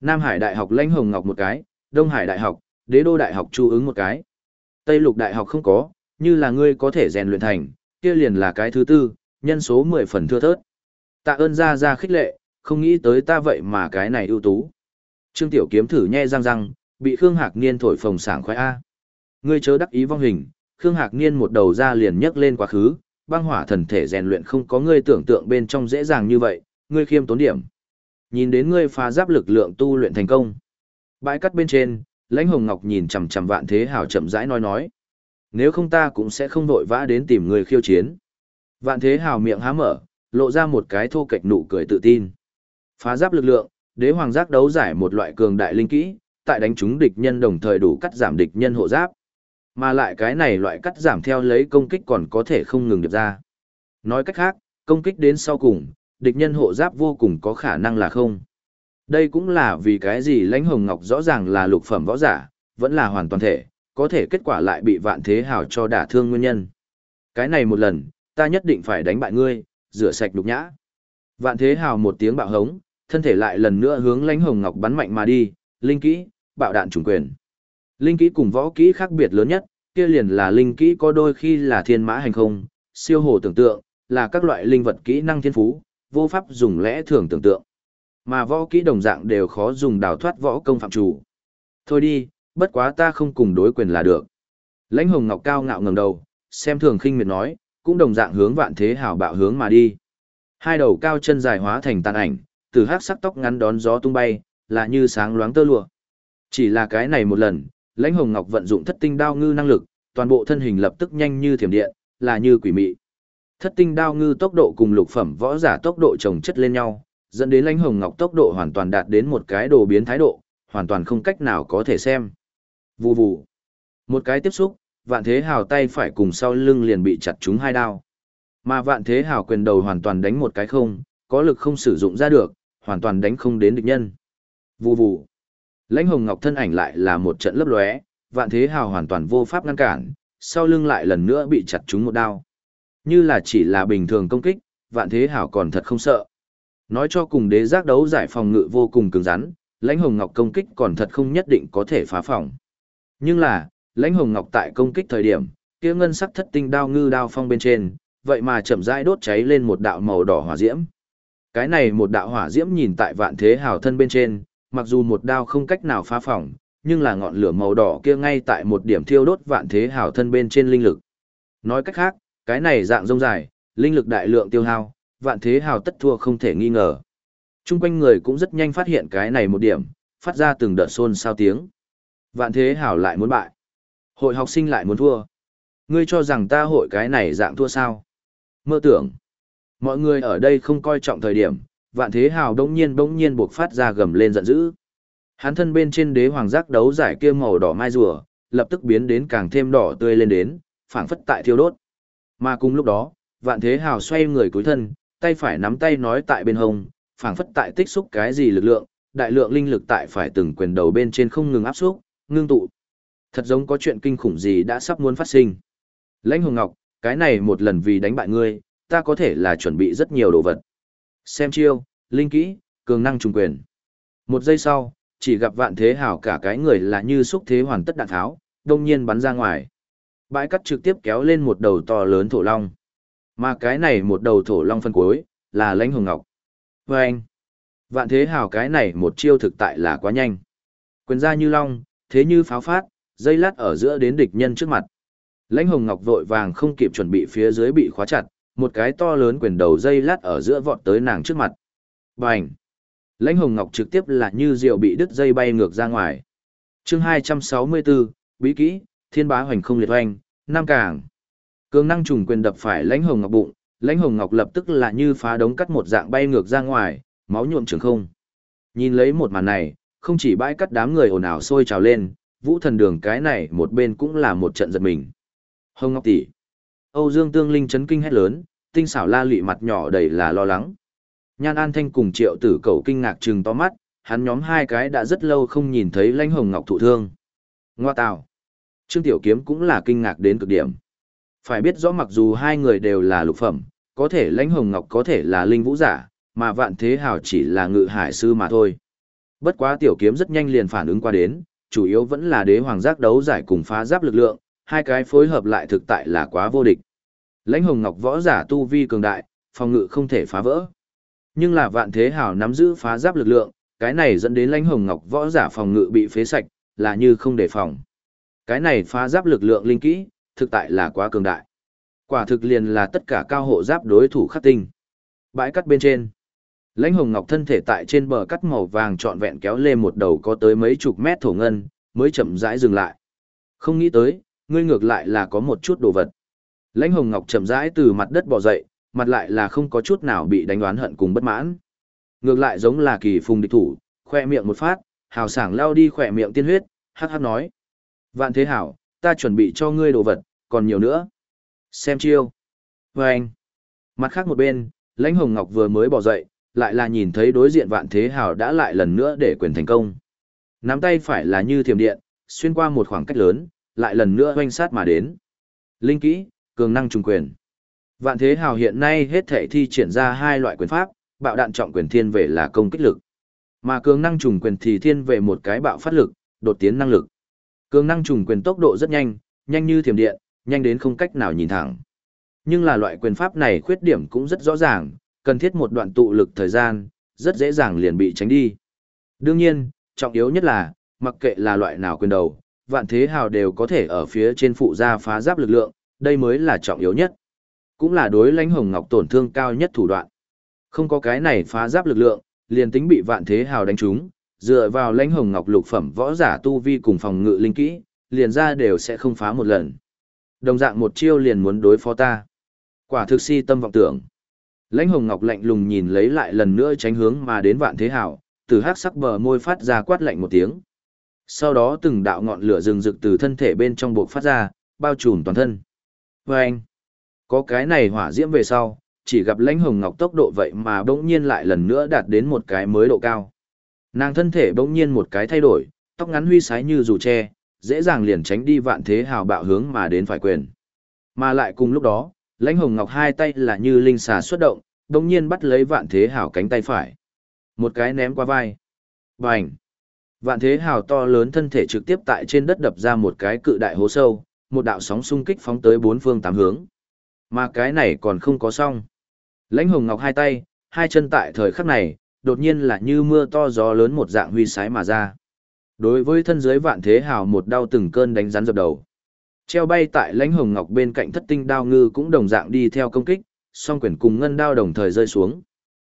Nam Hải Đại học Lãnh Hồng Ngọc một cái, Đông Hải Đại học, Đế Đô Đại học Chu ứng một cái. Tây Lục Đại học không có, như là ngươi có thể rèn luyện thành, kia liền là cái thứ tư, nhân số 10 phần thưa thớt. Tạ ơn ra ra khích lệ, không nghĩ tới ta vậy mà cái này ưu tú. Trương Tiểu Kiếm thử nhe răng răng, bị Khương Hạc Niên thổi phồng sảng khoái A. Ngươi chớ đắc ý vong hình, Khương Hạc Niên một đầu ra liền nhấc lên quá khứ, băng hỏa thần thể rèn luyện không có ngươi tưởng tượng bên trong dễ dàng như vậy, ngươi khiêm tốn điểm. Nhìn đến ngươi phá giáp lực lượng tu luyện thành công. Bãi cắt bên trên, Lãnh Hồng Ngọc nhìn chằm chằm Vạn Thế Hào chậm rãi nói nói. Nếu không ta cũng sẽ không vội vã đến tìm người khiêu chiến. Vạn Thế Hào miệng há mở, lộ ra một cái thô kệch nụ cười tự tin. Phá giáp lực lượng, đế hoàng giác đấu giải một loại cường đại linh kỹ, tại đánh trúng địch nhân đồng thời đủ cắt giảm địch nhân hộ giáp. Mà lại cái này loại cắt giảm theo lấy công kích còn có thể không ngừng điệp ra. Nói cách khác, công kích đến sau cùng, địch nhân hộ giáp vô cùng có khả năng là không. Đây cũng là vì cái gì lãnh hồng ngọc rõ ràng là lục phẩm võ giả, vẫn là hoàn toàn thể, có thể kết quả lại bị vạn thế hào cho đả thương nguyên nhân. Cái này một lần, ta nhất định phải đánh bại ngươi, rửa sạch đục nhã. Vạn thế hào một tiếng bạo hống, thân thể lại lần nữa hướng lãnh hồng ngọc bắn mạnh mà đi, linh kỹ, bạo đạn trùng quyền. Linh kỹ cùng võ kỹ khác biệt lớn nhất, kia liền là linh kỹ có đôi khi là thiên mã hành không, siêu hồ tưởng tượng, là các loại linh vật kỹ năng thiên phú, vô pháp dùng lẽ thường tưởng tượng. Mà võ kỹ đồng dạng đều khó dùng đào thoát võ công phạm chủ. Thôi đi, bất quá ta không cùng đối quyền là được. Lãnh hồng ngọc cao ngạo ngẩng đầu, xem thường khinh miệt nói, cũng đồng dạng hướng vạn thế hào bạo hướng mà đi. Hai đầu cao chân dài hóa thành tàn ảnh, từ hắc sắc tóc ngắn đón gió tung bay, là như sáng loáng tơ lụa. Chỉ là cái này một lần, Lãnh Hồng Ngọc vận dụng thất tinh đao ngư năng lực, toàn bộ thân hình lập tức nhanh như thiểm điện, là như quỷ mị. Thất tinh đao ngư tốc độ cùng lục phẩm võ giả tốc độ chồng chất lên nhau, dẫn đến Lãnh Hồng Ngọc tốc độ hoàn toàn đạt đến một cái đồ biến thái độ, hoàn toàn không cách nào có thể xem. Vù vù. Một cái tiếp xúc, Vạn Thế Hào tay phải cùng sau lưng liền bị chặt trúng hai đao. Mà Vạn Thế Hào quyền đầu hoàn toàn đánh một cái không, có lực không sử dụng ra được, hoàn toàn đánh không đến địch nhân. Vù vù. Lãnh Hồng Ngọc thân ảnh lại là một trận lấp lóe, Vạn Thế Hào hoàn toàn vô pháp ngăn cản, sau lưng lại lần nữa bị chặt trúng một đao. Như là chỉ là bình thường công kích, Vạn Thế hảo còn thật không sợ. Nói cho cùng đế giác đấu giải phòng ngự vô cùng cứng rắn, Lãnh Hồng Ngọc công kích còn thật không nhất định có thể phá phòng. Nhưng là, Lãnh Hồng Ngọc tại công kích thời điểm, kia ngân sắc thất tinh đao ngư đao phong bên trên, vậy mà chậm rãi đốt cháy lên một đạo màu đỏ hỏa diễm. Cái này một đạo hỏa diễm nhìn tại Vạn Thế Hào thân bên trên, mặc dù một đao không cách nào phá phòng nhưng là ngọn lửa màu đỏ kia ngay tại một điểm thiêu đốt vạn thế hào thân bên trên linh lực. Nói cách khác, cái này dạng rông dài, linh lực đại lượng tiêu hao, vạn thế hào tất thua không thể nghi ngờ. Trung quanh người cũng rất nhanh phát hiện cái này một điểm, phát ra từng đợt xôn xao tiếng. Vạn thế hào lại muốn bại. Hội học sinh lại muốn thua. Ngươi cho rằng ta hội cái này dạng thua sao? Mơ tưởng. Mọi người ở đây không coi trọng thời điểm, vạn thế hào đông nhiên đông nhiên buộc phát ra gầm lên giận dữ. Hắn thân bên trên đế hoàng giác đấu giải kia màu đỏ mai rùa, lập tức biến đến càng thêm đỏ tươi lên đến, phảng phất tại thiêu đốt. Mà cùng lúc đó, vạn thế hào xoay người cúi thân, tay phải nắm tay nói tại bên hông, phảng phất tại tích xúc cái gì lực lượng, đại lượng linh lực tại phải từng quyền đầu bên trên không ngừng áp xúc, ngưng tụ. Thật giống có chuyện kinh khủng gì đã sắp muốn phát sinh. Lãnh Hồng Ngọc, cái này một lần vì đánh bại ngươi, ta có thể là chuẩn bị rất nhiều đồ vật. Xem chiêu, linh kỹ, cường năng trùng quyền. Một giây sau, chỉ gặp vạn thế hào cả cái người là như xúc thế hoàn tất đạn tháo, đông nhiên bắn ra ngoài. Bãi cắt trực tiếp kéo lên một đầu to lớn thổ long. Mà cái này một đầu thổ long phân cuối, là lãnh hồng ngọc. Và anh, vạn thế hào cái này một chiêu thực tại là quá nhanh. Quyền ra như long, thế như pháo phát, dây lát ở giữa đến địch nhân trước mặt. Lãnh hồng ngọc vội vàng không kịp chuẩn bị phía dưới bị khóa chặt, một cái to lớn quyền đầu dây lát ở giữa vọt tới nàng trước mặt. Bành! Lãnh hồng ngọc trực tiếp là như diều bị đứt dây bay ngược ra ngoài. chương 264, bí kỹ, thiên bá hoành không liệt hoành, nam càng. Cường năng trùng quyền đập phải lãnh hồng ngọc bụng, lãnh hồng ngọc lập tức là như phá đống cắt một dạng bay ngược ra ngoài, máu nhuộm trường không. Nhìn lấy một màn này, không chỉ bãi cắt đám người ồn ào sôi trào lên, vũ thần đường cái này một bên cũng là một trận giật mình. Hồng Ngọc tỷ. Âu Dương Tương Linh chấn kinh hét lớn, tinh xảo la lụy mặt nhỏ đầy là lo lắng. Nhan An Thanh cùng triệu tử cầu kinh ngạc trừng to mắt, hắn nhóm hai cái đã rất lâu không nhìn thấy lãnh hồng ngọc thụ thương. Ngoa tào. Trương Tiểu Kiếm cũng là kinh ngạc đến cực điểm. Phải biết rõ mặc dù hai người đều là lục phẩm, có thể lãnh hồng ngọc có thể là linh vũ giả, mà vạn thế hào chỉ là ngự hải sư mà thôi. Bất quá tiểu kiếm rất nhanh liền phản ứng qua đến, chủ yếu vẫn là đế hoàng giác đấu giải cùng phá giáp lực lượng, hai cái phối hợp lại thực tại là quá vô địch. Lãnh Hồng Ngọc võ giả tu vi cường đại, phòng ngự không thể phá vỡ. Nhưng là vạn thế hảo nắm giữ phá giáp lực lượng, cái này dẫn đến Lãnh Hồng Ngọc võ giả phòng ngự bị phế sạch, là như không đề phòng. Cái này phá giáp lực lượng linh kỹ, thực tại là quá cường đại. Quả thực liền là tất cả cao hộ giáp đối thủ khắc tinh. Bãi cắt bên trên. Lãnh Hồng Ngọc thân thể tại trên bờ cắt màu vàng trọn vẹn kéo lên một đầu có tới mấy chục mét thổ ngân, mới chậm rãi dừng lại. Không nghĩ tới, ngươi ngược lại là có một chút đồ vật. Lãnh Hồng Ngọc chậm rãi từ mặt đất bò dậy, mặt lại là không có chút nào bị đánh đoán hận cùng bất mãn. Ngược lại giống là kỳ phùng địch thủ, khoe miệng một phát, hào sảng lao đi khoe miệng tiên huyết, hát hát nói. Vạn thế hảo, ta chuẩn bị cho ngươi đồ vật, còn nhiều nữa. Xem chiêu. Và anh. Mặt khác một bên, lãnh hồng ngọc vừa mới bỏ dậy, lại là nhìn thấy đối diện vạn thế hảo đã lại lần nữa để quyền thành công. Nắm tay phải là như thiềm điện, xuyên qua một khoảng cách lớn, lại lần nữa hoanh sát mà đến. Linh kỹ, cường năng trùng quyền. Vạn thế hào hiện nay hết thể thi triển ra hai loại quyền pháp, bạo đạn trọng quyền thiên về là công kích lực. Mà cường năng trùng quyền thì thiên về một cái bạo phát lực, đột tiến năng lực. Cường năng trùng quyền tốc độ rất nhanh, nhanh như thiểm điện, nhanh đến không cách nào nhìn thẳng. Nhưng là loại quyền pháp này khuyết điểm cũng rất rõ ràng, cần thiết một đoạn tụ lực thời gian, rất dễ dàng liền bị tránh đi. Đương nhiên, trọng yếu nhất là, mặc kệ là loại nào quyền đầu, vạn thế hào đều có thể ở phía trên phụ gia phá giáp lực lượng, đây mới là trọng yếu nhất. Cũng là đối lãnh hồng ngọc tổn thương cao nhất thủ đoạn. Không có cái này phá giáp lực lượng, liền tính bị vạn thế hào đánh trúng, dựa vào lãnh hồng ngọc lục phẩm võ giả tu vi cùng phòng ngự linh kỹ, liền ra đều sẽ không phá một lần. Đồng dạng một chiêu liền muốn đối phó ta. Quả thực si tâm vọng tưởng. Lãnh hồng ngọc lạnh lùng nhìn lấy lại lần nữa tránh hướng mà đến vạn thế hảo, từ hắc sắc bờ môi phát ra quát lạnh một tiếng. Sau đó từng đạo ngọn lửa rừng rực từ thân thể bên trong buộc phát ra, bao trùm toàn thân. Và anh, có cái này hỏa diễm về sau, chỉ gặp lãnh hồng ngọc tốc độ vậy mà bỗng nhiên lại lần nữa đạt đến một cái mới độ cao. Nàng thân thể bỗng nhiên một cái thay đổi, tóc ngắn huy sái như dù tre, dễ dàng liền tránh đi vạn thế hào bạo hướng mà đến phải quyền. Mà lại cùng lúc đó, lãnh hồng ngọc hai tay là như linh xà xuất động, bỗng nhiên bắt lấy vạn thế hào cánh tay phải. Một cái ném qua vai. Bành! Vạn thế hào to lớn thân thể trực tiếp tại trên đất đập ra một cái cự đại hố sâu, một đạo sóng xung kích phóng tới bốn phương tám hướng. Mà cái này còn không có xong. Lãnh hồng ngọc hai tay, hai chân tại thời khắc này, đột nhiên là như mưa to gió lớn một dạng huy sái mà ra. Đối với thân dưới vạn thế hào một đau từng cơn đánh rắn dập đầu. Treo bay tại lãnh hồng ngọc bên cạnh thất tinh đao ngư cũng đồng dạng đi theo công kích, song quyển cùng ngân đao đồng thời rơi xuống.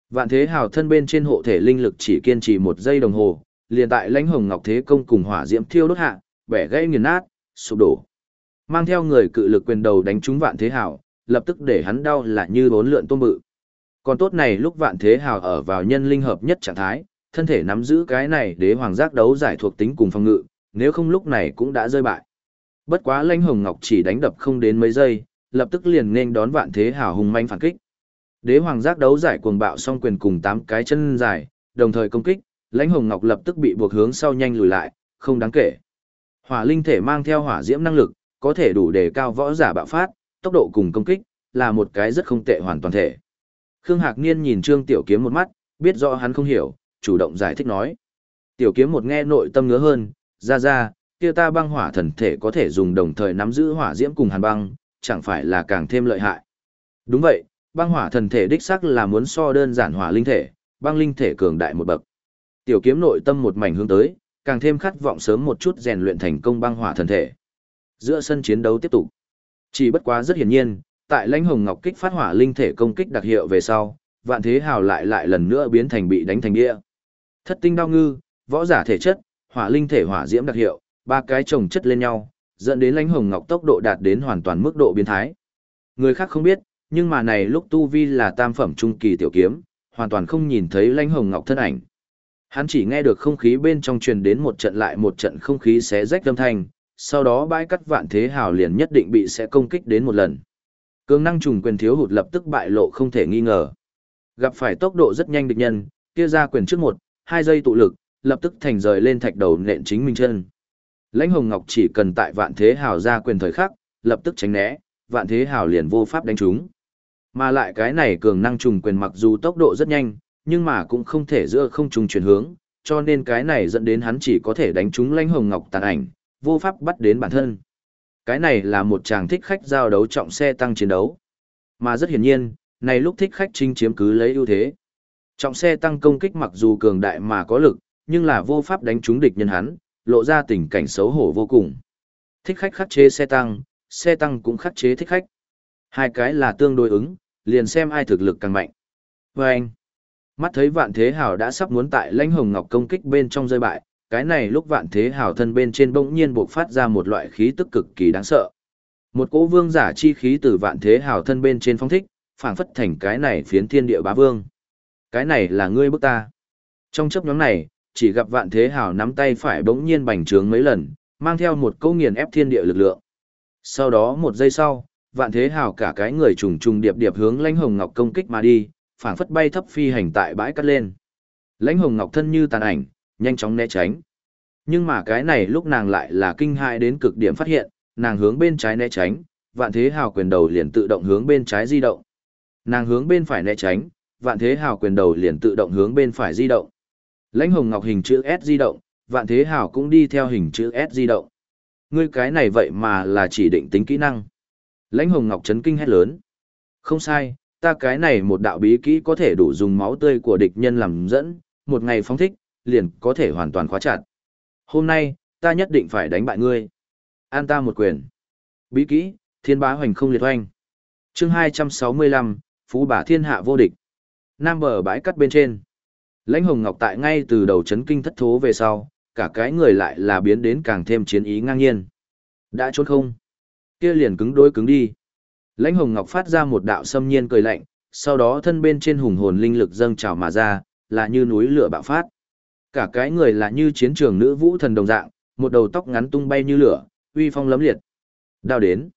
Vạn thế hào thân bên trên hộ thể linh lực chỉ kiên trì một giây đồng hồ, liền tại lãnh hồng ngọc thế công cùng hỏa diễm thiêu đốt hạ, bẻ gãy nghiền nát, sụp đổ. Mang theo người cự lực quyền đầu đánh trúng vạn thế hào, lập tức để hắn đau là như bốn lượn tôm bự. Còn tốt này lúc vạn thế hào ở vào nhân linh hợp nhất trạng thái, thân thể nắm giữ cái này đế hoàng giác đấu giải thuộc tính cùng phòng ngự, nếu không lúc này cũng đã rơi bại. Bất quá lãnh hồng ngọc chỉ đánh đập không đến mấy giây, lập tức liền nên đón vạn thế hào hùng manh phản kích. Đế hoàng giác đấu giải cuồng bạo song quyền cùng tám cái chân dài, đồng thời công kích, lãnh hồng ngọc lập tức bị buộc hướng sau nhanh lùi lại, không đáng kể. Hỏa linh thể mang theo hỏa diễm năng lực, có thể đủ để cao võ giả bạo phát, tốc độ cùng công kích, là một cái rất không tệ hoàn toàn thể. Khương Hạc Niên nhìn Trương Tiểu Kiếm một mắt, biết rõ hắn không hiểu, chủ động giải thích nói. Tiểu Kiếm một nghe nội tâm ngứa hơn, ra ra, kia ta băng hỏa thần thể có thể dùng đồng thời nắm giữ hỏa diễm cùng hàn băng, chẳng phải là càng thêm lợi hại. Đúng vậy, băng hỏa thần thể đích xác là muốn so đơn giản hỏa linh thể, băng linh thể cường đại một bậc. Tiểu kiếm nội tâm một mảnh hướng tới, càng thêm khát vọng sớm một chút rèn luyện thành công băng hỏa thần thể. Giữa sân chiến đấu tiếp tục. Chỉ bất quá rất hiển nhiên, tại lãnh hồng ngọc kích phát hỏa linh thể công kích đặc hiệu về sau, vạn thế hào lại lại lần nữa biến thành bị đánh thành địa. Thất tinh đao ngư, võ giả thể chất, hỏa linh thể hỏa diễm đặc hiệu, ba cái chồng chất lên nhau, dẫn đến lãnh hồng ngọc tốc độ đạt đến hoàn toàn mức độ biến thái. Người khác không biết, nhưng mà này lúc tu vi là tam phẩm trung kỳ tiểu kiếm, hoàn toàn không nhìn thấy lãnh hồng ngọc thân ảnh. Hắn chỉ nghe được không khí bên trong truyền đến một trận lại một trận không khí xé rách âm thanh, sau đó bãi cắt vạn thế hào liền nhất định bị sẽ công kích đến một lần. Cường năng trùng quyền thiếu hụt lập tức bại lộ không thể nghi ngờ. Gặp phải tốc độ rất nhanh địch nhân, kia ra quyền trước một, hai giây tụ lực, lập tức thành rời lên thạch đầu nện chính mình chân. Lãnh Hồng Ngọc chỉ cần tại vạn thế hào ra quyền thời khắc, lập tức tránh né, vạn thế hào liền vô pháp đánh trúng. Mà lại cái này cường năng trùng quyền mặc dù tốc độ rất nhanh, nhưng mà cũng không thể giữa không trùng chuyển hướng, cho nên cái này dẫn đến hắn chỉ có thể đánh trúng lãnh hồng ngọc tàn ảnh, vô pháp bắt đến bản thân. Cái này là một chàng thích khách giao đấu trọng xe tăng chiến đấu. Mà rất hiển nhiên, này lúc thích khách chính chiếm cứ lấy ưu thế. Trọng xe tăng công kích mặc dù cường đại mà có lực, nhưng là vô pháp đánh trúng địch nhân hắn, lộ ra tình cảnh xấu hổ vô cùng. Thích khách khắc chế xe tăng, xe tăng cũng khắc chế thích khách. Hai cái là tương đối ứng, liền xem ai thực lực càng mạnh. Và anh, mắt thấy vạn thế hào đã sắp muốn tại lãnh hồng ngọc công kích bên trong rơi bại, cái này lúc vạn thế hào thân bên trên bỗng nhiên buộc phát ra một loại khí tức cực kỳ đáng sợ. Một cỗ vương giả chi khí từ vạn thế hào thân bên trên phong thích, phảng phất thành cái này phiến thiên địa bá vương. Cái này là ngươi bức ta. Trong chấp nhóm này, chỉ gặp vạn thế hào nắm tay phải bỗng nhiên bành trướng mấy lần, mang theo một câu nghiền ép thiên địa lực lượng. Sau đó một giây sau, vạn thế hào cả cái người trùng trùng điệp điệp hướng lãnh hồng ngọc công kích mà đi, phảng phất bay thấp phi hành tại bãi cắt lên. Lãnh hồng ngọc thân như tàn ảnh, nhanh chóng né tránh. Nhưng mà cái này lúc nàng lại là kinh hại đến cực điểm phát hiện, nàng hướng bên trái né tránh, vạn thế hào quyền đầu liền tự động hướng bên trái di động. Nàng hướng bên phải né tránh, vạn thế hào quyền đầu liền tự động hướng bên phải di động. Lãnh hồng ngọc hình chữ S di động, vạn thế hào cũng đi theo hình chữ S di động. Ngươi cái này vậy mà là chỉ định tính kỹ năng. Lãnh hồng ngọc chấn kinh hét lớn. Không sai, ta cái này một đạo bí kỹ có thể đủ dùng máu tươi của địch nhân làm dẫn, một ngày phóng thích, liền có thể hoàn toàn khóa chặt. Hôm nay, ta nhất định phải đánh bại ngươi. An ta một quyền. Bí kỹ, thiên bá hoành không liệt hoành. chương 265, Phú bà thiên hạ vô địch. Nam bờ bãi cắt bên trên. Lãnh hồng ngọc tại ngay từ đầu chấn kinh thất thố về sau, cả cái người lại là biến đến càng thêm chiến ý ngang nhiên. Đã trốn không? Kia liền cứng đối cứng đi. Lãnh hồng ngọc phát ra một đạo xâm nhiên cười lạnh, sau đó thân bên trên hùng hồn linh lực dâng trào mà ra, là như núi lửa bạo phát. Cả cái người là như chiến trường nữ vũ thần đồng dạng, một đầu tóc ngắn tung bay như lửa, uy phong lấm liệt. Đao đến.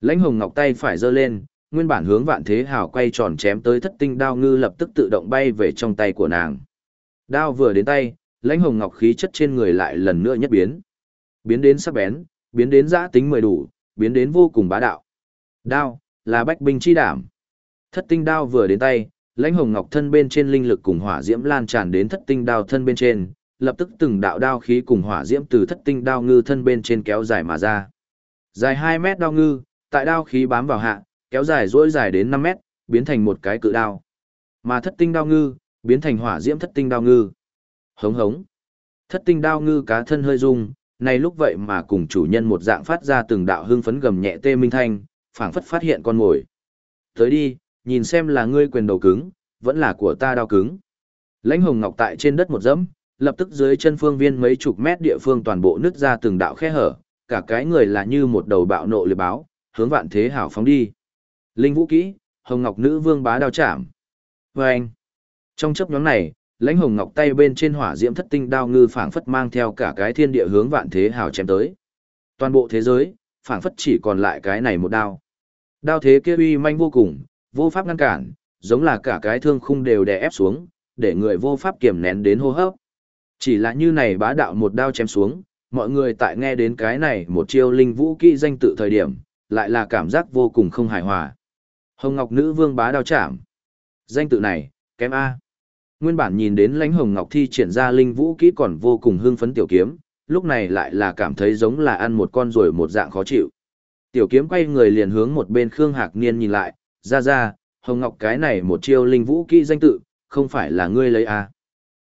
Lãnh hồng ngọc tay phải giơ lên, nguyên bản hướng vạn thế hào quay tròn chém tới thất tinh đao ngư lập tức tự động bay về trong tay của nàng. Đao vừa đến tay, lãnh hồng ngọc khí chất trên người lại lần nữa nhất biến. Biến đến sắc bén, biến đến giã tính mười đủ, biến đến vô cùng bá đạo. Đao, là bách binh chi đảm. Thất tinh đao vừa đến tay, lãnh hồng ngọc thân bên trên linh lực cùng hỏa diễm lan tràn đến thất tinh đao thân bên trên, lập tức từng đạo đao khí cùng hỏa diễm từ thất tinh đao ngư thân bên trên kéo dài mà ra. Dài hai mét đao ngư, tại đao khí bám vào hạ, kéo dài dỗi dài đến năm mét, biến thành một cái cự đao. Mà thất tinh đao ngư, biến thành hỏa diễm thất tinh đao ngư. Hống hống. Thất tinh đao ngư cá thân hơi rung, này lúc vậy mà cùng chủ nhân một dạng phát ra từng đạo hưng phấn gầm nhẹ tê minh thanh, phảng phất phát hiện con mồi. Tới đi, nhìn xem là ngươi quyền đầu cứng, vẫn là của ta đau cứng. Lãnh hồng ngọc tại trên đất một dẫm, lập tức dưới chân phương viên mấy chục mét địa phương toàn bộ nứt ra từng đạo khe hở, cả cái người là như một đầu bạo nộ liệt báo, hướng vạn thế hảo phóng đi. Linh vũ kỹ, hồng ngọc nữ vương bá đao chạm. Vâng! anh, trong chấp nhóm này, lãnh hồng ngọc tay bên trên hỏa diễm thất tinh đao ngư phảng phất mang theo cả cái thiên địa hướng vạn thế hảo chém tới. Toàn bộ thế giới, phảng phất chỉ còn lại cái này một đao. Đao thế kia uy manh vô cùng, vô pháp ngăn cản, giống là cả cái thương khung đều đè ép xuống, để người vô pháp kiềm nén đến hô hấp. Chỉ là như này bá đạo một đao chém xuống, mọi người tại nghe đến cái này một chiêu linh vũ kỹ danh tự thời điểm, lại là cảm giác vô cùng không hài hòa. Hồng Ngọc Nữ Vương bá đao chạm. Danh tự này, kém A. Nguyên bản nhìn đến lãnh Hồng Ngọc thi triển ra linh vũ kỹ còn vô cùng hưng phấn tiểu kiếm, lúc này lại là cảm thấy giống là ăn một con rồi một dạng khó chịu. Tiểu kiếm quay người liền hướng một bên Khương Hạc Niên nhìn lại, ra ra, Hồng Ngọc cái này một chiêu linh vũ kỹ danh tự, không phải là ngươi lấy à.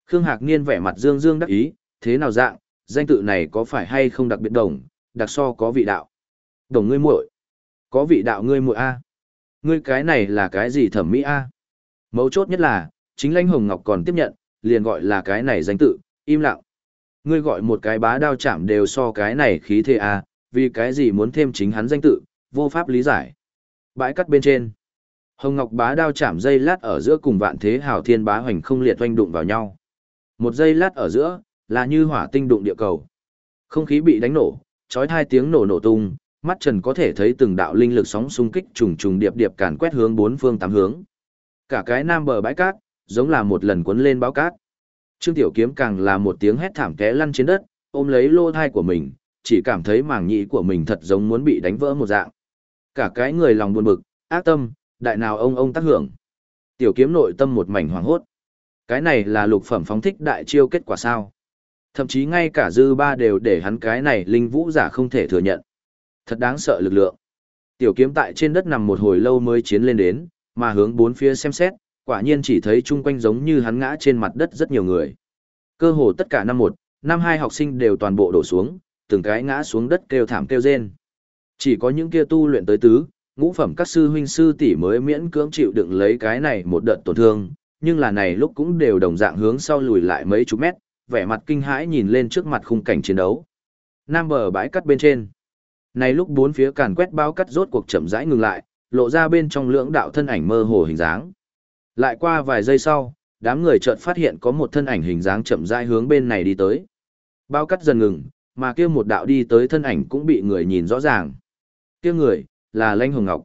Khương Hạc Niên vẻ mặt dương dương đắc ý, thế nào dạng, danh tự này có phải hay không đặc biệt đồng, đặc so có vị đạo. Đồng ngươi muội, có vị đạo ngươi muội a. Ngươi cái này là cái gì thẩm mỹ a? Mấu chốt nhất là, chính lãnh Hồng Ngọc còn tiếp nhận, liền gọi là cái này danh tự, im lặng. Ngươi gọi một cái bá đao chạm đều so cái này khí thế a, vì cái gì muốn thêm chính hắn danh tự, vô pháp lý giải. Bãi cắt bên trên. Hồng Ngọc bá đao chạm dây lát ở giữa cùng vạn thế hào thiên bá hoành không liệt oanh đụng vào nhau. Một dây lát ở giữa, là như hỏa tinh đụng địa cầu. Không khí bị đánh nổ, chói hai tiếng nổ nổ tung, mắt trần có thể thấy từng đạo linh lực sóng xung kích trùng trùng điệp điệp càn quét hướng bốn phương tám hướng. Cả cái nam bờ bãi cát, giống là một lần cuốn lên báo cát. Trương Tiểu Kiếm càng là một tiếng hét thảm té lăn trên đất, ôm lấy lô thai của mình, chỉ cảm thấy màng nhĩ của mình thật giống muốn bị đánh vỡ một dạng. Cả cái người lòng buồn bực, ác tâm, đại nào ông ông tác hưởng. Tiểu kiếm nội tâm một mảnh hoàng hốt. Cái này là lục phẩm phóng thích đại chiêu kết quả sao? Thậm chí ngay cả dư ba đều để hắn cái này linh vũ giả không thể thừa nhận. Thật đáng sợ lực lượng. Tiểu kiếm tại trên đất nằm một hồi lâu mới chiến lên đến, mà hướng bốn phía xem xét, quả nhiên chỉ thấy chung quanh giống như hắn ngã trên mặt đất rất nhiều người. Cơ hồ tất cả năm một, năm hai học sinh đều toàn bộ đổ xuống, từng cái ngã xuống đất kêu thảm kêu rên. Chỉ có những kia tu luyện tới tứ, ngũ phẩm các sư huynh sư tỷ mới miễn cưỡng chịu đựng lấy cái này một đợt tổn thương, nhưng là này lúc cũng đều đồng dạng hướng sau lùi lại mấy chục mét, vẻ mặt kinh hãi nhìn lên trước mặt khung cảnh chiến đấu. Nam bờ bãi cắt bên trên. Này lúc bốn phía càn quét bao cắt rốt cuộc chậm rãi ngừng lại, lộ ra bên trong lưỡng đạo thân ảnh mơ hồ hình dáng. Lại qua vài giây sau, đám người chợt phát hiện có một thân ảnh hình dáng chậm rãi hướng bên này đi tới. Bao cắt dần ngừng, mà kia một đạo đi tới thân ảnh cũng bị người nhìn rõ ràng. Kia người, là Lãnh Hồng Ngọc.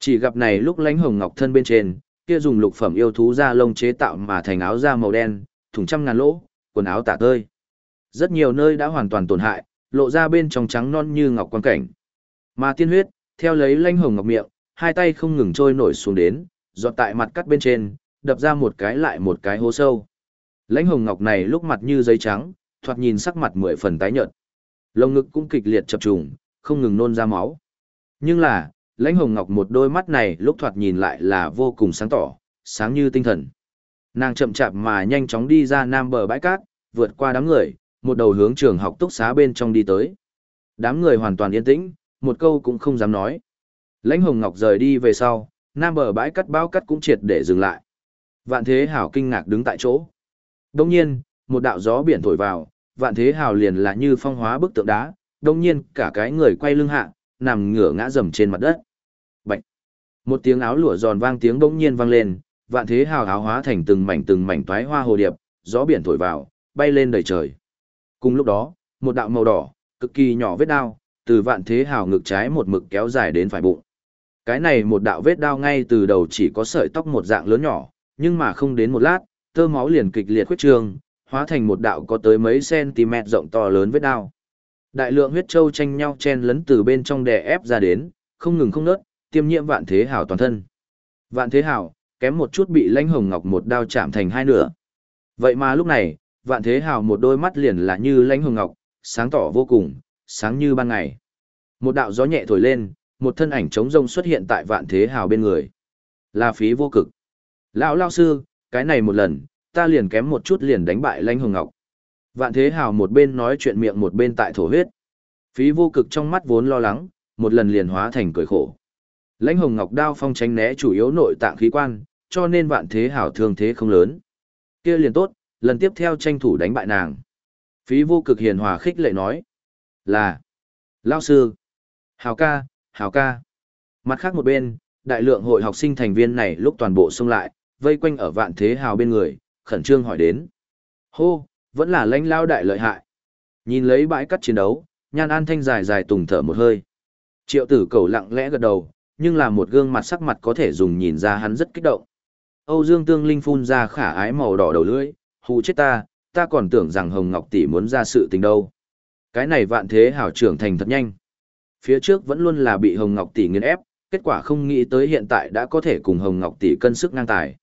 Chỉ gặp này lúc Lãnh Hồng Ngọc thân bên trên, kia dùng lục phẩm yêu thú da lông chế tạo mà thành áo da màu đen, thủng trăm ngàn lỗ, quần áo tả tơi. Rất nhiều nơi đã hoàn toàn tổn hại, lộ ra bên trong trắng non như ngọc quan cảnh. Mà tiên huyết, theo lấy Lãnh Hồng Ngọc miệng, hai tay không ngừng trôi nổi xuống đến, giọt tại mặt cắt bên trên, đập ra một cái lại một cái hố sâu. Lãnh Hồng Ngọc này lúc mặt như giấy trắng, thoạt nhìn sắc mặt mười phần tái nhợt. Lông ngực cũng kịch liệt chập trùng, không ngừng nôn ra máu. Nhưng là, lãnh hồng ngọc một đôi mắt này lúc thoạt nhìn lại là vô cùng sáng tỏ, sáng như tinh thần. Nàng chậm chạp mà nhanh chóng đi ra nam bờ bãi cát, vượt qua đám người, một đầu hướng trường học túc xá bên trong đi tới. Đám người hoàn toàn yên tĩnh, một câu cũng không dám nói. Lãnh hồng ngọc rời đi về sau, nam bờ bãi cát bao cát cũng triệt để dừng lại. Vạn thế hảo kinh ngạc đứng tại chỗ. Đông nhiên, một đạo gió biển thổi vào, vạn thế hảo liền là như phong hóa bức tượng đá, đông nhiên cả cái người quay lưng hạ, nằm ngửa ngã rầm trên mặt đất. Bạch! Một tiếng áo lụa giòn vang tiếng bỗng nhiên vang lên, vạn thế hào áo hóa thành từng mảnh từng mảnh toái hoa hồ điệp, gió biển thổi vào, bay lên đầy trời. Cùng lúc đó, một đạo màu đỏ, cực kỳ nhỏ vết đao, từ vạn thế hào ngực trái một mực kéo dài đến phải bụng. Cái này một đạo vết đao ngay từ đầu chỉ có sợi tóc một dạng lớn nhỏ, nhưng mà không đến một lát, tơ máu liền kịch liệt khuyết trường, hóa thành một đạo có tới mấy cm rộng to lớn vết đao. Đại lượng huyết châu tranh nhau chen lấn từ bên trong đè ép ra đến, không ngừng không nớt, tiêm nhiễm vạn thế hảo toàn thân. Vạn thế hảo, kém một chút bị lãnh hồng ngọc một đao chạm thành hai nửa. Vậy mà lúc này, vạn thế hảo một đôi mắt liền là như lãnh hồng ngọc, sáng tỏ vô cùng, sáng như ban ngày. Một đạo gió nhẹ thổi lên, một thân ảnh trống rông xuất hiện tại vạn thế hào bên người. Là phí vô cực. Lão lao sư, cái này một lần, ta liền kém một chút liền đánh bại lãnh hồng ngọc. Vạn thế hào một bên nói chuyện miệng một bên tại thổ huyết. Phí vô cực trong mắt vốn lo lắng, một lần liền hóa thành cười khổ. Lãnh hồng ngọc đao phong tránh né chủ yếu nội tạng khí quan, cho nên vạn thế hào thương thế không lớn. kia liền tốt, lần tiếp theo tranh thủ đánh bại nàng. Phí vô cực hiền hòa khích lệ nói. Là. Lao sư. Hào ca, hào ca. Mặt khác một bên, đại lượng hội học sinh thành viên này lúc toàn bộ xông lại, vây quanh ở vạn thế hào bên người, khẩn trương hỏi đến. Hô, vẫn là lãnh lao đại lợi hại. Nhìn lấy bãi cắt chiến đấu, nhan an thanh dài dài tùng thở một hơi. Triệu tử cầu lặng lẽ gật đầu, nhưng là một gương mặt sắc mặt có thể dùng nhìn ra hắn rất kích động. Âu Dương Tương Linh phun ra khả ái màu đỏ đầu lưỡi, hù chết ta, ta còn tưởng rằng Hồng Ngọc tỷ muốn ra sự tình đâu. Cái này vạn thế hảo trưởng thành thật nhanh. Phía trước vẫn luôn là bị Hồng Ngọc tỷ nghiền ép, kết quả không nghĩ tới hiện tại đã có thể cùng Hồng Ngọc tỷ cân sức ngang tài.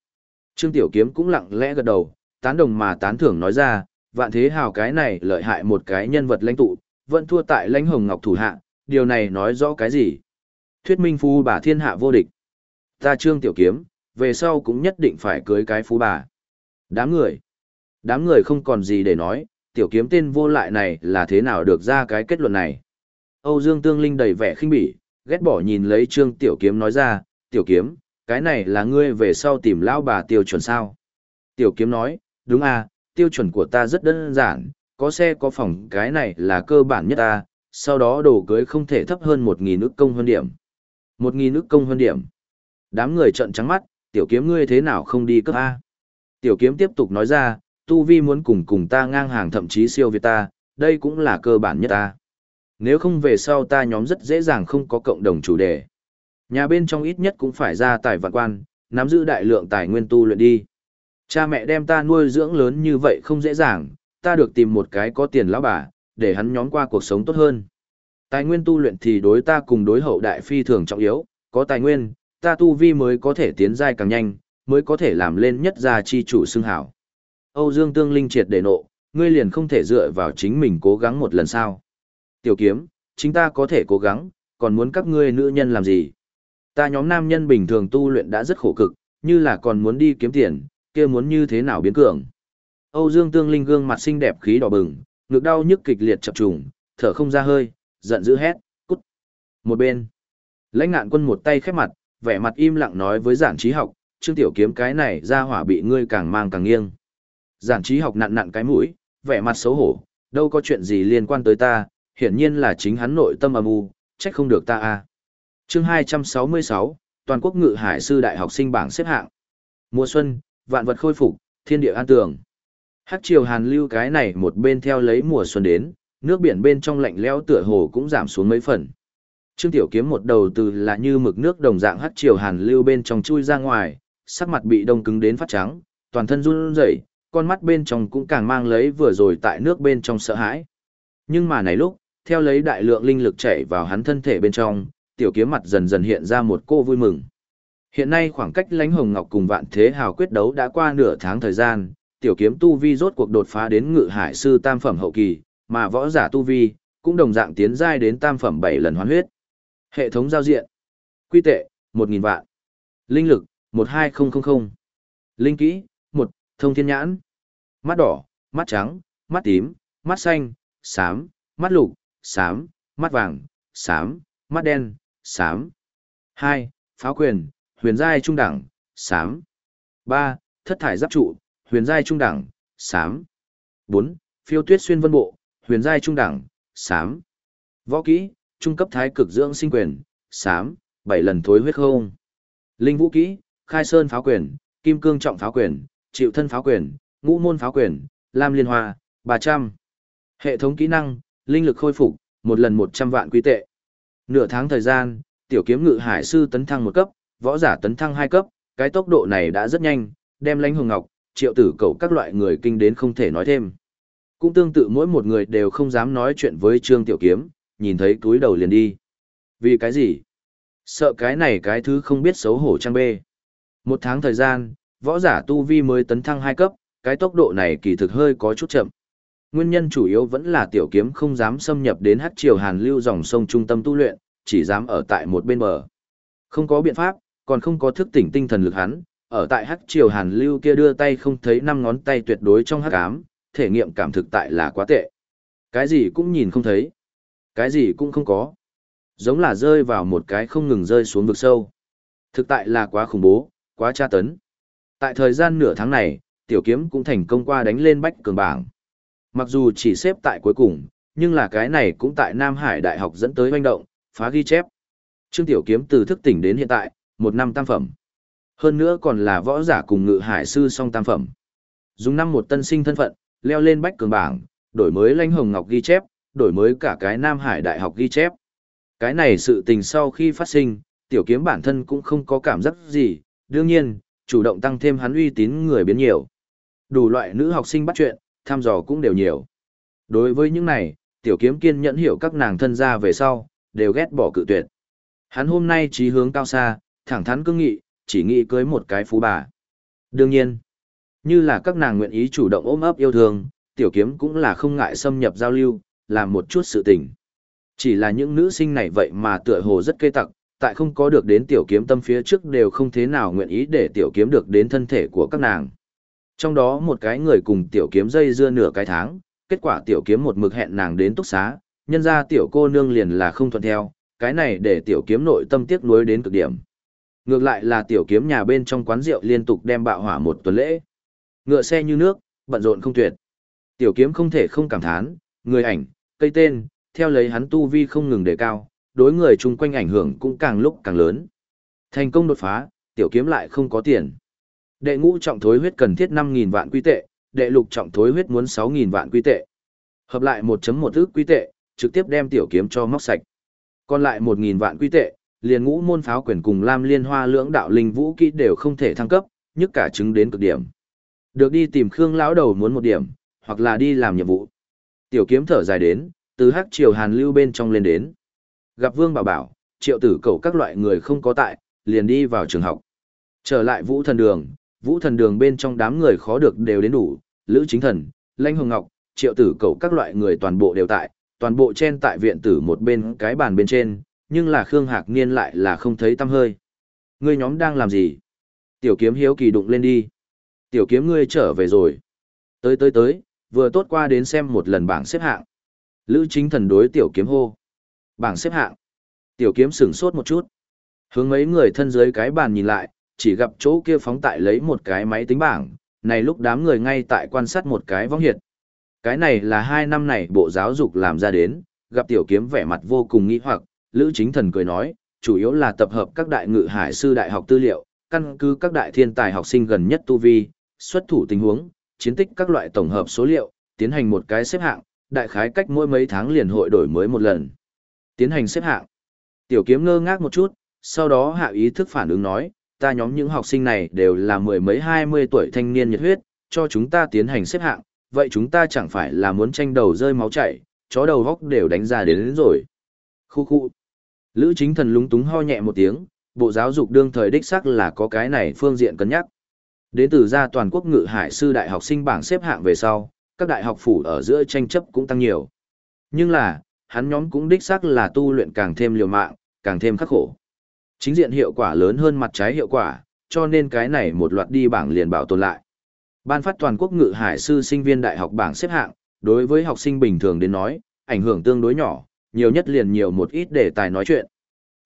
Trương Tiểu Kiếm cũng lặng lẽ gật đầu, tán đồng mà tán thưởng nói ra, vạn thế hào cái này lợi hại một cái nhân vật lãnh tụ, vẫn thua tại lãnh hồng ngọc thủ hạ, điều này nói rõ cái gì? Thuyết minh phu bà thiên hạ vô địch. Ta Trương Tiểu Kiếm, về sau cũng nhất định phải cưới cái phú bà. Đám người. Đám người không còn gì để nói, Tiểu Kiếm tên vô lại này là thế nào được ra cái kết luận này. Âu Dương Tương Linh đầy vẻ khinh bỉ, ghét bỏ nhìn lấy Trương Tiểu Kiếm nói ra, Tiểu Kiếm, cái này là ngươi về sau tìm lão bà tiêu chuẩn sao? Tiểu kiếm nói, đúng à, tiêu chuẩn của ta rất đơn giản, có xe có phòng cái này là cơ bản nhất ta, sau đó đồ cưới không thể thấp hơn một nghìn ức công hơn điểm. Một nghìn ức công hơn điểm. Đám người trợn trắng mắt, tiểu kiếm ngươi thế nào không đi cấp A? Tiểu kiếm tiếp tục nói ra, tu vi muốn cùng cùng ta ngang hàng thậm chí siêu việt ta, đây cũng là cơ bản nhất ta. Nếu không về sau ta nhóm rất dễ dàng không có cộng đồng chủ đề. Nhà bên trong ít nhất cũng phải ra tài vạn quan, nắm giữ đại lượng tài nguyên tu luyện đi. Cha mẹ đem ta nuôi dưỡng lớn như vậy không dễ dàng, ta được tìm một cái có tiền lão bà, để hắn nhóm qua cuộc sống tốt hơn. Tài nguyên tu luyện thì đối ta cùng đối hậu đại phi thường trọng yếu, có tài nguyên, ta tu vi mới có thể tiến giai càng nhanh, mới có thể làm lên nhất gia chi chủ xưng hảo. Âu Dương Tương Linh triệt để nộ, ngươi liền không thể dựa vào chính mình cố gắng một lần sao. Tiểu kiếm, chính ta có thể cố gắng, còn muốn các ngươi nữ nhân làm gì? Ta nhóm nam nhân bình thường tu luyện đã rất khổ cực, như là còn muốn đi kiếm tiền, kia muốn như thế nào biến cường. Âu Dương Tương Linh gương mặt xinh đẹp khí đỏ bừng, ngực đau nhức kịch liệt chập trùng, thở không ra hơi, giận dữ hét, cút. Một bên, lãnh ngạn quân một tay khép mặt, vẻ mặt im lặng nói với giản trí học, trương tiểu kiếm cái này ra hỏa bị ngươi càng mang càng nghiêng. Giản trí học nặn nặn cái mũi, vẻ mặt xấu hổ, đâu có chuyện gì liên quan tới ta, hiển nhiên là chính hắn nội tâm âm u, trách không được ta a. À. Chương 266, toàn quốc ngự hải sư đại học sinh bảng xếp hạng. Mùa xuân, vạn vật khôi phục, thiên địa an tường. Hắc triều hàn lưu cái này một bên theo lấy mùa xuân đến, nước biển bên trong lạnh lẽo tựa hồ cũng giảm xuống mấy phần. Trương Tiểu Kiếm một đầu từ là như mực nước đồng dạng hắc triều hàn lưu bên trong chui ra ngoài, sắc mặt bị đông cứng đến phát trắng, toàn thân run rẩy, con mắt bên trong cũng càng mang lấy vừa rồi tại nước bên trong sợ hãi. Nhưng mà này lúc, theo lấy đại lượng linh lực chảy vào hắn thân thể bên trong, tiểu kiếm mặt dần dần hiện ra một cô vui mừng. Hiện nay khoảng cách lãnh hồng ngọc cùng vạn thế hào quyết đấu đã qua nửa tháng thời gian, tiểu kiếm tu vi rốt cuộc đột phá đến ngự hải sư tam phẩm hậu kỳ, mà võ giả tu vi cũng đồng dạng tiến giai đến tam phẩm 7 lần hoán huyết. Hệ thống giao diện. Quy tệ, 1000 vạn. Linh lực, 12000. Linh kỹ, 1, thông thiên nhãn. Mắt đỏ, mắt trắng, mắt tím, mắt xanh, xám, mắt lục, xám, mắt vàng, xám, mắt đen, xám. 2. Pháo quyền, huyền giai trung đẳng, xám. 3. Thất thải giáp trụ, huyền giai trung đẳng, xám. 4. Phiêu tuyết xuyên vân bộ, huyền giai trung đẳng, xám. Võ kỹ, trung cấp thái cực dưỡng sinh quyền, xám, 7 lần thối huyết không. Linh vũ kỹ, khai sơn pháo quyền, kim cương trọng pháo quyền, chịu thân pháo quyền, ngũ môn pháo quyền, lam liên hoa, 300. Hệ thống kỹ năng, linh lực khôi phục, một lần 100 vạn quý tệ. Nửa tháng thời gian, tiểu kiếm ngự hải sư tấn thăng một cấp, võ giả tấn thăng hai cấp, cái tốc độ này đã rất nhanh, đem lãnh hồng ngọc, triệu tử cầu các loại người kinh đến không thể nói thêm. Cũng tương tự mỗi một người đều không dám nói chuyện với trương tiểu kiếm, nhìn thấy túi đầu liền đi. Vì cái gì? Sợ cái này cái thứ không biết xấu hổ trang bê. Một tháng thời gian, võ giả tu vi mới tấn thăng hai cấp, cái tốc độ này kỳ thực hơi có chút chậm. Nguyên nhân chủ yếu vẫn là tiểu kiếm không dám xâm nhập đến hát triều hàn lưu dòng sông trung tâm tu luyện, chỉ dám ở tại một bên bờ. Không có biện pháp, còn không có thức tỉnh tinh thần lực hắn, ở tại hắc triều hàn lưu kia đưa tay không thấy năm ngón tay tuyệt đối trong hắc ám, thể nghiệm cảm thực tại là quá tệ. Cái gì cũng nhìn không thấy, cái gì cũng không có. Giống là rơi vào một cái không ngừng rơi xuống vực sâu. Thực tại là quá khủng bố, quá tra tấn. Tại thời gian nửa tháng này, tiểu kiếm cũng thành công qua đánh lên bách cường bảng. Mặc dù chỉ xếp tại cuối cùng, nhưng là cái này cũng tại Nam Hải Đại học dẫn tới hoành động, phá ghi chép. Trương Tiểu Kiếm từ thức tỉnh đến hiện tại, một năm tam phẩm. Hơn nữa còn là võ giả cùng ngự hải sư song tam phẩm. Dùng năm một tân sinh thân phận, leo lên bách cường bảng, đổi mới lãnh hồng ngọc ghi chép, đổi mới cả cái Nam Hải Đại học ghi chép. Cái này sự tình sau khi phát sinh, tiểu kiếm bản thân cũng không có cảm giác gì, đương nhiên, chủ động tăng thêm hắn uy tín người biến nhiều. Đủ loại nữ học sinh bắt chuyện, thăm dò cũng đều nhiều. Đối với những này, tiểu kiếm kiên nhẫn hiểu các nàng thân gia về sau, đều ghét bỏ cự tuyệt. Hắn hôm nay trí hướng cao xa, thẳng thắn cương nghị, chỉ nghĩ cưới một cái phú bà. Đương nhiên, như là các nàng nguyện ý chủ động ôm ấp yêu thương, tiểu kiếm cũng là không ngại xâm nhập giao lưu, làm một chút sự tình. Chỉ là những nữ sinh này vậy mà tựa hồ rất kê tặc, tại không có được đến tiểu kiếm tâm phía trước đều không thế nào nguyện ý để tiểu kiếm được đến thân thể của các nàng. Trong đó một cái người cùng tiểu kiếm dây dưa nửa cái tháng, kết quả tiểu kiếm một mực hẹn nàng đến túc xá, nhân ra tiểu cô nương liền là không thuận theo, cái này để tiểu kiếm nội tâm tiếc nuối đến cực điểm. Ngược lại là tiểu kiếm nhà bên trong quán rượu liên tục đem bạo hỏa một tuần lễ. Ngựa xe như nước, bận rộn không tuyệt. Tiểu kiếm không thể không cảm thán, người ảnh, cây tên, theo lấy hắn tu vi không ngừng đề cao, đối người chung quanh ảnh hưởng cũng càng lúc càng lớn. Thành công đột phá, tiểu kiếm lại không có tiền. Đệ ngũ trọng thối huyết cần thiết 5.000 vạn quy tệ, đệ lục trọng thối huyết muốn 6.000 vạn quy tệ. Hợp lại 1.1 ước quy tệ, trực tiếp đem tiểu kiếm cho móc sạch. Còn lại 1.000 vạn quy tệ, liền ngũ môn pháo quyền cùng lam liên hoa lưỡng đạo linh vũ kỹ đều không thể thăng cấp, nhất cả chứng đến cực điểm. Được đi tìm Khương lão đầu muốn một điểm, hoặc là đi làm nhiệm vụ. Tiểu kiếm thở dài đến, từ hắc triều hàn lưu bên trong lên đến. Gặp Vương Bảo Bảo, triệu tử cầu các loại người không có tại, liền đi vào trường học. Trở lại vũ thần đường, vũ thần đường bên trong đám người khó được đều đến đủ, Lữ Chính Thần, Lãnh Hồng Ngọc, Triệu Tử Cầu các loại người toàn bộ đều tại, toàn bộ chen tại viện tử một bên cái bàn bên trên, nhưng là Khương Hạc Niên lại là không thấy tâm hơi. Ngươi nhóm đang làm gì? Tiểu kiếm hiếu kỳ đụng lên đi. Tiểu kiếm ngươi trở về rồi. Tới tới tới, vừa tốt qua đến xem một lần bảng xếp hạng. Lữ chính thần đối tiểu kiếm hô. Bảng xếp hạng. Tiểu kiếm sửng sốt một chút. Hướng mấy người thân dưới cái bàn nhìn lại, chỉ gặp chỗ kia phóng tại lấy một cái máy tính bảng. Này lúc đám người ngay tại quan sát một cái vong hiệt. Cái này là hai năm này bộ giáo dục làm ra đến, gặp tiểu kiếm vẻ mặt vô cùng nghi hoặc, Lữ chính thần cười nói, chủ yếu là tập hợp các đại ngự hải sư đại học tư liệu, căn cứ các đại thiên tài học sinh gần nhất tu vi, xuất thủ tình huống, chiến tích các loại tổng hợp số liệu, tiến hành một cái xếp hạng, đại khái cách mỗi mấy tháng liền hội đổi mới một lần. Tiến hành xếp hạng. Tiểu kiếm ngơ ngác một chút, sau đó hạ ý thức phản ứng nói, ta nhóm những học sinh này đều là mười mấy hai mươi tuổi thanh niên nhiệt huyết, cho chúng ta tiến hành xếp hạng, vậy chúng ta chẳng phải là muốn tranh đầu rơi máu chảy, chó đầu góc đều đánh ra đến, đến rồi. Khu khu. Lữ chính thần lúng túng ho nhẹ một tiếng, bộ giáo dục đương thời đích sắc là có cái này phương diện cân nhắc. Đến từ ra toàn quốc ngự hải sư đại học sinh bảng xếp hạng về sau, các đại học phủ ở giữa tranh chấp cũng tăng nhiều. Nhưng là, hắn nhóm cũng đích xác là tu luyện càng thêm liều mạng, càng thêm khắc khổ. Chính diện hiệu quả lớn hơn mặt trái hiệu quả, cho nên cái này một loạt đi bảng liền bảo tồn lại. Ban phát toàn quốc ngự hải sư sinh viên đại học bảng xếp hạng, đối với học sinh bình thường đến nói, ảnh hưởng tương đối nhỏ, nhiều nhất liền nhiều một ít đề tài nói chuyện.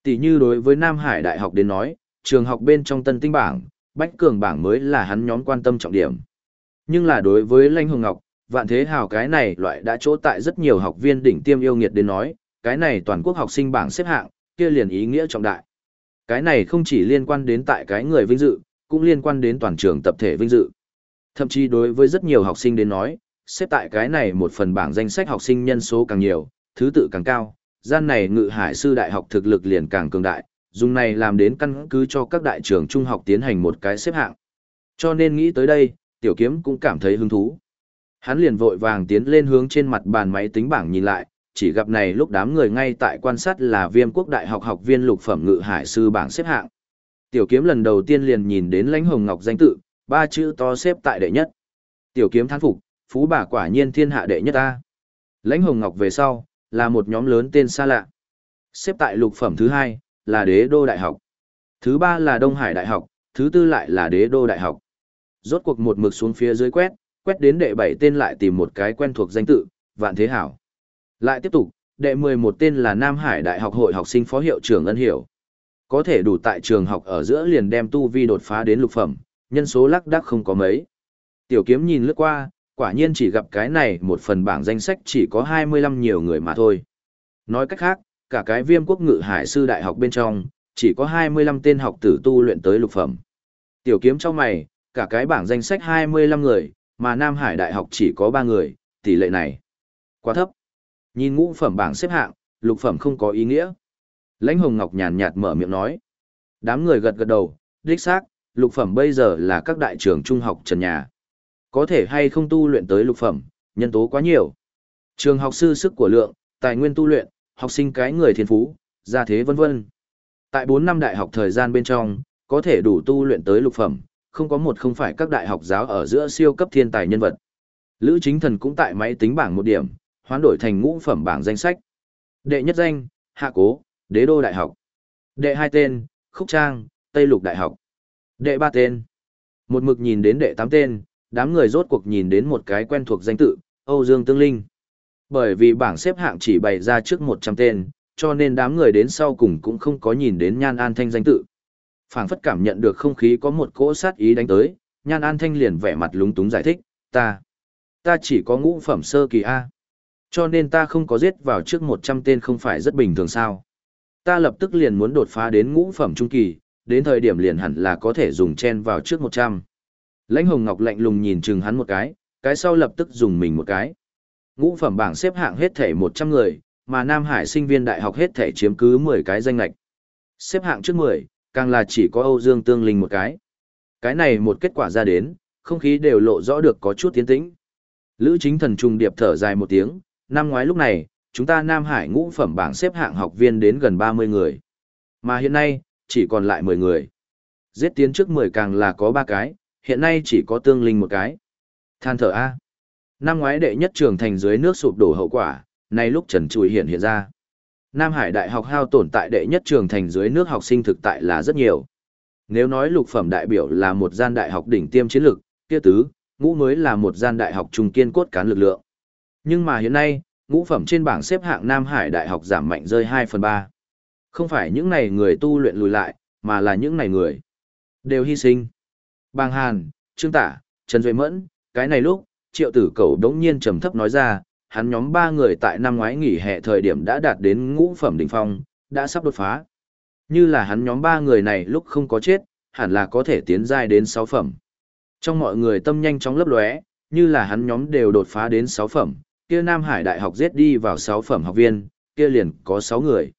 Tỷ như đối với Nam Hải Đại học đến nói, trường học bên trong tân tinh bảng, bách cường bảng mới là hắn nhóm quan tâm trọng điểm. Nhưng là đối với Lanh Hồng Ngọc, vạn thế hào cái này loại đã chỗ tại rất nhiều học viên đỉnh tiêm yêu nghiệt đến nói, cái này toàn quốc học sinh bảng xếp hạng, kia liền ý nghĩa trọng đại. Cái này không chỉ liên quan đến tại cái người vinh dự, cũng liên quan đến toàn trường tập thể vinh dự. Thậm chí đối với rất nhiều học sinh đến nói, xếp tại cái này một phần bảng danh sách học sinh nhân số càng nhiều, thứ tự càng cao, gian này ngự hải sư đại học thực lực liền càng cường đại, dùng này làm đến căn cứ cho các đại trường trung học tiến hành một cái xếp hạng. Cho nên nghĩ tới đây, tiểu kiếm cũng cảm thấy hứng thú. Hắn liền vội vàng tiến lên hướng trên mặt bàn máy tính bảng nhìn lại, chỉ gặp này lúc đám người ngay tại quan sát là viêm quốc đại học học viên lục phẩm ngự hải sư bảng xếp hạng. Tiểu kiếm lần đầu tiên liền nhìn đến lãnh hồng ngọc danh tự, ba chữ to xếp tại đệ nhất. Tiểu kiếm thán phục, phú bà quả nhiên thiên hạ đệ nhất ta. Lãnh hồng ngọc về sau, là một nhóm lớn tên xa lạ. Xếp tại lục phẩm thứ hai, là đế đô đại học. Thứ ba là Đông Hải đại học, thứ tư lại là đế đô đại học. Rốt cuộc một mực xuống phía dưới quét, quét đến đệ bảy tên lại tìm một cái quen thuộc danh tự, Vạn Thế Hảo. Lại tiếp tục, đệ mười một tên là Nam Hải Đại học hội học sinh phó hiệu trưởng Ân Hiểu. Có thể đủ tại trường học ở giữa liền đem tu vi đột phá đến lục phẩm, nhân số lắc đắc không có mấy. Tiểu kiếm nhìn lướt qua, quả nhiên chỉ gặp cái này một phần bảng danh sách chỉ có 25 nhiều người mà thôi. Nói cách khác, cả cái viêm quốc ngự hải sư đại học bên trong, chỉ có 25 tên học tử tu luyện tới lục phẩm. Tiểu kiếm trong mày, cả cái bảng danh sách 25 người, mà Nam Hải đại học chỉ có 3 người, tỷ lệ này quá thấp. Nhìn ngũ phẩm bảng xếp hạng, lục phẩm không có ý nghĩa. Lãnh Hồng Ngọc nhàn nhạt mở miệng nói. Đám người gật gật đầu, đích xác, lục phẩm bây giờ là các đại trường trung học trần nhà có thể hay không tu luyện tới lục phẩm, nhân tố quá nhiều. Trường học sư sức của lượng, tài nguyên tu luyện, học sinh cái người thiên phú, gia thế vân vân. Tại 4 năm đại học thời gian bên trong, có thể đủ tu luyện tới lục phẩm, không có một không phải các đại học giáo ở giữa siêu cấp thiên tài nhân vật. Lữ Chính Thần cũng tại máy tính bảng một điểm, hoán đổi thành ngũ phẩm bảng danh sách. Đệ nhất danh, Hạ Cố, Đế Đô Đại học. Đệ hai tên, Khúc Trang, Tây Lục Đại học. Đệ ba tên. Một mực nhìn đến đệ tám tên, đám người rốt cuộc nhìn đến một cái quen thuộc danh tự, Âu Dương Tương Linh. Bởi vì bảng xếp hạng chỉ bày ra trước 100 tên, cho nên đám người đến sau cùng cũng không có nhìn đến Nhan An Thanh danh tự. phảng phất cảm nhận được không khí có một cỗ sát ý đánh tới, Nhan An Thanh liền vẻ mặt lúng túng giải thích, ta, ta chỉ có ngũ phẩm sơ kỳ A. Cho nên ta không có giết vào trước 100 tên không phải rất bình thường sao. Ta lập tức liền muốn đột phá đến ngũ phẩm trung kỳ, đến thời điểm liền hẳn là có thể dùng chen vào trước 100. Lãnh Hồng Ngọc lạnh lùng nhìn chừng hắn một cái, cái sau lập tức dùng mình một cái. Ngũ phẩm bảng xếp hạng hết thể 100 người, mà Nam Hải sinh viên đại học hết thể chiếm cứ 10 cái danh lạch. Xếp hạng trước 10, càng là chỉ có Âu Dương Tương Linh một cái. Cái này một kết quả ra đến, không khí đều lộ rõ được có chút tiến tĩnh. Lữ chính thần trùng điệp thở dài một tiếng, năm ngoái lúc này, chúng ta Nam Hải ngũ phẩm bảng xếp hạng học viên đến gần 30 người. Mà hiện nay, chỉ còn lại 10 người. Giết tiến trước 10 càng là có 3 cái, hiện nay chỉ có tương linh một cái. Than thở A. Năm ngoái đệ nhất trường thành dưới nước sụp đổ hậu quả, nay lúc trần trùi hiện hiện ra. Nam Hải Đại học hao tổn tại đệ nhất trường thành dưới nước học sinh thực tại là rất nhiều. Nếu nói lục phẩm đại biểu là một gian đại học đỉnh tiêm chiến lược, kia tứ, ngũ mới là một gian đại học trung kiên cốt cán lực lượng. Nhưng mà hiện nay, ngũ phẩm trên bảng xếp hạng Nam Hải Đại học giảm mạnh rơi 2 phần 3. Không phải những này người tu luyện lùi lại, mà là những này người đều hy sinh. Bàng Hàn, Trương Tả, Trần Duệ Mẫn, cái này lúc, triệu tử cầu đống nhiên trầm thấp nói ra, hắn nhóm ba người tại năm ngoái nghỉ hè thời điểm đã đạt đến ngũ phẩm đỉnh phong, đã sắp đột phá. Như là hắn nhóm ba người này lúc không có chết, hẳn là có thể tiến giai đến sáu phẩm. Trong mọi người tâm nhanh chóng lấp lóe, như là hắn nhóm đều đột phá đến sáu phẩm, kia Nam Hải Đại học giết đi vào sáu phẩm học viên, kia liền có sáu người.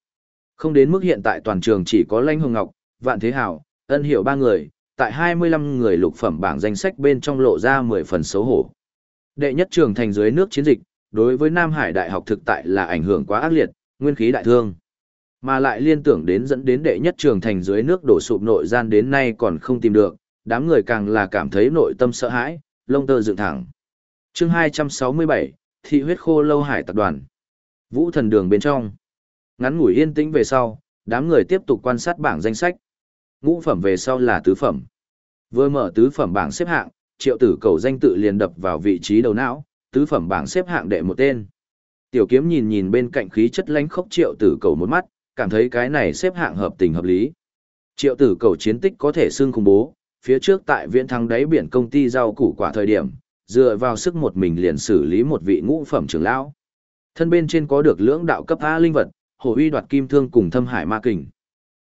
Không đến mức hiện tại toàn trường chỉ có Lanh Hồng Ngọc, Vạn Thế Hảo, Ân Hiểu ba người, tại 25 người lục phẩm bảng danh sách bên trong lộ ra 10 phần xấu hổ. Đệ nhất trường thành dưới nước chiến dịch, đối với Nam Hải Đại học thực tại là ảnh hưởng quá ác liệt, nguyên khí đại thương. Mà lại liên tưởng đến dẫn đến đệ nhất trường thành dưới nước đổ sụp nội gian đến nay còn không tìm được, đám người càng là cảm thấy nội tâm sợ hãi, lông tơ dựng thẳng. chương 267, thị huyết khô lâu hải tập đoàn. Vũ thần đường bên trong. Ngắn ngủi yên tĩnh về sau, đám người tiếp tục quan sát bảng danh sách. Ngũ phẩm về sau là tứ phẩm. Vừa mở tứ phẩm bảng xếp hạng, triệu tử cầu danh tự liền đập vào vị trí đầu não, tứ phẩm bảng xếp hạng đệ một tên. Tiểu kiếm nhìn nhìn bên cạnh khí chất lánh khốc triệu tử cầu một mắt, cảm thấy cái này xếp hạng hợp tình hợp lý. Triệu tử cầu chiến tích có thể xưng khủng bố, phía trước tại viễn thăng đáy biển công ty rau củ quả thời điểm, dựa vào sức một mình liền xử lý một vị ngũ phẩm trưởng lão. Thân bên trên có được lưỡng đạo cấp A linh vật, hổ uy đoạt kim thương cùng thâm hải ma kình.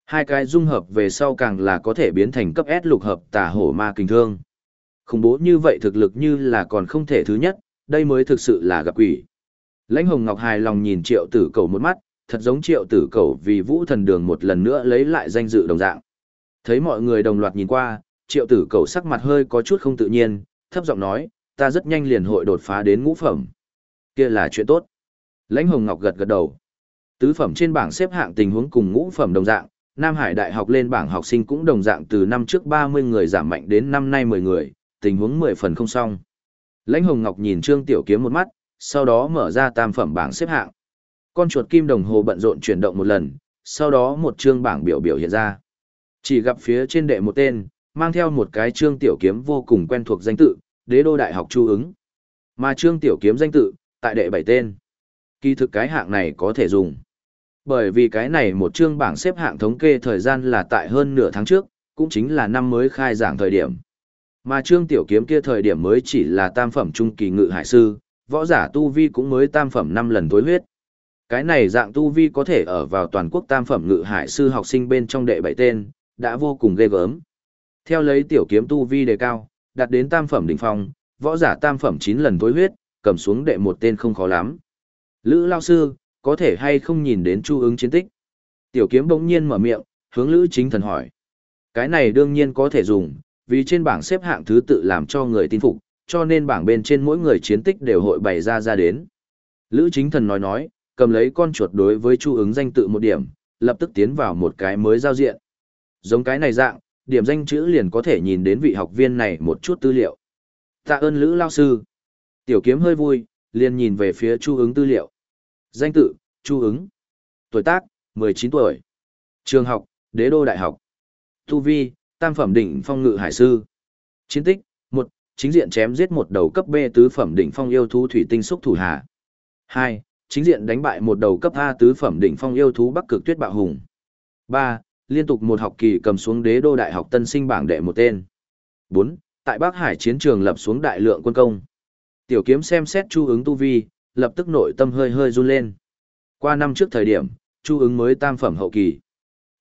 Hai cái dung hợp về sau càng là có thể biến thành cấp S lục hợp tà hổ ma kinh thương. Khủng bố như vậy thực lực như là còn không thể thứ nhất, đây mới thực sự là gặp quỷ. Lãnh Hồng Ngọc hài lòng nhìn triệu tử cầu một mắt, thật giống triệu tử cầu vì vũ thần đường một lần nữa lấy lại danh dự đồng dạng. Thấy mọi người đồng loạt nhìn qua, triệu tử cầu sắc mặt hơi có chút không tự nhiên, thấp giọng nói, ta rất nhanh liền hội đột phá đến ngũ phẩm. kia là chuyện tốt. Lãnh Hồng Ngọc gật gật đầu. Tứ phẩm trên bảng xếp hạng tình huống cùng ngũ phẩm đồng dạng, Nam Hải Đại học lên bảng học sinh cũng đồng dạng từ năm trước 30 người giảm mạnh đến năm nay 10 người, tình huống 10 phần không xong. Lãnh Hồng Ngọc nhìn Trương Tiểu Kiếm một mắt, sau đó mở ra tam phẩm bảng xếp hạng. Con chuột kim đồng hồ bận rộn chuyển động một lần, sau đó một chương bảng biểu biểu hiện ra. Chỉ gặp phía trên đệ một tên, mang theo một cái Trương Tiểu Kiếm vô cùng quen thuộc danh tự, Đế đô đại học Chu ứng. Mà Trương Tiểu Kiếm danh tự, tại đệ bảy tên. Kỳ thực cái hạng này có thể dùng. Bởi vì cái này một chương bảng xếp hạng thống kê thời gian là tại hơn nửa tháng trước, cũng chính là năm mới khai giảng thời điểm. Mà trương tiểu kiếm kia thời điểm mới chỉ là tam phẩm trung kỳ ngự hải sư, võ giả tu vi cũng mới tam phẩm năm lần tối huyết. Cái này dạng tu vi có thể ở vào toàn quốc tam phẩm ngự hải sư học sinh bên trong đệ bảy tên, đã vô cùng ghê gớm. Theo lấy tiểu kiếm tu vi đề cao, đạt đến tam phẩm đỉnh phong, võ giả tam phẩm chín lần tối huyết, cầm xuống đệ một tên không khó lắm. Lữ lao sư, có thể hay không nhìn đến chu ứng chiến tích? Tiểu kiếm bỗng nhiên mở miệng, hướng Lữ chính thần hỏi. Cái này đương nhiên có thể dùng, vì trên bảng xếp hạng thứ tự làm cho người tin phục, cho nên bảng bên trên mỗi người chiến tích đều hội bày ra ra đến. Lữ chính thần nói nói, cầm lấy con chuột đối với chu ứng danh tự một điểm, lập tức tiến vào một cái mới giao diện. Giống cái này dạng, điểm danh chữ liền có thể nhìn đến vị học viên này một chút tư liệu. Tạ ơn Lữ lao sư. Tiểu kiếm hơi vui, liền nhìn về phía chu ứng tư liệu. Danh tự, chu ứng. Tuổi tác, 19 tuổi. Trường học, đế đô đại học. Tu vi, tam phẩm đỉnh phong ngự hải sư. Chiến tích, một Chính diện chém giết một đầu cấp B tứ phẩm đỉnh phong yêu thú thủy tinh xúc thủ hạ. hai Chính diện đánh bại một đầu cấp A tứ phẩm đỉnh phong yêu thú Bắc Cực Tuyết Bạo Hùng. ba Liên tục một học kỳ cầm xuống đế đô đại học tân sinh bảng đệ một tên. bốn Tại Bắc Hải chiến trường lập xuống đại lượng quân công. Tiểu kiếm xem xét chu ứng tu vi, lập tức nội tâm hơi hơi run lên. Qua năm trước thời điểm, chu ứng mới tam phẩm hậu kỳ.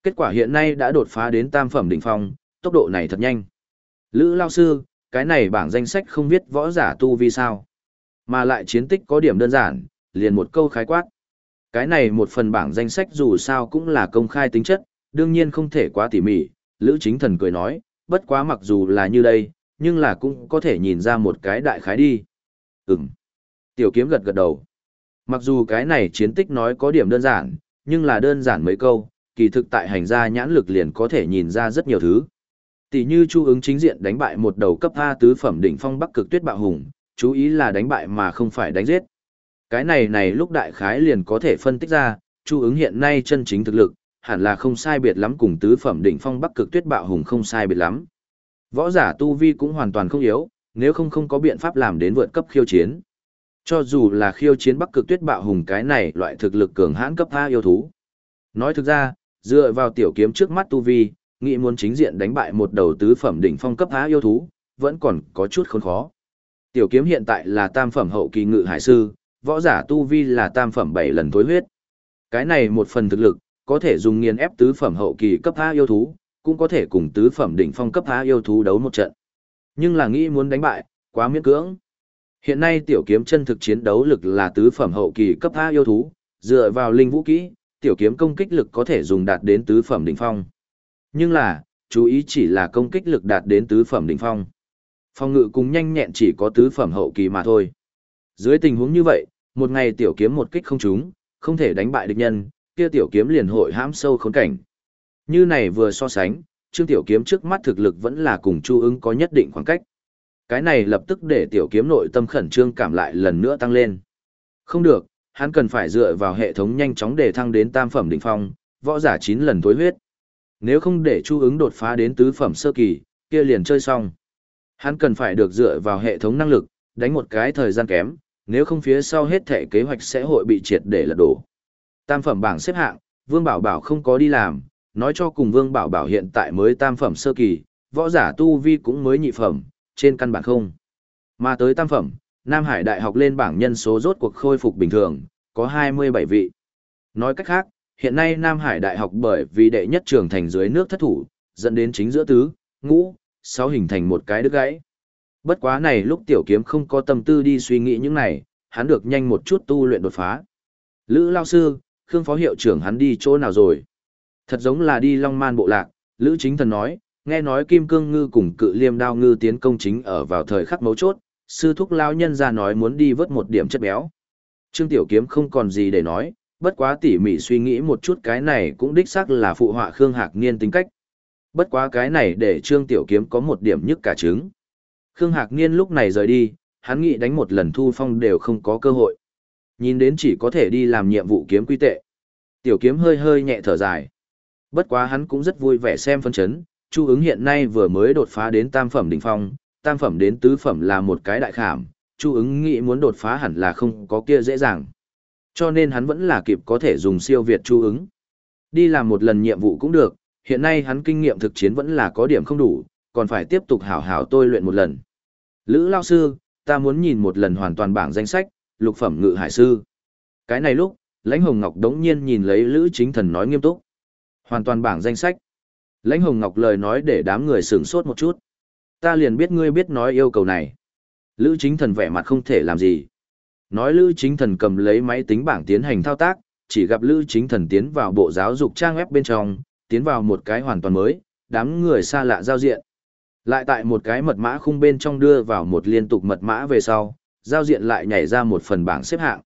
Kết quả hiện nay đã đột phá đến tam phẩm đỉnh phong, tốc độ này thật nhanh. Lữ lao sư, cái này bảng danh sách không viết võ giả tu vi sao. Mà lại chiến tích có điểm đơn giản, liền một câu khái quát. Cái này một phần bảng danh sách dù sao cũng là công khai tính chất, đương nhiên không thể quá tỉ mỉ. Lữ chính thần cười nói, bất quá mặc dù là như đây, nhưng là cũng có thể nhìn ra một cái đại khái đi. Ừm. Tiểu kiếm gật gật đầu. Mặc dù cái này chiến tích nói có điểm đơn giản, nhưng là đơn giản mấy câu, kỳ thực tại hành gia nhãn lực liền có thể nhìn ra rất nhiều thứ. Tỷ như Chu ứng chính diện đánh bại một đầu cấp A tứ phẩm đỉnh phong Bắc Cực Tuyết Bạo Hùng, Chú ý là đánh bại mà không phải đánh giết. Cái này này lúc đại khái liền có thể phân tích ra, Chu ứng hiện nay chân chính thực lực, hẳn là không sai biệt lắm cùng tứ phẩm đỉnh phong Bắc Cực Tuyết Bạo Hùng không sai biệt lắm. Võ giả tu vi cũng hoàn toàn không yếu, nếu không không có biện pháp làm đến vượt cấp khiêu chiến. Cho dù là khiêu chiến Bắc Cực Tuyết Bạo Hùng cái này loại thực lực cường hãn cấp A yêu thú. Nói thực ra, dựa vào tiểu kiếm trước mắt tu vi, nghĩ muốn chính diện đánh bại một đầu tứ phẩm đỉnh phong cấp A yêu thú, vẫn còn có chút khốn khó. Tiểu kiếm hiện tại là tam phẩm hậu kỳ ngự hải sư, võ giả tu vi là tam phẩm bảy lần tối huyết. Cái này một phần thực lực, có thể dùng nghiền ép tứ phẩm hậu kỳ cấp A yêu thú, cũng có thể cùng tứ phẩm đỉnh phong cấp A yêu thú đấu một trận. Nhưng là nghĩ muốn đánh bại, quá miễn cưỡng. Hiện nay tiểu kiếm chân thực chiến đấu lực là tứ phẩm hậu kỳ cấp A yêu thú, dựa vào linh vũ kỹ, tiểu kiếm công kích lực có thể dùng đạt đến tứ phẩm đỉnh phong. Nhưng là, chú ý chỉ là công kích lực đạt đến tứ phẩm đỉnh phong. Phong ngự cùng nhanh nhẹn chỉ có tứ phẩm hậu kỳ mà thôi. Dưới tình huống như vậy, một ngày tiểu kiếm một kích không trúng, không thể đánh bại địch nhân, kia tiểu kiếm liền hội hãm sâu khốn cảnh. Như này vừa so sánh, Trương Tiểu Kiếm trước mắt thực lực vẫn là cùng Chu ứng có nhất định khoảng cách. Cái này lập tức để Tiểu Kiếm nội tâm khẩn trương cảm lại lần nữa tăng lên. Không được, hắn cần phải dựa vào hệ thống nhanh chóng để thăng đến tam phẩm đỉnh phong, võ giả 9 lần tối huyết. Nếu không để Chu ứng đột phá đến tứ phẩm sơ kỳ, kia liền chơi xong. Hắn cần phải được dựa vào hệ thống năng lực, đánh một cái thời gian kém, nếu không phía sau hết thể kế hoạch sẽ hội bị triệt để lật đổ. Tam phẩm bảng xếp hạng, Vương Bảo Bảo không có đi làm, nói cho cùng Vương Bảo Bảo hiện tại mới tam phẩm sơ kỳ, võ giả tu vi cũng mới nhị phẩm, trên căn bản không. Mà tới tam phẩm, Nam Hải Đại học lên bảng nhân số rốt cuộc khôi phục bình thường, có 27 vị. Nói cách khác, hiện nay Nam Hải Đại học bởi vì đệ nhất trường thành dưới nước thất thủ, dẫn đến chính giữa tứ, ngũ, sáu hình thành một cái đứt gãy. Bất quá này lúc tiểu kiếm không có tâm tư đi suy nghĩ những này, hắn được nhanh một chút tu luyện đột phá. Lữ lao sư, Khương phó hiệu trưởng hắn đi chỗ nào rồi? Thật giống là đi Long Man bộ lạc, Lữ chính thần nói, nghe nói Kim Cương Ngư cùng cự liêm đao ngư tiến công chính ở vào thời khắc mấu chốt, sư thúc lao nhân ra nói muốn đi vớt một điểm chất béo. Trương Tiểu Kiếm không còn gì để nói, bất quá tỉ mỉ suy nghĩ một chút cái này cũng đích xác là phụ họa Khương Hạc Niên tính cách. Bất quá cái này để Trương Tiểu Kiếm có một điểm nhức cả trứng. Khương Hạc Niên lúc này rời đi, hắn nghĩ đánh một lần thu phong đều không có cơ hội. Nhìn đến chỉ có thể đi làm nhiệm vụ kiếm quy tệ. Tiểu kiếm hơi hơi nhẹ thở dài. Bất quá hắn cũng rất vui vẻ xem phân chấn, Chu ứng hiện nay vừa mới đột phá đến tam phẩm đỉnh phong, tam phẩm đến tứ phẩm là một cái đại khảm, Chu ứng nghĩ muốn đột phá hẳn là không có kia dễ dàng. Cho nên hắn vẫn là kịp có thể dùng siêu việt Chu ứng. Đi làm một lần nhiệm vụ cũng được, hiện nay hắn kinh nghiệm thực chiến vẫn là có điểm không đủ, còn phải tiếp tục hảo hảo tôi luyện một lần. Lữ lao sư, ta muốn nhìn một lần hoàn toàn bảng danh sách, lục phẩm ngự hải sư. Cái này lúc, lãnh hồng ngọc đống nhiên nhìn lấy lữ chính thần nói nghiêm túc hoàn toàn bảng danh sách lãnh hồng ngọc lời nói để đám người sửng sốt một chút. Ta liền biết ngươi biết nói yêu cầu này. Lữ chính thần vẻ mặt không thể làm gì. Nói lữ chính thần cầm lấy máy tính bảng tiến hành thao tác chỉ gặp lữ chính thần tiến vào bộ giáo dục trang web bên trong tiến vào một cái hoàn toàn mới đám người xa lạ giao diện. Lại tại một cái mật mã khung bên trong đưa vào một liên tục mật mã về sau giao diện lại nhảy ra một phần bảng xếp hạng.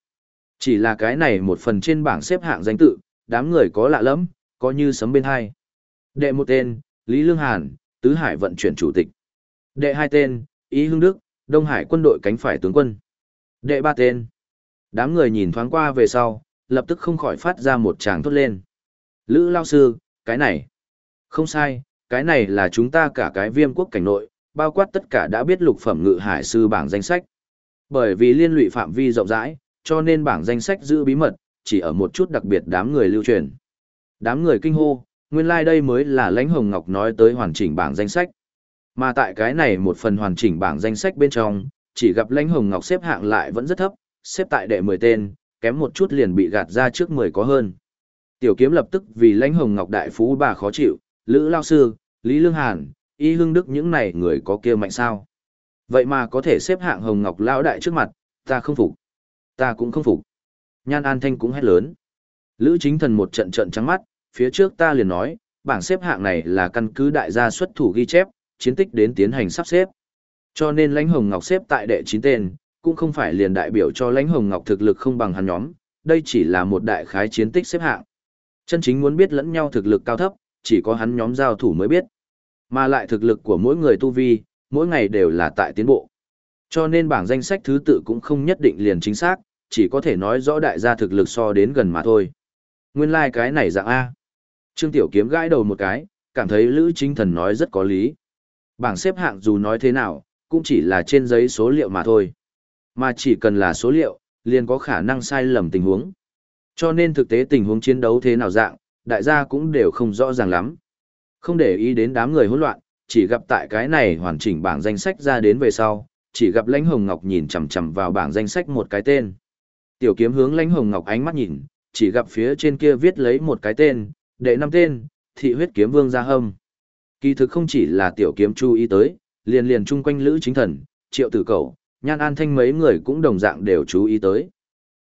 Chỉ là cái này một phần trên bảng xếp hạng danh tự, đám người có lạ lắm, có như sấm bên hai. Đệ một tên, Lý Lương Hàn, Tứ Hải vận chuyển chủ tịch. Đệ hai tên, Ý Hưng Đức, Đông Hải quân đội cánh phải tướng quân. Đệ ba tên. Đám người nhìn thoáng qua về sau, lập tức không khỏi phát ra một tràng thốt lên. Lữ Lao Sư, cái này. Không sai, cái này là chúng ta cả cái viêm quốc cảnh nội, bao quát tất cả đã biết lục phẩm ngự hải sư bảng danh sách. Bởi vì liên lụy phạm vi rộng rãi, cho nên bảng danh sách giữ bí mật, chỉ ở một chút đặc biệt đám người lưu truyền. Đám người kinh hô, nguyên lai like đây mới là lãnh hồng ngọc nói tới hoàn chỉnh bảng danh sách. Mà tại cái này một phần hoàn chỉnh bảng danh sách bên trong, chỉ gặp lãnh hồng ngọc xếp hạng lại vẫn rất thấp, xếp tại đệ 10 tên, kém một chút liền bị gạt ra trước 10 có hơn. Tiểu kiếm lập tức vì lãnh hồng ngọc đại phú bà khó chịu, Lữ Lao Sư, Lý Lương Hàn, Y hương Đức những này người có kia mạnh sao. Vậy mà có thể xếp hạng hồng ngọc lão đại trước mặt, ta không phục. Ta cũng không phục. Nhan An Thanh cũng hét lớn. Lữ chính thần một trận trận trắng mắt, phía trước ta liền nói, bảng xếp hạng này là căn cứ đại gia xuất thủ ghi chép, chiến tích đến tiến hành sắp xếp. Cho nên lãnh hồng ngọc xếp tại đệ 9 tên, cũng không phải liền đại biểu cho lãnh hồng ngọc thực lực không bằng hắn nhóm, đây chỉ là một đại khái chiến tích xếp hạng. Chân chính muốn biết lẫn nhau thực lực cao thấp, chỉ có hắn nhóm giao thủ mới biết. Mà lại thực lực của mỗi người tu vi, mỗi ngày đều là tại tiến bộ. Cho nên bảng danh sách thứ tự cũng không nhất định liền chính xác, chỉ có thể nói rõ đại gia thực lực so đến gần mà thôi. Nguyên lai like cái này dạng A. Trương Tiểu Kiếm gãi đầu một cái, cảm thấy Lữ Chính Thần nói rất có lý. Bảng xếp hạng dù nói thế nào, cũng chỉ là trên giấy số liệu mà thôi. Mà chỉ cần là số liệu, liền có khả năng sai lầm tình huống. Cho nên thực tế tình huống chiến đấu thế nào dạng, đại gia cũng đều không rõ ràng lắm. Không để ý đến đám người hỗn loạn, chỉ gặp tại cái này hoàn chỉnh bảng danh sách ra đến về sau, chỉ gặp Lãnh Hồng Ngọc nhìn chằm chằm vào bảng danh sách một cái tên. Tiểu kiếm hướng Lãnh Hồng Ngọc ánh mắt nhìn, chỉ gặp phía trên kia viết lấy một cái tên, đệ năm tên, thị huyết kiếm vương gia hâm. Kỳ thực không chỉ là tiểu kiếm chú ý tới, liền liền chung quanh Lữ Chính Thần, Triệu Tử Cầu, Nhan An Thanh mấy người cũng đồng dạng đều chú ý tới.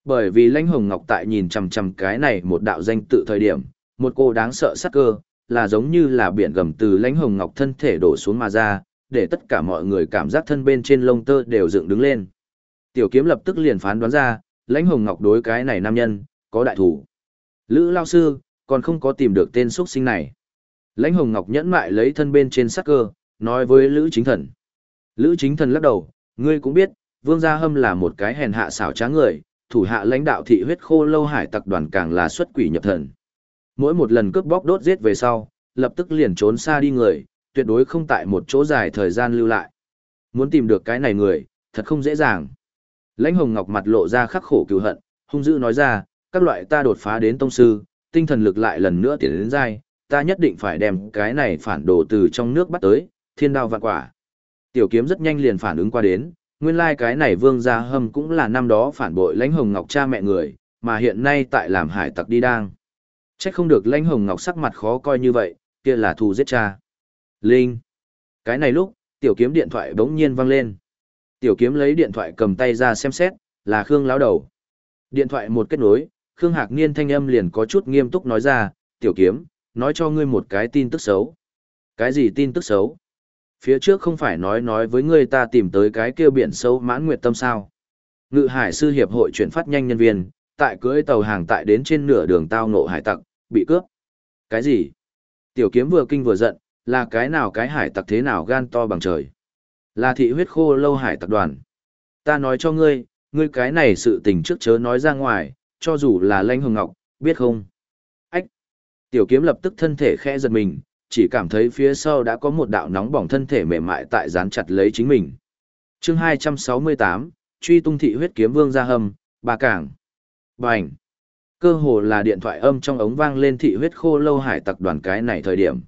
Bởi vì Lãnh Hồng Ngọc tại nhìn chằm chằm cái này một đạo danh tự thời điểm, một cô đáng sợ sắc cơ, là giống như là biển gầm từ Lãnh Hồng Ngọc thân thể đổ xuống mà ra, để tất cả mọi người cảm giác thân bên trên lông tơ đều dựng đứng lên. Tiểu kiếm lập tức liền phán đoán ra, Lãnh Hồng Ngọc đối cái này nam nhân, có đại thủ. Lữ Lao Sư, còn không có tìm được tên xuất sinh này. Lãnh Hồng Ngọc nhẫn mại lấy thân bên trên sắc cơ, nói với Lữ Chính Thần. Lữ Chính Thần lắc đầu, ngươi cũng biết, Vương Gia Hâm là một cái hèn hạ xảo trá người, thủ hạ lãnh đạo thị huyết khô lâu hải tặc đoàn càng là xuất quỷ nhập thần. Mỗi một lần cướp bóc đốt giết về sau, lập tức liền trốn xa đi người, tuyệt đối không tại một chỗ dài thời gian lưu lại. Muốn tìm được cái này người, thật không dễ dàng. Lãnh Hồng Ngọc mặt lộ ra khắc khổ cứu hận, hung dữ nói ra, các loại ta đột phá đến tông sư, tinh thần lực lại lần nữa tiến đến dai, ta nhất định phải đem cái này phản đồ từ trong nước bắt tới, thiên đao vạn quả. Tiểu kiếm rất nhanh liền phản ứng qua đến, nguyên lai like cái này vương gia hâm cũng là năm đó phản bội lãnh hồng ngọc cha mẹ người, mà hiện nay tại làm hải tặc đi đang. Trách không được lãnh hồng ngọc sắc mặt khó coi như vậy, kia là thù giết cha. Linh. Cái này lúc, tiểu kiếm điện thoại bỗng nhiên vang lên. Tiểu kiếm lấy điện thoại cầm tay ra xem xét, là Khương lão đầu. Điện thoại một kết nối, Khương Hạc Niên thanh âm liền có chút nghiêm túc nói ra, tiểu kiếm, nói cho ngươi một cái tin tức xấu. Cái gì tin tức xấu? Phía trước không phải nói nói với ngươi ta tìm tới cái kia biển sâu mãn nguyệt tâm sao. Ngự hải sư hiệp hội chuyển phát nhanh nhân viên, tại cưỡi tàu hàng tại đến trên nửa đường tao nộ hải tặc, bị cướp. Cái gì? Tiểu kiếm vừa kinh vừa giận, là cái nào cái hải tặc thế nào gan to bằng trời? Là thị huyết khô lâu hải tặc đoàn. Ta nói cho ngươi, ngươi cái này sự tình trước chớ nói ra ngoài, cho dù là lanh hồng ngọc, biết không? Ách! Tiểu kiếm lập tức thân thể khẽ giật mình, chỉ cảm thấy phía sau đã có một đạo nóng bỏng thân thể mềm mại tại dán chặt lấy chính mình. chương 268, truy tung thị huyết kiếm vương ra hầm, bà cảng. Bành! Cơ hồ là điện thoại âm trong ống vang lên thị huyết khô lâu hải tặc đoàn cái này thời điểm.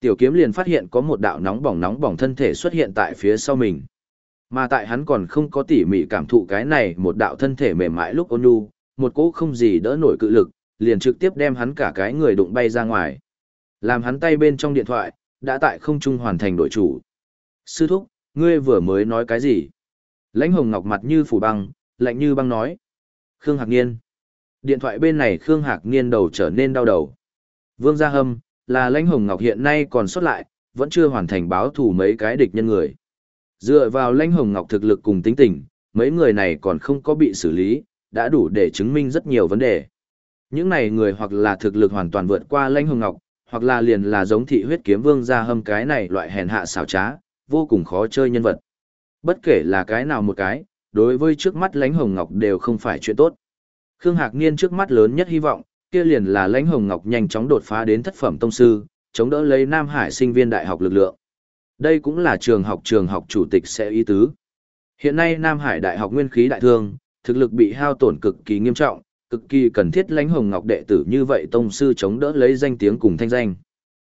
Tiểu kiếm liền phát hiện có một đạo nóng bỏng nóng bỏng thân thể xuất hiện tại phía sau mình. Mà tại hắn còn không có tỉ mỉ cảm thụ cái này một đạo thân thể mềm mại lúc ôn nhu, một cỗ không gì đỡ nổi cự lực, liền trực tiếp đem hắn cả cái người đụng bay ra ngoài. Làm hắn tay bên trong điện thoại, đã tại không trung hoàn thành đội chủ. Sư thúc, ngươi vừa mới nói cái gì? Lãnh hồng ngọc mặt như phủ băng, lạnh như băng nói. Khương Hạc Niên. Điện thoại bên này Khương Hạc Niên đầu trở nên đau đầu. Vương Gia Hâm, là lãnh hồng ngọc hiện nay còn xuất lại, vẫn chưa hoàn thành báo thủ mấy cái địch nhân người. Dựa vào lãnh hồng ngọc thực lực cùng tính tình, mấy người này còn không có bị xử lý, đã đủ để chứng minh rất nhiều vấn đề. Những này người hoặc là thực lực hoàn toàn vượt qua lãnh hồng ngọc, hoặc là liền là giống thị huyết kiếm vương ra hâm cái này loại hèn hạ xảo trá, vô cùng khó chơi nhân vật. Bất kể là cái nào một cái, đối với trước mắt lãnh hồng ngọc đều không phải chuyện tốt. Khương Hạc Niên trước mắt lớn nhất hy vọng, kia liền là lãnh hồng ngọc nhanh chóng đột phá đến thất phẩm tông sư, chống đỡ lấy Nam Hải sinh viên đại học lực lượng. Đây cũng là trường học trường học chủ tịch sẽ ý tứ. Hiện nay Nam Hải đại học nguyên khí đại thương, thực lực bị hao tổn cực kỳ nghiêm trọng, cực kỳ cần thiết lãnh hồng ngọc đệ tử như vậy tông sư chống đỡ lấy danh tiếng cùng thanh danh.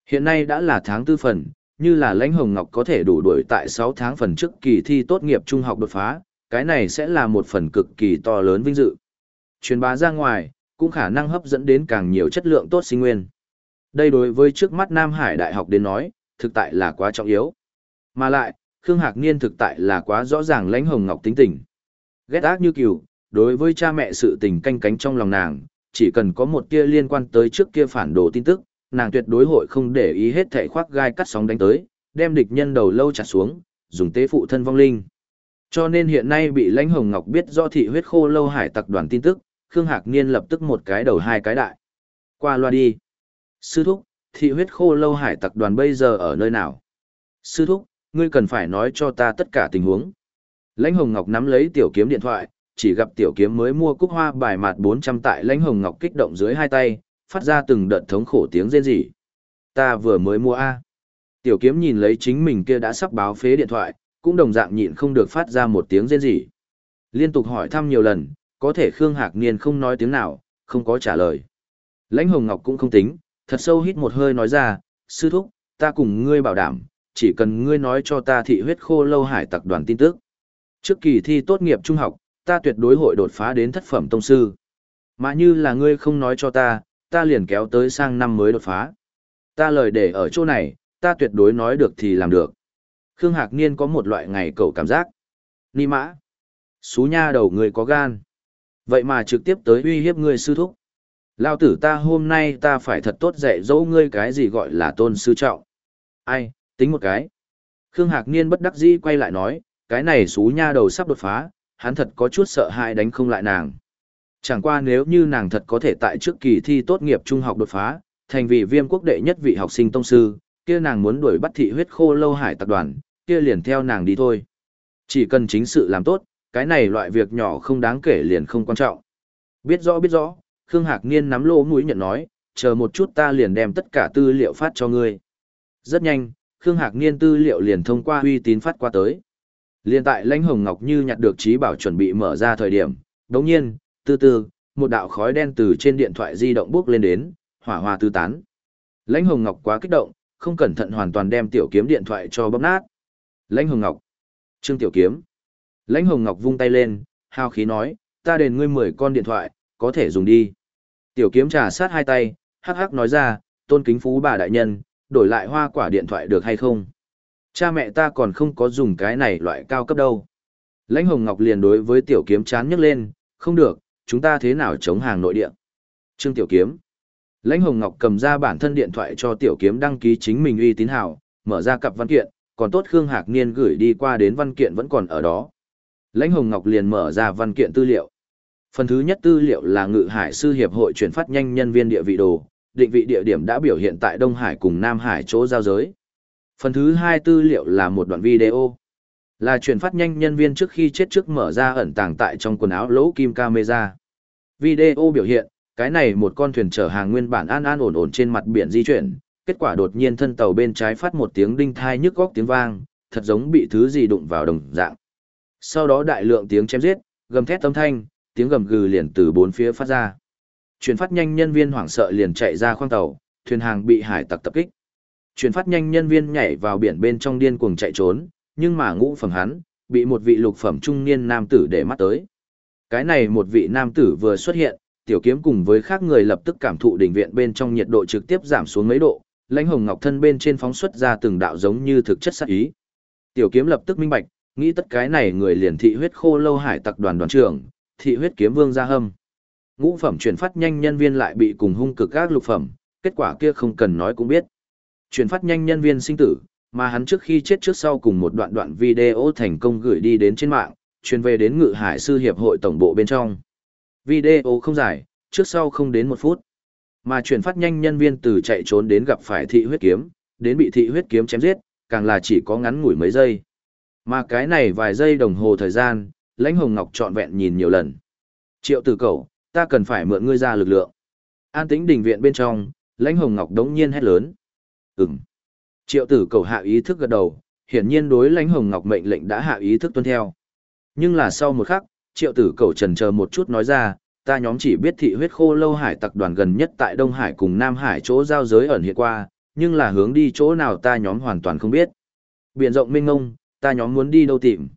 Hiện nay đã là tháng tư phần, như là lãnh hồng ngọc có thể đủ đuổi tại 6 tháng phần trước kỳ thi tốt nghiệp trung học đột phá, cái này sẽ là một phần cực kỳ to lớn vinh dự. Truyền bá ra ngoài, cũng khả năng hấp dẫn đến càng nhiều chất lượng tốt sinh nguyên. Đây đối với trước mắt Nam Hải Đại học đến nói, thực tại là quá trọng yếu. Mà lại, Khương Hạc Niên thực tại là quá rõ ràng lãnh hồng ngọc tính tình. Ghét ác như cừu, đối với cha mẹ sự tình canh cánh trong lòng nàng, chỉ cần có một tia liên quan tới trước kia phản đồ tin tức, nàng tuyệt đối hội không để ý hết thảy khoác gai cắt sóng đánh tới, đem địch nhân đầu lâu chặt xuống, dùng tế phụ thân vong linh. Cho nên hiện nay bị Lãnh Hồng Ngọc biết do thị huyết khô lâu hải tặc đoàn tin tức, Khương Hạc Niên lập tức một cái đầu hai cái đại. Qua loa đi. Sư thúc, thị huyết khô lâu hải tặc đoàn bây giờ ở nơi nào? Sư thúc, ngươi cần phải nói cho ta tất cả tình huống. Lãnh Hồng Ngọc nắm lấy tiểu kiếm điện thoại, chỉ gặp tiểu kiếm mới mua cúc hoa bài mặt 400 tại Lãnh Hồng Ngọc kích động dưới hai tay, phát ra từng đợt thống khổ tiếng rên rỉ. Ta vừa mới mua A. Tiểu kiếm nhìn lấy chính mình kia đã sắp báo phế điện thoại, cũng đồng dạng nhịn không được phát ra một tiếng rên rỉ. Liên tục hỏi thăm nhiều lần, có thể Khương Hạc Niên không nói tiếng nào, không có trả lời. Lãnh Hồng Ngọc cũng không tính, thật sâu hít một hơi nói ra, sư thúc, ta cùng ngươi bảo đảm, chỉ cần ngươi nói cho ta thị huyết khô lâu hải tặc đoàn tin tức. Trước kỳ thi tốt nghiệp trung học, ta tuyệt đối hội đột phá đến thất phẩm tông sư. Mà như là ngươi không nói cho ta, ta liền kéo tới sang năm mới đột phá. Ta lời để ở chỗ này, ta tuyệt đối nói được thì làm được. Khương Hạc Niên có một loại ngày cầu cảm giác. Ni mã. Xú nha đầu người có gan. Vậy mà trực tiếp tới uy hiếp ngươi sư thúc. Lao tử ta hôm nay ta phải thật tốt dạy dỗ ngươi cái gì gọi là tôn sư trọng. Ai, tính một cái. Khương Hạc Niên bất đắc dĩ quay lại nói, cái này xú nha đầu sắp đột phá, hắn thật có chút sợ hãi đánh không lại nàng. Chẳng qua nếu như nàng thật có thể tại trước kỳ thi tốt nghiệp trung học đột phá, thành vị viêm quốc đệ nhất vị học sinh tông sư, kia nàng muốn đuổi bắt thị huyết khô lâu hải tập đoàn, kia liền theo nàng đi thôi. Chỉ cần chính sự làm tốt, cái này loại việc nhỏ không đáng kể liền không quan trọng. Biết rõ biết rõ, Khương Hạc Niên nắm lỗ mũi nhận nói, chờ một chút ta liền đem tất cả tư liệu phát cho ngươi. Rất nhanh, Khương Hạc Niên tư liệu liền thông qua uy tín phát qua tới. Liên tại Lãnh Hồng Ngọc Như nhặt được trí bảo chuẩn bị mở ra thời điểm, đồng nhiên, từ từ, một đạo khói đen từ trên điện thoại di động bước lên đến, hỏa hoa tư tán. Lãnh Hồng Ngọc quá kích động, không cẩn thận hoàn toàn đem tiểu kiếm điện thoại cho bóp nát. Lãnh Hồng Ngọc. Trương Tiểu Kiếm. Lãnh Hồng Ngọc vung tay lên, hao khí nói, ta đền ngươi 10 con điện thoại, có thể dùng đi. Tiểu Kiếm trà sát hai tay, hắc hắc nói ra, tôn kính phú bà đại nhân, đổi lại hoa quả điện thoại được hay không? Cha mẹ ta còn không có dùng cái này loại cao cấp đâu. Lãnh Hồng Ngọc liền đối với Tiểu Kiếm chán nhấc lên, không được, chúng ta thế nào chống hàng nội địa? Trương Tiểu Kiếm. Lãnh Hồng Ngọc cầm ra bản thân điện thoại cho Tiểu Kiếm đăng ký chính mình uy tín hảo, mở ra cặp văn kiện, còn tốt Khương Hạc Niên gửi đi qua đến văn kiện vẫn còn ở đó. Lãnh Hồng Ngọc liền mở ra văn kiện tư liệu. Phần thứ nhất tư liệu là Ngự Hải Sư Hiệp hội chuyển phát nhanh nhân viên địa vị đồ, định vị địa điểm đã biểu hiện tại Đông Hải cùng Nam Hải chỗ giao giới. Phần thứ hai tư liệu là một đoạn video. Là chuyển phát nhanh nhân viên trước khi chết trước mở ra ẩn tàng tại trong quần áo lỗ kim camera. Video biểu hiện, cái này một con thuyền chở hàng nguyên bản an an ổn ổn trên mặt biển di chuyển, kết quả đột nhiên thân tàu bên trái phát một tiếng đinh thai nhức góc tiếng vang, thật giống bị thứ gì đụng vào đồng dạng. Sau đó đại lượng tiếng chém giết, gầm thét âm thanh, tiếng gầm gừ liền từ bốn phía phát ra. Chuyển phát nhanh nhân viên hoảng sợ liền chạy ra khoang tàu, thuyền hàng bị hải tặc tập kích. Chuyển phát nhanh nhân viên nhảy vào biển bên trong điên cuồng chạy trốn, nhưng mà ngũ phẩm hắn, bị một vị lục phẩm trung niên nam tử để mắt tới. Cái này một vị nam tử vừa xuất hiện, tiểu kiếm cùng với khác người lập tức cảm thụ đỉnh viện bên trong nhiệt độ trực tiếp giảm xuống mấy độ, lãnh hồng ngọc thân bên trên phóng xuất ra từng đạo giống như thực chất sát ý. Tiểu kiếm lập tức minh bạch, nghĩ tất cái này người liền thị huyết khô lâu hải tặc đoàn đoàn trưởng, thị huyết kiếm vương gia hâm. Ngũ phẩm chuyển phát nhanh nhân viên lại bị cùng hung cực các lục phẩm, kết quả kia không cần nói cũng biết. Chuyển phát nhanh nhân viên sinh tử, mà hắn trước khi chết trước sau cùng một đoạn đoạn video thành công gửi đi đến trên mạng, truyền về đến ngự hải sư hiệp hội tổng bộ bên trong. Video không dài, trước sau không đến một phút. Mà chuyển phát nhanh nhân viên từ chạy trốn đến gặp phải thị huyết kiếm, đến bị thị huyết kiếm chém giết, càng là chỉ có ngắn ngủi mấy giây. Mà cái này vài giây đồng hồ thời gian, lãnh hồng ngọc trọn vẹn nhìn nhiều lần. Triệu tử cầu, ta cần phải mượn ngươi ra lực lượng. An tĩnh đình viện bên trong, lãnh hồng ngọc đống nhiên hét lớn. Ừm. Triệu tử cầu hạ ý thức gật đầu, hiển nhiên đối lãnh hồng ngọc mệnh lệnh đã hạ ý thức tuân theo. Nhưng là sau một khắc, triệu tử cầu trần chờ một chút nói ra, ta nhóm chỉ biết thị huyết khô lâu hải tặc đoàn gần nhất tại Đông Hải cùng Nam Hải chỗ giao giới ẩn hiện qua, nhưng là hướng đi chỗ nào ta nhóm hoàn toàn không biết. Biển rộng mênh ngông, ta nhóm muốn đi đâu tìm.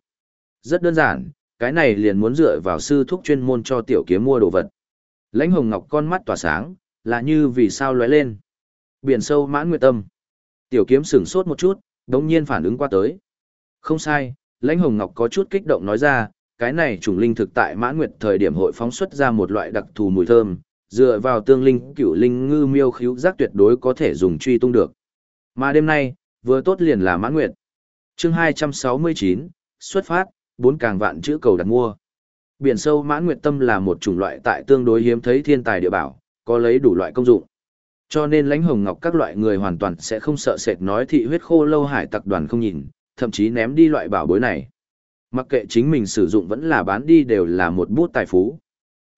Rất đơn giản, cái này liền muốn dựa vào sư thúc chuyên môn cho tiểu kiếm mua đồ vật. Lãnh hồng ngọc con mắt tỏa sáng, là như vì sao lóe lên. Biển sâu mãn nguyệt tâm. Tiểu kiếm sửng sốt một chút, đống nhiên phản ứng qua tới. Không sai, lãnh hồng ngọc có chút kích động nói ra, cái này trùng linh thực tại mãn nguyệt thời điểm hội phóng xuất ra một loại đặc thù mùi thơm, dựa vào tương linh cửu linh ngư miêu khíu giác tuyệt đối có thể dùng truy tung được. Mà đêm nay, vừa tốt liền là mãn nguyệt. chương 269, xuất phát, bốn càng vạn chữ cầu đặt mua. Biển sâu mãn nguyệt tâm là một chủng loại tại tương đối hiếm thấy thiên tài địa bảo, có lấy đủ loại công dụng. Cho nên lãnh hồng ngọc các loại người hoàn toàn sẽ không sợ sệt nói thị huyết khô lâu hải tặc đoàn không nhìn, thậm chí ném đi loại bảo bối này. Mặc kệ chính mình sử dụng vẫn là bán đi đều là một bút tài phú.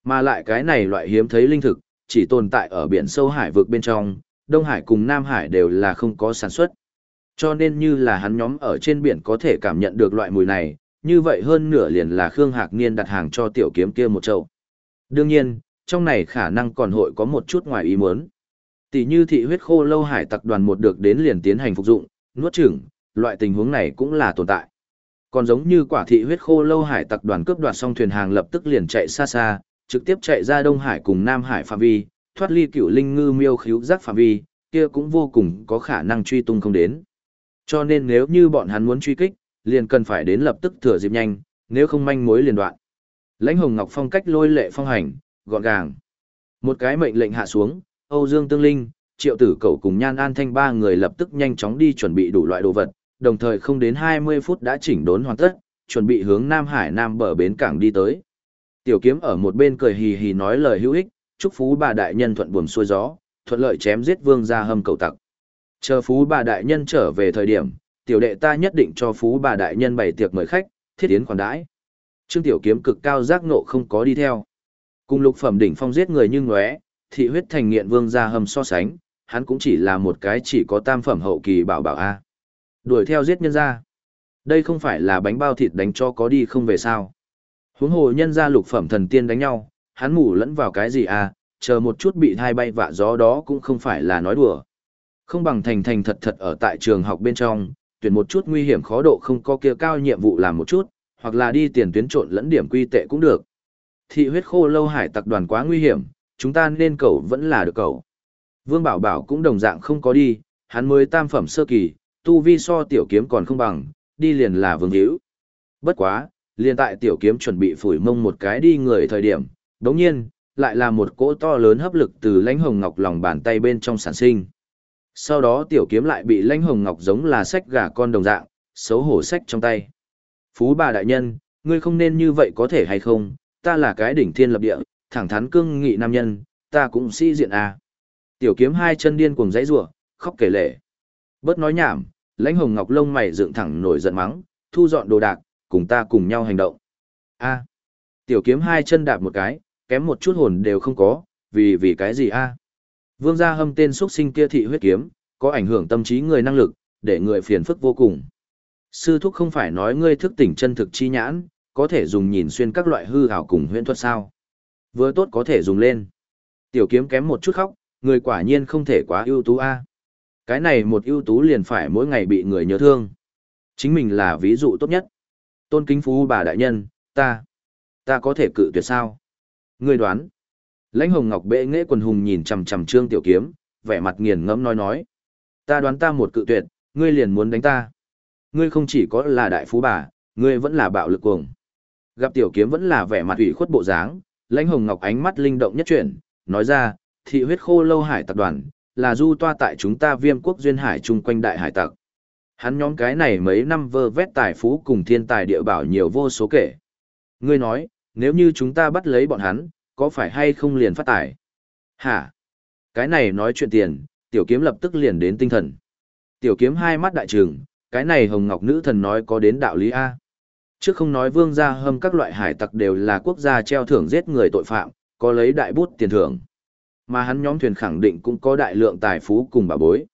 Mà lại cái này loại hiếm thấy linh thực, chỉ tồn tại ở biển sâu hải vực bên trong, Đông Hải cùng Nam Hải đều là không có sản xuất. Cho nên như là hắn nhóm ở trên biển có thể cảm nhận được loại mùi này, như vậy hơn nửa liền là Khương Hạc Niên đặt hàng cho tiểu kiếm kia một chậu. Đương nhiên, trong này khả năng còn hội có một chút ngoài ý muốn. Tỷ như thị huyết khô lâu hải tặc đoàn một được đến liền tiến hành phục dụng, nuốt chửng, loại tình huống này cũng là tồn tại. Còn giống như quả thị huyết khô lâu hải tặc đoàn cướp đoạt xong thuyền hàng lập tức liền chạy xa xa, trực tiếp chạy ra Đông Hải cùng Nam Hải phạm vi, thoát ly cựu linh ngư miêu khíu giác phạm vi, kia cũng vô cùng có khả năng truy tung không đến. Cho nên nếu như bọn hắn muốn truy kích, liền cần phải đến lập tức thừa dịp nhanh, nếu không manh mối liền đoạn. Lãnh Hồng Ngọc phong cách lôi lệ phong hành, gọn gàng. Một cái mệnh lệnh hạ xuống, Âu Dương Tương Linh, Triệu Tử Cẩu cùng Nhan An Thanh ba người lập tức nhanh chóng đi chuẩn bị đủ loại đồ vật, đồng thời không đến 20 phút đã chỉnh đốn hoàn tất, chuẩn bị hướng Nam Hải Nam bờ bến cảng đi tới. Tiểu kiếm ở một bên cười hì hì nói lời hữu ích, chúc phú bà đại nhân thuận buồm xuôi gió, thuận lợi chém giết vương gia hâm cầu tặc. Chờ phú bà đại nhân trở về thời điểm, tiểu đệ ta nhất định cho phú bà đại nhân bày tiệc mời khách, thiết yến khoản đãi. Trương tiểu kiếm cực cao giác ngộ không có đi theo. Cùng lục phẩm đỉnh phong giết người như ngóe, thị huyết thành nghiện vương gia hâm so sánh, hắn cũng chỉ là một cái chỉ có tam phẩm hậu kỳ bảo bảo a. Đuổi theo giết nhân gia. Đây không phải là bánh bao thịt đánh cho có đi không về sao? Huống hồ nhân gia lục phẩm thần tiên đánh nhau, hắn mù lẫn vào cái gì à, chờ một chút bị thai bay vạ gió đó cũng không phải là nói đùa. Không bằng thành thành thật thật ở tại trường học bên trong, tuyển một chút nguy hiểm khó độ không có kia cao nhiệm vụ làm một chút, hoặc là đi tiền tuyến trộn lẫn điểm quy tệ cũng được. Thị huyết khô lâu hải tặc đoàn quá nguy hiểm, chúng ta nên cầu vẫn là được cầu. Vương Bảo Bảo cũng đồng dạng không có đi, hắn mới tam phẩm sơ kỳ, tu vi so tiểu kiếm còn không bằng, đi liền là vương hữu. Bất quá, liền tại tiểu kiếm chuẩn bị phủi mông một cái đi người thời điểm, đống nhiên, lại là một cỗ to lớn hấp lực từ lãnh hồng ngọc lòng bàn tay bên trong sản sinh. Sau đó tiểu kiếm lại bị lãnh hồng ngọc giống là sách gà con đồng dạng, xấu hổ sách trong tay. Phú bà đại nhân, ngươi không nên như vậy có thể hay không, ta là cái đỉnh thiên lập địa, thẳng thắn cương nghị nam nhân, ta cũng sĩ diện à. Tiểu kiếm hai chân điên cuồng dãy rủa, khóc kể lệ. Bớt nói nhảm, lãnh hồng ngọc lông mày dựng thẳng nổi giận mắng, thu dọn đồ đạc, cùng ta cùng nhau hành động. A. Tiểu kiếm hai chân đạp một cái, kém một chút hồn đều không có, vì vì cái gì a? Vương gia hâm tên xuất sinh kia thị huyết kiếm, có ảnh hưởng tâm trí người năng lực, để người phiền phức vô cùng. Sư thúc không phải nói ngươi thức tỉnh chân thực chi nhãn, có thể dùng nhìn xuyên các loại hư ảo cùng huyễn thuật sao? Vừa tốt có thể dùng lên. Tiểu kiếm kém một chút khóc, người quả nhiên không thể quá ưu tú a. Cái này một ưu tú liền phải mỗi ngày bị người nhớ thương. Chính mình là ví dụ tốt nhất. Tôn kính phú bà đại nhân, ta, ta có thể cự tuyệt sao? Ngươi đoán. Lãnh Hồng Ngọc bệ nghệ quần hùng nhìn chằm chằm Trương Tiểu Kiếm, vẻ mặt nghiền ngẫm nói nói. Ta đoán ta một cự tuyệt, ngươi liền muốn đánh ta. Ngươi không chỉ có là đại phú bà, ngươi vẫn là bạo lực cuồng. Gặp Tiểu Kiếm vẫn là vẻ mặt ủy khuất bộ dáng, Lãnh Hồng Ngọc ánh mắt linh động nhất chuyển, nói ra, thị huyết khô lâu hải tập đoàn, là du toa tại chúng ta viêm quốc duyên hải chung quanh đại hải tặc. Hắn nhóm cái này mấy năm vơ vét tài phú cùng thiên tài địa bảo nhiều vô số kể. Ngươi nói, nếu như chúng ta bắt lấy bọn hắn, có phải hay không liền phát tài? Hả? Cái này nói chuyện tiền, tiểu kiếm lập tức liền đến tinh thần. Tiểu kiếm hai mắt đại trừng, cái này hồng ngọc nữ thần nói có đến đạo lý A. Trước không nói vương gia hâm các loại hải tặc đều là quốc gia treo thưởng giết người tội phạm, có lấy đại bút tiền thưởng. Mà hắn nhóm thuyền khẳng định cũng có đại lượng tài phú cùng bà bối.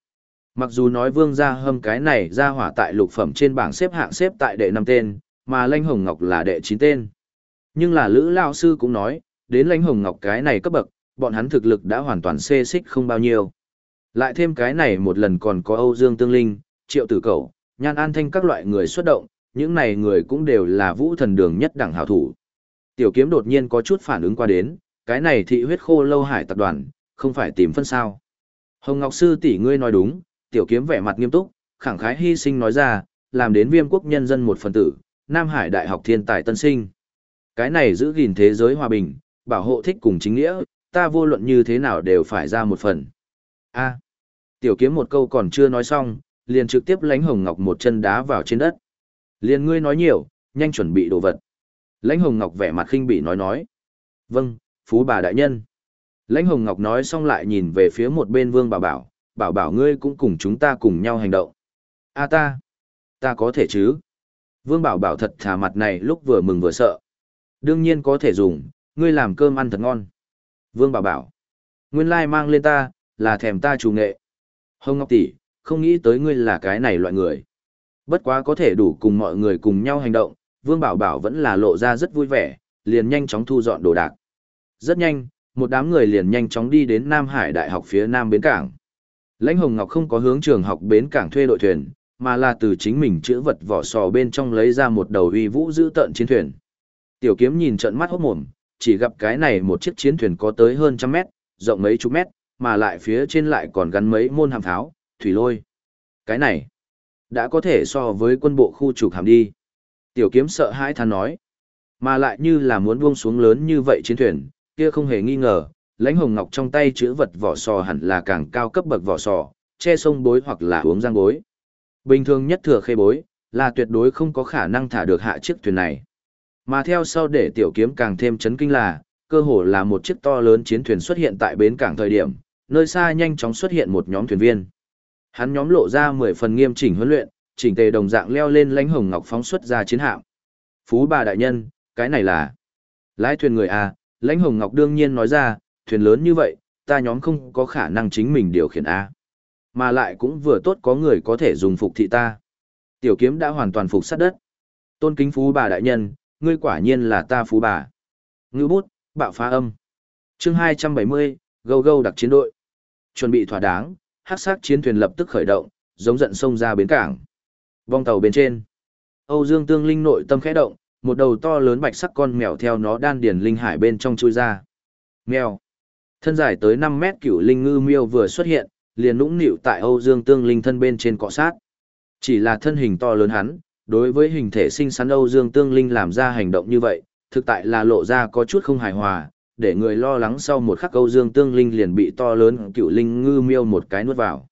Mặc dù nói vương gia hâm cái này ra hỏa tại lục phẩm trên bảng xếp hạng xếp tại đệ năm tên, mà Lanh Hồng Ngọc là đệ chín tên. Nhưng là Lữ Lao Sư cũng nói, đến Lanh Hồng Ngọc cái này cấp bậc, bọn hắn thực lực đã hoàn toàn xê xích không bao nhiêu. Lại thêm cái này một lần còn có Âu Dương Tương Linh, Triệu Tử cẩu, Nhan An Thanh các loại người xuất động, những này người cũng đều là vũ thần đường nhất đẳng hảo thủ. Tiểu kiếm đột nhiên có chút phản ứng qua đến, cái này thị huyết khô lâu hải tập đoàn, không phải tìm phân sao. Hồng Ngọc Sư tỷ ngươi nói đúng, tiểu kiếm vẻ mặt nghiêm túc, khẳng khái hy sinh nói ra, làm đến viêm quốc nhân dân một phần tử, Nam Hải Đại học thiên tài tân sinh. Cái này giữ gìn thế giới hòa bình, bảo hộ thích cùng chính nghĩa, ta vô luận như thế nào đều phải ra một phần. A. tiểu kiếm một câu còn chưa nói xong, liền trực tiếp lánh hồng ngọc một chân đá vào trên đất. Liền ngươi nói nhiều, nhanh chuẩn bị đồ vật. Lãnh hồng ngọc vẻ mặt khinh bỉ nói nói. Vâng, phú bà đại nhân. Lãnh hồng ngọc nói xong lại nhìn về phía một bên vương bà bảo, bảo bảo ngươi cũng cùng chúng ta cùng nhau hành động. A ta, ta có thể chứ? Vương Bảo Bảo thật thả mặt này lúc vừa mừng vừa sợ. Đương nhiên có thể dùng, ngươi làm cơm ăn thật ngon. Vương Bảo Bảo. Nguyên lai mang lên ta, là thèm ta chủ nghệ. Hồng Ngọc tỷ, không nghĩ tới ngươi là cái này loại người. Bất quá có thể đủ cùng mọi người cùng nhau hành động, Vương Bảo Bảo vẫn là lộ ra rất vui vẻ, liền nhanh chóng thu dọn đồ đạc. Rất nhanh, một đám người liền nhanh chóng đi đến Nam Hải Đại học phía Nam Bến Cảng. Lãnh Hồng Ngọc không có hướng trường học Bến Cảng thuê đội thuyền, mà là từ chính mình chữ vật vỏ sò bên trong lấy ra một đầu uy vũ giữ tận chiến thuyền. Tiểu kiếm nhìn trận mắt hốt mồm, chỉ gặp cái này một chiếc chiến thuyền có tới hơn trăm mét, rộng mấy chục mét, mà lại phía trên lại còn gắn mấy môn hàm tháo, thủy lôi. Cái này, đã có thể so với quân bộ khu trục hàm đi. Tiểu kiếm sợ hãi than nói, mà lại như là muốn buông xuống lớn như vậy chiến thuyền, kia không hề nghi ngờ, lãnh hồng ngọc trong tay chữ vật vỏ sò hẳn là càng cao cấp bậc vỏ sò, che sông bối hoặc là uống giang bối. Bình thường nhất thừa khê bối, là tuyệt đối không có khả năng thả được hạ chiếc thuyền này. Mà theo sau để tiểu kiếm càng thêm chấn kinh là, cơ hồ là một chiếc to lớn chiến thuyền xuất hiện tại bến cảng thời điểm, nơi xa nhanh chóng xuất hiện một nhóm thuyền viên. Hắn nhóm lộ ra 10 phần nghiêm chỉnh huấn luyện, chỉnh tề đồng dạng leo lên lãnh hồng ngọc phóng xuất ra chiến hạm. Phú bà đại nhân, cái này là lái thuyền người à, lãnh hồng ngọc đương nhiên nói ra, thuyền lớn như vậy, ta nhóm không có khả năng chính mình điều khiển a mà lại cũng vừa tốt có người có thể dùng phục thị ta. Tiểu kiếm đã hoàn toàn phục sát đất. Tôn kính phú bà đại nhân ngươi quả nhiên là ta phú bà. Ngư bút bạo phá âm. Chương hai trăm bảy mươi gâu gâu đặc chiến đội. Chuẩn bị thỏa đáng hát sát chiến thuyền lập tức khởi động, giống giận sông ra bến cảng. Vong tàu bên trên, âu dương tương linh nội tâm khẽ động, một đầu to lớn bạch sắc con mèo theo nó đan điền linh hải bên trong chui ra. Mèo, thân dài tới năm mét cựu linh ngư miêu vừa xuất hiện, liền nũng nịu tại âu dương tương linh thân bên trên cọ sát. Chỉ là thân hình to lớn hắn, đối với hình thể sinh sắn âu dương tương linh làm ra hành động như vậy, thực tại là lộ ra có chút không hài hòa để người lo lắng sau một khắc câu dương tương linh liền bị to lớn cựu linh ngư miêu một cái nuốt vào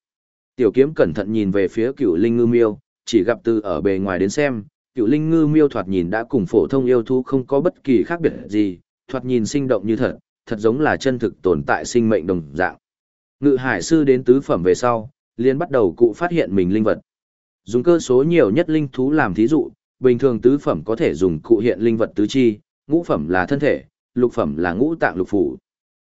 tiểu kiếm cẩn thận nhìn về phía cựu linh ngư miêu chỉ gặp từ ở bề ngoài đến xem cựu linh ngư miêu thoạt nhìn đã cùng phổ thông yêu thú không có bất kỳ khác biệt gì, thoạt nhìn sinh động như thật, thật giống là chân thực tồn tại sinh mệnh đồng dạng. Ngự hải sư đến tứ phẩm về sau, liền bắt đầu cụ phát hiện mình linh vật. Dùng cơ số nhiều nhất linh thú làm thí dụ, bình thường tứ phẩm có thể dùng cụ hiện linh vật tứ chi, ngũ phẩm là thân thể, lục phẩm là ngũ tạng lục phủ.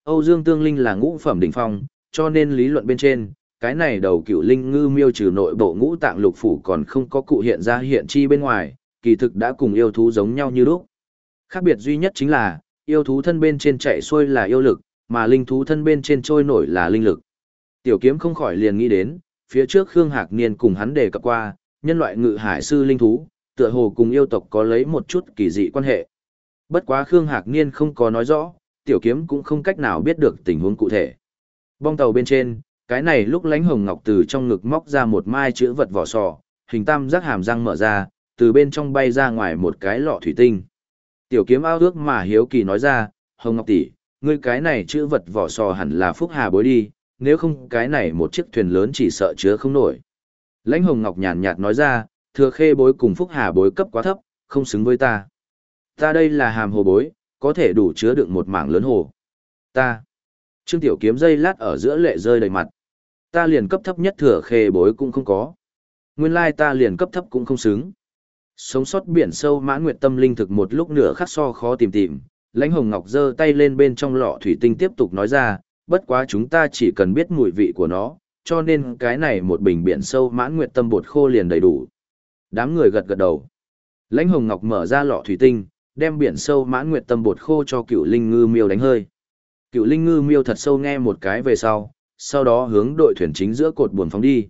Âu Dương Tương Linh là ngũ phẩm đỉnh phong, cho nên lý luận bên trên, cái này đầu cựu linh ngư miêu trừ nội bộ ngũ tạng lục phủ còn không có cụ hiện ra hiện chi bên ngoài, kỳ thực đã cùng yêu thú giống nhau như lúc. Khác biệt duy nhất chính là, yêu thú thân bên trên chạy xuôi là yêu lực, mà linh thú thân bên trên trôi nổi là linh lực. Tiểu kiếm không khỏi liền nghĩ đến, phía trước Khương Hạc Niên cùng hắn đề cập qua, nhân loại ngự hải sư linh thú, tựa hồ cùng yêu tộc có lấy một chút kỳ dị quan hệ. Bất quá Khương Hạc Niên không có nói rõ, tiểu kiếm cũng không cách nào biết được tình huống cụ thể. Bong tàu bên trên, cái này lúc lánh hồng ngọc từ trong ngực móc ra một mai chữ vật vỏ sò, hình tam giác hàm răng mở ra, từ bên trong bay ra ngoài một cái lọ thủy tinh. Tiểu kiếm ao ước mà hiếu kỳ nói ra, hồng ngọc tỷ, ngươi cái này chữ vật vỏ sò hẳn là phúc hà bối đi, nếu không cái này một chiếc thuyền lớn chỉ sợ chứa không nổi. Lãnh hồng ngọc nhàn nhạt nói ra, thừa khê bối cùng phúc hà bối cấp quá thấp, không xứng với ta. Ta đây là hàm hồ bối, có thể đủ chứa đựng một mảng lớn hồ. Ta. Trương tiểu kiếm dây lát ở giữa lệ rơi đầy mặt ta liền cấp thấp nhất thừa khê bối cũng không có. Nguyên lai ta liền cấp thấp cũng không xứng. Sống sót biển sâu mãn nguyệt tâm linh thực một lúc nửa khắc so khó tìm tìm, lãnh hồng ngọc giơ tay lên bên trong lọ thủy tinh tiếp tục nói ra, bất quá chúng ta chỉ cần biết mùi vị của nó, cho nên cái này một bình biển sâu mãn nguyệt tâm bột khô liền đầy đủ. Đám người gật gật đầu. Lãnh hồng ngọc mở ra lọ thủy tinh, đem biển sâu mãn nguyệt tâm bột khô cho cựu linh ngư miêu đánh hơi. Cựu linh ngư miêu thật sâu nghe một cái về sau, sau đó hướng đội thuyền chính giữa cột buồn phóng đi.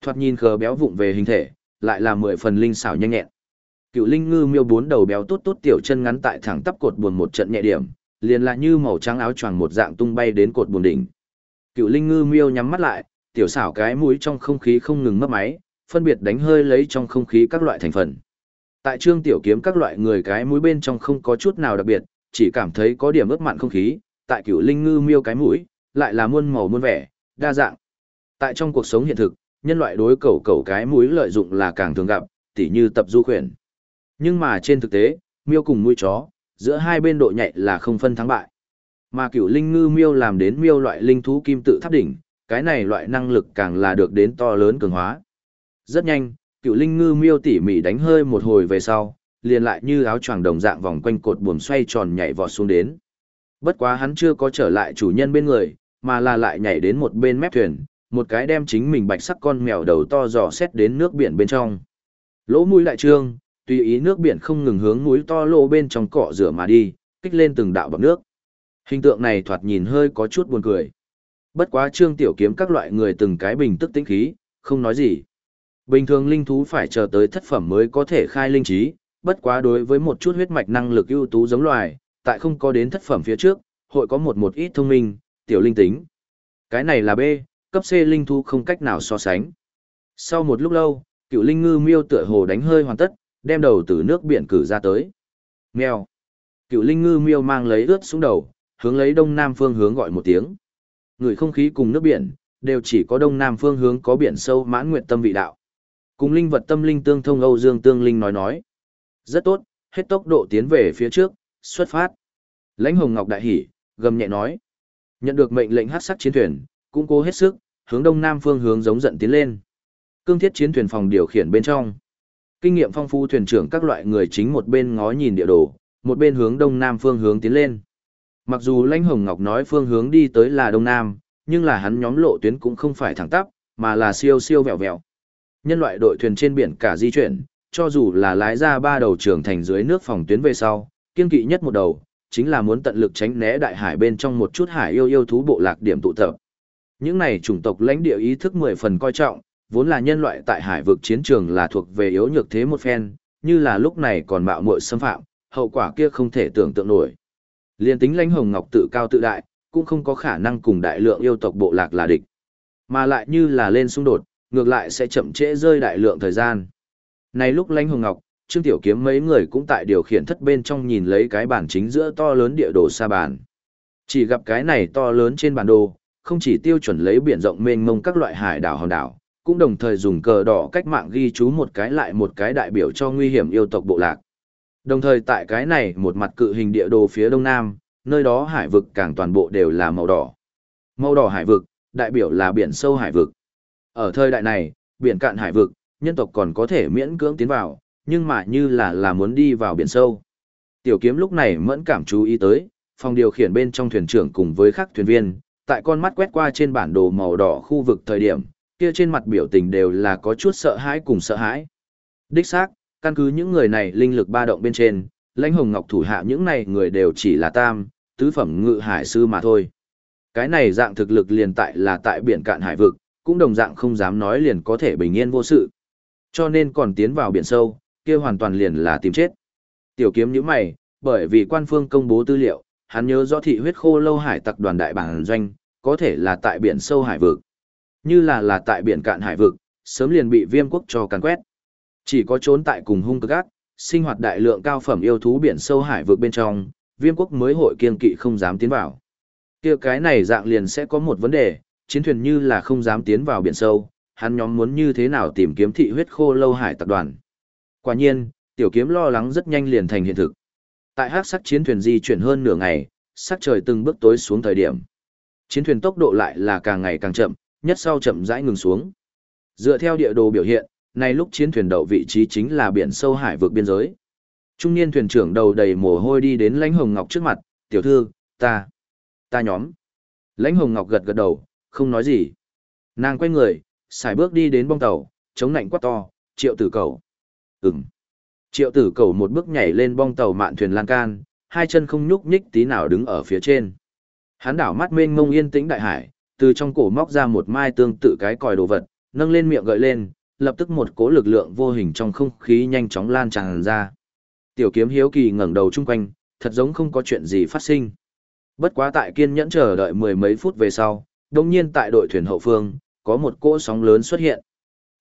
Thoạt nhìn khờ béo vụng về hình thể, lại là mười phần linh xảo nhanh nhẹn. Cựu linh ngư miêu bốn đầu béo tốt tốt tiểu chân ngắn tại thẳng tắp cột buồn một trận nhẹ điểm, liền lại như màu trắng áo choàng một dạng tung bay đến cột buồn đỉnh. Cựu linh ngư miêu nhắm mắt lại, tiểu xảo cái mũi trong không khí không ngừng mấp máy, phân biệt đánh hơi lấy trong không khí các loại thành phần. Tại trương tiểu kiếm các loại người cái mũi bên trong không có chút nào đặc biệt, chỉ cảm thấy có điểm ướt mặn không khí, tại cựu linh ngư miêu cái mũi, lại là muôn màu muôn vẻ, đa dạng. Tại trong cuộc sống hiện thực, nhân loại đối cầu cầu cái mũi lợi dụng là càng thường gặp, tỉ như tập du khuyển. Nhưng mà trên thực tế, miêu cùng mũi chó, giữa hai bên độ nhạy là không phân thắng bại. Mà cửu linh ngư miêu làm đến miêu loại linh thú kim tự tháp đỉnh, cái này loại năng lực càng là được đến to lớn cường hóa. Rất nhanh, cựu linh ngư miêu tỉ mỉ đánh hơi một hồi về sau, liền lại như áo choàng đồng dạng vòng quanh cột buồm xoay tròn nhảy vọt xuống đến. Bất quá hắn chưa có trở lại chủ nhân bên người, mà là lại nhảy đến một bên mép thuyền, một cái đem chính mình bạch sắc con mèo đầu to dò xét đến nước biển bên trong. Lỗ mũi lại trương, tùy ý nước biển không ngừng hướng mũi to lỗ bên trong cọ rửa mà đi, kích lên từng đạo bọt nước. Hình tượng này thoạt nhìn hơi có chút buồn cười. Bất quá trương tiểu kiếm các loại người từng cái bình tức tĩnh khí, không nói gì. Bình thường linh thú phải chờ tới thất phẩm mới có thể khai linh trí, bất quá đối với một chút huyết mạch năng lực ưu tú giống loài, tại không có đến thất phẩm phía trước, hội có một một ít thông minh, tiểu linh tính. Cái này là B, cấp C linh thú không cách nào so sánh. Sau một lúc lâu, cựu linh ngư miêu tựa hồ đánh hơi hoàn tất, đem đầu từ nước biển cử ra tới. Mèo. Cựu linh ngư miêu mang lấy ướt xuống đầu, hướng lấy đông nam phương hướng gọi một tiếng. Người không khí cùng nước biển, đều chỉ có đông nam phương hướng có biển sâu mãn nguyện tâm vị đạo. Cùng linh vật tâm linh tương thông Âu Dương Tương Linh nói nói. Rất tốt, hết tốc độ tiến về phía trước, xuất phát. Lãnh Hồng Ngọc đại hỉ, gầm nhẹ nói. Nhận được mệnh lệnh hát sắc chiến thuyền, cũng cố hết sức, hướng đông nam phương hướng giống giận tiến lên. Cương thiết chiến thuyền phòng điều khiển bên trong. Kinh nghiệm phong phú thuyền trưởng các loại người chính một bên ngó nhìn địa đồ, một bên hướng đông nam phương hướng tiến lên. Mặc dù Lãnh Hồng Ngọc nói phương hướng đi tới là đông nam, nhưng là hắn nhóm lộ tuyến cũng không phải thẳng tắp, mà là siêu siêu vẹo vẹo. Nhân loại đội thuyền trên biển cả di chuyển, cho dù là lái ra ba đầu trường thành dưới nước phòng tuyến về sau, kiên kỵ nhất một đầu, chính là muốn tận lực tránh né đại hải bên trong một chút hải yêu yêu thú bộ lạc điểm tụ tập. Những này chủng tộc lãnh địa ý thức mười phần coi trọng, vốn là nhân loại tại hải vực chiến trường là thuộc về yếu nhược thế một phen, như là lúc này còn mạo muội xâm phạm, hậu quả kia không thể tưởng tượng nổi. Liên tính lãnh hồng ngọc tự cao tự đại, cũng không có khả năng cùng đại lượng yêu tộc bộ lạc là địch. Mà lại như là lên xung đột, ngược lại sẽ chậm trễ rơi đại lượng thời gian. Này lúc lãnh hồng ngọc, Trương Tiểu Kiếm mấy người cũng tại điều khiển thất bên trong nhìn lấy cái bản chính giữa to lớn địa đồ xa bản. Chỉ gặp cái này to lớn trên bản đồ, không chỉ tiêu chuẩn lấy biển rộng mênh mông các loại hải đảo hòn đảo, cũng đồng thời dùng cờ đỏ cách mạng ghi chú một cái lại một cái đại biểu cho nguy hiểm yêu tộc bộ lạc. Đồng thời tại cái này một mặt cự hình địa đồ phía đông nam, nơi đó hải vực càng toàn bộ đều là màu đỏ. Màu đỏ hải vực, đại biểu là biển sâu hải vực. Ở thời đại này, biển cạn hải vực, nhân tộc còn có thể miễn cưỡng tiến vào, nhưng mà như là là muốn đi vào biển sâu. Tiểu kiếm lúc này mẫn cảm chú ý tới, phòng điều khiển bên trong thuyền trưởng cùng với các thuyền viên, tại con mắt quét qua trên bản đồ màu đỏ khu vực thời điểm, kia trên mặt biểu tình đều là có chút sợ hãi cùng sợ hãi. Đích xác, căn cứ những người này linh lực ba động bên trên, lãnh hồng ngọc thủ hạ những này người đều chỉ là tam, tứ phẩm ngự hải sư mà thôi. Cái này dạng thực lực liền tại là tại biển cạn hải vực, cũng đồng dạng không dám nói liền có thể bình yên vô sự. Cho nên còn tiến vào biển sâu, kia hoàn toàn liền là tìm chết. Tiểu kiếm những mày, bởi vì quan phương công bố tư liệu, hắn nhớ rõ thị huyết khô lâu hải tặc đoàn đại bản doanh, có thể là tại biển sâu hải vực. Như là là tại biển cạn hải vực, sớm liền bị viêm quốc cho càn quét. Chỉ có trốn tại cùng hung cực ác, sinh hoạt đại lượng cao phẩm yêu thú biển sâu hải vực bên trong, viêm quốc mới hội kiên kỵ không dám tiến vào. kia cái này dạng liền sẽ có một vấn đề, chiến thuyền như là không dám tiến vào biển sâu, hắn nhóm muốn như thế nào tìm kiếm thị huyết khô lâu hải tập đoàn. Quả nhiên, tiểu kiếm lo lắng rất nhanh liền thành hiện thực. Tại hắc sắc chiến thuyền di chuyển hơn nửa ngày, sắc trời từng bước tối xuống thời điểm. Chiến thuyền tốc độ lại là càng ngày càng chậm, nhất sau chậm rãi ngừng xuống. Dựa theo địa đồ biểu hiện, nay lúc chiến thuyền đậu vị trí chính là biển sâu hải vực biên giới. Trung niên thuyền trưởng đầu đầy mồ hôi đi đến Lãnh Hồng Ngọc trước mặt, "Tiểu thư, ta, ta nhóm." Lãnh Hồng Ngọc gật gật đầu, không nói gì. Nàng quay người, xài bước đi đến bong tàu, chống nạnh quát to, "Triệu Tử Cầu." "Ừm." Triệu Tử Cầu một bước nhảy lên bong tàu mạn thuyền lan can, hai chân không nhúc nhích tí nào đứng ở phía trên. Hắn đảo mắt mênh mông yên tĩnh đại hải, từ trong cổ móc ra một mai tương tự cái còi đồ vật, nâng lên miệng gợi lên, lập tức một cỗ lực lượng vô hình trong không khí nhanh chóng lan tràn ra. Tiểu kiếm hiếu kỳ ngẩng đầu chung quanh, thật giống không có chuyện gì phát sinh. Bất quá tại kiên nhẫn chờ đợi mười mấy phút về sau, đồng nhiên tại đội thuyền hậu phương, có một cỗ sóng lớn xuất hiện.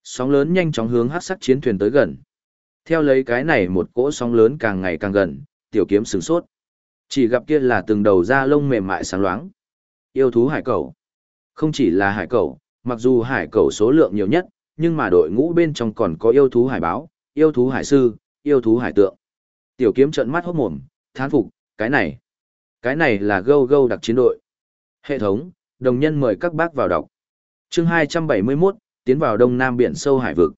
Sóng lớn nhanh chóng hướng hát sắc chiến thuyền tới gần. Theo lấy cái này một cỗ sóng lớn càng ngày càng gần, tiểu kiếm sửng sốt. Chỉ gặp kia là từng đầu da lông mềm mại sáng loáng. Yêu thú hải cẩu. Không chỉ là hải cẩu, mặc dù hải cẩu số lượng nhiều nhất, nhưng mà đội ngũ bên trong còn có yêu thú hải báo, yêu thú hải sư, yêu thú hải tượng. Tiểu kiếm trợn mắt hốt mồm, thán phục, cái này, cái này là gâu gâu đặc chiến đội. Hệ thống, đồng nhân mời các bác vào đọc. Chương 271, tiến vào đông nam biển sâu hải vực.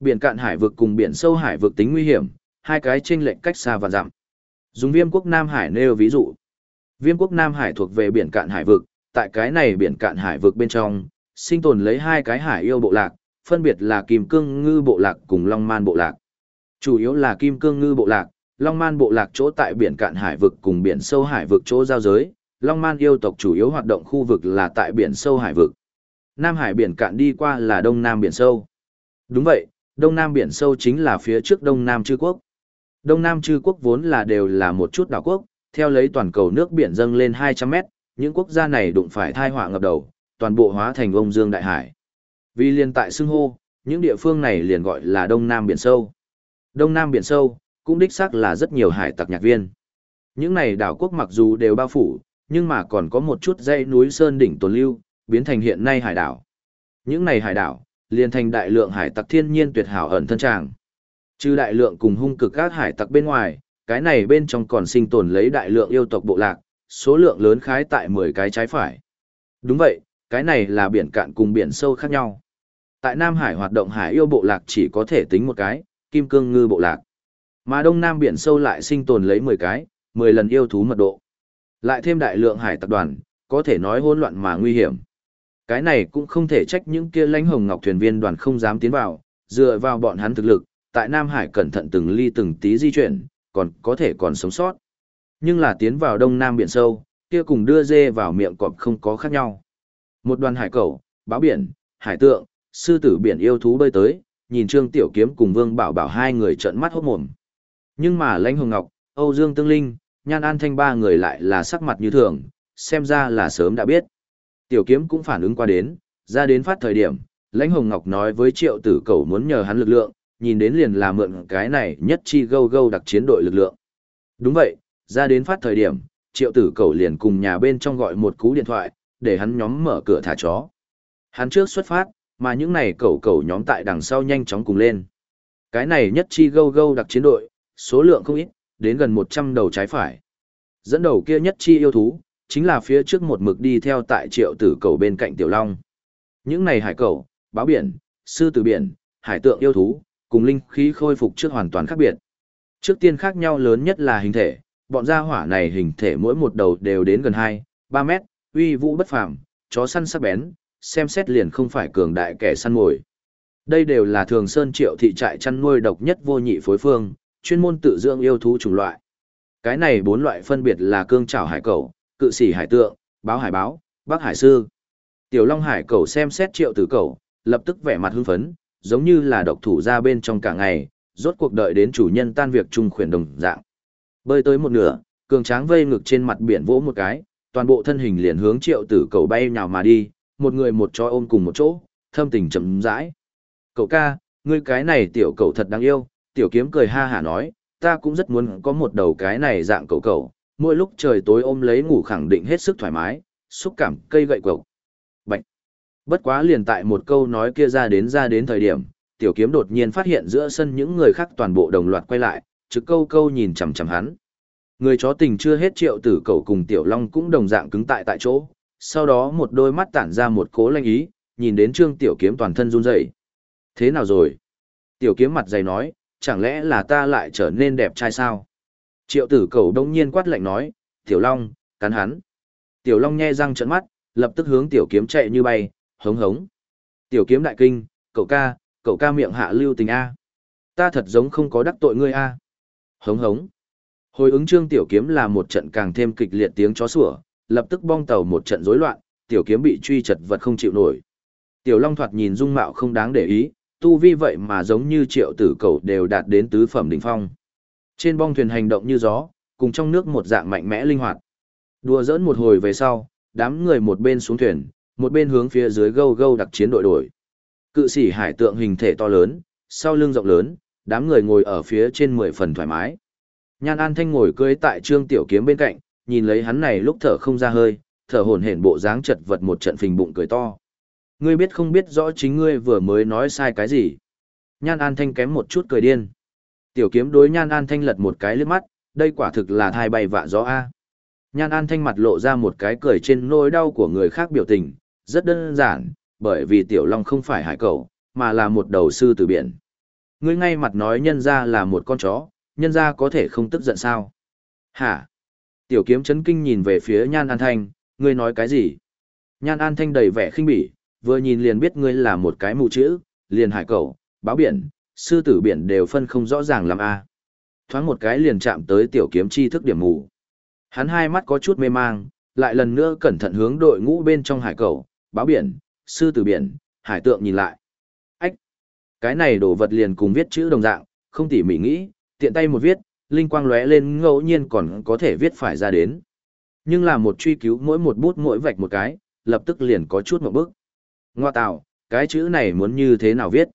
Biển cạn hải vực cùng biển sâu hải vực tính nguy hiểm, hai cái chênh lệch cách xa và dặm. Dùng viêm quốc Nam Hải nêu ví dụ. Viêm quốc Nam Hải thuộc về biển cạn hải vực, tại cái này biển cạn hải vực bên trong, sinh tồn lấy hai cái hải yêu bộ lạc, phân biệt là Kim Cương Ngư bộ lạc cùng Long Man bộ lạc. Chủ yếu là Kim Cương Ngư bộ lạc, Long Man bộ lạc chỗ tại biển cạn hải vực cùng biển sâu hải vực chỗ giao giới, Long Man yêu tộc chủ yếu hoạt động khu vực là tại biển sâu hải vực. Nam Hải biển cạn đi qua là Đông Nam biển sâu. Đúng vậy, Đông Nam biển sâu chính là phía trước Đông Nam Chư Quốc. Đông Nam Chư Quốc vốn là đều là một chút đảo quốc, theo lấy toàn cầu nước biển dâng lên 200 mét, những quốc gia này đụng phải thai họa ngập đầu, toàn bộ hóa thành ông Dương Đại Hải. Vì liên tại xưng hô, những địa phương này liền gọi là Đông Nam Biển Sâu. Đông Nam Biển Sâu, cũng đích xác là rất nhiều hải tặc nhạc viên. Những này đảo quốc mặc dù đều bao phủ, nhưng mà còn có một chút dãy núi sơn đỉnh tồn lưu, biến thành hiện nay hải đảo. Những này hải đảo, liền thành đại lượng hải tặc thiên nhiên tuyệt hảo ẩn thân tràng. Trừ đại lượng cùng hung cực các hải tặc bên ngoài, cái này bên trong còn sinh tồn lấy đại lượng yêu tộc bộ lạc, số lượng lớn khái tại 10 cái trái phải. Đúng vậy, cái này là biển cạn cùng biển sâu khác nhau. Tại Nam Hải hoạt động hải yêu bộ lạc chỉ có thể tính một cái, kim cương ngư bộ lạc. Mà Đông Nam biển sâu lại sinh tồn lấy 10 cái, 10 lần yêu thú mật độ. Lại thêm đại lượng hải tặc đoàn, có thể nói hỗn loạn mà nguy hiểm. Cái này cũng không thể trách những kia lãnh hồng ngọc thuyền viên đoàn không dám tiến vào, dựa vào bọn hắn thực lực, tại Nam Hải cẩn thận từng ly từng tí di chuyển, còn có thể còn sống sót. Nhưng là tiến vào Đông Nam biển sâu, kia cùng đưa dê vào miệng cọp không có khác nhau. Một đoàn hải cẩu, báo biển, hải tượng, sư tử biển yêu thú bơi tới, nhìn Trương Tiểu Kiếm cùng Vương Bảo Bảo hai người trợn mắt hốt mồm. Nhưng mà Lãnh Hồng Ngọc, Âu Dương Tương Linh, Nhan An Thanh ba người lại là sắc mặt như thường, xem ra là sớm đã biết. Tiểu Kiếm cũng phản ứng qua đến, ra đến phát thời điểm, Lãnh Hồng Ngọc nói với Triệu Tử Cầu muốn nhờ hắn lực lượng, nhìn đến liền là mượn cái này nhất chi gâu gâu đặc chiến đội lực lượng. Đúng vậy, ra đến phát thời điểm, Triệu Tử Cầu liền cùng nhà bên trong gọi một cú điện thoại, để hắn nhóm mở cửa thả chó. Hắn trước xuất phát, mà những này cẩu cẩu nhóm tại đằng sau nhanh chóng cùng lên. Cái này nhất chi gâu gâu đặc chiến đội, số lượng không ít, đến gần 100 đầu trái phải. Dẫn đầu kia nhất chi yêu thú, chính là phía trước một mực đi theo tại triệu tử cầu bên cạnh tiểu long. Những này hải cầu, báo biển, sư tử biển, hải tượng yêu thú, cùng linh khí khôi phục trước hoàn toàn khác biệt. Trước tiên khác nhau lớn nhất là hình thể, bọn gia hỏa này hình thể mỗi một đầu đều đến gần 2, 3 mét, uy vũ bất phàm, chó săn sắc bén, xem xét liền không phải cường đại kẻ săn mồi. Đây đều là thường sơn triệu thị trại chăn nuôi độc nhất vô nhị phối phương, chuyên môn tự dưỡng yêu thú chủng loại. Cái này bốn loại phân biệt là cương trảo hải cẩu, cự sĩ hải tượng, báo hải báo, bắc hải sư. Tiểu Long hải cẩu xem xét triệu tử cẩu, lập tức vẻ mặt hưng phấn, giống như là độc thủ ra bên trong cả ngày, rốt cuộc đợi đến chủ nhân tan việc chung khuyển đồng dạng. Bơi tới một nửa, cường tráng vây ngực trên mặt biển vỗ một cái, toàn bộ thân hình liền hướng triệu tử cẩu bay nhào mà đi, một người một chó ôm cùng một chỗ, thâm tình chậm rãi. Cậu ca, ngươi cái này tiểu cậu thật đáng yêu, tiểu kiếm cười ha hả nói, ta cũng rất muốn có một đầu cái này dạng cầu cầu, mỗi lúc trời tối ôm lấy ngủ khẳng định hết sức thoải mái, xúc cảm cây gậy cầu Bạch. Bất quá liền tại một câu nói kia ra đến ra đến thời điểm, tiểu kiếm đột nhiên phát hiện giữa sân những người khác toàn bộ đồng loạt quay lại, trực câu câu nhìn chằm chằm hắn. Người chó tình chưa hết triệu tử cầu cùng tiểu long cũng đồng dạng cứng tại tại chỗ, sau đó một đôi mắt tản ra một cố lanh ý, nhìn đến trương tiểu kiếm toàn thân run rẩy. Thế nào rồi? Tiểu kiếm mặt dày nói, chẳng lẽ là ta lại trở nên đẹp trai sao? Triệu tử cầu đông nhiên quát lạnh nói, tiểu long, cắn hắn. Tiểu long nhe răng trợn mắt, lập tức hướng tiểu kiếm chạy như bay, hống hống. Tiểu kiếm đại kinh, cậu ca, cậu ca miệng hạ lưu tình A. Ta thật giống không có đắc tội ngươi A. Hống hống. Hồi ứng trương tiểu kiếm là một trận càng thêm kịch liệt tiếng chó sủa, lập tức bong tàu một trận rối loạn, tiểu kiếm bị truy chật vật không chịu nổi. Tiểu Long thoạt nhìn dung mạo không đáng để ý, tu vi vậy mà giống như triệu tử cầu đều đạt đến tứ phẩm đỉnh phong. Trên bong thuyền hành động như gió, cùng trong nước một dạng mạnh mẽ linh hoạt. Đùa dỡn một hồi về sau, đám người một bên xuống thuyền, một bên hướng phía dưới gâu gâu đặc chiến đội đổi. Cự sĩ hải tượng hình thể to lớn, sau lưng rộng lớn, đám người ngồi ở phía trên mười phần thoải mái. Nhan An Thanh ngồi cưới tại Trương Tiểu Kiếm bên cạnh, nhìn lấy hắn này lúc thở không ra hơi, thở hổn hển bộ dáng chật vật một trận phình bụng cười to. Ngươi biết không biết rõ chính ngươi vừa mới nói sai cái gì? Nhan An Thanh kém một chút cười điên. Tiểu kiếm đối Nhan An Thanh lật một cái liếc mắt, đây quả thực là thai bay vạ gió a. Nhan An Thanh mặt lộ ra một cái cười trên nỗi đau của người khác biểu tình, rất đơn giản, bởi vì Tiểu Long không phải hải cẩu, mà là một đầu sư từ biển. Ngươi ngay mặt nói nhân ra là một con chó, nhân ra có thể không tức giận sao? Hả? Tiểu kiếm chấn kinh nhìn về phía Nhan An Thanh, ngươi nói cái gì? Nhan An Thanh đầy vẻ khinh bỉ, vừa nhìn liền biết ngươi là một cái mù chữ, liền hải cầu, báo biển, sư tử biển đều phân không rõ ràng làm a. Thoáng một cái liền chạm tới tiểu kiếm chi thức điểm mù. Hắn hai mắt có chút mê mang, lại lần nữa cẩn thận hướng đội ngũ bên trong hải cầu, báo biển, sư tử biển, hải tượng nhìn lại. Ách! Cái này đồ vật liền cùng viết chữ đồng dạng, không tỉ mỉ nghĩ, tiện tay một viết, linh quang lóe lên ngẫu nhiên còn có thể viết phải ra đến. Nhưng là một truy cứu mỗi một bút mỗi vạch một cái, lập tức liền có chút một bước. Ngoa tạo, cái chữ này muốn như thế nào viết?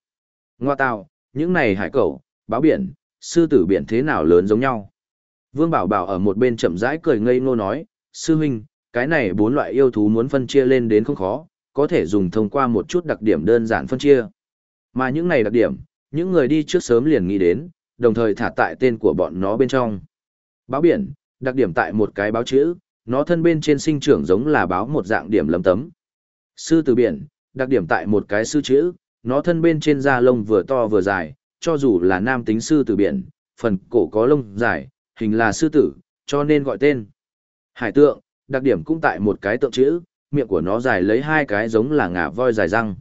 Ngoa tạo, những này hải cẩu, báo biển, sư tử biển thế nào lớn giống nhau? Vương Bảo Bảo ở một bên chậm rãi cười ngây ngô nói, sư huynh, cái này bốn loại yêu thú muốn phân chia lên đến không khó, có thể dùng thông qua một chút đặc điểm đơn giản phân chia. Mà những này đặc điểm, những người đi trước sớm liền nghĩ đến, đồng thời thả tại tên của bọn nó bên trong. Báo biển, đặc điểm tại một cái báo chữ, nó thân bên trên sinh trưởng giống là báo một dạng điểm lấm tấm. Sư tử biển, đặc điểm tại một cái sư chữ, nó thân bên trên da lông vừa to vừa dài, cho dù là nam tính sư tử biển, phần cổ có lông dài, hình là sư tử, cho nên gọi tên. Hải tượng, đặc điểm cũng tại một cái tượng chữ, miệng của nó dài lấy hai cái giống là ngà voi dài răng.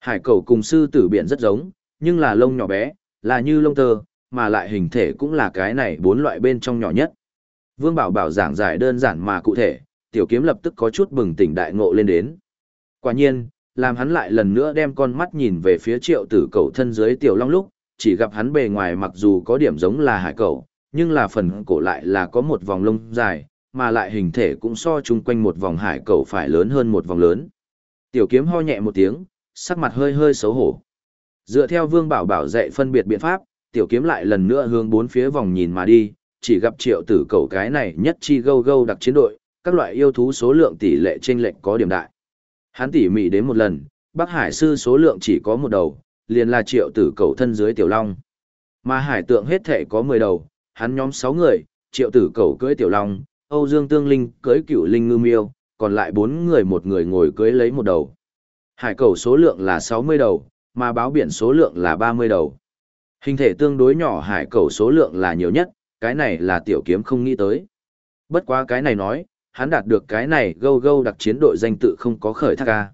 Hải cầu cùng sư tử biển rất giống, nhưng là lông nhỏ bé, là như lông tơ, mà lại hình thể cũng là cái này bốn loại bên trong nhỏ nhất. Vương Bảo Bảo giảng giải đơn giản mà cụ thể, tiểu kiếm lập tức có chút bừng tỉnh đại ngộ lên đến. Quả nhiên, làm hắn lại lần nữa đem con mắt nhìn về phía triệu tử cầu thân dưới tiểu long lúc, chỉ gặp hắn bề ngoài mặc dù có điểm giống là hải cầu, nhưng là phần cổ lại là có một vòng lông dài, mà lại hình thể cũng so chung quanh một vòng hải cầu phải lớn hơn một vòng lớn. Tiểu kiếm ho nhẹ một tiếng, sắc mặt hơi hơi xấu hổ. Dựa theo Vương Bảo Bảo dạy phân biệt biện pháp, tiểu kiếm lại lần nữa hướng bốn phía vòng nhìn mà đi, chỉ gặp triệu tử cầu cái này nhất chi gâu gâu đặc chiến đội, các loại yêu thú số lượng tỷ lệ trên lệnh có điểm đại. Hắn tỉ mỉ đến một lần, Bắc Hải sư số lượng chỉ có một đầu, liền là triệu tử cầu thân dưới tiểu long. Mà hải tượng hết thể có 10 đầu, hắn nhóm 6 người, triệu tử cầu cưới tiểu long, Âu Dương Tương Linh cưới cửu linh ngư miêu, còn lại 4 người một người ngồi cưới lấy một đầu. Hải cầu số lượng là 60 đầu, mà báo biển số lượng là 30 đầu. Hình thể tương đối nhỏ hải cầu số lượng là nhiều nhất, cái này là tiểu kiếm không nghĩ tới. Bất quá cái này nói, hắn đạt được cái này gâu gâu đặc chiến đội danh tự không có khởi thác ca.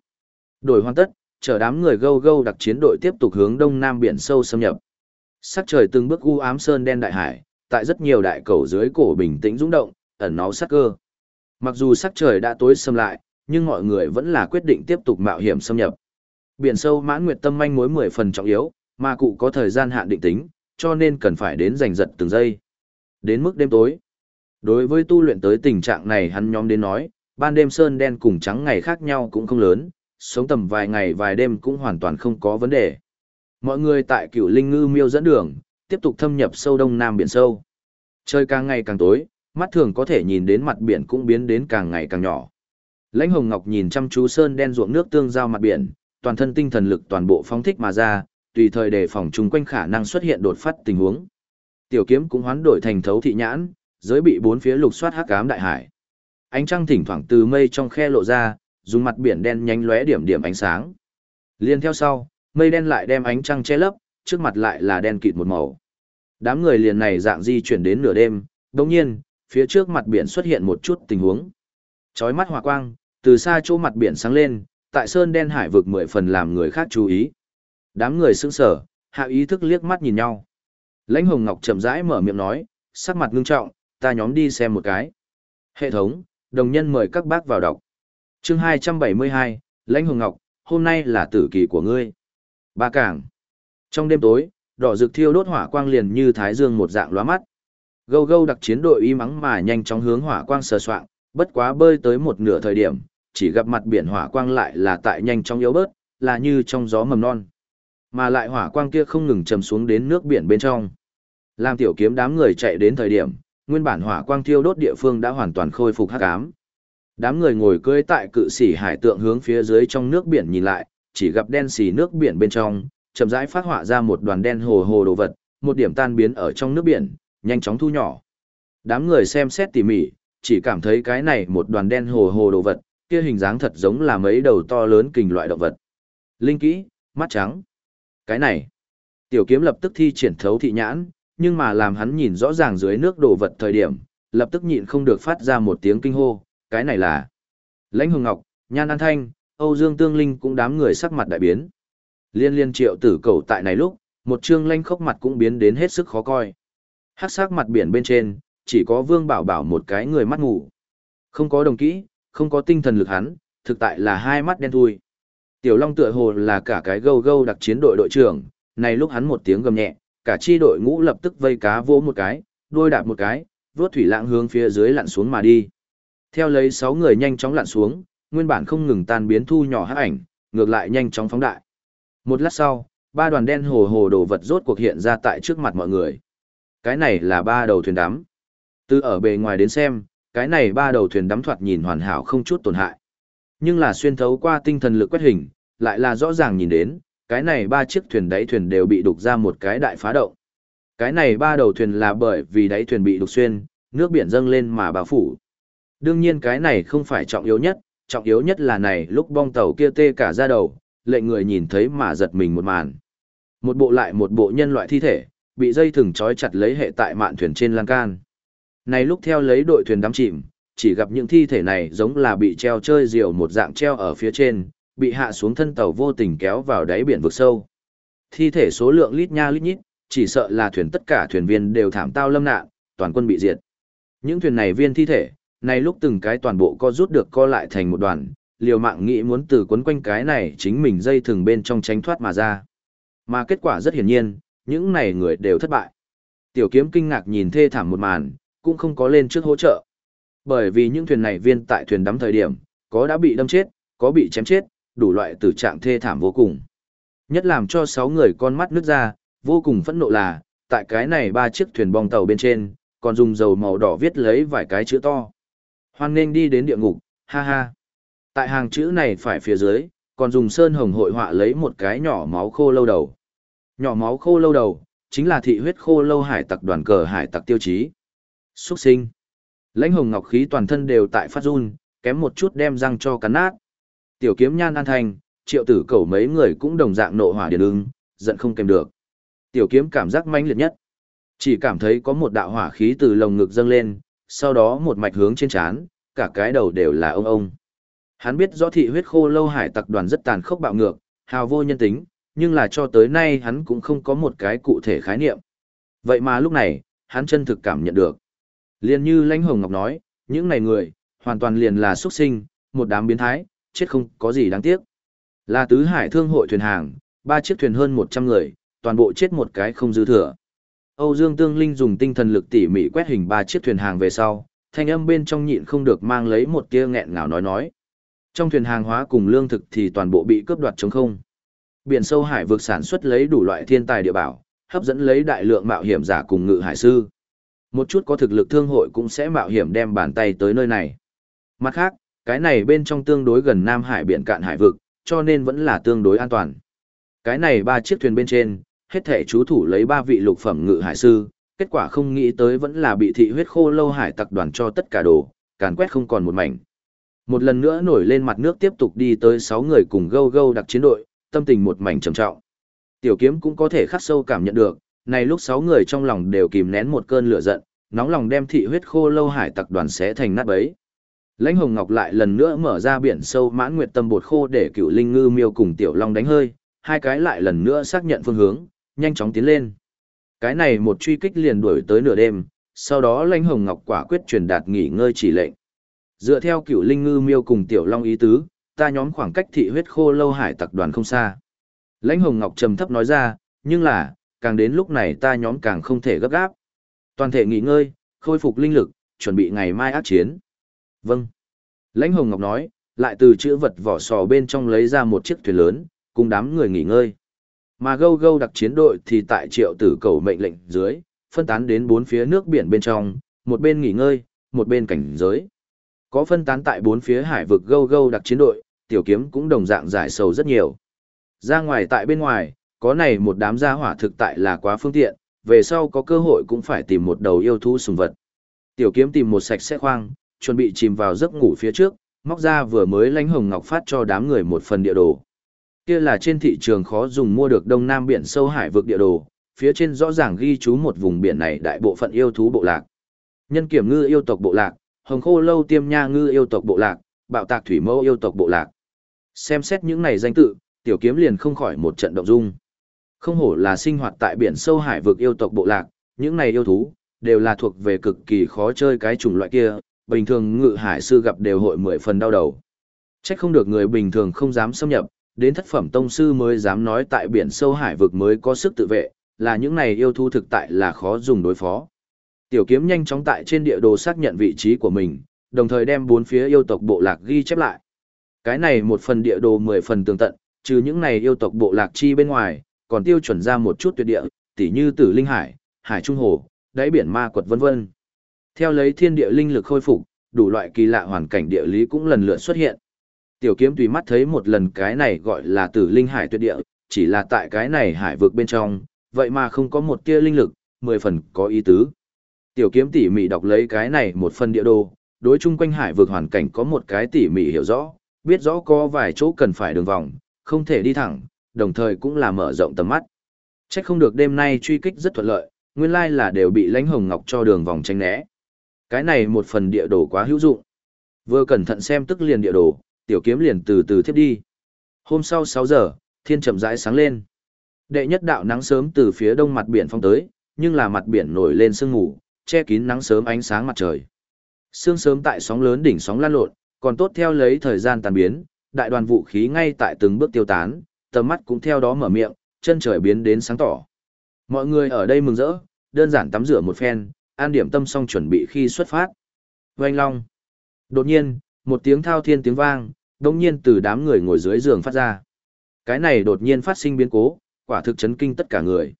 Đổi hoàn tất, chờ đám người gâu gâu đặc chiến đội tiếp tục hướng đông nam biển sâu xâm nhập. Sắc trời từng bước u ám sơn đen đại hải, tại rất nhiều đại cầu dưới cổ bình tĩnh rung động, ẩn náu sắc cơ. Mặc dù sắc trời đã tối xâm lại, nhưng mọi người vẫn là quyết định tiếp tục mạo hiểm xâm nhập. Biển sâu mãn nguyệt tâm manh mối 10 phần trọng yếu, mà cụ có thời gian hạn định tính, cho nên cần phải đến giành giật từng giây. Đến mức đêm tối. Đối với tu luyện tới tình trạng này hắn nhóm đến nói, ban đêm sơn đen cùng trắng ngày khác nhau cũng không lớn, sống tầm vài ngày vài đêm cũng hoàn toàn không có vấn đề. Mọi người tại cửu linh ngư miêu dẫn đường, tiếp tục thâm nhập sâu đông nam biển sâu. Trời càng ngày càng tối, mắt thường có thể nhìn đến mặt biển cũng biến đến càng ngày càng nhỏ. Lãnh Hồng Ngọc nhìn chăm chú sơn đen ruộng nước tương giao mặt biển, toàn thân tinh thần lực toàn bộ phóng thích mà ra, tùy thời đề phòng chung quanh khả năng xuất hiện đột phát tình huống. Tiểu kiếm cũng hoán đổi thành thấu thị nhãn, giới bị bốn phía lục soát hắc ám đại hải. Ánh trăng thỉnh thoảng từ mây trong khe lộ ra, dùng mặt biển đen nhánh lóe điểm điểm ánh sáng. Liên theo sau, mây đen lại đem ánh trăng che lấp, trước mặt lại là đen kịt một màu. Đám người liền này dạng di chuyển đến nửa đêm, đồng nhiên, phía trước mặt biển xuất hiện một chút tình huống. Chói mắt hỏa quang, từ xa chỗ mặt biển sáng lên, tại sơn đen hải vực mười phần làm người khác chú ý. Đám người sững sờ, hạ ý thức liếc mắt nhìn nhau. Lãnh Hồng Ngọc chậm rãi mở miệng nói, sắc mặt ngưng trọng, ta nhóm đi xem một cái. Hệ thống, đồng nhân mời các bác vào đọc. Chương 272, Lãnh Hồng Ngọc, hôm nay là tử kỳ của ngươi. Ba cảng. Trong đêm tối, đỏ rực thiêu đốt hỏa quang liền như thái dương một dạng lóa mắt. Gâu gâu đặc chiến đội y mắng mà nhanh chóng hướng hỏa quang sờ soạng, bất quá bơi tới một nửa thời điểm, chỉ gặp mặt biển hỏa quang lại là tại nhanh chóng yếu bớt, là như trong gió mầm non. Mà lại hỏa quang kia không ngừng trầm xuống đến nước biển bên trong. Làm tiểu kiếm đám người chạy đến thời điểm, nguyên bản hỏa quang thiêu đốt địa phương đã hoàn toàn khôi phục hắc ám. Đám người ngồi cưỡi tại cự sĩ hải tượng hướng phía dưới trong nước biển nhìn lại, chỉ gặp đen xì nước biển bên trong, chậm rãi phát họa ra một đoàn đen hồ hồ đồ vật, một điểm tan biến ở trong nước biển, nhanh chóng thu nhỏ. Đám người xem xét tỉ mỉ, chỉ cảm thấy cái này một đoàn đen hồ hồ đồ vật, kia hình dáng thật giống là mấy đầu to lớn kình loại động vật. Linh kỹ, mắt trắng. Cái này, Tiểu kiếm lập tức thi triển thấu thị nhãn, nhưng mà làm hắn nhìn rõ ràng dưới nước đồ vật thời điểm, lập tức nhịn không được phát ra một tiếng kinh hô, cái này là Lãnh Hồng Ngọc, Nhan An Thanh, Âu Dương Tương Linh cũng đám người sắc mặt đại biến. Liên liên triệu tử cầu tại này lúc, một trương lanh khốc mặt cũng biến đến hết sức khó coi. Hắc sắc mặt biển bên trên, chỉ có Vương Bảo Bảo một cái người mắt ngủ. Không có đồng kỹ, không có tinh thần lực hắn, thực tại là hai mắt đen thui. Tiểu Long tựa hồ là cả cái gâu gâu đặc chiến đội đội trưởng, này lúc hắn một tiếng gầm nhẹ, cả chi đội ngũ lập tức vây cá vỗ một cái, đuôi đạp một cái, vớt thủy lãng hướng phía dưới lặn xuống mà đi. Theo lấy sáu người nhanh chóng lặn xuống, nguyên bản không ngừng tan biến thu nhỏ hắc ảnh, ngược lại nhanh chóng phóng đại. Một lát sau, ba đoàn đen hồ hồ đồ vật rốt cuộc hiện ra tại trước mặt mọi người. Cái này là ba đầu thuyền đắm. Từ ở bề ngoài đến xem, cái này ba đầu thuyền đắm thoạt nhìn hoàn hảo không chút tổn hại. Nhưng là xuyên thấu qua tinh thần lực quét hình, lại là rõ ràng nhìn đến, cái này ba chiếc thuyền đáy thuyền đều bị đục ra một cái đại phá động. Cái này ba đầu thuyền là bởi vì đáy thuyền bị đục xuyên, nước biển dâng lên mà bao phủ. Đương nhiên cái này không phải trọng yếu nhất, trọng yếu nhất là này lúc bong tàu kia tê cả ra đầu, lệnh người nhìn thấy mà giật mình một màn. Một bộ lại một bộ nhân loại thi thể, bị dây thừng trói chặt lấy hệ tại mạn thuyền trên lan can. Này lúc theo lấy đội thuyền đắm chìm, chỉ gặp những thi thể này giống là bị treo chơi diều một dạng treo ở phía trên, bị hạ xuống thân tàu vô tình kéo vào đáy biển vực sâu. Thi thể số lượng lít nha lít nhít, chỉ sợ là thuyền tất cả thuyền viên đều thảm tao lâm nạn, toàn quân bị diệt. Những thuyền này viên thi thể, này lúc từng cái toàn bộ co rút được co lại thành một đoàn, liều mạng nghĩ muốn từ quấn quanh cái này chính mình dây thừng bên trong tránh thoát mà ra. Mà kết quả rất hiển nhiên, những này người đều thất bại. Tiểu kiếm kinh ngạc nhìn thê thảm một màn, cũng không có lên trước hỗ trợ. Bởi vì những thuyền này viên tại thuyền đắm thời điểm, có đã bị đâm chết, có bị chém chết, đủ loại tử trạng thê thảm vô cùng. Nhất làm cho sáu người con mắt nước ra, vô cùng phẫn nộ là, tại cái này ba chiếc thuyền bong tàu bên trên, còn dùng dầu màu đỏ viết lấy vài cái chữ to. Hoan nên đi đến địa ngục, ha ha. Tại hàng chữ này phải phía dưới, còn dùng sơn hồng hội họa lấy một cái nhỏ máu khô lâu đầu. Nhỏ máu khô lâu đầu, chính là thị huyết khô lâu hải tặc đoàn cờ hải tặc tiêu chí. Xuất sinh. Lãnh hồng ngọc khí toàn thân đều tại phát run, kém một chút đem răng cho cắn nát. Tiểu kiếm nhan an thanh, triệu tử cầu mấy người cũng đồng dạng nộ hỏa điện ưng, giận không kèm được. Tiểu kiếm cảm giác mãnh liệt nhất. Chỉ cảm thấy có một đạo hỏa khí từ lồng ngực dâng lên, sau đó một mạch hướng trên trán, cả cái đầu đều là ông ông. Hắn biết rõ thị huyết khô lâu hải tặc đoàn rất tàn khốc bạo ngược, hào vô nhân tính, nhưng là cho tới nay hắn cũng không có một cái cụ thể khái niệm. Vậy mà lúc này, hắn chân thực cảm nhận được. Liên như Lãnh Hồng Ngọc nói, những này người, hoàn toàn liền là xuất sinh, một đám biến thái, chết không có gì đáng tiếc. Là tứ hải thương hội thuyền hàng, ba chiếc thuyền hơn 100 người, toàn bộ chết một cái không dư thừa. Âu Dương Tương Linh dùng tinh thần lực tỉ mỉ quét hình ba chiếc thuyền hàng về sau, thanh âm bên trong nhịn không được mang lấy một tia nghẹn ngào nói nói. Trong thuyền hàng hóa cùng lương thực thì toàn bộ bị cướp đoạt trống không. Biển sâu hải vực sản xuất lấy đủ loại thiên tài địa bảo, hấp dẫn lấy đại lượng mạo hiểm giả cùng ngự hải sư. Một chút có thực lực thương hội cũng sẽ mạo hiểm đem bàn tay tới nơi này. Mặt khác, cái này bên trong tương đối gần Nam Hải biển cạn hải vực, cho nên vẫn là tương đối an toàn. Cái này ba chiếc thuyền bên trên, hết thể chú thủ lấy ba vị lục phẩm ngự hải sư, kết quả không nghĩ tới vẫn là bị thị huyết khô lâu hải tặc đoàn cho tất cả đồ, càn quét không còn một mảnh. Một lần nữa nổi lên mặt nước tiếp tục đi tới 6 người cùng gâu gâu đặc chiến đội, tâm tình một mảnh trầm trọng. Tiểu kiếm cũng có thể khắc sâu cảm nhận được, này lúc 6 người trong lòng đều kìm nén một cơn lửa giận, nóng lòng đem thị huyết khô lâu hải tặc đoàn xé thành nát bấy. Lãnh Hồng Ngọc lại lần nữa mở ra biển sâu mãn nguyệt tâm bột khô để cựu linh ngư miêu cùng tiểu long đánh hơi, hai cái lại lần nữa xác nhận phương hướng, nhanh chóng tiến lên. Cái này một truy kích liền đuổi tới nửa đêm, sau đó Lãnh Hồng Ngọc quả quyết truyền đạt nghỉ ngơi chỉ lệnh. Dựa theo cựu linh ngư miêu cùng tiểu long ý tứ, ta nhóm khoảng cách thị huyết khô lâu hải tặc đoàn không xa. Lãnh Hồng Ngọc trầm thấp nói ra, nhưng là, càng đến lúc này ta nhóm càng không thể gấp gáp. Toàn thể nghỉ ngơi, khôi phục linh lực, chuẩn bị ngày mai ác chiến. Vâng. Lãnh Hồng Ngọc nói, lại từ chữ vật vỏ sò bên trong lấy ra một chiếc thuyền lớn, cùng đám người nghỉ ngơi. Mà gâu gâu đặc chiến đội thì tại triệu tử cầu mệnh lệnh dưới, phân tán đến bốn phía nước biển bên trong, một bên nghỉ ngơi, một bên cảnh giới. Có phân tán tại bốn phía hải vực gâu gâu đặc chiến đội, tiểu kiếm cũng đồng dạng giải sầu rất nhiều. Ra ngoài tại bên ngoài, có này một đám gia hỏa thực tại là quá phương tiện, về sau có cơ hội cũng phải tìm một đầu yêu thú sùng vật. Tiểu kiếm tìm một sạch sẽ khoang, chuẩn bị chìm vào giấc ngủ phía trước, móc ra vừa mới lãnh hồng ngọc phát cho đám người một phần địa đồ. Kia là trên thị trường khó dùng mua được Đông Nam biển sâu hải vực địa đồ, phía trên rõ ràng ghi chú một vùng biển này đại bộ phận yêu thú bộ lạc. Nhân kiểm ngư yêu tộc bộ lạc, hồng khô lâu tiêm nha ngư yêu tộc bộ lạc, bạo tạc thủy mẫu yêu tộc bộ lạc. Xem xét những này danh tự, tiểu kiếm liền không khỏi một trận động dung. Không hổ là sinh hoạt tại biển sâu hải vực yêu tộc bộ lạc, những này yêu thú, đều là thuộc về cực kỳ khó chơi cái chủng loại kia, bình thường ngự hải sư gặp đều hội mười phần đau đầu. Chắc không được người bình thường không dám xâm nhập, đến thất phẩm tông sư mới dám nói tại biển sâu hải vực mới có sức tự vệ, là những này yêu thú thực tại là khó dùng đối phó. Tiểu kiếm nhanh chóng tại trên địa đồ xác nhận vị trí của mình, đồng thời đem bốn phía yêu tộc bộ lạc ghi chép lại. Cái này một phần địa đồ mười phần tường tận, trừ những này yêu tộc bộ lạc chi bên ngoài, còn tiêu chuẩn ra một chút tuyệt địa, tỉ như Tử Linh Hải, Hải Trung Hồ, đáy biển ma quật vân vân. Theo lấy thiên địa linh lực khôi phục, đủ loại kỳ lạ hoàn cảnh địa lý cũng lần lượt xuất hiện. Tiểu kiếm tùy mắt thấy một lần cái này gọi là Tử Linh Hải tuyệt địa, chỉ là tại cái này hải vực bên trong, vậy mà không có một tia linh lực, mười phần có ý tứ. Tiểu kiếm tỉ mỉ đọc lấy cái này một phần địa đồ, đối chung quanh hải vực hoàn cảnh có một cái tỉ mỉ hiểu rõ, biết rõ có vài chỗ cần phải đường vòng, không thể đi thẳng, đồng thời cũng là mở rộng tầm mắt. Chắc không được đêm nay truy kích rất thuận lợi, nguyên lai là đều bị lãnh hồng ngọc cho đường vòng tránh né. Cái này một phần địa đồ quá hữu dụng. Vừa cẩn thận xem tức liền địa đồ, tiểu kiếm liền từ từ thiếp đi. Hôm sau 6 giờ, thiên chậm rãi sáng lên. Đệ nhất đạo nắng sớm từ phía đông mặt biển phong tới, nhưng là mặt biển nổi lên sương mù, che kín nắng sớm ánh sáng mặt trời. Sương sớm tại sóng lớn đỉnh sóng lan lộn, còn tốt theo lấy thời gian tàn biến, đại đoàn vũ khí ngay tại từng bước tiêu tán, tầm mắt cũng theo đó mở miệng, chân trời biến đến sáng tỏ. Mọi người ở đây mừng rỡ, đơn giản tắm rửa một phen, an điểm tâm xong chuẩn bị khi xuất phát. Oanh long. Đột nhiên, một tiếng thao thiên tiếng vang, đột nhiên từ đám người ngồi dưới giường phát ra. Cái này đột nhiên phát sinh biến cố, quả thực chấn kinh tất cả người.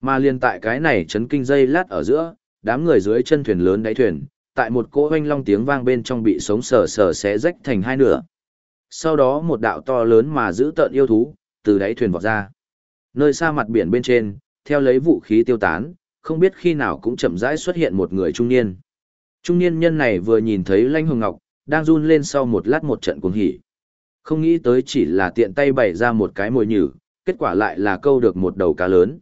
Mà liên tại cái này chấn kinh dây lát ở giữa, đám người dưới chân thuyền lớn đáy thuyền, tại một cỗ oanh long tiếng vang bên trong bị sống sờ sờ xé rách thành hai nửa. Sau đó một đạo to lớn mà giữ tợn yêu thú, từ đáy thuyền vọt ra. Nơi xa mặt biển bên trên, theo lấy vũ khí tiêu tán, không biết khi nào cũng chậm rãi xuất hiện một người trung niên. Trung niên nhân này vừa nhìn thấy Lanh Hồng Ngọc, đang run lên sau một lát một trận cuồng hỉ. Không nghĩ tới chỉ là tiện tay bày ra một cái mồi nhử, kết quả lại là câu được một đầu cá lớn.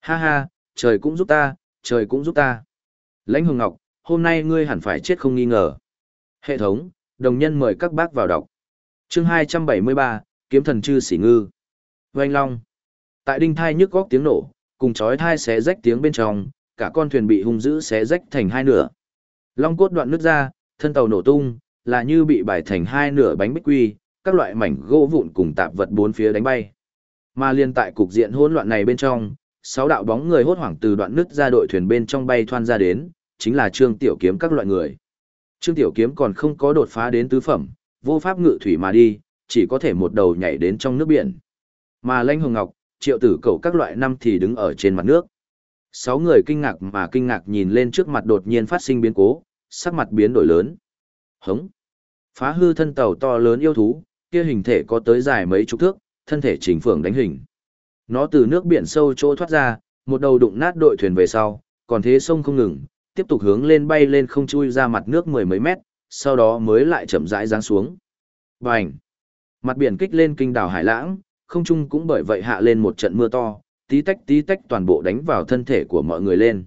Ha ha, trời cũng giúp ta, trời cũng giúp ta. Lãnh Hồng Ngọc, hôm nay ngươi hẳn phải chết không nghi ngờ. Hệ thống, đồng nhân mời các bác vào đọc. chương 273, Kiếm thần chư sỉ ngư. Oanh Long. Tại đinh thai nhức góc tiếng nổ, cùng chói thai xé rách tiếng bên trong, cả con thuyền bị hung dữ xé rách thành hai nửa. Long cốt đoạn nứt ra, thân tàu nổ tung, là như bị bài thành hai nửa bánh bích quy, các loại mảnh gỗ vụn cùng tạp vật bốn phía đánh bay. Mà liên tại cục diện hỗn loạn này bên trong, sáu đạo bóng người hốt hoảng từ đoạn nứt ra đội thuyền bên trong bay thoan ra đến, chính là Trương Tiểu Kiếm các loại người. Trương Tiểu Kiếm còn không có đột phá đến tứ phẩm, vô pháp ngự thủy mà đi, chỉ có thể một đầu nhảy đến trong nước biển. Mà Lãnh Hồng Ngọc, Triệu Tử cầu các loại năm thì đứng ở trên mặt nước. Sáu người kinh ngạc mà kinh ngạc nhìn lên trước mặt đột nhiên phát sinh biến cố, sắc mặt biến đổi lớn. Hống! Phá hư thân tàu to lớn yêu thú, kia hình thể có tới dài mấy chục thước, thân thể chỉnh phượng đánh hình. Nó từ nước biển sâu chỗ thoát ra, một đầu đụng nát đội thuyền về sau, còn thế sông không ngừng, tiếp tục hướng lên bay lên không chui ra mặt nước mười mấy mét, sau đó mới lại chậm rãi giáng xuống. Bành! Mặt biển kích lên kinh đảo Hải Lãng, không trung cũng bởi vậy hạ lên một trận mưa to, tí tách tí tách toàn bộ đánh vào thân thể của mọi người lên.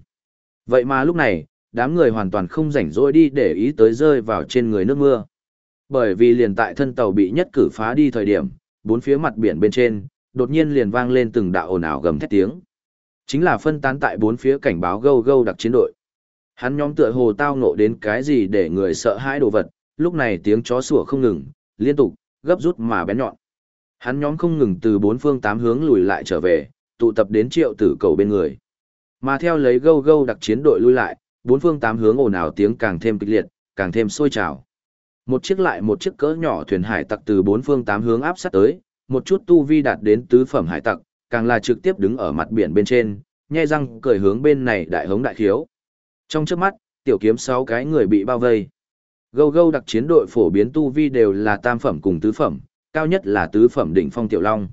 Vậy mà lúc này, đám người hoàn toàn không rảnh rỗi đi để ý tới rơi vào trên người nước mưa. Bởi vì liền tại thân tàu bị nhất cử phá đi thời điểm, bốn phía mặt biển bên trên, đột nhiên liền vang lên từng đạo ồn ào gầm thét tiếng. Chính là phân tán tại bốn phía cảnh báo gâu gâu đặc chiến đội. Hắn nhóm tựa hồ tao ngộ đến cái gì để người sợ hãi đồ vật, lúc này tiếng chó sủa không ngừng, liên tục, gấp rút mà bén nhọn. Hắn nhóm không ngừng từ bốn phương tám hướng lùi lại trở về, tụ tập đến triệu tử cầu bên người. Mà theo lấy gâu gâu đặc chiến đội lui lại, bốn phương tám hướng ồn ào tiếng càng thêm kịch liệt, càng thêm sôi trào. Một chiếc lại một chiếc cỡ nhỏ thuyền hải tặc từ bốn phương tám hướng áp sát tới, một chút tu vi đạt đến tứ phẩm hải tặc, càng là trực tiếp đứng ở mặt biển bên trên, nhai răng cười hướng bên này đại hống đại khiếu. Trong trước mắt, tiểu kiếm sáu cái người bị bao vây. Gâu gâu đặc chiến đội phổ biến tu vi đều là tam phẩm cùng tứ phẩm, cao nhất là tứ phẩm đỉnh phong tiểu long.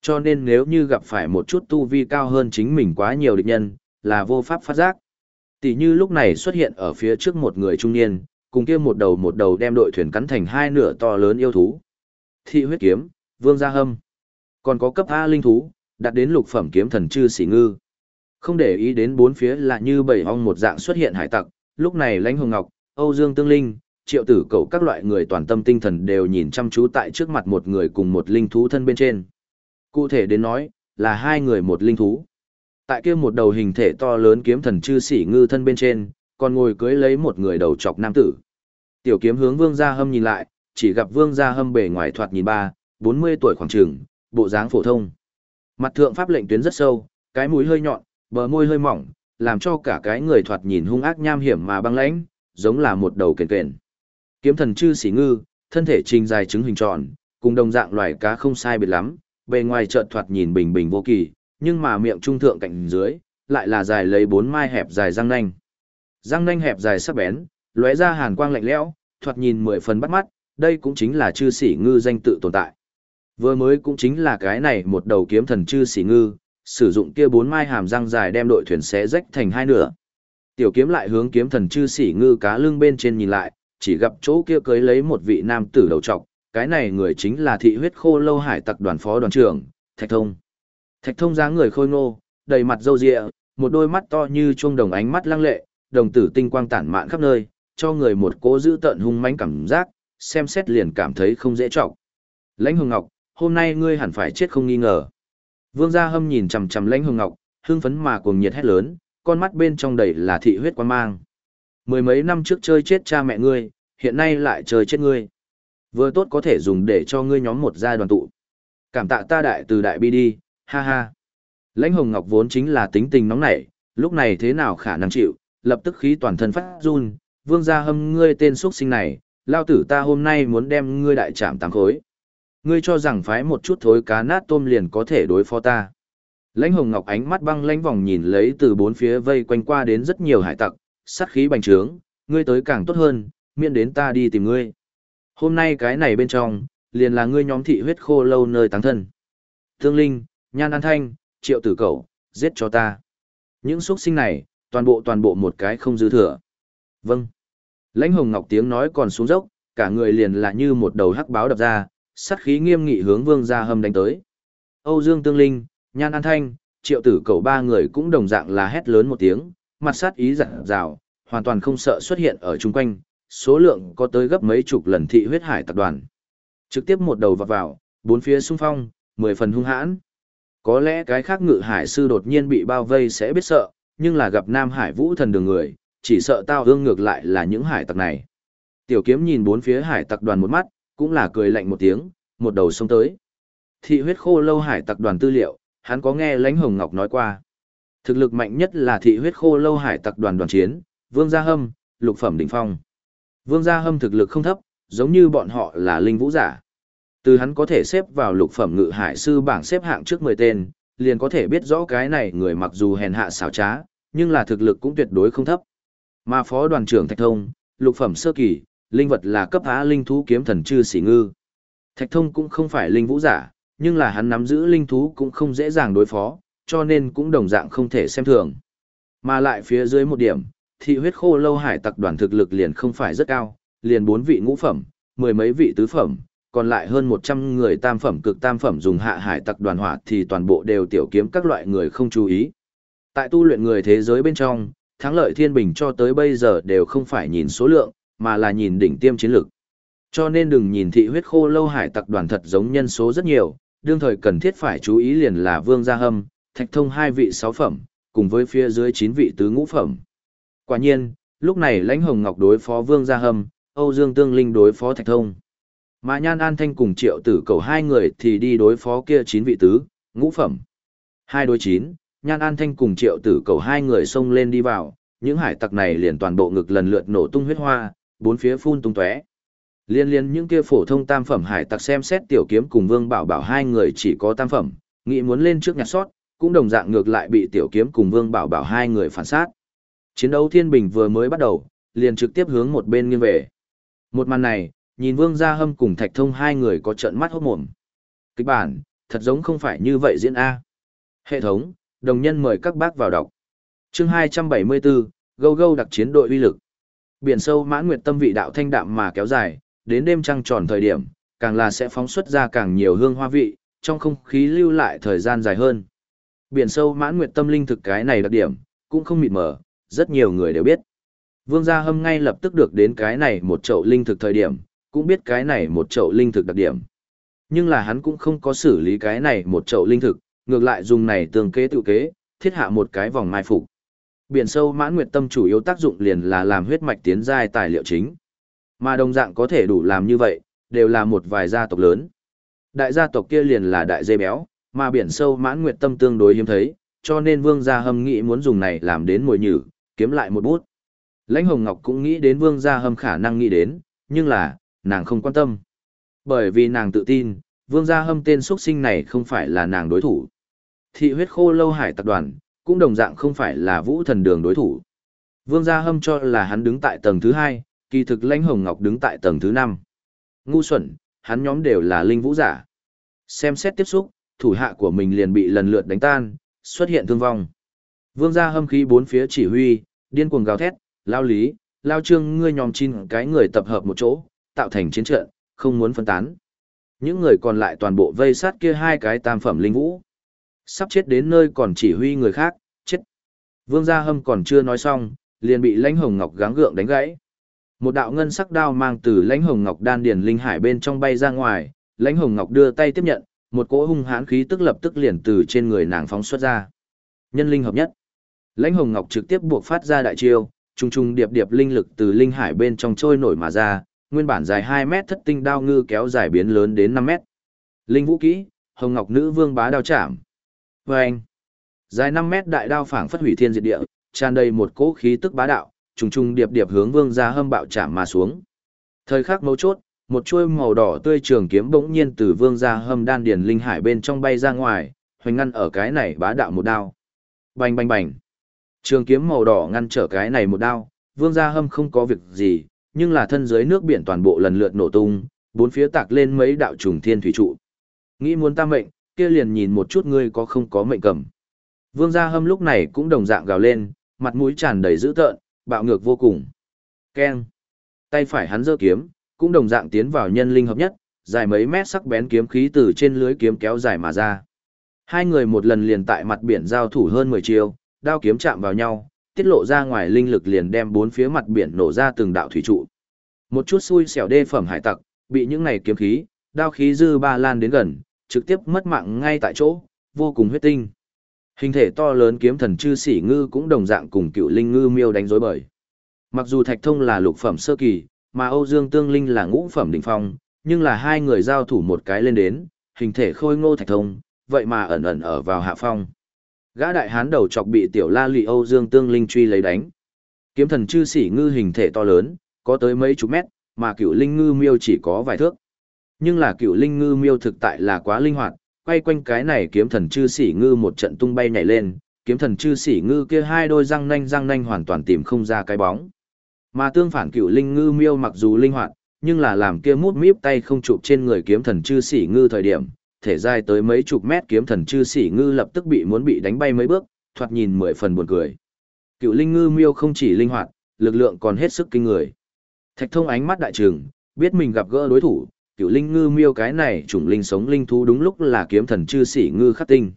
Cho nên nếu như gặp phải một chút tu vi cao hơn chính mình quá nhiều địch nhân, là vô pháp phát giác. Tỷ như lúc này xuất hiện ở phía trước một người trung niên, cùng kia một đầu một đầu đem đội thuyền cắn thành hai nửa to lớn yêu thú. Thị huyết kiếm, vương gia hâm. Còn có cấp A linh thú, đạt đến lục phẩm kiếm thần chư sĩ ngư. Không để ý đến bốn phía là như bầy ong một dạng xuất hiện hải tặc, lúc này lãnh hồng ngọc, Âu Dương Tương Linh, triệu tử cầu các loại người toàn tâm tinh thần đều nhìn chăm chú tại trước mặt một người cùng một linh thú thân bên trên. Cụ thể đến nói, là hai người một linh thú. Tại kia một đầu hình thể to lớn kiếm thần chư sĩ ngư thân bên trên, còn ngồi cưới lấy một người đầu chọc nam tử. Tiểu kiếm hướng vương gia hâm nhìn lại, chỉ gặp vương gia hâm bề ngoài thoạt nhìn ba, 40 tuổi khoảng trường, bộ dáng phổ thông. Mặt thượng pháp lệnh tuyến rất sâu, cái mũi hơi nhọn, bờ môi hơi mỏng, làm cho cả cái người thoạt nhìn hung ác nham hiểm mà băng lãnh, giống là một đầu kền kền. Kiếm thần chư sĩ ngư, thân thể trình dài trứng hình tròn, cùng đồng dạng loài cá không sai biệt lắm, bề ngoài chợt thoạt nhìn bình bình vô kỳ, nhưng mà miệng trung thượng cạnh dưới, lại là dài lấy bốn mai hẹp dài răng nanh. Răng nanh hẹp dài sắc bén, lóe ra hàn quang lạnh lẽo, thoạt nhìn mười phần bắt mắt, đây cũng chính là chư sĩ ngư danh tự tồn tại. Vừa mới cũng chính là cái này một đầu kiếm thần chư sĩ ngư, sử dụng kia bốn mai hàm răng dài đem đội thuyền xé rách thành hai nửa. Tiểu kiếm lại hướng kiếm thần chư sĩ ngư cá lưng bên trên nhìn lại, chỉ gặp chỗ kia cưới lấy một vị nam tử đầu trọc, cái này người chính là thị huyết khô lâu hải tặc đoàn phó đoàn trưởng, Thạch Thông. Thạch Thông dáng người khôi ngô, đầy mặt râu ria, một đôi mắt to như chuông đồng ánh mắt lăng lệ, đồng tử tinh quang tản mạn khắp nơi, cho người một cố giữ tận hung mãnh cảm giác, xem xét liền cảm thấy không dễ trọng. Lãnh Hồng Ngọc, hôm nay ngươi hẳn phải chết không nghi ngờ. Vương Gia Hâm nhìn chằm chằm Lãnh Hồng Ngọc, hưng phấn mà cuồng nhiệt hét lớn, con mắt bên trong đầy là thị huyết quan mang. Mười mấy năm trước chơi chết cha mẹ ngươi, hiện nay lại chơi chết ngươi. Vừa tốt có thể dùng để cho ngươi nhóm một gia đoàn tụ. Cảm tạ ta đại từ đại bi đi, ha ha. Lãnh Hồng Ngọc vốn chính là tính tình nóng nảy, lúc này thế nào khả năng chịu, lập tức khí toàn thân phát run, vương gia hâm ngươi tên xuất sinh này, lao tử ta hôm nay muốn đem ngươi đại trạm tám khối. Ngươi cho rằng phái một chút thối cá nát tôm liền có thể đối phó ta. Lãnh Hồng Ngọc ánh mắt băng lãnh vòng nhìn lấy từ bốn phía vây quanh qua đến rất nhiều hải tặc, sát khí bành trướng, ngươi tới càng tốt hơn, miễn đến ta đi tìm ngươi. Hôm nay cái này bên trong, liền là ngươi nhóm thị huyết khô lâu nơi táng thân. Thương Linh, Nhan An Thanh, Triệu Tử Cẩu, giết cho ta. Những xuất sinh này, toàn bộ toàn bộ một cái không dư thừa. Vâng. Lãnh Hồng Ngọc tiếng nói còn xuống dốc, cả người liền là như một đầu hắc báo đập ra, sát khí nghiêm nghị hướng Vương Gia hầm đánh tới. Âu Dương Tương Linh, Nhan An Thanh, Triệu Tử Cẩu ba người cũng đồng dạng là hét lớn một tiếng, mặt sát ý dặn dào, hoàn toàn không sợ xuất hiện ở chung quanh, số lượng có tới gấp mấy chục lần thị huyết hải tập đoàn. Trực tiếp một đầu vào vào, bốn phía xung phong, mười phần hung hãn. Có lẽ cái khác ngự hải sư đột nhiên bị bao vây sẽ biết sợ, nhưng là gặp Nam Hải Vũ thần đường người, chỉ sợ tao hương ngược lại là những hải tặc này. Tiểu kiếm nhìn bốn phía hải tặc đoàn một mắt, cũng là cười lạnh một tiếng, một đầu xông tới. Thị huyết khô lâu hải tặc đoàn tư liệu, hắn có nghe lãnh hồng ngọc nói qua. Thực lực mạnh nhất là thị huyết khô lâu hải tặc đoàn đoàn chiến, vương gia hâm, lục phẩm đỉnh phong. Vương gia hâm thực lực không thấp, giống như bọn họ là linh vũ giả. Từ hắn có thể xếp vào lục phẩm ngự hải sư bảng xếp hạng trước 10 tên, liền có thể biết rõ cái này người mặc dù hèn hạ xảo trá, nhưng là thực lực cũng tuyệt đối không thấp. Mà phó đoàn trưởng Thạch Thông, lục phẩm sơ kỳ, linh vật là cấp á linh thú kiếm thần chư sĩ ngư. Thạch Thông cũng không phải linh vũ giả, nhưng là hắn nắm giữ linh thú cũng không dễ dàng đối phó, cho nên cũng đồng dạng không thể xem thường. Mà lại phía dưới một điểm, thị huyết khô lâu hải tặc đoàn thực lực liền không phải rất cao, liền bốn vị ngũ phẩm, mười mấy vị tứ phẩm, còn lại hơn 100 người tam phẩm cực tam phẩm dùng hạ hải tặc đoàn hỏa thì toàn bộ đều tiểu kiếm các loại người không chú ý. Tại tu luyện người thế giới bên trong, thắng lợi thiên bình cho tới bây giờ đều không phải nhìn số lượng, mà là nhìn đỉnh tiêm chiến lược. Cho nên đừng nhìn thị huyết khô lâu hải tặc đoàn thật giống nhân số rất nhiều, đương thời cần thiết phải chú ý liền là Vương Gia Hâm, Thạch Thông hai vị sáu phẩm, cùng với phía dưới chín vị tứ ngũ phẩm. Quả nhiên, lúc này Lãnh Hồng Ngọc đối phó Vương Gia Hâm, Âu Dương Tương Linh đối phó Thạch Thông. Mà Nhan An Thanh cùng Triệu Tử Cầu hai người thì đi đối phó kia chín vị tứ, ngũ phẩm. Hai đối chín, Nhan An Thanh cùng Triệu Tử Cầu hai người xông lên đi vào, những hải tặc này liền toàn bộ ngực lần lượt nổ tung huyết hoa, bốn phía phun tung tóe. Liên liên những kia phổ thông tam phẩm hải tặc xem xét tiểu kiếm cùng Vương Bảo Bảo hai người chỉ có tam phẩm, nghĩ muốn lên trước nhặt sót, cũng đồng dạng ngược lại bị tiểu kiếm cùng Vương Bảo Bảo hai người phản sát. Chiến đấu thiên bình vừa mới bắt đầu, liền trực tiếp hướng một bên nghiêng về. Một màn này, nhìn Vương Gia Hâm cùng Thạch Thông hai người có trợn mắt hốt mồm. Kịch bản, thật giống không phải như vậy diễn A. Hệ thống, đồng nhân mời các bác vào đọc. chương 274, Gâu Gâu đặc chiến đội uy lực. Biển sâu mãn nguyệt tâm vị đạo thanh đạm mà kéo dài, đến đêm trăng tròn thời điểm, càng là sẽ phóng xuất ra càng nhiều hương hoa vị, trong không khí lưu lại thời gian dài hơn. Biển sâu mãn nguyệt tâm linh thực cái này đặc điểm, cũng không mịt mờ, rất nhiều người đều biết. Vương Gia Hâm ngay lập tức được đến cái này một chậu linh thực thời điểm, cũng biết cái này một chậu linh thực đặc điểm. Nhưng là hắn cũng không có xử lý cái này một chậu linh thực, ngược lại dùng này tương kế tự kế, thiết hạ một cái vòng mai phục. Biển sâu mãn nguyệt tâm chủ yếu tác dụng liền là làm huyết mạch tiến giai tài liệu chính. Mà đồng dạng có thể đủ làm như vậy, đều là một vài gia tộc lớn. Đại gia tộc kia liền là đại dây béo, mà biển sâu mãn nguyệt tâm tương đối hiếm thấy, cho nên vương gia hâm nghĩ muốn dùng này làm đến mồi nhử, kiếm lại một bút. Lãnh Hồng Ngọc cũng nghĩ đến vương gia hâm khả năng nghĩ đến, nhưng là, nàng không quan tâm. Bởi vì nàng tự tin, vương gia hâm tên xuất sinh này không phải là nàng đối thủ. Thị huyết khô lâu hải tập đoàn, cũng đồng dạng không phải là vũ thần đường đối thủ. Vương gia hâm cho là hắn đứng tại tầng thứ hai, kỳ thực lãnh hồng ngọc đứng tại tầng thứ năm. Ngu xuẩn, hắn nhóm đều là linh vũ giả. Xem xét tiếp xúc, thủ hạ của mình liền bị lần lượt đánh tan, xuất hiện thương vong. Vương gia hâm khí bốn phía chỉ huy, điên cuồng gào thét, lao lý, lao trương ngươi nhòm chín cái người tập hợp một chỗ, tạo thành chiến trận, không muốn phân tán. Những người còn lại toàn bộ vây sát kia hai cái tam phẩm linh vũ. Sắp chết đến nơi còn chỉ huy người khác, chết. Vương Gia Hâm còn chưa nói xong, liền bị lãnh hồng ngọc gắng gượng đánh gãy. Một đạo ngân sắc đao mang từ lãnh hồng ngọc đan điền linh hải bên trong bay ra ngoài, lãnh hồng ngọc đưa tay tiếp nhận, một cỗ hung hãn khí tức lập tức liền từ trên người nàng phóng xuất ra. Nhân linh hợp nhất. Lãnh hồng ngọc trực tiếp buộc phát ra đại chiêu, trùng trùng điệp điệp linh lực từ linh hải bên trong trôi nổi mà ra, nguyên bản dài 2 mét thất tinh đao ngư kéo dài biến lớn đến 5 mét. Linh vũ kỹ, Hồng Ngọc Nữ Vương bá đao chạm. Và dài 5 mét đại đao phảng phất hủy thiên diệt địa, tràn đầy một cỗ khí tức bá đạo, trùng trùng điệp điệp hướng vương gia hâm bạo chạm mà xuống. Thời khắc mấu chốt, một chuôi màu đỏ tươi trường kiếm bỗng nhiên từ vương gia hâm đan điền linh hải bên trong bay ra ngoài, hoành ngăn ở cái này bá đạo một đao. Bành bành bành. Trường kiếm màu đỏ ngăn trở cái này một đao, vương gia hâm không có việc gì, nhưng là thân dưới nước biển toàn bộ lần lượt nổ tung, bốn phía tạc lên mấy đạo trùng thiên thủy trụ. Nghĩ muốn ta mệnh, kia liền nhìn một chút ngươi có không có mệnh cầm. Vương Gia Hâm lúc này cũng đồng dạng gào lên, mặt mũi tràn đầy dữ tợn, bạo ngược vô cùng. Keng. Tay phải hắn giơ kiếm, cũng đồng dạng tiến vào nhân linh hợp nhất, dài mấy mét sắc bén kiếm khí từ trên lưới kiếm kéo dài mà ra. Hai người một lần liền tại mặt biển giao thủ hơn 10 chiêu, đao kiếm chạm vào nhau, tiết lộ ra ngoài linh lực liền đem bốn phía mặt biển nổ ra từng đạo thủy trụ. Một chút xui xẻo đê phẩm hải tặc, bị những này kiếm khí, đao khí dư ba lan đến gần, trực tiếp mất mạng ngay tại chỗ, vô cùng huyết tinh. Hình thể to lớn kiếm thần chư sĩ ngư cũng đồng dạng cùng cựu linh ngư miêu đánh rối bời. Mặc dù Thạch Thông là lục phẩm sơ kỳ, mà Âu Dương Tương Linh là ngũ phẩm đỉnh phong, nhưng là hai người giao thủ một cái lên đến, hình thể khôi ngô Thạch Thông, vậy mà ẩn ẩn ở vào hạ phong. Gã đại hán đầu chọc bị tiểu la lị Âu Dương Tương Linh truy lấy đánh. Kiếm thần chư sĩ ngư hình thể to lớn, có tới mấy chục mét, mà cựu linh ngư miêu chỉ có vài thước. Nhưng là cựu linh ngư miêu thực tại là quá linh hoạt, quay quanh cái này kiếm thần chư sĩ ngư một trận tung bay nhảy lên, kiếm thần chư sĩ ngư kia hai đôi răng nanh răng nanh hoàn toàn tìm không ra cái bóng. Mà tương phản cựu linh ngư miêu mặc dù linh hoạt, nhưng là làm kia mút míp tay không chụp trên người kiếm thần chư sĩ ngư thời điểm, thể dài tới mấy chục mét kiếm thần chư sĩ ngư lập tức bị muốn bị đánh bay mấy bước, thoạt nhìn mười phần buồn cười. Cựu linh ngư miêu không chỉ linh hoạt, lực lượng còn hết sức kinh người. Thạch thông ánh mắt đại trường, biết mình gặp gỡ đối thủ, cựu linh ngư miêu cái này chủng linh sống linh thú đúng lúc là kiếm thần chư sĩ ngư khắc tinh.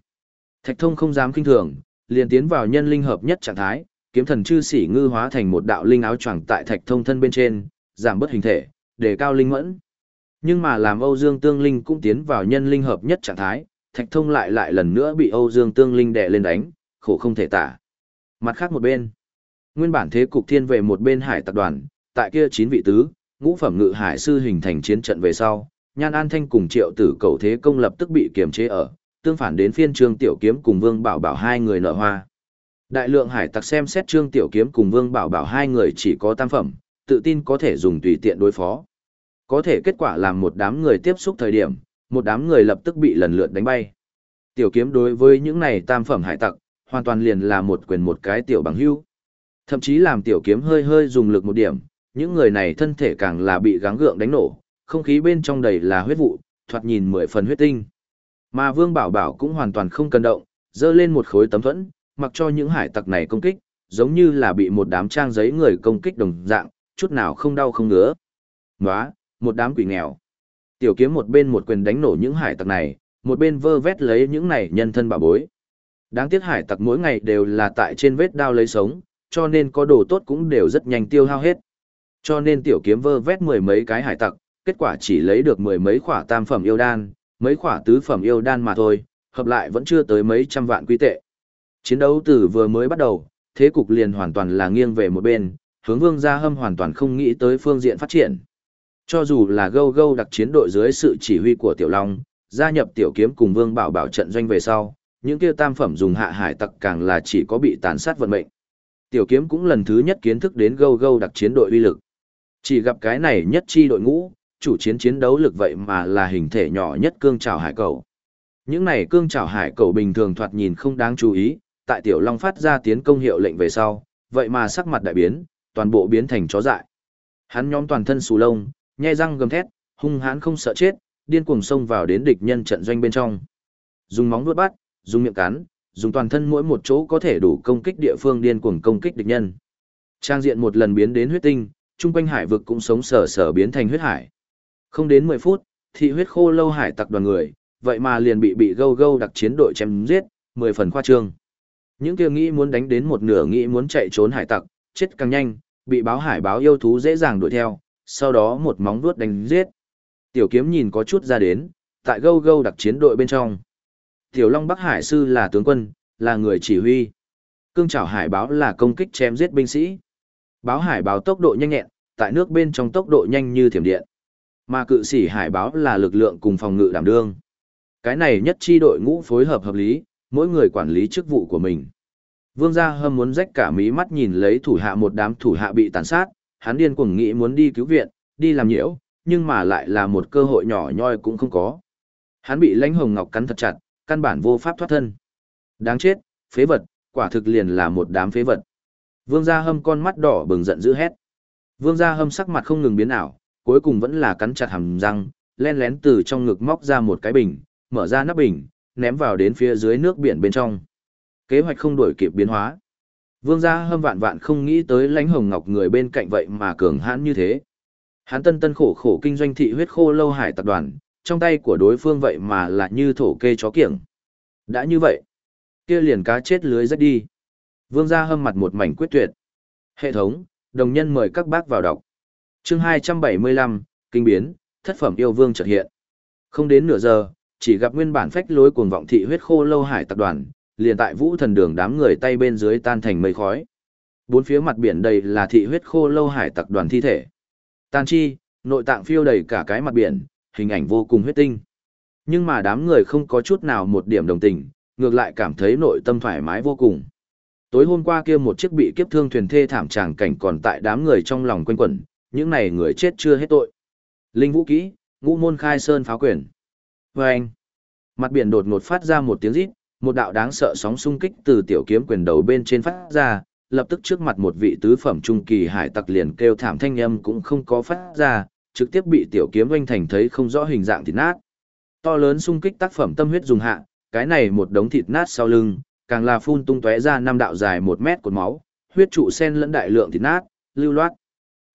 Thạch thông không dám kinh thường, liền tiến vào nhân linh hợp nhất trạng thái, kiếm thần chư sĩ ngư hóa thành một đạo linh áo choàng tại thạch thông thân bên trên, giảm bớt hình thể, để cao linh mẫn. Nhưng mà làm Âu Dương Tương Linh cũng tiến vào nhân linh hợp nhất trạng thái, thạch thông lại lại lần nữa bị Âu Dương Tương Linh đè lên đánh, khổ không thể tả. Mặt khác một bên, nguyên bản thế cục thiên về một bên hải tập đoàn, tại kia chín vị tứ, ngũ phẩm ngự hải sư hình thành chiến trận về sau, Nhan An Thanh cùng Triệu Tử Cầu Thế Công lập tức bị kiềm chế ở, tương phản đến phiên Trương Tiểu Kiếm cùng Vương Bảo Bảo hai người nở hoa. Đại lượng hải tặc xem xét Trương Tiểu Kiếm cùng Vương Bảo Bảo hai người chỉ có tam phẩm, tự tin có thể dùng tùy tiện đối phó. Có thể kết quả làm một đám người tiếp xúc thời điểm, một đám người lập tức bị lần lượt đánh bay. Tiểu Kiếm đối với những này tam phẩm hải tặc, hoàn toàn liền là một quyền một cái tiểu bằng hưu. Thậm chí làm Tiểu Kiếm hơi hơi dùng lực một điểm, những người này thân thể càng là bị gắng gượng đánh nổ, không khí bên trong đầy là huyết vụ, thoạt nhìn mười phần huyết tinh. Mà Vương Bảo Bảo cũng hoàn toàn không cần động, dơ lên một khối tấm thuẫn, mặc cho những hải tặc này công kích, giống như là bị một đám trang giấy người công kích đồng dạng, chút nào không đau không ngứa. Nóa, một đám quỷ nghèo. Tiểu kiếm một bên một quyền đánh nổ những hải tặc này, một bên vơ vét lấy những này nhân thân bảo bối. Đáng tiếc hải tặc mỗi ngày đều là tại trên vết đao lấy sống, cho nên có đồ tốt cũng đều rất nhanh tiêu hao hết. Cho nên tiểu kiếm vơ vét mười mấy cái hải tặc, kết quả chỉ lấy được mười mấy khỏa tam phẩm yêu đan, mấy khỏa tứ phẩm yêu đan mà thôi, hợp lại vẫn chưa tới mấy trăm vạn quy tệ. Chiến đấu từ vừa mới bắt đầu, thế cục liền hoàn toàn là nghiêng về một bên, hướng vương gia hâm hoàn toàn không nghĩ tới phương diện phát triển. Cho dù là gâu gâu đặc chiến đội dưới sự chỉ huy của Tiểu Long, gia nhập Tiểu Kiếm cùng Vương Bảo Bảo trận doanh về sau, những kia tam phẩm dùng hạ hải tặc càng là chỉ có bị tàn sát vận mệnh. Tiểu Kiếm cũng lần thứ nhất kiến thức đến gâu gâu đặc chiến đội uy lực. Chỉ gặp cái này nhất chi đội ngũ, chủ chiến chiến đấu lực vậy mà là hình thể nhỏ nhất cương trào hải cầu. Những này cương trào hải cầu bình thường thoạt nhìn không đáng chú ý, tại Tiểu Long phát ra tiến công hiệu lệnh về sau, vậy mà sắc mặt đại biến, toàn bộ biến thành chó dại. Hắn nhóm toàn thân xù lông, nhe răng gầm thét, hung hãn không sợ chết, điên cuồng xông vào đến địch nhân trận doanh bên trong. Dùng móng vuốt bắt, dùng miệng cắn, dùng toàn thân mỗi một chỗ có thể đủ công kích địa phương điên cuồng công kích địch nhân. Trang diện một lần biến đến huyết tinh, trung quanh hải vực cũng sống sờ sờ biến thành huyết hải. Không đến 10 phút, thị huyết khô lâu hải tặc đoàn người, vậy mà liền bị bị gâu gâu đặc chiến đội chém giết, 10 phần khoa trương. Những kia nghĩ muốn đánh đến một nửa nghĩ muốn chạy trốn hải tặc, chết càng nhanh, bị báo hải báo yêu thú dễ dàng đuổi theo, sau đó một móng vuốt đánh giết. Tiểu kiếm nhìn có chút ra đến, tại gâu gâu đặc chiến đội bên trong. Tiểu Long Bắc Hải Sư là tướng quân, là người chỉ huy. Cương trảo hải báo là công kích chém giết binh sĩ. Báo hải báo tốc độ nhanh nhẹn, tại nước bên trong tốc độ nhanh như thiểm điện. Mà cự sĩ hải báo là lực lượng cùng phòng ngự đảm đương. Cái này nhất chi đội ngũ phối hợp hợp lý, mỗi người quản lý chức vụ của mình. Vương gia hâm muốn rách cả mí mắt nhìn lấy thủ hạ một đám thủ hạ bị tàn sát, hắn điên cuồng nghĩ muốn đi cứu viện, đi làm nhiễu, nhưng mà lại là một cơ hội nhỏ nhoi cũng không có. Hắn bị lãnh hồng ngọc cắn thật chặt, căn bản vô pháp thoát thân. Đáng chết, phế vật, quả thực liền là một đám phế vật. Vương gia hâm con mắt đỏ bừng giận dữ hét. Vương gia hâm sắc mặt không ngừng biến ảo, cuối cùng vẫn là cắn chặt hàm răng, len lén từ trong ngực móc ra một cái bình, mở ra nắp bình, ném vào đến phía dưới nước biển bên trong. Kế hoạch không đổi kịp biến hóa. Vương gia hâm vạn vạn không nghĩ tới lãnh hồng ngọc người bên cạnh vậy mà cường hãn như thế. Hắn tân tân khổ khổ kinh doanh thị huyết khô lâu hải tập đoàn, trong tay của đối phương vậy mà là như thổ kê chó kiểng. Đã như vậy, kia liền cá chết lưới rách đi. Vương gia hâm mặt một mảnh quyết tuyệt. Hệ thống, đồng nhân mời các bác vào đọc. Chương 275, kinh biến, thất phẩm yêu vương chợt hiện. Không đến nửa giờ, chỉ gặp nguyên bản phách lối cuồng vọng thị huyết khô lâu hải tập đoàn, liền tại vũ thần đường đám người tay bên dưới tan thành mây khói. Bốn phía mặt biển đầy là thị huyết khô lâu hải tập đoàn thi thể. Tan chi, nội tạng phiêu đầy cả cái mặt biển, hình ảnh vô cùng huyết tinh. Nhưng mà đám người không có chút nào một điểm đồng tình, ngược lại cảm thấy nội tâm thoải mái vô cùng. Tối hôm qua kia một chiếc bị kiếp thương thuyền thê thảm tràng cảnh còn tại đám người trong lòng quanh quẩn, những này người chết chưa hết tội. Linh vũ kỹ, ngũ môn khai sơn phá quyền. Và anh, mặt biển đột ngột phát ra một tiếng rít, một đạo đáng sợ sóng xung kích từ tiểu kiếm quyền đầu bên trên phát ra, lập tức trước mặt một vị tứ phẩm trung kỳ hải tặc liền kêu thảm thanh âm cũng không có phát ra, trực tiếp bị tiểu kiếm oanh thành thấy không rõ hình dạng thịt nát. To lớn xung kích tác phẩm tâm huyết dùng hạ, cái này một đống thịt nát sau lưng, càng là phun tung tóe ra năm đạo dài một mét cột máu, huyết trụ sen lẫn đại lượng thịt nát, lưu loát.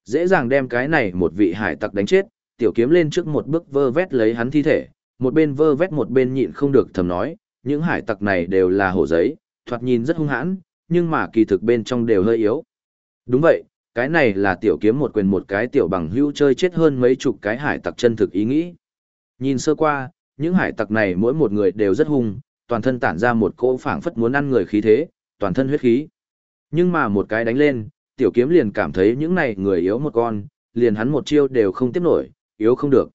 Dễ dàng đem cái này một vị hải tặc đánh chết, tiểu kiếm lên trước một bước vơ vét lấy hắn thi thể, một bên vơ vét một bên nhịn không được thầm nói, những hải tặc này đều là hổ giấy, thoạt nhìn rất hung hãn, nhưng mà kỳ thực bên trong đều hơi yếu. Đúng vậy, cái này là tiểu kiếm một quyền một cái tiểu bằng hưu chơi chết hơn mấy chục cái hải tặc chân thực ý nghĩ. Nhìn sơ qua, những hải tặc này mỗi một người đều rất hung, toàn thân tản ra một cỗ phảng phất muốn ăn người khí thế, toàn thân huyết khí. Nhưng mà một cái đánh lên, tiểu kiếm liền cảm thấy những này người yếu một con, liền hắn một chiêu đều không tiếp nổi, yếu không được.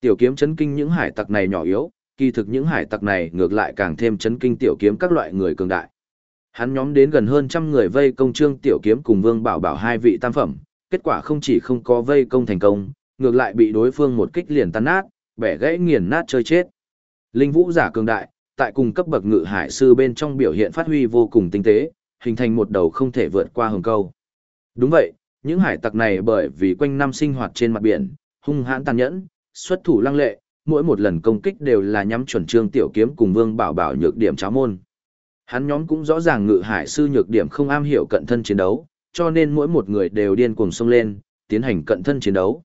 Tiểu kiếm chấn kinh những hải tặc này nhỏ yếu, kỳ thực những hải tặc này ngược lại càng thêm chấn kinh tiểu kiếm các loại người cường đại. Hắn nhóm đến gần hơn trăm người vây công trương tiểu kiếm cùng vương bảo bảo hai vị tam phẩm, kết quả không chỉ không có vây công thành công, ngược lại bị đối phương một kích liền tan nát, bẻ gãy nghiền nát chơi chết. Linh vũ giả cường đại, tại cùng cấp bậc ngự hải sư bên trong biểu hiện phát huy vô cùng tinh tế, hình thành một đầu không thể vượt qua hồng câu. Đúng vậy, những hải tặc này bởi vì quanh năm sinh hoạt trên mặt biển, hung hãn tàn nhẫn, xuất thủ lăng lệ, mỗi một lần công kích đều là nhắm chuẩn trương tiểu kiếm cùng vương bảo bảo nhược điểm cháo môn. Hắn nhóm cũng rõ ràng ngự hải sư nhược điểm không am hiểu cận thân chiến đấu, cho nên mỗi một người đều điên cuồng xông lên, tiến hành cận thân chiến đấu.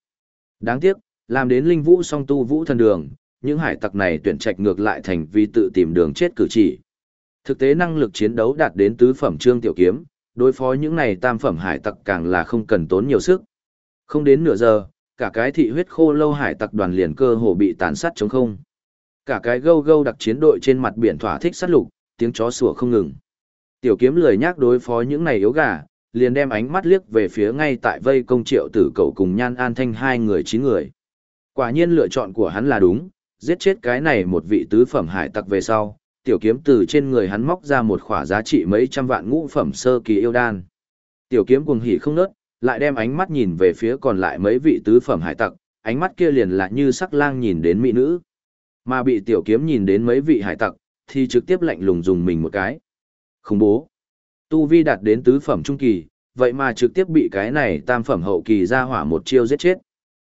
Đáng tiếc, làm đến linh vũ song tu vũ thần đường, những hải tặc này tuyển trạch ngược lại thành vì tự tìm đường chết cử chỉ. Thực tế năng lực chiến đấu đạt đến tứ phẩm trương tiểu kiếm, đối phó những này tam phẩm hải tặc càng là không cần tốn nhiều sức. Không đến nửa giờ, cả cái thị huyết khô lâu hải tặc đoàn liền cơ hồ bị tàn sát chống không. Cả cái gâu gâu đặc chiến đội trên mặt biển thỏa thích sát lục, tiếng chó sủa không ngừng. Tiểu kiếm lười nhác đối phó những này yếu gà, liền đem ánh mắt liếc về phía ngay tại vây công triệu tử cậu cùng nhan an thanh hai người chín người. Quả nhiên lựa chọn của hắn là đúng, giết chết cái này một vị tứ phẩm hải tặc về sau, tiểu kiếm từ trên người hắn móc ra một khỏa giá trị mấy trăm vạn ngũ phẩm sơ kỳ yêu đan. Tiểu kiếm cuồng hỉ không nớt, lại đem ánh mắt nhìn về phía còn lại mấy vị tứ phẩm hải tặc, ánh mắt kia liền là như sắc lang nhìn đến mỹ nữ. Mà bị tiểu kiếm nhìn đến mấy vị hải tặc, thì trực tiếp lạnh lùng dùng mình một cái. Khủng bố. Tu vi đạt đến tứ phẩm trung kỳ, vậy mà trực tiếp bị cái này tam phẩm hậu kỳ ra hỏa một chiêu giết chết.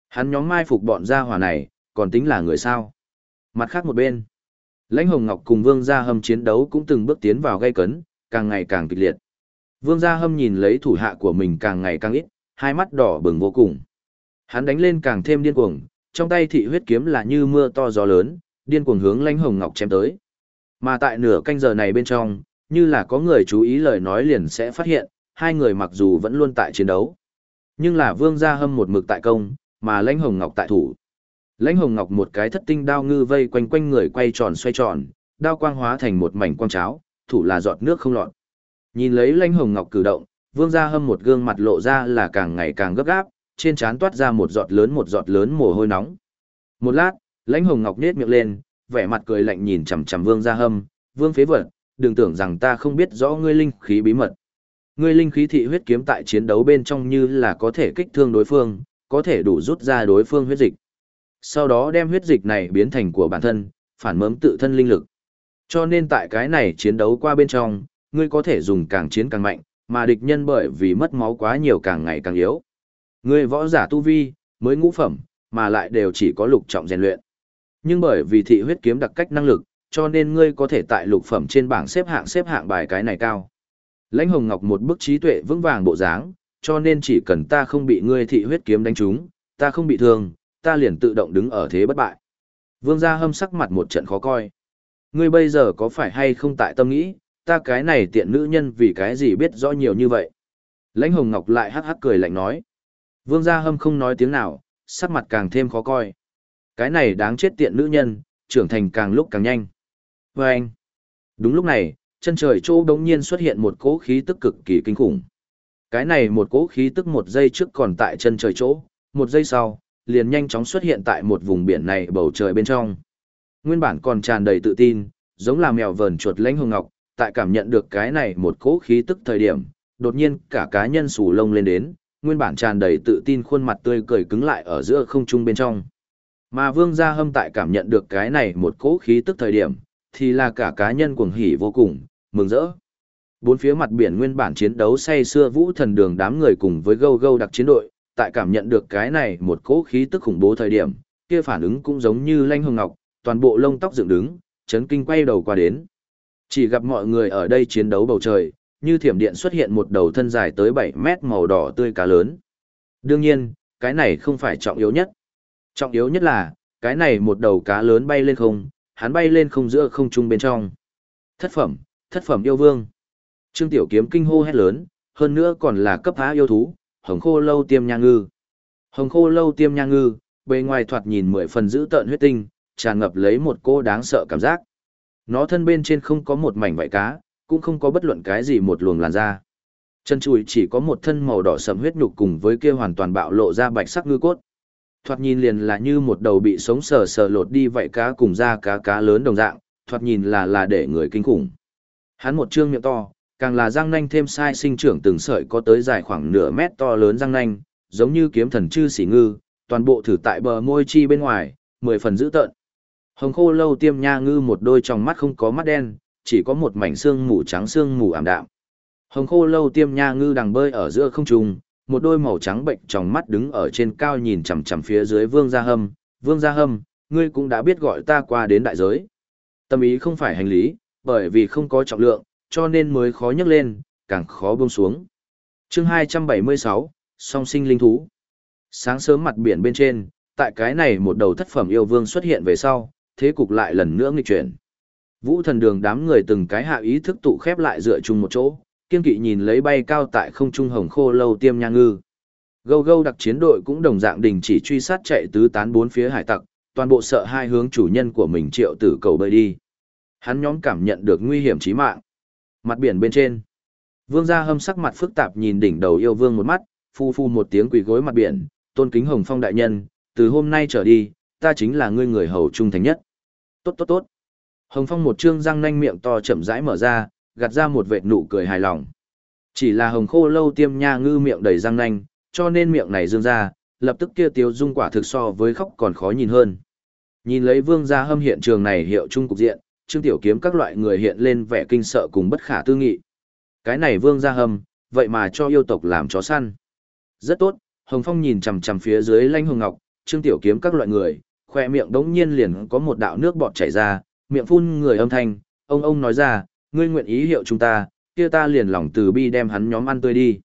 Hắn nhóm mai phục bọn gia hỏa này, còn tính là người sao. Mặt khác một bên, Lãnh Hồng Ngọc cùng Vương Gia Hâm chiến đấu cũng từng bước tiến vào gây cấn, càng ngày càng kịch liệt. Vương Gia Hâm nhìn lấy thủ hạ của mình càng ngày càng ít, hai mắt đỏ bừng vô cùng. Hắn đánh lên càng thêm điên cuồng, trong tay thị huyết kiếm là như mưa to gió lớn, điên cuồng hướng Lãnh Hồng Ngọc chém tới. Mà tại nửa canh giờ này bên trong, như là có người chú ý lời nói liền sẽ phát hiện, hai người mặc dù vẫn luôn tại chiến đấu. Nhưng là Vương Gia Hâm một mực tại công, mà Lãnh Hồng Ngọc tại thủ. Lãnh Hồng Ngọc một cái thất tinh đao ngư vây quanh quanh người quay tròn xoay tròn, đao quang hóa thành một mảnh quang cháo, thủ là giọt nước không lọt. Nhìn lấy Lãnh Hồng Ngọc cử động, Vương Gia Hâm một gương mặt lộ ra là càng ngày càng gấp gáp, trên trán toát ra một giọt lớn một giọt lớn mồ hôi nóng. Một lát, Lãnh Hồng Ngọc nhếch miệng lên, vẻ mặt cười lạnh nhìn chằm chằm Vương Gia Hâm, "Vương phế vật, đừng tưởng rằng ta không biết rõ ngươi linh khí bí mật. Ngươi linh khí thị huyết kiếm tại chiến đấu bên trong như là có thể kích thương đối phương, có thể đủ rút ra đối phương huyết dịch. Sau đó đem huyết dịch này biến thành của bản thân, phản mớm tự thân linh lực. Cho nên tại cái này chiến đấu qua bên trong, ngươi có thể dùng càng chiến càng mạnh, mà địch nhân bởi vì mất máu quá nhiều càng ngày càng yếu. Ngươi võ giả tu vi, mới ngũ phẩm, mà lại đều chỉ có lục trọng rèn luyện. Nhưng bởi vì thị huyết kiếm đặc cách năng lực, cho nên ngươi có thể tại lục phẩm trên bảng xếp hạng xếp hạng bài cái này cao. Lãnh Hồng Ngọc một bức trí tuệ vững vàng bộ dáng, cho nên chỉ cần ta không bị ngươi thị huyết kiếm đánh trúng, ta không bị thương, ta liền tự động đứng ở thế bất bại. Vương gia hâm sắc mặt một trận khó coi. Ngươi bây giờ có phải hay không tại tâm nghĩ, ta cái này tiện nữ nhân vì cái gì biết rõ nhiều như vậy. Lãnh Hồng Ngọc lại hắc hắc cười lạnh nói. Vương gia hâm không nói tiếng nào, sắc mặt càng thêm khó coi. Cái này đáng chết tiện nữ nhân, trưởng thành càng lúc càng nhanh. Và anh, đúng lúc này, chân trời chỗ đống nhiên xuất hiện một cỗ khí tức cực kỳ kinh khủng. Cái này một cỗ khí tức một giây trước còn tại chân trời chỗ, một giây sau, liền nhanh chóng xuất hiện tại một vùng biển này bầu trời bên trong. Nguyên bản còn tràn đầy tự tin, giống là mèo vờn chuột lãnh hồng ngọc, tại cảm nhận được cái này một cỗ khí tức thời điểm, đột nhiên cả cá nhân sù lông lên đến, nguyên bản tràn đầy tự tin khuôn mặt tươi cười cứng lại ở giữa không trung bên trong. Mà vương gia hâm tại cảm nhận được cái này một cỗ khí tức thời điểm, thì là cả cá nhân cuồng hỉ vô cùng, mừng rỡ. Bốn phía mặt biển nguyên bản chiến đấu say xưa vũ thần đường đám người cùng với gâu gâu đặc chiến đội, tại cảm nhận được cái này một cỗ khí tức khủng bố thời điểm, kia phản ứng cũng giống như lanh hồng ngọc, toàn bộ lông tóc dựng đứng, chấn kinh quay đầu qua đến. Chỉ gặp mọi người ở đây chiến đấu bầu trời, như thiểm điện xuất hiện một đầu thân dài tới 7 mét màu đỏ tươi cá lớn. Đương nhiên, cái này không phải trọng yếu nhất. Trọng yếu nhất là, cái này một đầu cá lớn bay lên không, hắn bay lên không giữa không trung bên trong. Thất phẩm, thất phẩm yêu vương. Trương Tiểu Kiếm kinh hô hét lớn, hơn nữa còn là cấp há yêu thú, hồng khô lâu tiêm nha ngư. Hồng khô lâu tiêm nha ngư, bề ngoài thoạt nhìn mười phần giữ tợn huyết tinh, tràn ngập lấy một cô đáng sợ cảm giác. Nó thân bên trên không có một mảnh vảy cá, cũng không có bất luận cái gì một luồng làn da. Chân chùi chỉ có một thân màu đỏ sẫm huyết nhục cùng với kia hoàn toàn bạo lộ ra bạch sắc ngư cốt. Thoạt nhìn liền là như một đầu bị sống sờ sờ lột đi vậy cá cùng da cá cá lớn đồng dạng, thoạt nhìn là là để người kinh khủng. Hắn một trương miệng to, càng là răng nanh thêm sai sinh trưởng từng sợi có tới dài khoảng nửa mét to lớn răng nanh, giống như kiếm thần chư xỉ ngư, toàn bộ thử tại bờ môi chi bên ngoài, mười phần dữ tợn. Hồng khô lâu tiêm nha ngư một đôi tròng mắt không có mắt đen, chỉ có một mảnh xương mù trắng xương mù ảm đạm. Hồng khô lâu tiêm nha ngư đang bơi ở giữa không trung, một đôi màu trắng bệnh trong mắt đứng ở trên cao nhìn chằm chằm phía dưới Vương Gia Hâm, "Vương Gia Hâm, ngươi cũng đã biết gọi ta qua đến đại giới." Tâm ý không phải hành lý, bởi vì không có trọng lượng, cho nên mới khó nhấc lên, càng khó buông xuống. Chương 276, song sinh linh thú. Sáng sớm mặt biển bên trên, tại cái này một đầu thất phẩm yêu vương xuất hiện về sau, thế cục lại lần nữa nghịch chuyển. Vũ thần đường đám người từng cái hạ ý thức tụ khép lại dựa chung một chỗ, kiên kỵ nhìn lấy bay cao tại không trung hồng khô lâu tiêm nha ngư. Gâu gâu đặc chiến đội cũng đồng dạng đình chỉ truy sát chạy tứ tán bốn phía hải tặc, toàn bộ sợ hai hướng chủ nhân của mình triệu tử cầu bơi đi. Hắn nhóm cảm nhận được nguy hiểm chí mạng. Mặt biển bên trên. Vương gia hâm sắc mặt phức tạp nhìn đỉnh đầu yêu vương một mắt, phu phu một tiếng quỳ gối mặt biển, tôn kính hồng phong đại nhân, từ hôm nay trở đi, ta chính là ngươi người hầu trung thành nhất. Tốt tốt tốt. Hồng phong một trương răng nanh miệng to chậm rãi mở ra, gạt ra một vệt nụ cười hài lòng. Chỉ là hồng khô lâu tiêm nha ngư miệng đầy răng nanh, cho nên miệng này dương ra, lập tức kia tiêu dung quả thực so với khóc còn khó nhìn hơn. Nhìn lấy vương gia hâm hiện trường này hiệu trung cục diện, trương tiểu kiếm các loại người hiện lên vẻ kinh sợ cùng bất khả tư nghị. Cái này vương gia hâm, vậy mà cho yêu tộc làm chó săn. Rất tốt, Hồng Phong nhìn chằm chằm phía dưới lanh hồng ngọc, trương tiểu kiếm các loại người, khoe miệng đống nhiên liền có một đạo nước bọt chảy ra, miệng phun người âm thanh, ông ông nói ra, ngươi nguyện ý hiệu chúng ta, kia ta liền lòng từ bi đem hắn nhóm ăn tươi đi.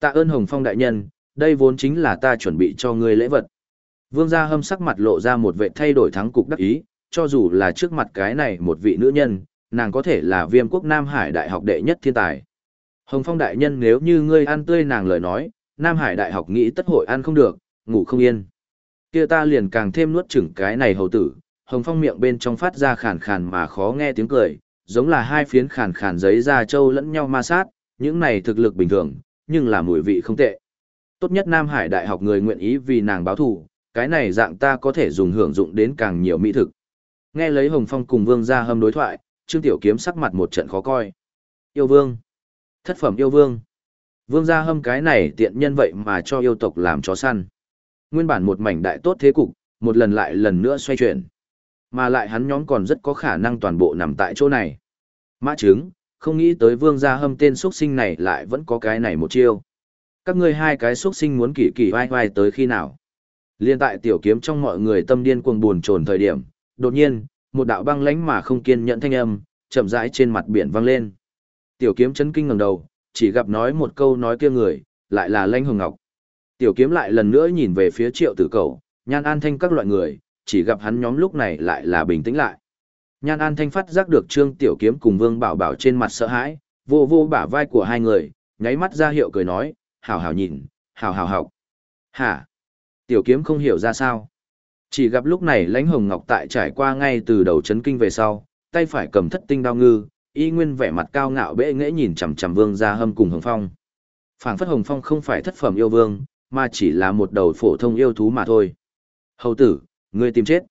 Tạ ơn Hồng Phong đại nhân, đây vốn chính là ta chuẩn bị cho ngươi lễ vật. Vương gia hâm sắc mặt lộ ra một vệ thay đổi thắng cục đắc ý, cho dù là trước mặt cái này một vị nữ nhân, nàng có thể là viêm quốc Nam Hải Đại học đệ nhất thiên tài. Hồng Phong đại nhân nếu như ngươi ăn tươi nàng lời nói, Nam Hải Đại học nghĩ tất hội ăn không được, ngủ không yên. Kia ta liền càng thêm nuốt chửng cái này hầu tử, Hồng Phong miệng bên trong phát ra khàn khàn mà khó nghe tiếng cười, giống là hai phiến khàn khàn giấy da trâu lẫn nhau ma sát, những này thực lực bình thường, nhưng là mùi vị không tệ. Tốt nhất Nam Hải Đại học người nguyện ý vì nàng báo thù, cái này dạng ta có thể dùng hưởng dụng đến càng nhiều mỹ thực. Nghe lấy Hồng Phong cùng Vương gia hâm đối thoại, Trương Tiểu Kiếm sắc mặt một trận khó coi. Yêu Vương. Thất phẩm yêu Vương. Vương gia hâm cái này tiện nhân vậy mà cho yêu tộc làm chó săn. Nguyên bản một mảnh đại tốt thế cục, một lần lại lần nữa xoay chuyển. Mà lại hắn nhóm còn rất có khả năng toàn bộ nằm tại chỗ này. Mã trứng, không nghĩ tới vương gia hâm tên xuất sinh này lại vẫn có cái này một chiêu. Các ngươi hai cái xuất sinh muốn kỳ kỳ vai vai tới khi nào. Liên tại tiểu kiếm trong mọi người tâm điên cuồng buồn trồn thời điểm, đột nhiên, một đạo băng lãnh mà không kiên nhẫn thanh âm, chậm rãi trên mặt biển vang lên. Tiểu kiếm chấn kinh ngẩng đầu, chỉ gặp nói một câu nói kia người, lại là Lãnh Hồng Ngọc. Tiểu kiếm lại lần nữa nhìn về phía Triệu Tử Cầu, Nhan An Thanh các loại người, chỉ gặp hắn nhóm lúc này lại là bình tĩnh lại. Nhan An Thanh phát giác được Trương Tiểu Kiếm cùng Vương Bảo Bảo trên mặt sợ hãi, vô vô bả vai của hai người, nháy mắt ra hiệu cười nói, hảo hảo nhìn, hảo hảo học. Hả? Tiểu Kiếm không hiểu ra sao. Chỉ gặp lúc này lãnh hồng ngọc tại trải qua ngay từ đầu chấn kinh về sau, tay phải cầm thất tinh đao ngư, y nguyên vẻ mặt cao ngạo bệ nghễ nhìn chằm chằm vương gia hâm cùng hồng phong. phảng phất hồng phong không phải thất phẩm yêu vương, mà chỉ là một đầu phổ thông yêu thú mà thôi. Hầu tử, ngươi tìm chết.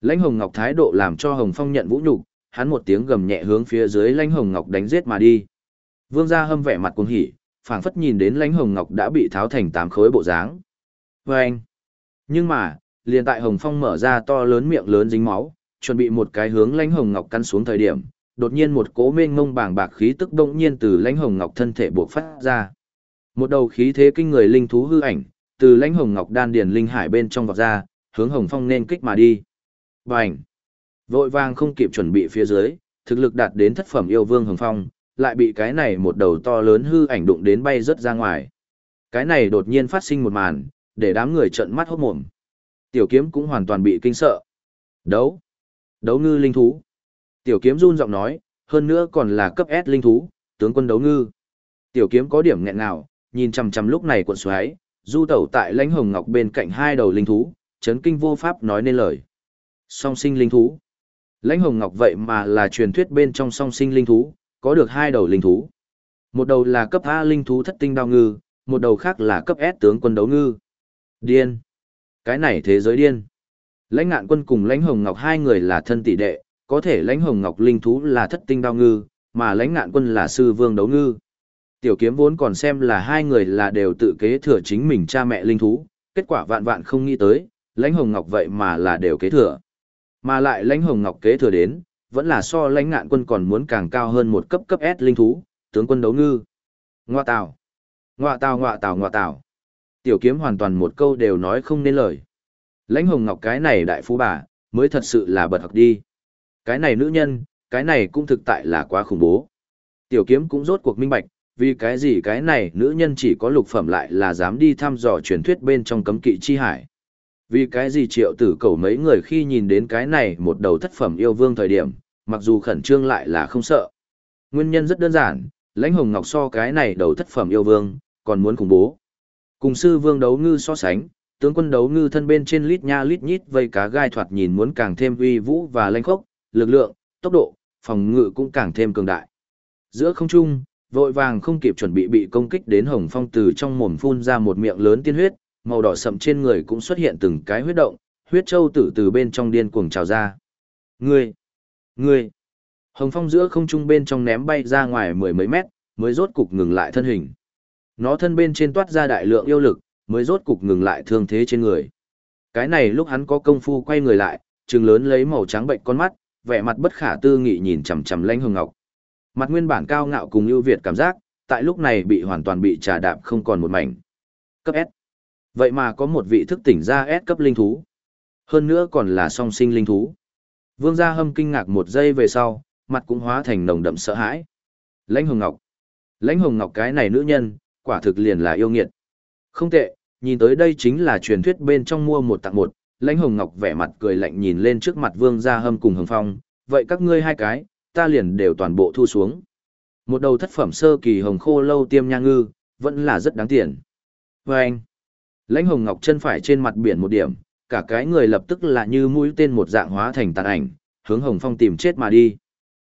Lãnh hồng ngọc thái độ làm cho hồng phong nhận vũ nhục, hắn một tiếng gầm nhẹ hướng phía dưới lãnh hồng ngọc đánh giết mà đi. Vương gia hâm vẻ mặt cuồng hỉ, phảng phất nhìn đến lãnh hồng ngọc đã bị tháo thành tám khối bộ dáng. Vâng. Nhưng mà, liền tại Hồng Phong mở ra to lớn miệng lớn dính máu, chuẩn bị một cái hướng lãnh hồng ngọc căn xuống thời điểm, đột nhiên một cỗ mênh mông bàng bạc khí tức động nhiên từ lãnh hồng ngọc thân thể bộc phát ra. Một đầu khí thế kinh người linh thú hư ảnh, từ lãnh hồng ngọc đan điền linh hải bên trong vọt ra, hướng Hồng Phong nên kích mà đi. Bành! Vội vàng không kịp chuẩn bị phía dưới, thực lực đạt đến thất phẩm yêu vương Hồng Phong, lại bị cái này một đầu to lớn hư ảnh đụng đến bay rất ra ngoài. Cái này đột nhiên phát sinh một màn, để đám người trợn mắt hốt mồm. Tiểu kiếm cũng hoàn toàn bị kinh sợ. Đấu. Đấu ngư linh thú. Tiểu kiếm run giọng nói, hơn nữa còn là cấp S linh thú, tướng quân đấu ngư. Tiểu kiếm có điểm nghẹn nào, nhìn chằm chằm lúc này cuộn xoáy, du tẩu tại lãnh hồng ngọc bên cạnh hai đầu linh thú, chấn kinh vô pháp nói nên lời. Song sinh linh thú. Lãnh hồng ngọc vậy mà là truyền thuyết bên trong song sinh linh thú, có được hai đầu linh thú. Một đầu là cấp A linh thú thất tinh đao ngư, một đầu khác là cấp S tướng quân đấu ngư. Điên. Cái này thế giới điên. Lãnh ngạn quân cùng lãnh hồng ngọc hai người là thân tỷ đệ, có thể lãnh hồng ngọc linh thú là thất tinh đao ngư, mà lãnh ngạn quân là sư vương đấu ngư. Tiểu kiếm vốn còn xem là hai người là đều tự kế thừa chính mình cha mẹ linh thú, kết quả vạn vạn không nghĩ tới, lãnh hồng ngọc vậy mà là đều kế thừa. Mà lại lãnh hồng ngọc kế thừa đến, vẫn là so lãnh ngạn quân còn muốn càng cao hơn một cấp cấp S linh thú, tướng quân đấu ngư. Ngoa tào, ngoa tào ngoa tào ngoa tào. Tiểu kiếm hoàn toàn một câu đều nói không nên lời. Lãnh hồng ngọc cái này đại phú bà, mới thật sự là bật học đi. Cái này nữ nhân, cái này cũng thực tại là quá khủng bố. Tiểu kiếm cũng rốt cuộc minh bạch, vì cái gì cái này nữ nhân chỉ có lục phẩm lại là dám đi thăm dò truyền thuyết bên trong cấm kỵ chi hải. Vì cái gì triệu tử cầu mấy người khi nhìn đến cái này một đầu thất phẩm yêu vương thời điểm, mặc dù khẩn trương lại là không sợ. Nguyên nhân rất đơn giản, lãnh hồng ngọc so cái này đầu thất phẩm yêu vương, còn muốn khủng bố. Cùng sư vương đấu ngư so sánh, tướng quân đấu ngư thân bên trên lít nha lít nhít vây cá gai thoạt nhìn muốn càng thêm uy vũ và lanh khốc, lực lượng, tốc độ, phòng ngự cũng càng thêm cường đại. Giữa không trung, vội vàng không kịp chuẩn bị bị công kích đến hồng phong từ trong mồm phun ra một miệng lớn tiên huyết, màu đỏ sậm trên người cũng xuất hiện từng cái huyết động, huyết châu tử từ bên trong điên cuồng trào ra. Ngươi! Ngươi! Hồng phong giữa không trung bên trong ném bay ra ngoài mười mấy mét, mới rốt cục ngừng lại thân hình. Nó thân bên trên toát ra đại lượng yêu lực, mới rốt cục ngừng lại thương thế trên người. Cái này lúc hắn có công phu quay người lại, trừng lớn lấy màu trắng bệnh con mắt, vẻ mặt bất khả tư nghị nhìn chằm chằm Lãnh Hồng Ngọc. Mặt nguyên bản cao ngạo cùng ưu việt cảm giác, tại lúc này bị hoàn toàn bị trà đạp không còn một mảnh. Cấp S. Vậy mà có một vị thức tỉnh ra S cấp linh thú. Hơn nữa còn là song sinh linh thú. Vương Gia Hâm kinh ngạc một giây về sau, mặt cũng hóa thành nồng đậm sợ hãi. Lãnh Hồng Ngọc. Lãnh Hồng Ngọc cái này nữ nhân, quả thực liền là yêu nghiệt. Không tệ, nhìn tới đây chính là truyền thuyết bên trong mua một tặng một. Lãnh Hồng Ngọc vẻ mặt cười lạnh nhìn lên trước mặt Vương Gia Hâm cùng Hồng Phong, vậy các ngươi hai cái, ta liền đều toàn bộ thu xuống. Một đầu thất phẩm sơ kỳ hồng khô lâu tiêm nha ngư, vẫn là rất đáng tiền. Và anh, lãnh hồng ngọc chân phải trên mặt biển một điểm, cả cái người lập tức là như mũi tên một dạng hóa thành tàn ảnh, hướng hồng phong tìm chết mà đi.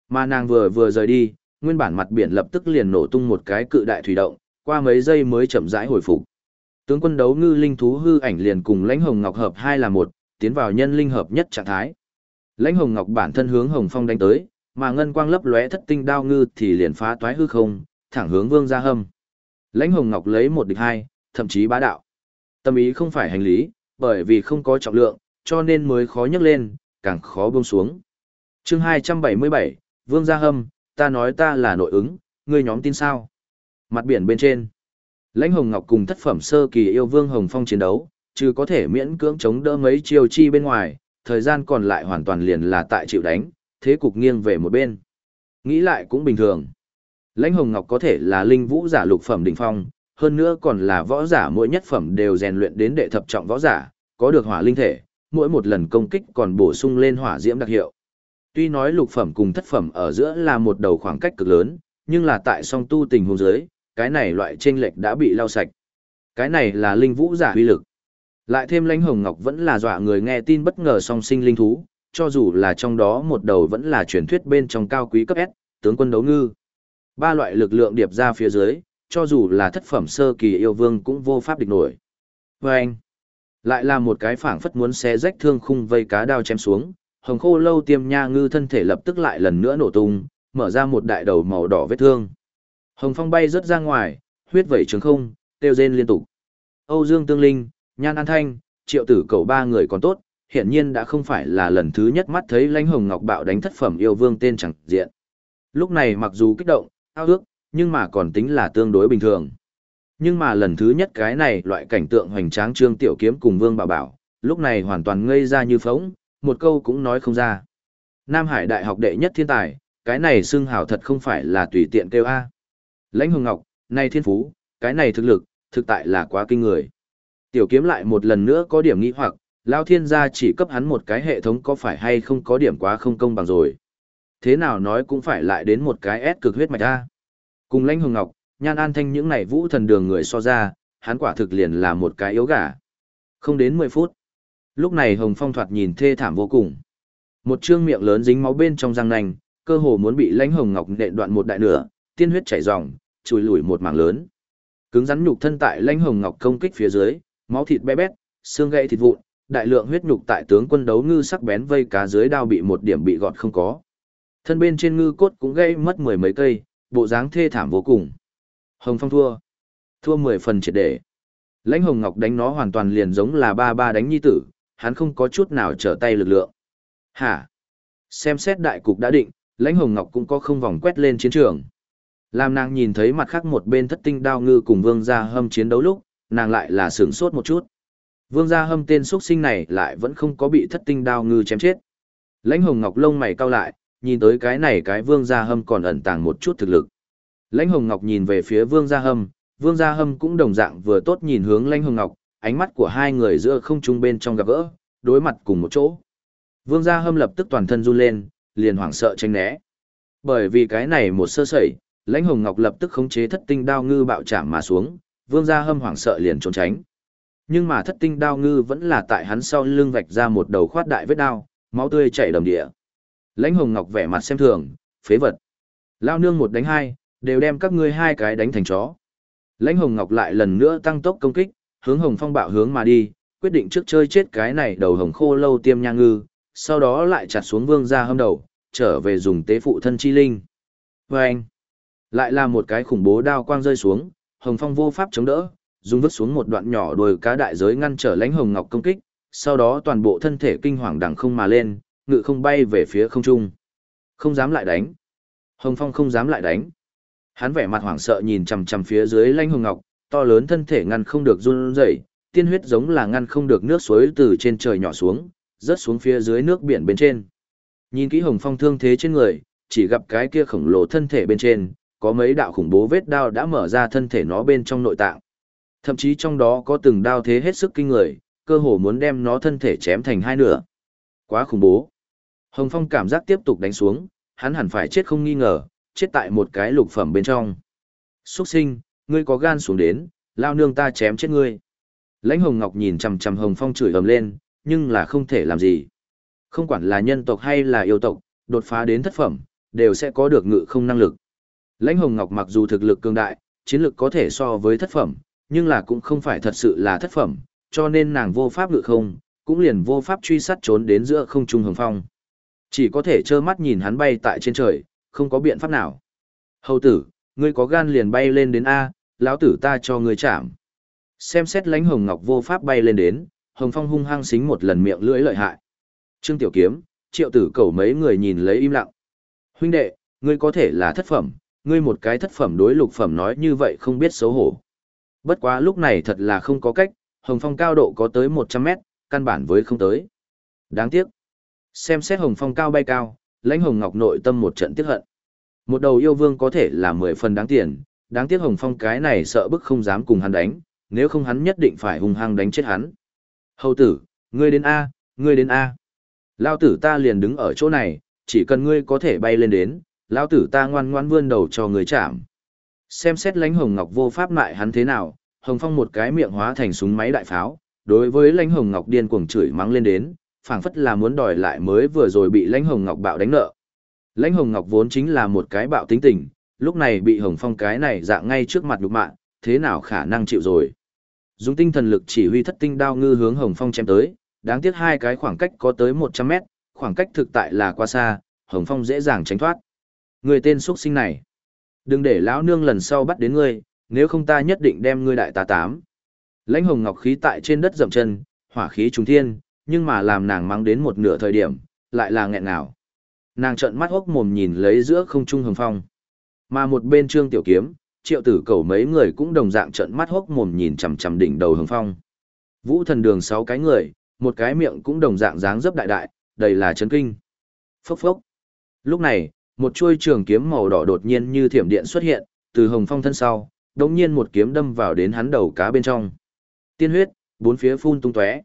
Mà nàng vừa vừa rời đi, nguyên bản mặt biển lập tức liền nổ tung một cái cự đại thủy động, qua mấy giây mới chậm rãi hồi phục. Tướng quân đấu ngư linh thú hư ảnh liền cùng lãnh hồng ngọc hợp hai là một, tiến vào nhân linh hợp nhất trạng thái. Lãnh hồng ngọc bản thân hướng hồng phong đánh tới, mà ngân quang lấp lóe thất tinh đao ngư thì liền phá toái hư không, thẳng hướng Vương Gia Hâm. Lãnh Hồng Ngọc lấy một địch hai, thậm chí bá đạo. Tâm ý không phải hành lý, bởi vì không có trọng lượng, cho nên mới khó nhấc lên, càng khó buông xuống. Chương 277, Vương Gia Hâm, ta nói ta là nội ứng, ngươi nhóm tin sao? Mặt biển bên trên. Lãnh Hồng Ngọc cùng thất phẩm sơ kỳ yêu Vương Hồng Phong chiến đấu, chứ có thể miễn cưỡng chống đỡ mấy chiêu chi bên ngoài, thời gian còn lại hoàn toàn liền là tại chịu đánh, thế cục nghiêng về một bên. Nghĩ lại cũng bình thường. Lãnh Hồng Ngọc có thể là linh vũ giả lục phẩm đỉnh phong, hơn nữa còn là võ giả mỗi nhất phẩm đều rèn luyện đến đệ thập trọng võ giả, có được hỏa linh thể, mỗi một lần công kích còn bổ sung lên hỏa diễm đặc hiệu. Tuy nói lục phẩm cùng thất phẩm ở giữa là một đầu khoảng cách cực lớn, nhưng là tại song tu tình huống dưới, cái này loại chênh lệch đã bị lau sạch. Cái này là linh vũ giả uy lực. Lại thêm Lãnh Hồng Ngọc vẫn là dọa người nghe tin bất ngờ song sinh linh thú, cho dù là trong đó một đầu vẫn là truyền thuyết bên trong cao quý cấp S, tướng quân đấu ngư. Ba loại lực lượng điệp ra phía dưới, cho dù là thất phẩm sơ kỳ yêu vương cũng vô pháp địch nổi. Và anh, lại là một cái phảng phất muốn xé rách thương khung vây cá đao chém xuống, hồng khô lâu tiêm nha ngư thân thể lập tức lại lần nữa nổ tung, mở ra một đại đầu màu đỏ vết thương. Hồng phong bay rớt ra ngoài, huyết vẩy trường không, tiêu rên liên tục. Âu Dương Tương Linh, Nhan An Thanh, triệu tử cầu ba người còn tốt, hiện nhiên đã không phải là lần thứ nhất mắt thấy lãnh hồng ngọc bạo đánh thất phẩm yêu vương tên chẳng diện. Lúc này mặc dù kích động, ao ước, nhưng mà còn tính là tương đối bình thường. Nhưng mà lần thứ nhất cái này loại cảnh tượng hoành tráng trương tiểu kiếm cùng vương bảo bảo, lúc này hoàn toàn ngây ra như phóng, một câu cũng nói không ra. Nam Hải Đại học đệ nhất thiên tài, cái này xưng hào thật không phải là tùy tiện kêu A. Lãnh hồng ngọc, này thiên phú, cái này thực lực, thực tại là quá kinh người. Tiểu kiếm lại một lần nữa có điểm nghi hoặc, Lao thiên gia chỉ cấp hắn một cái hệ thống có phải hay không có điểm quá không công bằng rồi. Thế nào nói cũng phải lại đến một cái ép cực huyết mạch ra. Cùng lãnh hồng ngọc, nhan an thanh những này vũ thần đường người so ra, hắn quả thực liền là một cái yếu gà. Không đến mười phút. Lúc này hồng phong thoạt nhìn thê thảm vô cùng. Một trương miệng lớn dính máu bên trong răng nanh, cơ hồ muốn bị lãnh hồng ngọc nện đoạn một đại nửa, tiên huyết chảy ròng, chùi lùi một mảng lớn. Cứng rắn nhục thân tại lãnh hồng ngọc công kích phía dưới, máu thịt bé bét, xương gãy thịt vụn, đại lượng huyết nhục tại tướng quân đấu ngư sắc bén vây cá dưới đao bị một điểm bị gọt không có. Thân bên trên ngư cốt cũng gây mất mười mấy cây, bộ dáng thê thảm vô cùng. Hồng Phong thua. Thua mười phần triệt để. Lãnh Hồng Ngọc đánh nó hoàn toàn liền giống là ba ba đánh nhi tử, hắn không có chút nào trở tay lực lượng. Hả? Xem xét đại cục đã định, Lãnh Hồng Ngọc cũng có không vòng quét lên chiến trường. Làm nàng nhìn thấy mặt khác một bên thất tinh đao ngư cùng vương gia hâm chiến đấu lúc, nàng lại là sửng sốt một chút. Vương gia hâm tên xuất sinh này lại vẫn không có bị thất tinh đao ngư chém chết. Lãnh hồng ngọc lông mày cau lại, nhìn tới cái này cái vương gia hâm còn ẩn tàng một chút thực lực. Lãnh hồng ngọc nhìn về phía vương gia hâm, vương gia hâm cũng đồng dạng vừa tốt nhìn hướng lãnh hồng ngọc, ánh mắt của hai người giữa không trung bên trong gặp gỡ, đối mặt cùng một chỗ. Vương Gia Hâm lập tức toàn thân run lên, liền hoảng sợ tránh né. Bởi vì cái này một sơ sẩy, Lãnh Hồng Ngọc lập tức khống chế thất tinh đao ngư bạo chạm mà xuống, Vương Gia Hâm hoảng sợ liền trốn tránh. Nhưng mà thất tinh đao ngư vẫn là tại hắn sau lưng vạch ra một đầu khoát đại vết đao, máu tươi chảy đầm địa. Lãnh Hồng Ngọc vẻ mặt xem thường, phế vật. Lao nương một đánh hai, đều đem các ngươi hai cái đánh thành chó. Lãnh Hồng Ngọc lại lần nữa tăng tốc công kích, hướng Hồng Phong bạo hướng mà đi, quyết định trước chơi chết cái này đầu hồng khô lâu tiêm nha ngư, sau đó lại chặt xuống vương gia hâm đầu, trở về dùng tế phụ thân chi linh. Và anh, lại là một cái khủng bố đao quang rơi xuống, Hồng Phong vô pháp chống đỡ, dùng vứt xuống một đoạn nhỏ đuôi cá đại giới ngăn trở lãnh Hồng Ngọc công kích, sau đó toàn bộ thân thể kinh hoàng đằng không mà lên, ngự không bay về phía không trung. Không dám lại đánh. Hồng Phong không dám lại đánh. Hắn vẻ mặt hoảng sợ nhìn chằm chằm phía dưới lãnh Hồng Ngọc, to lớn thân thể ngăn không được run rẩy, tiên huyết giống là ngăn không được nước suối từ trên trời nhỏ xuống, rớt xuống phía dưới nước biển bên trên. Nhìn kỹ Hồng Phong thương thế trên người, chỉ gặp cái kia khổng lồ thân thể bên trên, có mấy đạo khủng bố vết đao đã mở ra thân thể nó bên trong nội tạng. Thậm chí trong đó có từng đao thế hết sức kinh người, cơ hồ muốn đem nó thân thể chém thành hai nửa. Quá khủng bố. Hồng Phong cảm giác tiếp tục đánh xuống, hắn hẳn phải chết không nghi ngờ, chết tại một cái lục phẩm bên trong. Xuất sinh, ngươi có gan xuống đến, lao nương ta chém chết ngươi. Lãnh Hồng Ngọc nhìn chằm chằm Hồng Phong chửi ầm lên, nhưng là không thể làm gì. Không quản là nhân tộc hay là yêu tộc, đột phá đến thất phẩm, đều sẽ có được ngự không năng lực. Lãnh Hồng Ngọc mặc dù thực lực cường đại, chiến lực có thể so với thất phẩm, nhưng là cũng không phải thật sự là thất phẩm, cho nên nàng vô pháp ngự không, cũng liền vô pháp truy sát trốn đến giữa không trung Hồng Phong. Chỉ có thể trơ mắt nhìn hắn bay tại trên trời, không có biện pháp nào. Hầu tử, ngươi có gan liền bay lên đến A, lão tử ta cho ngươi chạm. Xem xét lãnh hồng ngọc vô pháp bay lên đến, hồng phong hung hăng xính một lần miệng lưỡi lợi hại. Trương Tiểu Kiếm, triệu tử cầu mấy người nhìn lấy im lặng. Huynh đệ, ngươi có thể là thất phẩm, ngươi một cái thất phẩm đối lục phẩm nói như vậy không biết xấu hổ. Bất quá lúc này thật là không có cách, hồng phong cao độ có tới 100 mét, căn bản với không tới. Đáng tiếc. Xem xét hồng phong cao bay cao, lãnh hồng ngọc nội tâm một trận tiếc hận. Một đầu yêu vương có thể là 10 phần đáng tiền, đáng tiếc hồng phong cái này sợ bức không dám cùng hắn đánh, nếu không hắn nhất định phải hung hăng đánh chết hắn. Hầu tử, ngươi đến A, ngươi đến A. Lao tử ta liền đứng ở chỗ này, chỉ cần ngươi có thể bay lên đến, lao tử ta ngoan ngoan vươn đầu cho ngươi chạm. Xem xét lãnh hồng ngọc vô pháp mại hắn thế nào, hồng phong một cái miệng hóa thành súng máy đại pháo, đối với lãnh hồng ngọc điên cuồng chửi mắng lên đến, phảng phất là muốn đòi lại mới vừa rồi bị lãnh hồng ngọc bạo đánh nợ. Lãnh hồng ngọc vốn chính là một cái bạo tính tình, lúc này bị hồng phong cái này dạng ngay trước mặt nhục mạng, thế nào khả năng chịu rồi. Dùng tinh thần lực chỉ huy thất tinh đao ngư hướng Hồng Phong chém tới, đáng tiếc hai cái khoảng cách có tới 100 mét, khoảng cách thực tại là quá xa, Hồng Phong dễ dàng tránh thoát. Người tên xuất sinh này, đừng để lão nương lần sau bắt đến ngươi, nếu không ta nhất định đem ngươi đại tá tám. Lãnh Hồng Ngọc khí tại trên đất dậm chân, hỏa khí trùng thiên, nhưng mà làm nàng mang đến một nửa thời điểm, lại là nghẹn ngào. Nàng trợn mắt hốc mồm nhìn lấy giữa không trung Hồng Phong. Mà một bên Trương Tiểu Kiếm, triệu tử cầu mấy người cũng đồng dạng trợn mắt hốc mồm nhìn chằm chằm đỉnh đầu hồng phong. Vũ thần đường sáu cái người, một cái miệng cũng đồng dạng dáng dấp đại đại, đầy là chấn kinh. Phốc phốc. Lúc này, một chuôi trường kiếm màu đỏ đột nhiên như thiểm điện xuất hiện, từ hồng phong thân sau, đột nhiên một kiếm đâm vào đến hắn đầu cá bên trong. Tiên huyết, bốn phía phun tung tóe.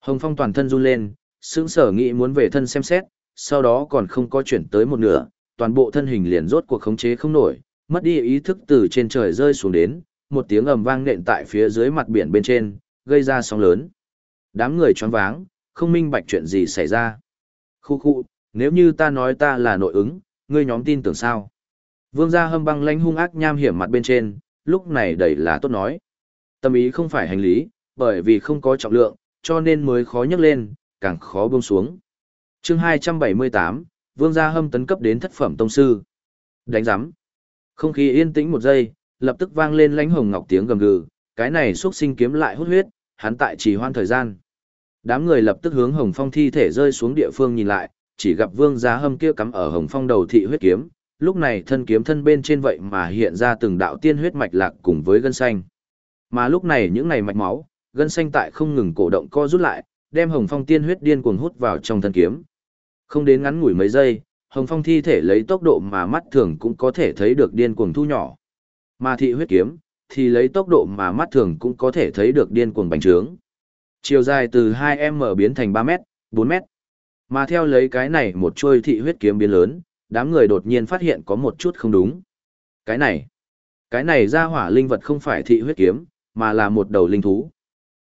Hồng phong toàn thân run lên, sững sở nghĩ muốn về thân xem xét, sau đó còn không có chuyển tới một nửa, toàn bộ thân hình liền rốt cuộc khống chế không nổi, mất đi ý thức từ trên trời rơi xuống đến, một tiếng ầm vang nện tại phía dưới mặt biển bên trên, gây ra sóng lớn. Đám người choáng váng, không minh bạch chuyện gì xảy ra. Khu khu, nếu như ta nói ta là nội ứng, ngươi nhóm tin tưởng sao? Vương gia hâm băng lãnh hung ác nham hiểm mặt bên trên, lúc này đầy là tốt nói. Tâm ý không phải hành lý, bởi vì không có trọng lượng, cho nên mới khó nhấc lên, càng khó buông xuống. chương 278, Vương gia hâm tấn cấp đến thất phẩm tông sư. Đánh giám. Không khí yên tĩnh một giây, lập tức vang lên lãnh hồng ngọc tiếng gầm gừ, cái này xuất sinh kiếm lại hút huyết, hắn tại chỉ hoan thời gian. Đám người lập tức hướng Hồng Phong thi thể rơi xuống địa phương nhìn lại, chỉ gặp Vương Giá Hâm kia cắm ở Hồng Phong đầu thị huyết kiếm, lúc này thân kiếm thân bên trên vậy mà hiện ra từng đạo tiên huyết mạch lạc cùng với gân xanh. Mà lúc này những này mạch máu, gân xanh tại không ngừng cổ động co rút lại, đem Hồng Phong tiên huyết điên cuồng hút vào trong thân kiếm. Không đến ngắn ngủi mấy giây, Hồng Phong thi thể lấy tốc độ mà mắt thường cũng có thể thấy được điên cuồng thu nhỏ. Mà thị huyết kiếm thì lấy tốc độ mà mắt thường cũng có thể thấy được điên cuồng bành trướng. Chiều dài từ 2m biến thành 3m, 4m. Mà theo lấy cái này một chuôi thị huyết kiếm biến lớn, đám người đột nhiên phát hiện có một chút không đúng. Cái này, cái này ra hỏa linh vật không phải thị huyết kiếm, mà là một đầu linh thú.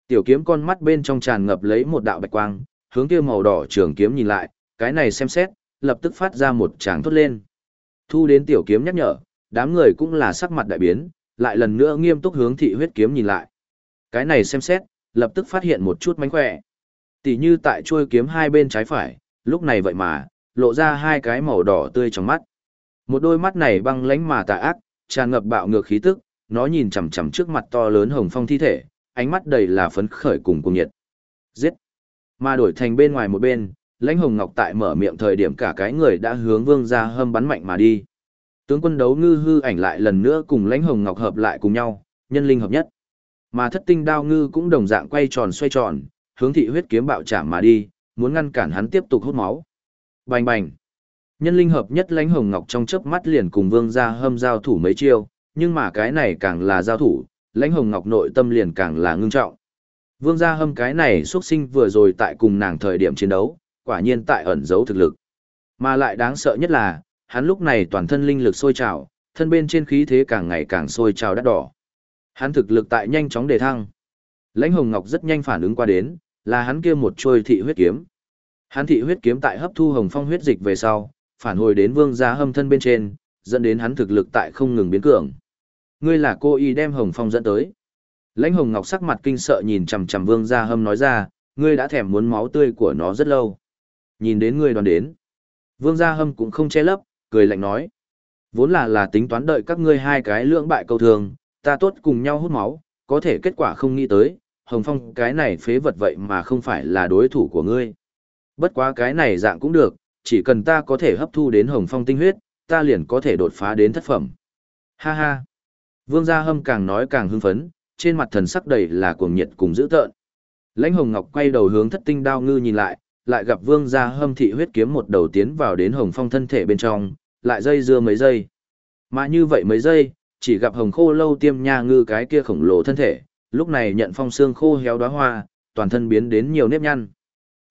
Tiểu kiếm con mắt bên trong tràn ngập lấy một đạo bạch quang, hướng kia màu đỏ trường kiếm nhìn lại, cái này xem xét, lập tức phát ra một tràng thốt lên. Thu đến tiểu kiếm nhắc nhở, đám người cũng là sắc mặt đại biến, lại lần nữa nghiêm túc hướng thị huyết kiếm nhìn lại. Cái này xem xét, lập tức phát hiện một chút mánh khỏe tỉ như tại chuôi kiếm hai bên trái phải, lúc này vậy mà, lộ ra hai cái màu đỏ tươi trong mắt. Một đôi mắt này băng lánh mà tà ác, tràn ngập bạo ngược khí tức, nó nhìn chằm chằm trước mặt to lớn hồng phong thi thể, ánh mắt đầy là phấn khởi cùng cùng nhiệt. Giết! Mà đổi thành bên ngoài một bên, lãnh hồng ngọc tại mở miệng thời điểm cả cái người đã hướng vương ra hâm bắn mạnh mà đi. Tướng quân đấu ngư hư ảnh lại lần nữa cùng lãnh hồng ngọc hợp lại cùng nhau, nhân linh hợp nhất. Mà thất tinh đao ngư cũng đồng dạng quay tròn xoay tròn, hướng thị huyết kiếm bạo chạm mà đi, muốn ngăn cản hắn tiếp tục hút máu. Bành bành! Nhân linh hợp nhất lãnh hồng ngọc trong chớp mắt liền cùng vương gia hâm giao thủ mấy chiêu, nhưng mà cái này càng là giao thủ, lãnh hồng ngọc nội tâm liền càng là ngưng trọng. Vương gia hâm cái này xuất sinh vừa rồi tại cùng nàng thời điểm chiến đấu, quả nhiên tại ẩn giấu thực lực. Mà lại đáng sợ nhất là, hắn lúc này toàn thân linh lực sôi trào, thân bên trên khí thế càng ngày càng sôi trào đắt đỏ. Hắn thực lực tại nhanh chóng đề thăng. Lãnh Hồng Ngọc rất nhanh phản ứng qua đến, là hắn kia một trôi thị huyết kiếm. Hắn thị huyết kiếm tại hấp thu hồng phong huyết dịch về sau, phản hồi đến vương gia hâm thân bên trên, dẫn đến hắn thực lực tại không ngừng biến cường. Ngươi là cô y đem hồng phong dẫn tới. Lãnh Hồng Ngọc sắc mặt kinh sợ nhìn chằm chằm Vương Gia Hâm nói ra, ngươi đã thèm muốn máu tươi của nó rất lâu. Nhìn đến ngươi đoàn đến. Vương Gia Hâm cũng không che lấp, cười lạnh nói. Vốn là là tính toán đợi các ngươi hai cái lưỡng bại câu thường, ta tốt cùng nhau hút máu, có thể kết quả không nghĩ tới, Hồng Phong cái này phế vật vậy mà không phải là đối thủ của ngươi. Bất quá cái này dạng cũng được, chỉ cần ta có thể hấp thu đến Hồng Phong tinh huyết, ta liền có thể đột phá đến thất phẩm. Ha ha. Vương Gia Hâm càng nói càng hưng phấn, trên mặt thần sắc đầy là cuồng nhiệt cùng dữ tợn. Lãnh Hồng Ngọc quay đầu hướng Thất Tinh Đao Ngư nhìn lại, lại gặp Vương Gia Hâm thị huyết kiếm một đầu tiến vào đến Hồng Phong thân thể bên trong, lại dây dưa mấy giây. Mà như vậy mấy giây, chỉ gặp Hồng Khô Lâu Tiêm Nha Ngư cái kia khổng lồ thân thể, lúc này nhận phong xương khô héo đóa hoa, toàn thân biến đến nhiều nếp nhăn.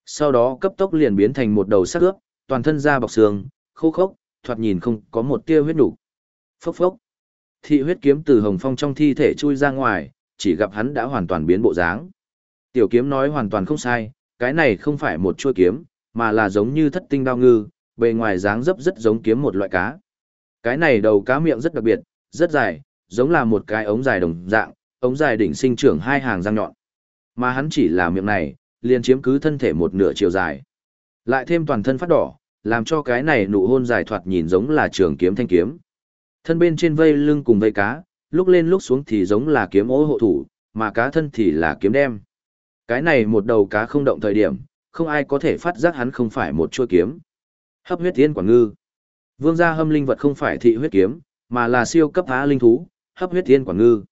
Sau đó cấp tốc liền biến thành một đầu sắc ướp, toàn thân da bọc xương, khô khốc, thoạt nhìn không có một tia huyết đủ. Phốc phốc. Thị huyết kiếm từ Hồng Phong trong thi thể chui ra ngoài, chỉ gặp hắn đã hoàn toàn biến bộ dáng. Tiểu kiếm nói hoàn toàn không sai, cái này không phải một chuôi kiếm, mà là giống như thất tinh đao ngư, bề ngoài dáng dấp rất giống kiếm một loại cá. Cái này đầu cá miệng rất đặc biệt, rất dài, giống là một cái ống dài đồng dạng, ống dài đỉnh sinh trưởng hai hàng răng nhọn. Mà hắn chỉ là miệng này, liền chiếm cứ thân thể một nửa chiều dài. Lại thêm toàn thân phát đỏ, làm cho cái này nụ hôn dài thoạt nhìn giống là trường kiếm thanh kiếm. Thân bên trên vây lưng cùng vây cá, lúc lên lúc xuống thì giống là kiếm ố hộ thủ, mà cá thân thì là kiếm đem. Cái này một đầu cá không động thời điểm, không ai có thể phát giác hắn không phải một chuôi kiếm. Hấp huyết tiên quả ngư. Vương gia hâm linh vật không phải thị huyết kiếm, mà là siêu cấp há linh thú, hấp huyết tiên quả ngư.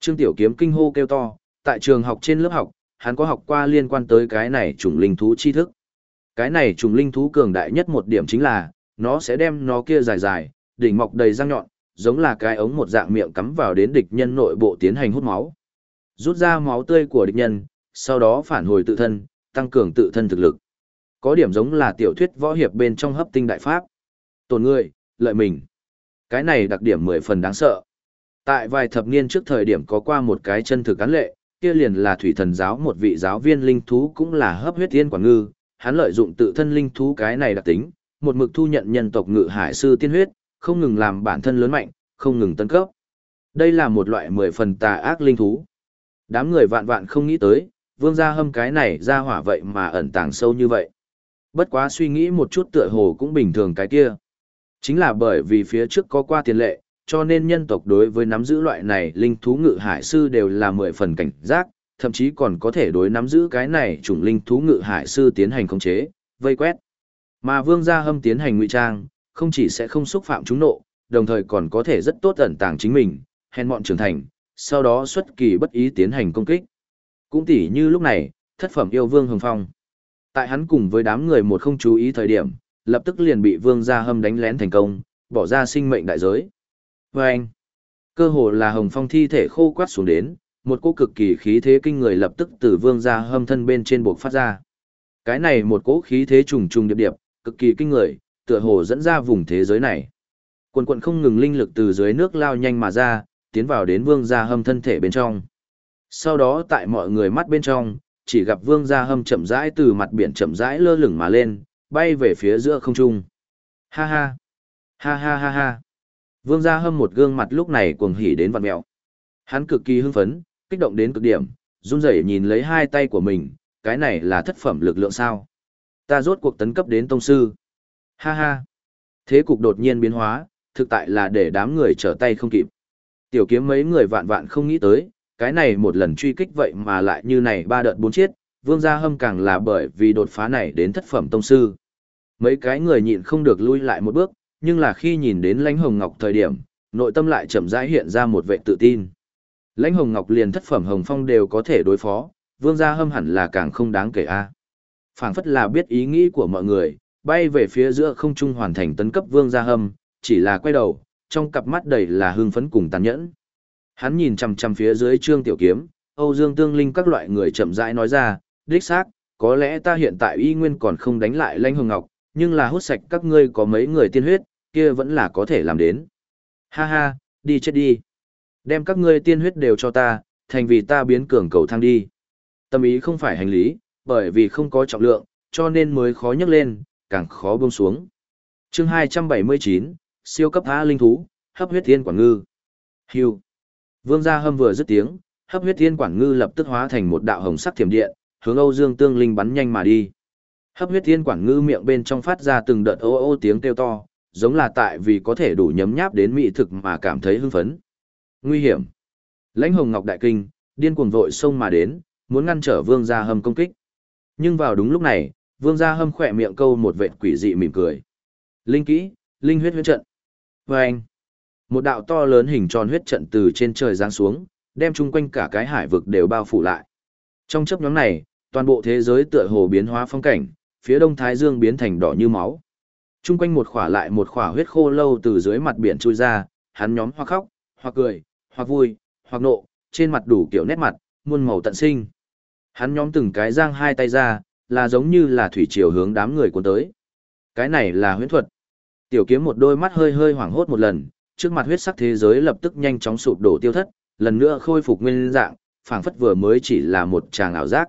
Trương Tiểu Kiếm kinh hô kêu to, tại trường học trên lớp học, hắn có học qua liên quan tới cái này trùng linh thú tri thức. Cái này trùng linh thú cường đại nhất một điểm chính là, nó sẽ đem nó kia dài dài, đỉnh mọc đầy răng nhọn, giống là cái ống một dạng miệng cắm vào đến địch nhân nội bộ tiến hành hút máu. Rút ra máu tươi của địch nhân, sau đó phản hồi tự thân, tăng cường tự thân thực lực. Có điểm giống là tiểu thuyết võ hiệp bên trong hấp tinh đại pháp. Tổn người, lợi mình. Cái này đặc điểm mười phần đáng sợ. Tại vài thập niên trước thời điểm có qua một cái chân thực án lệ, kia liền là thủy thần giáo một vị giáo viên linh thú cũng là hấp huyết tiên quả ngư, hắn lợi dụng tự thân linh thú cái này đặc tính, một mực thu nhận nhân tộc ngự hải sư tiên huyết, không ngừng làm bản thân lớn mạnh, không ngừng tấn cấp. Đây là một loại mười phần tà ác linh thú. Đám người vạn vạn không nghĩ tới, vương gia hâm cái này ra hỏa vậy mà ẩn tàng sâu như vậy. Bất quá suy nghĩ một chút tựa hồ cũng bình thường cái kia. Chính là bởi vì phía trước có qua tiền lệ, cho nên nhân tộc đối với nắm giữ loại này linh thú ngự hải sư đều là mười phần cảnh giác, thậm chí còn có thể đối nắm giữ cái này chủng linh thú ngự hải sư tiến hành khống chế, vây quét. Mà vương gia hâm tiến hành ngụy trang, không chỉ sẽ không xúc phạm chúng nộ, đồng thời còn có thể rất tốt ẩn tàng chính mình, hèn mọn trưởng thành, sau đó xuất kỳ bất ý tiến hành công kích. Cũng tỉ như lúc này, thất phẩm yêu vương hồng phong. Tại hắn cùng với đám người một không chú ý thời điểm, lập tức liền bị vương gia hâm đánh lén thành công, bỏ ra sinh mệnh đại giới. Và anh, Cơ hồ là hồng phong thi thể khô quát xuống đến, một cỗ cực kỳ khí thế kinh người lập tức từ vương gia hâm thân bên trên buộc phát ra. Cái này một cỗ khí thế trùng trùng điệp điệp, cực kỳ kinh người, tựa hồ dẫn ra vùng thế giới này. Quần quần không ngừng linh lực từ dưới nước lao nhanh mà ra, tiến vào đến vương gia hâm thân thể bên trong. Sau đó tại mọi người mắt bên trong, chỉ gặp vương gia hâm chậm rãi từ mặt biển chậm rãi lơ lửng mà lên, bay về phía giữa không trung. Ha ha! Ha ha ha ha! Vương gia hâm một gương mặt lúc này cuồng hỉ đến vặn mẹo. Hắn cực kỳ hưng phấn, kích động đến cực điểm, run rẩy nhìn lấy hai tay của mình, cái này là thất phẩm lực lượng sao? Ta rốt cuộc tấn cấp đến tông sư. Ha ha! Thế cục đột nhiên biến hóa, thực tại là để đám người trở tay không kịp. Tiểu kiếm mấy người vạn vạn không nghĩ tới, cái này một lần truy kích vậy mà lại như này ba đợt bốn chiết, vương gia hâm càng là bởi vì đột phá này đến thất phẩm tông sư. Mấy cái người nhịn không được lui lại một bước, nhưng là khi nhìn đến lãnh hồng ngọc thời điểm, nội tâm lại chậm rãi hiện ra một vệ tự tin. Lãnh hồng ngọc liền thất phẩm hồng phong đều có thể đối phó, vương gia hâm hẳn là càng không đáng kể a. À. Phảng phất là biết ý nghĩ của mọi người, bay về phía giữa không trung hoàn thành tấn cấp vương gia hâm, chỉ là quay đầu, trong cặp mắt đầy là hưng phấn cùng tàn nhẫn. Hắn nhìn chằm chằm phía dưới Trương Tiểu Kiếm, Âu Dương Tương Linh các loại người chậm rãi nói ra, đích xác, có lẽ ta hiện tại y nguyên còn không đánh lại Lãnh Hồng Ngọc, nhưng là hút sạch các ngươi có mấy người tiên huyết, kia vẫn là có thể làm đến. Ha ha, đi chết đi. Đem các ngươi tiên huyết đều cho ta, thành vì ta biến cường cầu thang đi. Tâm ý không phải hành lý, bởi vì không có trọng lượng, cho nên mới khó nhấc lên, càng khó buông xuống. Chương 279, siêu cấp A linh thú, hấp huyết tiên quản ngư. Hưu. Vương gia hâm vừa dứt tiếng, hấp huyết tiên quản ngư lập tức hóa thành một đạo hồng sắc thiểm điện, hướng Âu Dương Tương Linh bắn nhanh mà đi. Hấp huyết tiên quản ngư miệng bên trong phát ra từng đợt ô ô tiếng kêu to, giống là tại vì có thể đủ nhấm nháp đến mỹ thực mà cảm thấy hưng phấn. Nguy hiểm. Lãnh Hồng Ngọc đại kinh, điên cuồng vội xông mà đến, muốn ngăn trở Vương Gia Hâm công kích. Nhưng vào đúng lúc này, Vương Gia Hâm khỏe miệng câu một vệt quỷ dị mỉm cười. Linh kỹ, linh huyết huyết trận. Và anh, một đạo to lớn hình tròn huyết trận từ trên trời giáng xuống, đem chung quanh cả cái hải vực đều bao phủ lại. Trong chấp nhóm này, toàn bộ thế giới tựa hồ biến hóa phong cảnh, phía đông thái dương biến thành đỏ như máu. Chung quanh một khỏa lại một khỏa huyết khô lâu từ dưới mặt biển trôi ra, hắn nhóm hoặc khóc, hoặc cười, hoặc vui, hoặc nộ, trên mặt đủ kiểu nét mặt, muôn màu tận sinh. Hắn nhóm từng cái giang hai tay ra, là giống như là thủy triều hướng đám người cuốn tới. Cái này là huyễn thuật. Tiểu kiếm một đôi mắt hơi hơi hoảng hốt một lần, trước mặt huyết sắc thế giới lập tức nhanh chóng sụp đổ tiêu thất, lần nữa khôi phục nguyên dạng, phảng phất vừa mới chỉ là một tràng ảo giác.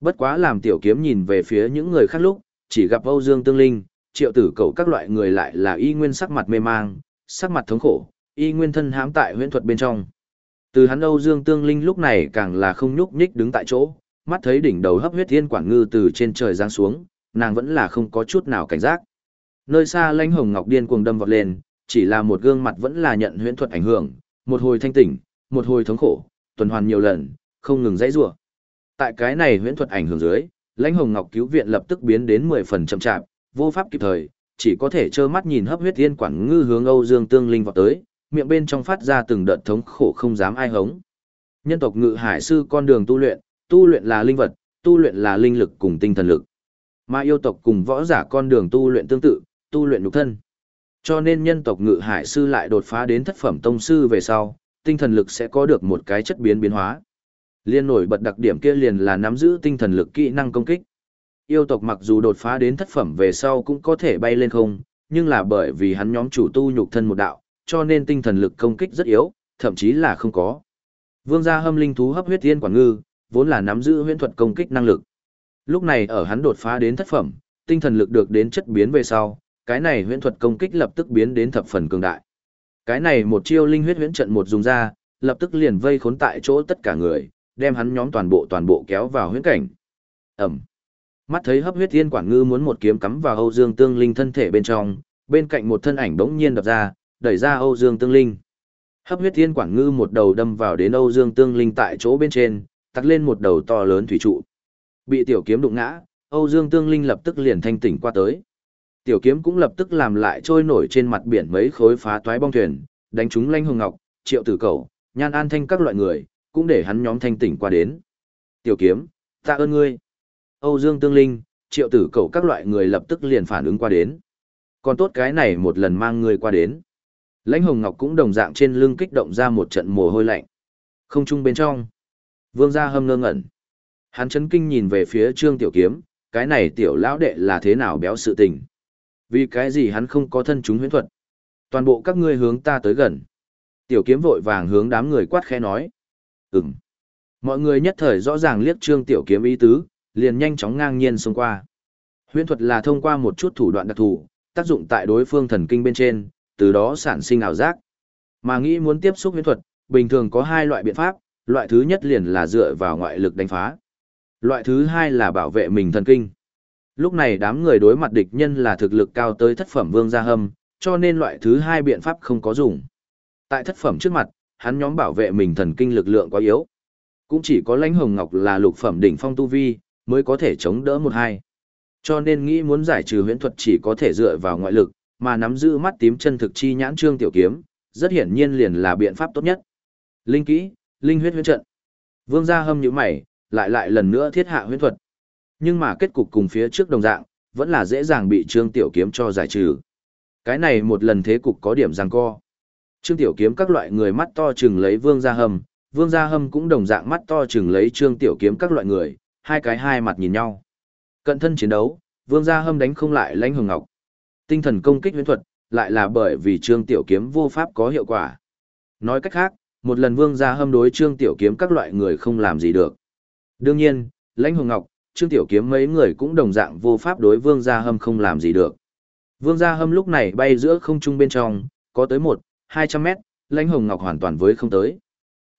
Bất quá làm tiểu kiếm nhìn về phía những người khác lúc, chỉ gặp Âu Dương Tương Linh, triệu tử cầu các loại người lại là y nguyên sắc mặt mê mang, sắc mặt thống khổ, y nguyên thân hãm tại huyễn thuật bên trong. Từ hắn Âu Dương Tương Linh lúc này càng là không nhúc nhích đứng tại chỗ, mắt thấy đỉnh đầu hấp huyết thiên quản ngư từ trên trời giáng xuống, nàng vẫn là không có chút nào cảnh giác. Nơi xa lãnh hồng ngọc điên cuồng đâm vọt lên, chỉ là một gương mặt vẫn là nhận huyễn thuật ảnh hưởng, một hồi thanh tỉnh, một hồi thống khổ, tuần hoàn nhiều lần, không ngừng dãy rủa. Tại cái này huyễn thuật ảnh hưởng dưới, lãnh hồng ngọc cứu viện lập tức biến đến 10 phần chậm chạp, vô pháp kịp thời, chỉ có thể trơ mắt nhìn hấp huyết tiên quản ngư hướng Âu Dương Tương Linh vọt tới, miệng bên trong phát ra từng đợt thống khổ không dám ai hống. Nhân tộc ngự hải sư con đường tu luyện, tu luyện là linh vật, tu luyện là linh lực cùng tinh thần lực. Mà yêu tộc cùng võ giả con đường tu luyện tương tự, tu luyện nhục thân. Cho nên nhân tộc ngự hải sư lại đột phá đến thất phẩm tông sư về sau, tinh thần lực sẽ có được một cái chất biến biến hóa. Liên nổi bật đặc điểm kia liền là nắm giữ tinh thần lực kỹ năng công kích. Yêu tộc mặc dù đột phá đến thất phẩm về sau cũng có thể bay lên không, nhưng là bởi vì hắn nhóm chủ tu nhục thân một đạo, cho nên tinh thần lực công kích rất yếu, thậm chí là không có. Vương gia hâm linh thú hấp huyết tiên quản ngư, vốn là nắm giữ huyễn thuật công kích năng lực. Lúc này ở hắn đột phá đến thất phẩm, tinh thần lực được đến chất biến về sau, cái này huyễn thuật công kích lập tức biến đến thập phần cường đại. Cái này một chiêu linh huyết huyễn trận một dùng ra, lập tức liền vây khốn tại chỗ tất cả người, đem hắn nhóm toàn bộ toàn bộ kéo vào huyễn cảnh. Ẩm. Mắt thấy hấp huyết tiên quản ngư muốn một kiếm cắm vào Âu Dương Tương Linh thân thể bên trong, bên cạnh một thân ảnh bỗng nhiên đập ra, đẩy ra Âu Dương Tương Linh. Hấp huyết tiên quản ngư một đầu đâm vào đến Âu Dương Tương Linh tại chỗ bên trên, tắt lên một đầu to lớn thủy trụ. Bị tiểu kiếm đụng ngã, Âu Dương Tương Linh lập tức liền thanh tỉnh qua tới. Tiểu kiếm cũng lập tức làm lại trôi nổi trên mặt biển mấy khối phá toái bong thuyền, đánh trúng Lanh Hồng Ngọc, Triệu Tử cẩu, Nhan An Thanh các loại người, cũng để hắn nhóm thanh tỉnh qua đến. Tiểu kiếm, ta ơn ngươi. Âu Dương Tương Linh, Triệu Tử Cầu các loại người lập tức liền phản ứng qua đến. Còn tốt cái này một lần mang ngươi qua đến. Lãnh Hồng Ngọc cũng đồng dạng trên lưng kích động ra một trận mồ hôi lạnh. Không trung bên trong. Vương gia hâm ngơ ngẩn. Hắn chấn kinh nhìn về phía Trương Tiểu Kiếm, cái này tiểu lão đệ là thế nào béo sự tình. Vì cái gì hắn không có thân chúng huyễn thuật. Toàn bộ các ngươi hướng ta tới gần. Tiểu kiếm vội vàng hướng đám người quát khẽ nói. Ừm. Mọi người nhất thời rõ ràng liếc Trương Tiểu kiếm ý tứ, liền nhanh chóng ngang nhiên xông qua. Huyễn thuật là thông qua một chút thủ đoạn đặc thù, tác dụng tại đối phương thần kinh bên trên, từ đó sản sinh ảo giác. Mà nghĩ muốn tiếp xúc huyễn thuật, bình thường có hai loại biện pháp, loại thứ nhất liền là dựa vào ngoại lực đánh phá. Loại thứ hai là bảo vệ mình thần kinh. Lúc này đám người đối mặt địch nhân là thực lực cao tới thất phẩm vương gia hâm, cho nên loại thứ hai biện pháp không có dùng. Tại thất phẩm trước mặt, hắn nhóm bảo vệ mình thần kinh lực lượng quá yếu. Cũng chỉ có lãnh hồng ngọc là lục phẩm đỉnh phong tu vi, mới có thể chống đỡ một hai. Cho nên nghĩ muốn giải trừ huyễn thuật chỉ có thể dựa vào ngoại lực, mà nắm giữ mắt tím chân thực chi nhãn trương tiểu kiếm, rất hiển nhiên liền là biện pháp tốt nhất. Linh kỹ, linh huyết huyễn trận. Vương gia hâm nhíu mày, lại lại lần nữa thiết hạ huyễn thuật. Nhưng mà kết cục cùng phía trước đồng dạng, vẫn là dễ dàng bị trương tiểu kiếm cho giải trừ. Cái này một lần thế cục có điểm giằng co. Trương tiểu kiếm các loại người mắt to chừng lấy vương gia hâm, vương gia hâm cũng đồng dạng mắt to chừng lấy trương tiểu kiếm các loại người, hai cái hai mặt nhìn nhau. Cận thân chiến đấu, vương gia hâm đánh không lại lãnh hồng ngọc. Tinh thần công kích huyễn thuật, lại là bởi vì trương tiểu kiếm vô pháp có hiệu quả. Nói cách khác, một lần vương gia hâm đối trương tiểu kiếm các loại người không làm gì được. Đương nhiên, lãnh hồng ngọc, trương tiểu kiếm mấy người cũng đồng dạng vô pháp đối vương gia hâm không làm gì được. Vương gia hâm lúc này bay giữa không trung bên trong, có tới một, hai trăm mét, lãnh hồng ngọc hoàn toàn với không tới.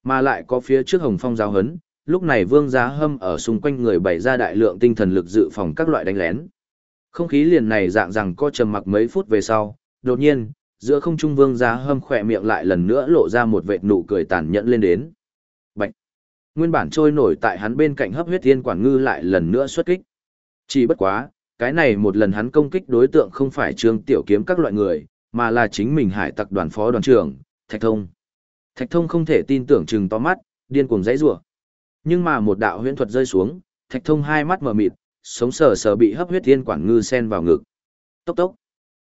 Mà lại có phía trước hồng phong giáo hấn, lúc này vương gia hâm ở xung quanh người bày ra đại lượng tinh thần lực dự phòng các loại đánh lén. Không khí liền này dạng rằng có trầm mặc mấy phút về sau, đột nhiên, giữa không trung vương gia hâm khỏe miệng lại lần nữa lộ ra một vệt nụ cười tàn nhẫn lên đến. Bạch! Nguyên bản trôi nổi tại hắn bên cạnh hấp huyết thiên quản ngư lại lần nữa xuất kích. Chỉ bất quá, cái này một lần hắn công kích đối tượng không phải trương tiểu kiếm các loại người, mà là chính mình hải tặc đoàn phó đoàn trưởng, Thạch Thông. Thạch Thông không thể tin tưởng chừng to mắt, điên cuồng dãy rủa. Nhưng mà một đạo huyễn thuật rơi xuống, Thạch Thông hai mắt mở mịt, sống sờ sờ bị hấp huyết thiên quản ngư sen vào ngực. Tốc tốc.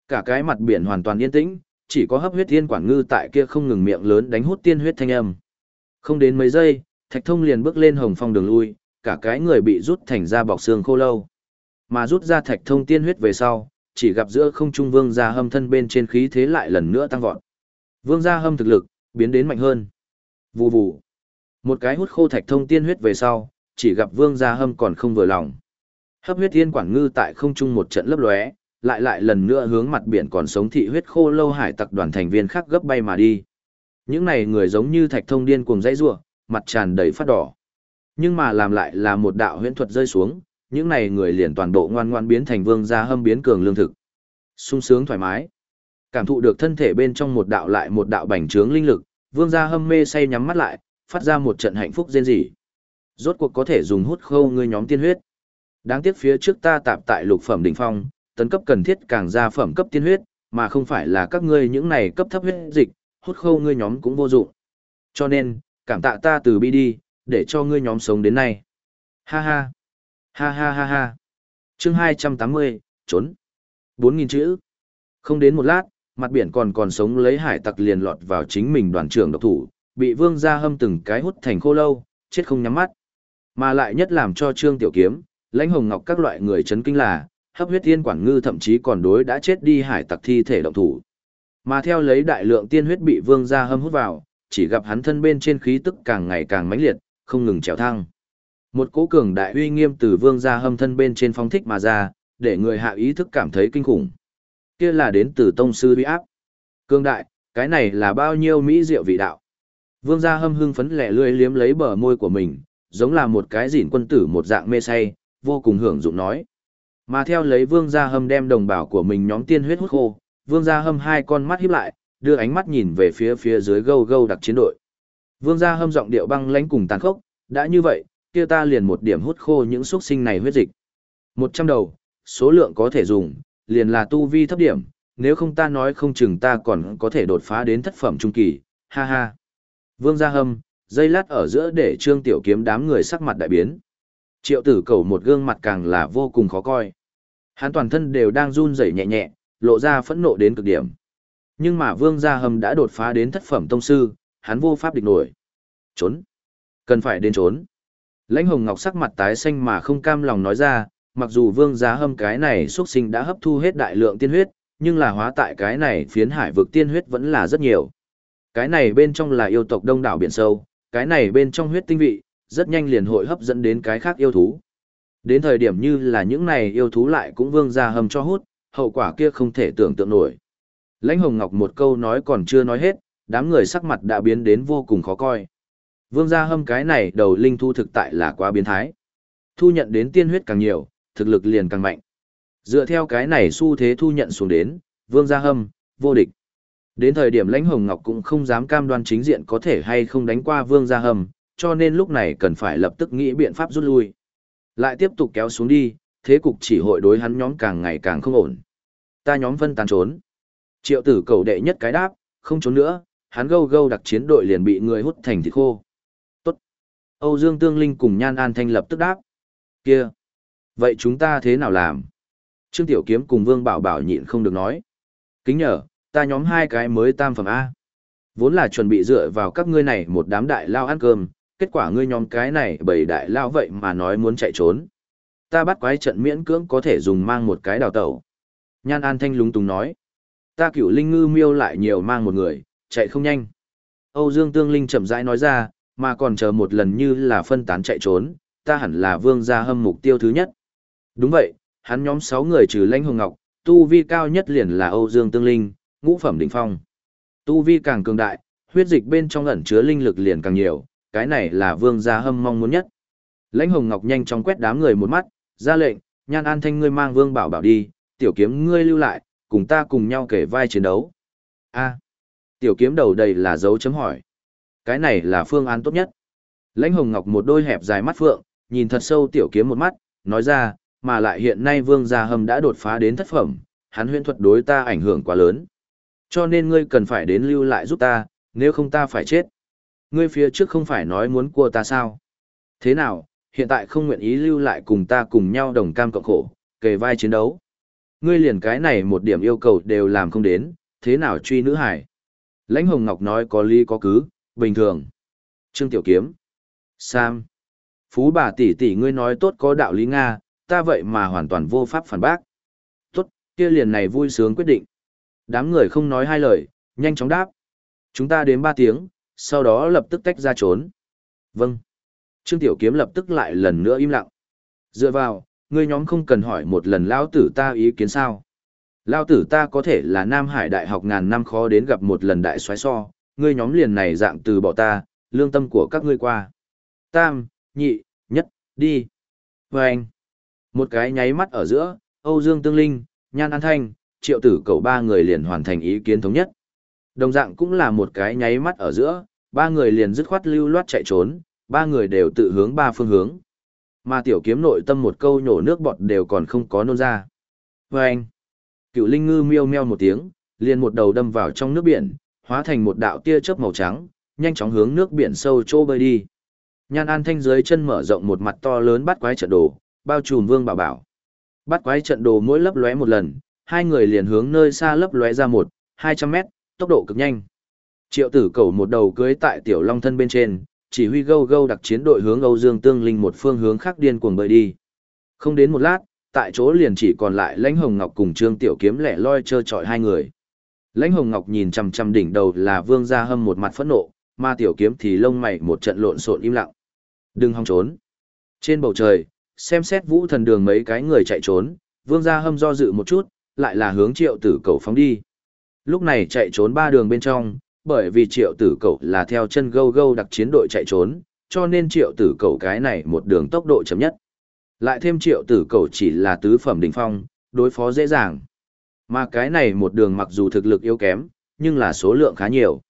Cả cái mặt biển hoàn toàn yên tĩnh, chỉ có hấp huyết thiên quản ngư tại kia không ngừng miệng lớn đánh hút tiên huyết thanh âm. Không đến mấy giây, Thạch Thông liền bước lên hồng phong đường lui, cả cái người bị rút thành ra bọc xương khô lâu. Mà rút ra Thạch Thông tiên huyết về sau, chỉ gặp giữa không trung vương gia hâm thân bên trên khí thế lại lần nữa tăng vọt. Vương gia hâm thực lực, biến đến mạnh hơn. Vù vù. Một cái hút khô thạch thông tiên huyết về sau, chỉ gặp vương gia hâm còn không vừa lòng. Hấp huyết thiên quản ngư tại không trung một trận lấp lóe, lại lại lần nữa hướng mặt biển còn sống thị huyết khô lâu hải tặc đoàn thành viên khác gấp bay mà đi. Những này người giống như thạch thông điên cuồng dãy rủa, mặt tràn đầy phát đỏ. Nhưng mà làm lại là một đạo huyễn thuật rơi xuống, những này người liền toàn bộ ngoan ngoan biến thành vương gia hâm biến cường lương thực. sung sướng thoải mái. Cảm thụ được thân thể bên trong một đạo lại một đạo bành trướng linh lực, vương gia hâm mê say nhắm mắt lại, phát ra một trận hạnh phúc rên rỉ. Rốt cuộc có thể dùng hút khâu ngươi nhóm tiên huyết. Đáng tiếc phía trước ta tạp tại lục phẩm đỉnh phong, tấn cấp cần thiết càng ra phẩm cấp tiên huyết, mà không phải là các ngươi những này cấp thấp huyết dịch, hút khâu ngươi nhóm cũng vô dụng. Cho nên, cảm tạ ta từ bi đi, để cho ngươi nhóm sống đến nay. Ha ha. Ha ha ha ha. Chương 280, trốn. 4.000 chữ. Không đến một lát, mặt biển còn còn sống lấy hải tặc liền lọt vào chính mình đoàn trưởng độc thủ, bị vương gia hâm từng cái hút thành khô lâu, chết không nhắm mắt. Mà lại nhất làm cho Trương Tiểu Kiếm, lãnh hồng ngọc các loại người chấn kinh là, hấp huyết tiên quản ngư thậm chí còn đối đã chết đi hải tặc thi thể động thủ. Mà theo lấy đại lượng tiên huyết bị vương gia hâm hút vào, chỉ gặp hắn thân bên trên khí tức càng ngày càng mãnh liệt, không ngừng trèo thăng. Một cố cường đại uy nghiêm từ vương gia hâm thân bên trên phóng thích mà ra, để người hạ ý thức cảm thấy kinh khủng. Kia là đến từ tông sư uy áp. Cường đại, cái này là bao nhiêu mỹ diệu vị đạo. Vương gia hâm hưng phấn lẻ lươi liếm lấy bờ môi của mình, giống là một cái dìn quân tử một dạng mê say, vô cùng hưởng dụng nói. Mà theo lấy vương gia hâm đem đồng bào của mình nhóm tiên huyết hút khô, vương gia hâm hai con mắt híp lại, đưa ánh mắt nhìn về phía phía dưới gâu gâu đặc chiến đội. Vương gia hâm giọng điệu băng lãnh cùng tàn khốc, đã như vậy, kia ta liền một điểm hút khô những xuất sinh này huyết dịch. Một trăm đầu, số lượng có thể dùng, liền là tu vi thấp điểm, nếu không ta nói không chừng ta còn có thể đột phá đến thất phẩm trung kỳ, ha ha. Vương gia hâm, dây lát ở giữa để trương tiểu kiếm đám người sắc mặt đại biến. Triệu tử cầu một gương mặt càng là vô cùng khó coi. Hắn toàn thân đều đang run rẩy nhẹ nhẹ, lộ ra phẫn nộ đến cực điểm. Nhưng mà Vương Gia Hâm đã đột phá đến thất phẩm tông sư, hắn vô pháp địch nổi. Trốn. Cần phải đến trốn. Lãnh Hồng Ngọc sắc mặt tái xanh mà không cam lòng nói ra, mặc dù Vương Gia Hâm cái này xuất sinh đã hấp thu hết đại lượng tiên huyết, nhưng là hóa tại cái này phiến hải vực tiên huyết vẫn là rất nhiều. Cái này bên trong là yêu tộc đông đảo biển sâu, cái này bên trong huyết tinh vị, rất nhanh liền hội hấp dẫn đến cái khác yêu thú. Đến thời điểm như là những này yêu thú lại cũng vương ra hầm cho hút, hậu quả kia không thể tưởng tượng nổi. Lãnh Hồng Ngọc một câu nói còn chưa nói hết, đám người sắc mặt đã biến đến vô cùng khó coi. Vương gia hâm cái này đầu linh thu thực tại là quá biến thái. Thu nhận đến tiên huyết càng nhiều, thực lực liền càng mạnh. Dựa theo cái này xu thế thu nhận xuống đến, vương gia hâm, vô địch. Đến thời điểm lãnh hồng ngọc cũng không dám cam đoan chính diện có thể hay không đánh qua vương gia hâm, cho nên lúc này cần phải lập tức nghĩ biện pháp rút lui. Lại tiếp tục kéo xuống đi, thế cục chỉ hội đối hắn nhóm càng ngày càng không ổn. Ta nhóm phân tán trốn. Triệu tử cầu đệ nhất cái đáp, không trốn nữa, hắn gâu gâu đặc chiến đội liền bị người hút thành thịt khô. Âu Dương Tương Linh cùng Nhan An Thanh lập tức đáp. Kia. Vậy chúng ta thế nào làm? Trương Tiểu Kiếm cùng Vương Bảo Bảo nhịn không được nói. Kính nhờ, ta nhóm hai cái mới tam phẩm A. Vốn là chuẩn bị dựa vào các ngươi này một đám đại lao ăn cơm, kết quả ngươi nhóm cái này bảy đại lao vậy mà nói muốn chạy trốn. Ta bắt quái trận miễn cưỡng có thể dùng mang một cái đào tẩu. Nhan An Thanh lúng túng nói. Ta cửu linh ngư miêu lại nhiều mang một người, chạy không nhanh. Âu Dương Tương Linh chậm rãi nói ra, mà còn chờ một lần như là phân tán chạy trốn, ta hẳn là vương gia hâm mục tiêu thứ nhất. Đúng vậy, hắn nhóm 6 người trừ lãnh hồng ngọc, tu vi cao nhất liền là Âu Dương Tương Linh, ngũ phẩm đỉnh phong. Tu vi càng cường đại, huyết dịch bên trong ẩn chứa linh lực liền càng nhiều, cái này là vương gia hâm mong muốn nhất. Lãnh hồng ngọc nhanh chóng quét đám người một mắt, ra lệnh, nhan an thanh ngươi mang vương bảo bảo đi, tiểu kiếm ngươi lưu lại, cùng ta cùng nhau kể vai chiến đấu. A. tiểu kiếm đầu đầy là dấu chấm hỏi. Cái này là phương án tốt nhất. Lãnh hồng ngọc một đôi hẹp dài mắt phượng, nhìn thật sâu tiểu kiếm một mắt, nói ra, mà lại hiện nay vương gia hầm đã đột phá đến thất phẩm, hắn huyễn thuật đối ta ảnh hưởng quá lớn. Cho nên ngươi cần phải đến lưu lại giúp ta, nếu không ta phải chết. Ngươi phía trước không phải nói muốn cua ta sao? Thế nào, hiện tại không nguyện ý lưu lại cùng ta cùng nhau đồng cam cộng khổ, kề vai chiến đấu. Ngươi liền cái này một điểm yêu cầu đều làm không đến, thế nào truy nữ hải? Lãnh Hồng Ngọc nói có lý có cứ, bình thường. Trương Tiểu Kiếm. Sam. Phú bà tỷ tỷ ngươi nói tốt có đạo lý Nga, ta vậy mà hoàn toàn vô pháp phản bác. Tốt, kia liền này vui sướng quyết định. Đám người không nói hai lời, nhanh chóng đáp. Chúng ta đến ba tiếng, sau đó lập tức tách ra trốn. Vâng. Trương Tiểu Kiếm lập tức lại lần nữa im lặng. Dựa vào, ngươi nhóm không cần hỏi một lần lao tử ta ý kiến sao. Lao tử ta có thể là Nam Hải Đại học ngàn năm khó đến gặp một lần đại xoáy so, ngươi nhóm liền này dạng từ bỏ ta, lương tâm của các ngươi qua. Tam, nhị, nhất, đi. Và anh. Một cái nháy mắt ở giữa, Âu Dương Tương Linh, Nhan An Thanh, triệu tử cầu ba người liền hoàn thành ý kiến thống nhất. Đồng dạng cũng là một cái nháy mắt ở giữa, ba người liền dứt khoát lưu loát chạy trốn, ba người đều tự hướng ba phương hướng. Mà tiểu kiếm nội tâm một câu nhổ nước bọt đều còn không có nôn ra. Và anh, cựu linh ngư miêu meo một tiếng, liền một đầu đâm vào trong nước biển, hóa thành một đạo tia chớp màu trắng, nhanh chóng hướng nước biển sâu trô bơi đi. Nhan An Thanh dưới chân mở rộng một mặt to lớn bắt quái trận đồ, bao trùm Vương Bảo Bảo. Bắt quái trận đồ mỗi lấp lóe một lần, hai người liền hướng nơi xa lấp lóe ra một, hai trăm mét, tốc độ cực nhanh. Triệu tử cầu một đầu cưới tại tiểu long thân bên trên, chỉ huy gâu gâu đặc chiến đội hướng Âu Dương Tương Linh một phương hướng khác điên cuồng bơi đi. Không đến một lát, tại chỗ liền chỉ còn lại Lãnh Hồng Ngọc cùng Trương Tiểu Kiếm lẻ loi chơi chọi hai người. Lãnh Hồng Ngọc nhìn chằm chằm đỉnh đầu là Vương Gia Hâm một mặt phẫn nộ, mà Tiểu Kiếm thì lông mày một trận lộn xộn im lặng. Đừng hòng trốn. Trên bầu trời, xem xét Vũ Thần Đường mấy cái người chạy trốn, Vương Gia Hâm do dự một chút, lại là hướng Triệu Tử Cẩu phóng đi. Lúc này chạy trốn ba đường bên trong, bởi vì triệu tử Cẩu là theo chân gâu gâu đặc chiến đội chạy trốn, cho nên triệu tử Cẩu cái này một đường tốc độ chậm nhất. Lại thêm triệu tử Cẩu chỉ là tứ phẩm đỉnh phong, đối phó dễ dàng. Mà cái này một đường mặc dù thực lực yếu kém, nhưng là số lượng khá nhiều.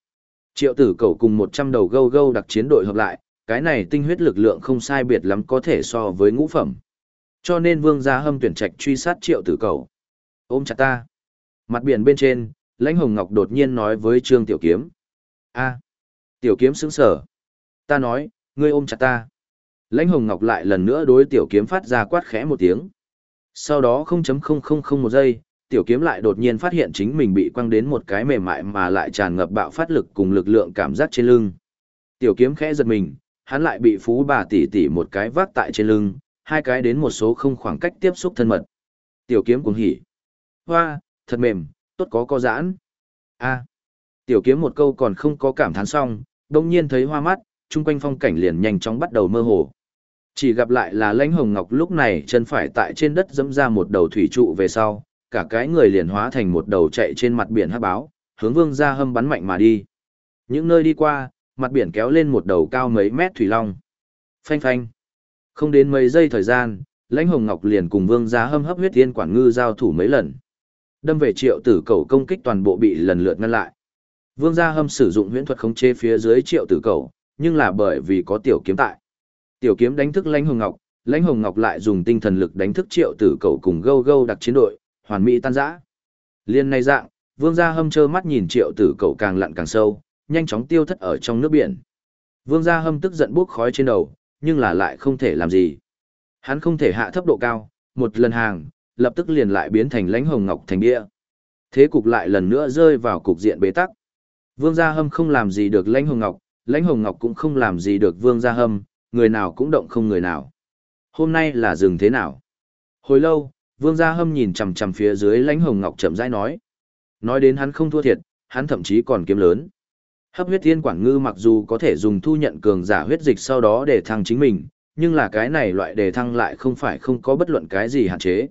Triệu tử cầu cùng 100 đầu gâu gâu đặc chiến đội hợp lại, cái này tinh huyết lực lượng không sai biệt lắm có thể so với ngũ phẩm. Cho nên vương gia hâm tuyển trạch truy sát triệu tử cầu. Ôm chặt ta. Mặt biển bên trên, lãnh hồng ngọc đột nhiên nói với trương tiểu kiếm a tiểu kiếm xứng sở ta nói ngươi ôm chặt ta lãnh hồng ngọc lại lần nữa đối tiểu kiếm phát ra quát khẽ một tiếng sau đó không chấm không không không một giây tiểu kiếm lại đột nhiên phát hiện chính mình bị quăng đến một cái mềm mại mà lại tràn ngập bạo phát lực cùng lực lượng cảm giác trên lưng. Tiểu kiếm khẽ giật mình, hắn lại bị phú bà tỷ tỷ một cái vác tại trên lưng, hai cái đến một số không khoảng cách tiếp xúc thân mật. Tiểu kiếm cuồng hỉ. Hoa, thật mềm, tốt có co giãn. A. Tiểu kiếm một câu còn không có cảm thán xong, đông nhiên thấy hoa mắt, chung quanh phong cảnh liền nhanh chóng bắt đầu mơ hồ. Chỉ gặp lại là lãnh hồng ngọc lúc này chân phải tại trên đất dẫm ra một đầu thủy trụ về sau, cả cái người liền hóa thành một đầu chạy trên mặt biển hắc báo, hướng vương ra hâm bắn mạnh mà đi. Những nơi đi qua, mặt biển kéo lên một đầu cao mấy mét thủy long. Phanh phanh. Không đến mấy giây thời gian, lãnh hồng ngọc liền cùng vương gia hâm hấp huyết tiên quản ngư giao thủ mấy lần. Đâm về triệu tử cầu công kích toàn bộ bị lần lượt ngăn lại. Vương gia hâm sử dụng huyễn thuật khống chế phía dưới triệu tử cầu, nhưng là bởi vì có tiểu kiếm tại. Tiểu kiếm đánh thức lãnh hồng ngọc, lãnh hồng ngọc lại dùng tinh thần lực đánh thức triệu tử cầu cùng gâu gâu đặc chiến đội, hoàn mỹ tan rã. Liên này dạng, vương gia hâm trơ mắt nhìn triệu tử cậu càng lặn càng sâu, nhanh chóng tiêu thất ở trong nước biển. Vương gia hâm tức giận bốc khói trên đầu, nhưng là lại không thể làm gì. Hắn không thể hạ thấp độ cao, một lần hàng, lập tức liền lại biến thành lãnh hồng ngọc thành địa. Thế cục lại lần nữa rơi vào cục diện bế tắc. Vương Gia Hâm không làm gì được lãnh hồng ngọc, lãnh hồng ngọc cũng không làm gì được Vương Gia Hâm, người nào cũng động không người nào. Hôm nay là dừng thế nào? Hồi lâu, Vương Gia Hâm nhìn chằm chằm phía dưới lãnh hồng ngọc chậm rãi nói. Nói đến hắn không thua thiệt, hắn thậm chí còn kiếm lớn. Hấp huyết thiên quản ngư mặc dù có thể dùng thu nhận cường giả huyết dịch sau đó để thăng chính mình, nhưng là cái này loại đề thăng lại không phải không có bất luận cái gì hạn chế.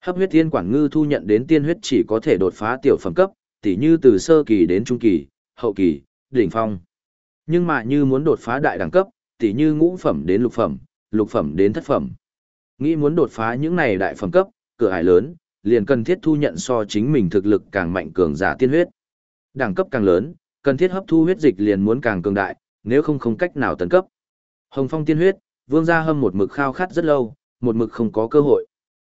Hấp huyết tiên quản ngư thu nhận đến tiên huyết chỉ có thể đột phá tiểu phẩm cấp, tỉ như từ sơ kỳ đến trung kỳ, hậu kỳ, đỉnh phong. Nhưng mà như muốn đột phá đại đẳng cấp, tỉ như ngũ phẩm đến lục phẩm, lục phẩm đến thất phẩm. Nghĩ muốn đột phá những này đại phẩm cấp, cửa ải lớn, liền cần thiết thu nhận so chính mình thực lực càng mạnh cường giả tiên huyết. Đẳng cấp càng lớn, cần thiết hấp thu huyết dịch liền muốn càng cường đại, nếu không không cách nào tấn cấp. Hồng Phong tiên huyết, Vương Gia Hâm một mực khao khát rất lâu, một mực không có cơ hội.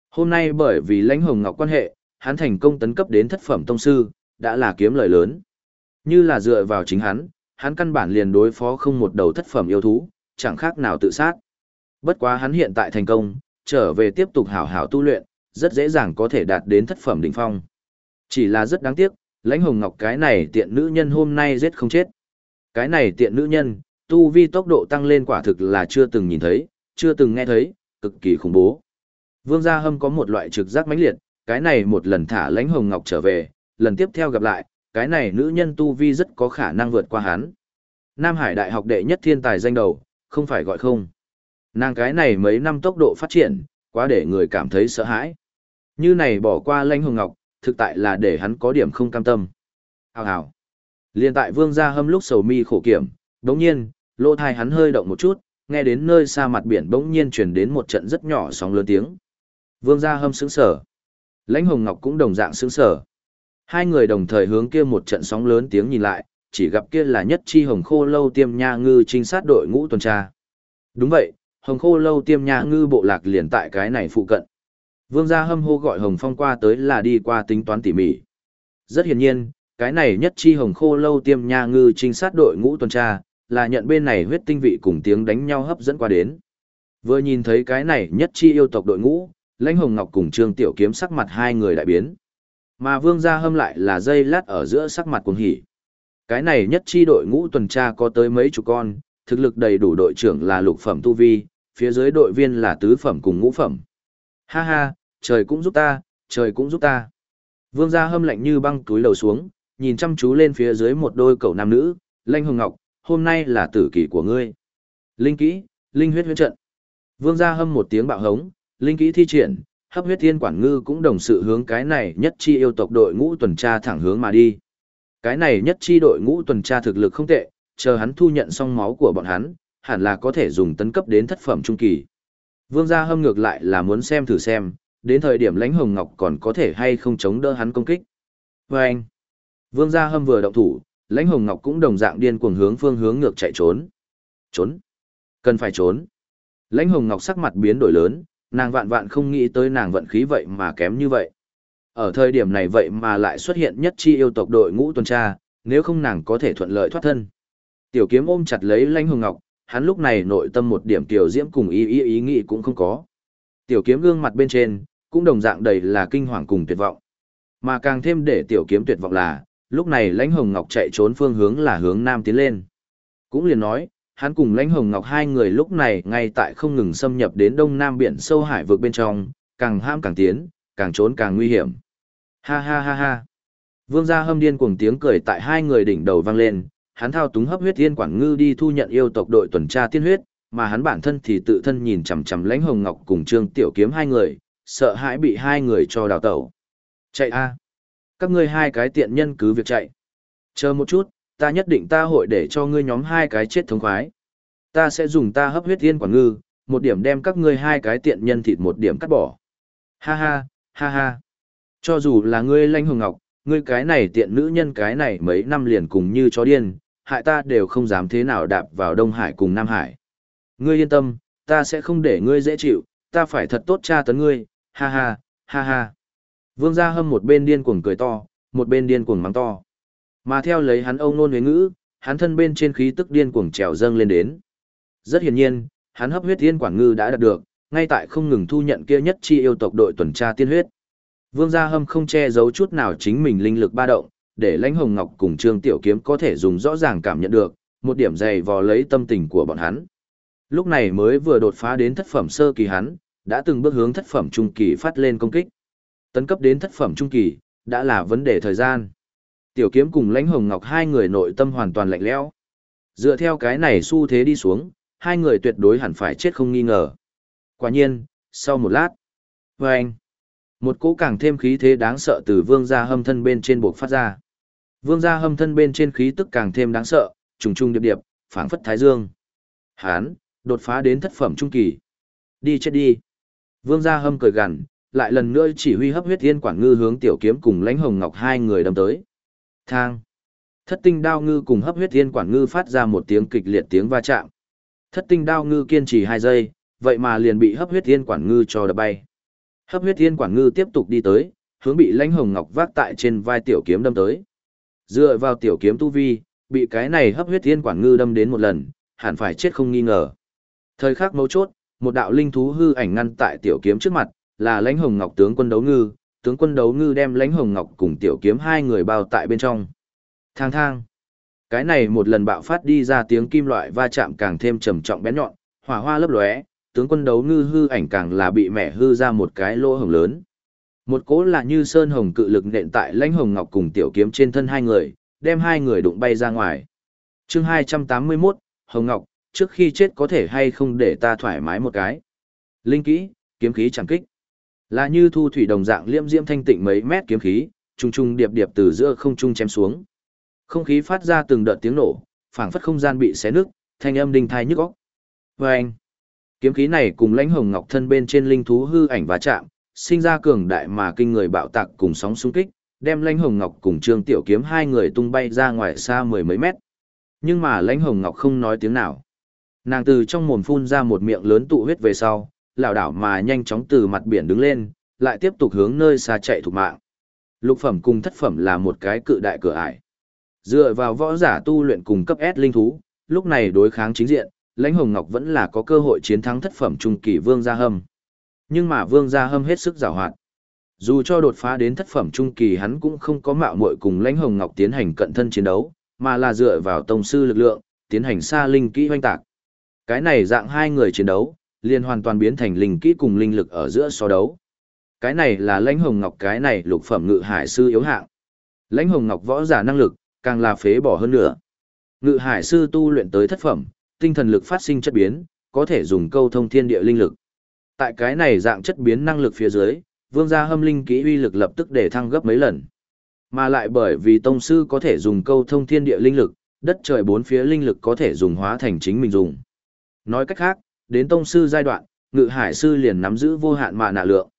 Hôm nay bởi vì lãnh hồng ngọc quan hệ, hắn thành công tấn cấp đến thất phẩm tông sư, đã là kiếm lợi lớn. Như là dựa vào chính hắn, hắn căn bản liền đối phó không một đầu thất phẩm yêu thú, chẳng khác nào tự sát. Bất quá hắn hiện tại thành công, trở về tiếp tục hảo hảo tu luyện, rất dễ dàng có thể đạt đến thất phẩm đỉnh phong. Chỉ là rất đáng tiếc, lãnh hồng ngọc cái này tiện nữ nhân hôm nay giết không chết. Cái này tiện nữ nhân, tu vi tốc độ tăng lên quả thực là chưa từng nhìn thấy, chưa từng nghe thấy, cực kỳ khủng bố. Vương Gia Hâm có một loại trực giác mãnh liệt, cái này một lần thả lãnh hồng ngọc trở về, lần tiếp theo gặp lại, cái này nữ nhân tu vi rất có khả năng vượt qua hắn. Nam Hải Đại học đệ nhất thiên tài danh đầu, không phải gọi không. Nàng cái này mấy năm tốc độ phát triển, quá để người cảm thấy sợ hãi. Như này bỏ qua lãnh hồng ngọc, thực tại là để hắn có điểm không cam tâm. Hào hào. Liên tại Vương Gia Hâm lúc sầu mi khổ kiểm, đống nhiên, lỗ thai hắn hơi động một chút, nghe đến nơi xa mặt biển bỗng nhiên truyền đến một trận rất nhỏ sóng lớn tiếng. Vương gia hâm sững sở. Lãnh Hồng Ngọc cũng đồng dạng sững sở. Hai người đồng thời hướng kia một trận sóng lớn tiếng nhìn lại, chỉ gặp kia là nhất chi hồng khô lâu tiêm nha ngư trinh sát đội ngũ tuần tra. Đúng vậy, hồng khô lâu tiêm nhà ngư bộ lạc liền tại cái này phụ cận. Vương gia hâm hô gọi hồng phong qua tới là đi qua tính toán tỉ mỉ. Rất hiển nhiên, cái này nhất chi hồng khô lâu tiêm nhà ngư trinh sát đội ngũ tuần tra, là nhận bên này huyết tinh vị cùng tiếng đánh nhau hấp dẫn qua đến. Vừa nhìn thấy cái này nhất chi yêu tộc đội ngũ, lãnh hồng ngọc cùng trương tiểu kiếm sắc mặt hai người đại biến. Mà vương gia hâm lại là dây lát ở giữa sắc mặt cuồng hỉ. Cái này nhất chi đội ngũ tuần tra có tới mấy chục con, thực lực đầy đủ đội trưởng là lục phẩm tu vi, phía dưới đội viên là tứ phẩm cùng ngũ phẩm. Ha ha, trời cũng giúp ta, trời cũng giúp ta. Vương gia hâm lạnh như băng túi lầu xuống, nhìn chăm chú lên phía dưới một đôi cậu nam nữ, Lanh Hồng Ngọc, hôm nay là tử kỷ của ngươi. Linh kỹ, linh huyết huyết trận. Vương gia hâm một tiếng bạo hống, linh kỹ thi triển, hấp huyết thiên quản ngư cũng đồng sự hướng cái này nhất chi yêu tộc đội ngũ tuần tra thẳng hướng mà đi. Cái này nhất chi đội ngũ tuần tra thực lực không tệ, chờ hắn thu nhận xong máu của bọn hắn, hẳn là có thể dùng tấn cấp đến thất phẩm trung kỳ. Vương gia hâm ngược lại là muốn xem thử xem, đến thời điểm lãnh hồng ngọc còn có thể hay không chống đỡ hắn công kích. Và anh, vương gia hâm vừa động thủ, lãnh hồng ngọc cũng đồng dạng điên cuồng hướng phương hướng ngược chạy trốn. Trốn. Cần phải trốn. Lãnh hồng ngọc sắc mặt biến đổi lớn, nàng vạn vạn không nghĩ tới nàng vận khí vậy mà kém như vậy. Ở thời điểm này vậy mà lại xuất hiện nhất chi yêu tộc đội ngũ tuần tra, nếu không nàng có thể thuận lợi thoát thân. Tiểu kiếm ôm chặt lấy lãnh hồng ngọc, hắn lúc này nội tâm một điểm tiểu diễm cùng ý ý ý nghĩ cũng không có. Tiểu kiếm gương mặt bên trên, cũng đồng dạng đầy là kinh hoàng cùng tuyệt vọng. Mà càng thêm để tiểu kiếm tuyệt vọng là, lúc này lãnh hồng ngọc chạy trốn phương hướng là hướng nam tiến lên. Cũng liền nói, hắn cùng lãnh hồng ngọc hai người lúc này ngay tại không ngừng xâm nhập đến đông nam biển sâu hải vực bên trong, càng ham càng tiến, càng trốn càng nguy hiểm. Ha ha ha ha. Vương gia hâm điên cuồng tiếng cười tại hai người đỉnh đầu vang lên, hắn thao túng hấp huyết tiên quản ngư đi thu nhận yêu tộc đội tuần tra tiên huyết, mà hắn bản thân thì tự thân nhìn chằm chằm lãnh hồng ngọc cùng trương tiểu kiếm hai người, sợ hãi bị hai người cho đào tẩu. Chạy a, Các ngươi hai cái tiện nhân cứ việc chạy. Chờ một chút, ta nhất định ta hội để cho ngươi nhóm hai cái chết thống khoái. Ta sẽ dùng ta hấp huyết tiên quản ngư, một điểm đem các ngươi hai cái tiện nhân thịt một điểm cắt bỏ. Ha ha, ha ha. Cho dù là ngươi lãnh hồng ngọc, ngươi cái này tiện nữ nhân cái này mấy năm liền cùng như chó điên, hại ta đều không dám thế nào đạp vào Đông Hải cùng Nam Hải. Ngươi yên tâm, ta sẽ không để ngươi dễ chịu, ta phải thật tốt tra tấn ngươi, ha ha, ha ha. Vương Gia Hâm một bên điên cuồng cười to, một bên điên cuồng mắng to. Mà theo lấy hắn ông nôn huế ngữ, hắn thân bên trên khí tức điên cuồng trèo dâng lên đến. Rất hiển nhiên, hắn hấp huyết tiên quản ngư đã đạt được, ngay tại không ngừng thu nhận kia nhất chi yêu tộc đội tuần tra tiên huyết. Vương Gia Hâm không che giấu chút nào chính mình linh lực ba động, để lãnh hồng ngọc cùng trương tiểu kiếm có thể dùng rõ ràng cảm nhận được, một điểm dày vò lấy tâm tình của bọn hắn. Lúc này mới vừa đột phá đến thất phẩm sơ kỳ hắn, đã từng bước hướng thất phẩm trung kỳ phát lên công kích. Tấn cấp đến thất phẩm trung kỳ, đã là vấn đề thời gian. Tiểu kiếm cùng lãnh hồng ngọc hai người nội tâm hoàn toàn lạnh lẽo. Dựa theo cái này xu thế đi xuống, hai người tuyệt đối hẳn phải chết không nghi ngờ. Quả nhiên, sau một lát, vâng, một cỗ càng thêm khí thế đáng sợ từ vương gia hâm thân bên trên buộc phát ra. Vương gia hâm thân bên trên khí tức càng thêm đáng sợ, trùng trùng điệp điệp, phảng phất thái dương. Hán, đột phá đến thất phẩm trung kỳ. Đi chết đi. Vương gia hâm cười gằn, lại lần nữa chỉ huy hấp huyết thiên quản ngư hướng tiểu kiếm cùng lãnh hồng ngọc hai người đâm tới. Thang. Thất tinh đao ngư cùng hấp huyết thiên quản ngư phát ra một tiếng kịch liệt tiếng va chạm. Thất tinh đao ngư kiên trì hai giây, vậy mà liền bị hấp huyết thiên quản ngư cho đập bay. Hấp huyết thiên quản ngư tiếp tục đi tới, hướng bị lãnh hồng ngọc vác tại trên vai tiểu kiếm đâm tới. Dựa vào tiểu kiếm tu vi, bị cái này hấp huyết thiên quản ngư đâm đến một lần, hẳn phải chết không nghi ngờ. Thời khắc mấu chốt, một đạo linh thú hư ảnh ngăn tại tiểu kiếm trước mặt, là lãnh hồng ngọc tướng quân đấu ngư, tướng quân đấu ngư đem lãnh hồng ngọc cùng tiểu kiếm hai người bao tại bên trong. Thang thang. Cái này một lần bạo phát đi ra tiếng kim loại va chạm càng thêm trầm trọng bén nhọn, hỏa hoa lấp lóe, tướng quân đấu ngư hư ảnh càng là bị mẹ hư ra một cái lỗ hổng lớn. Một cỗ là như sơn hồng cự lực nện tại lãnh hồng ngọc cùng tiểu kiếm trên thân hai người, đem hai người đụng bay ra ngoài. chương 281, Hồng Ngọc, trước khi chết có thể hay không để ta thoải mái một cái. Linh kỹ, kiếm khí chẳng kích. Là như thu thủy đồng dạng liễm diễm thanh tịnh mấy mét kiếm khí, trùng trùng điệp điệp từ giữa không trung chém xuống. Không khí phát ra từng đợt tiếng nổ, phảng phất không gian bị xé nứt, thanh âm đinh thai nhức óc. anh Kiếm khí này cùng lãnh hồng ngọc thân bên trên linh thú hư ảnh va chạm, sinh ra cường đại mà kinh người bạo tạc cùng sóng xung kích, đem lãnh hồng ngọc cùng trương tiểu kiếm hai người tung bay ra ngoài xa mười mấy mét. Nhưng mà lãnh hồng ngọc không nói tiếng nào. Nàng từ trong mồm phun ra một miệng lớn tụ huyết về sau, lảo đảo mà nhanh chóng từ mặt biển đứng lên, lại tiếp tục hướng nơi xa chạy thủ mạng. Lục phẩm cùng thất phẩm là một cái cự đại cửa ải. Dựa vào võ giả tu luyện cùng cấp S linh thú, lúc này đối kháng chính diện, lãnh hồng ngọc vẫn là có cơ hội chiến thắng thất phẩm trung kỳ vương gia hâm. Nhưng mà vương gia hâm hết sức giảo hoạt. Dù cho đột phá đến thất phẩm trung kỳ hắn cũng không có mạo muội cùng lãnh hồng ngọc tiến hành cận thân chiến đấu, mà là dựa vào tông sư lực lượng, tiến hành xa linh kỹ hoanh tạc. Cái này dạng hai người chiến đấu, liền hoàn toàn biến thành linh kỹ cùng linh lực ở giữa so đấu. Cái này là lãnh hồng ngọc cái này lục phẩm ngự hải sư yếu hạng. Lãnh hồng ngọc võ giả năng lực, càng là phế bỏ hơn nữa. Ngự hải sư tu luyện tới thất phẩm, tinh thần lực phát sinh chất biến, có thể dùng câu thông thiên địa linh lực. Tại cái này dạng chất biến năng lực phía dưới, vương gia hâm linh kỹ uy lực lập tức để thăng gấp mấy lần. Mà lại bởi vì tông sư có thể dùng câu thông thiên địa linh lực, đất trời bốn phía linh lực có thể dùng hóa thành chính mình dùng. Nói cách khác, đến tông sư giai đoạn, ngự hải sư liền nắm giữ vô hạn mạ nạ lượng.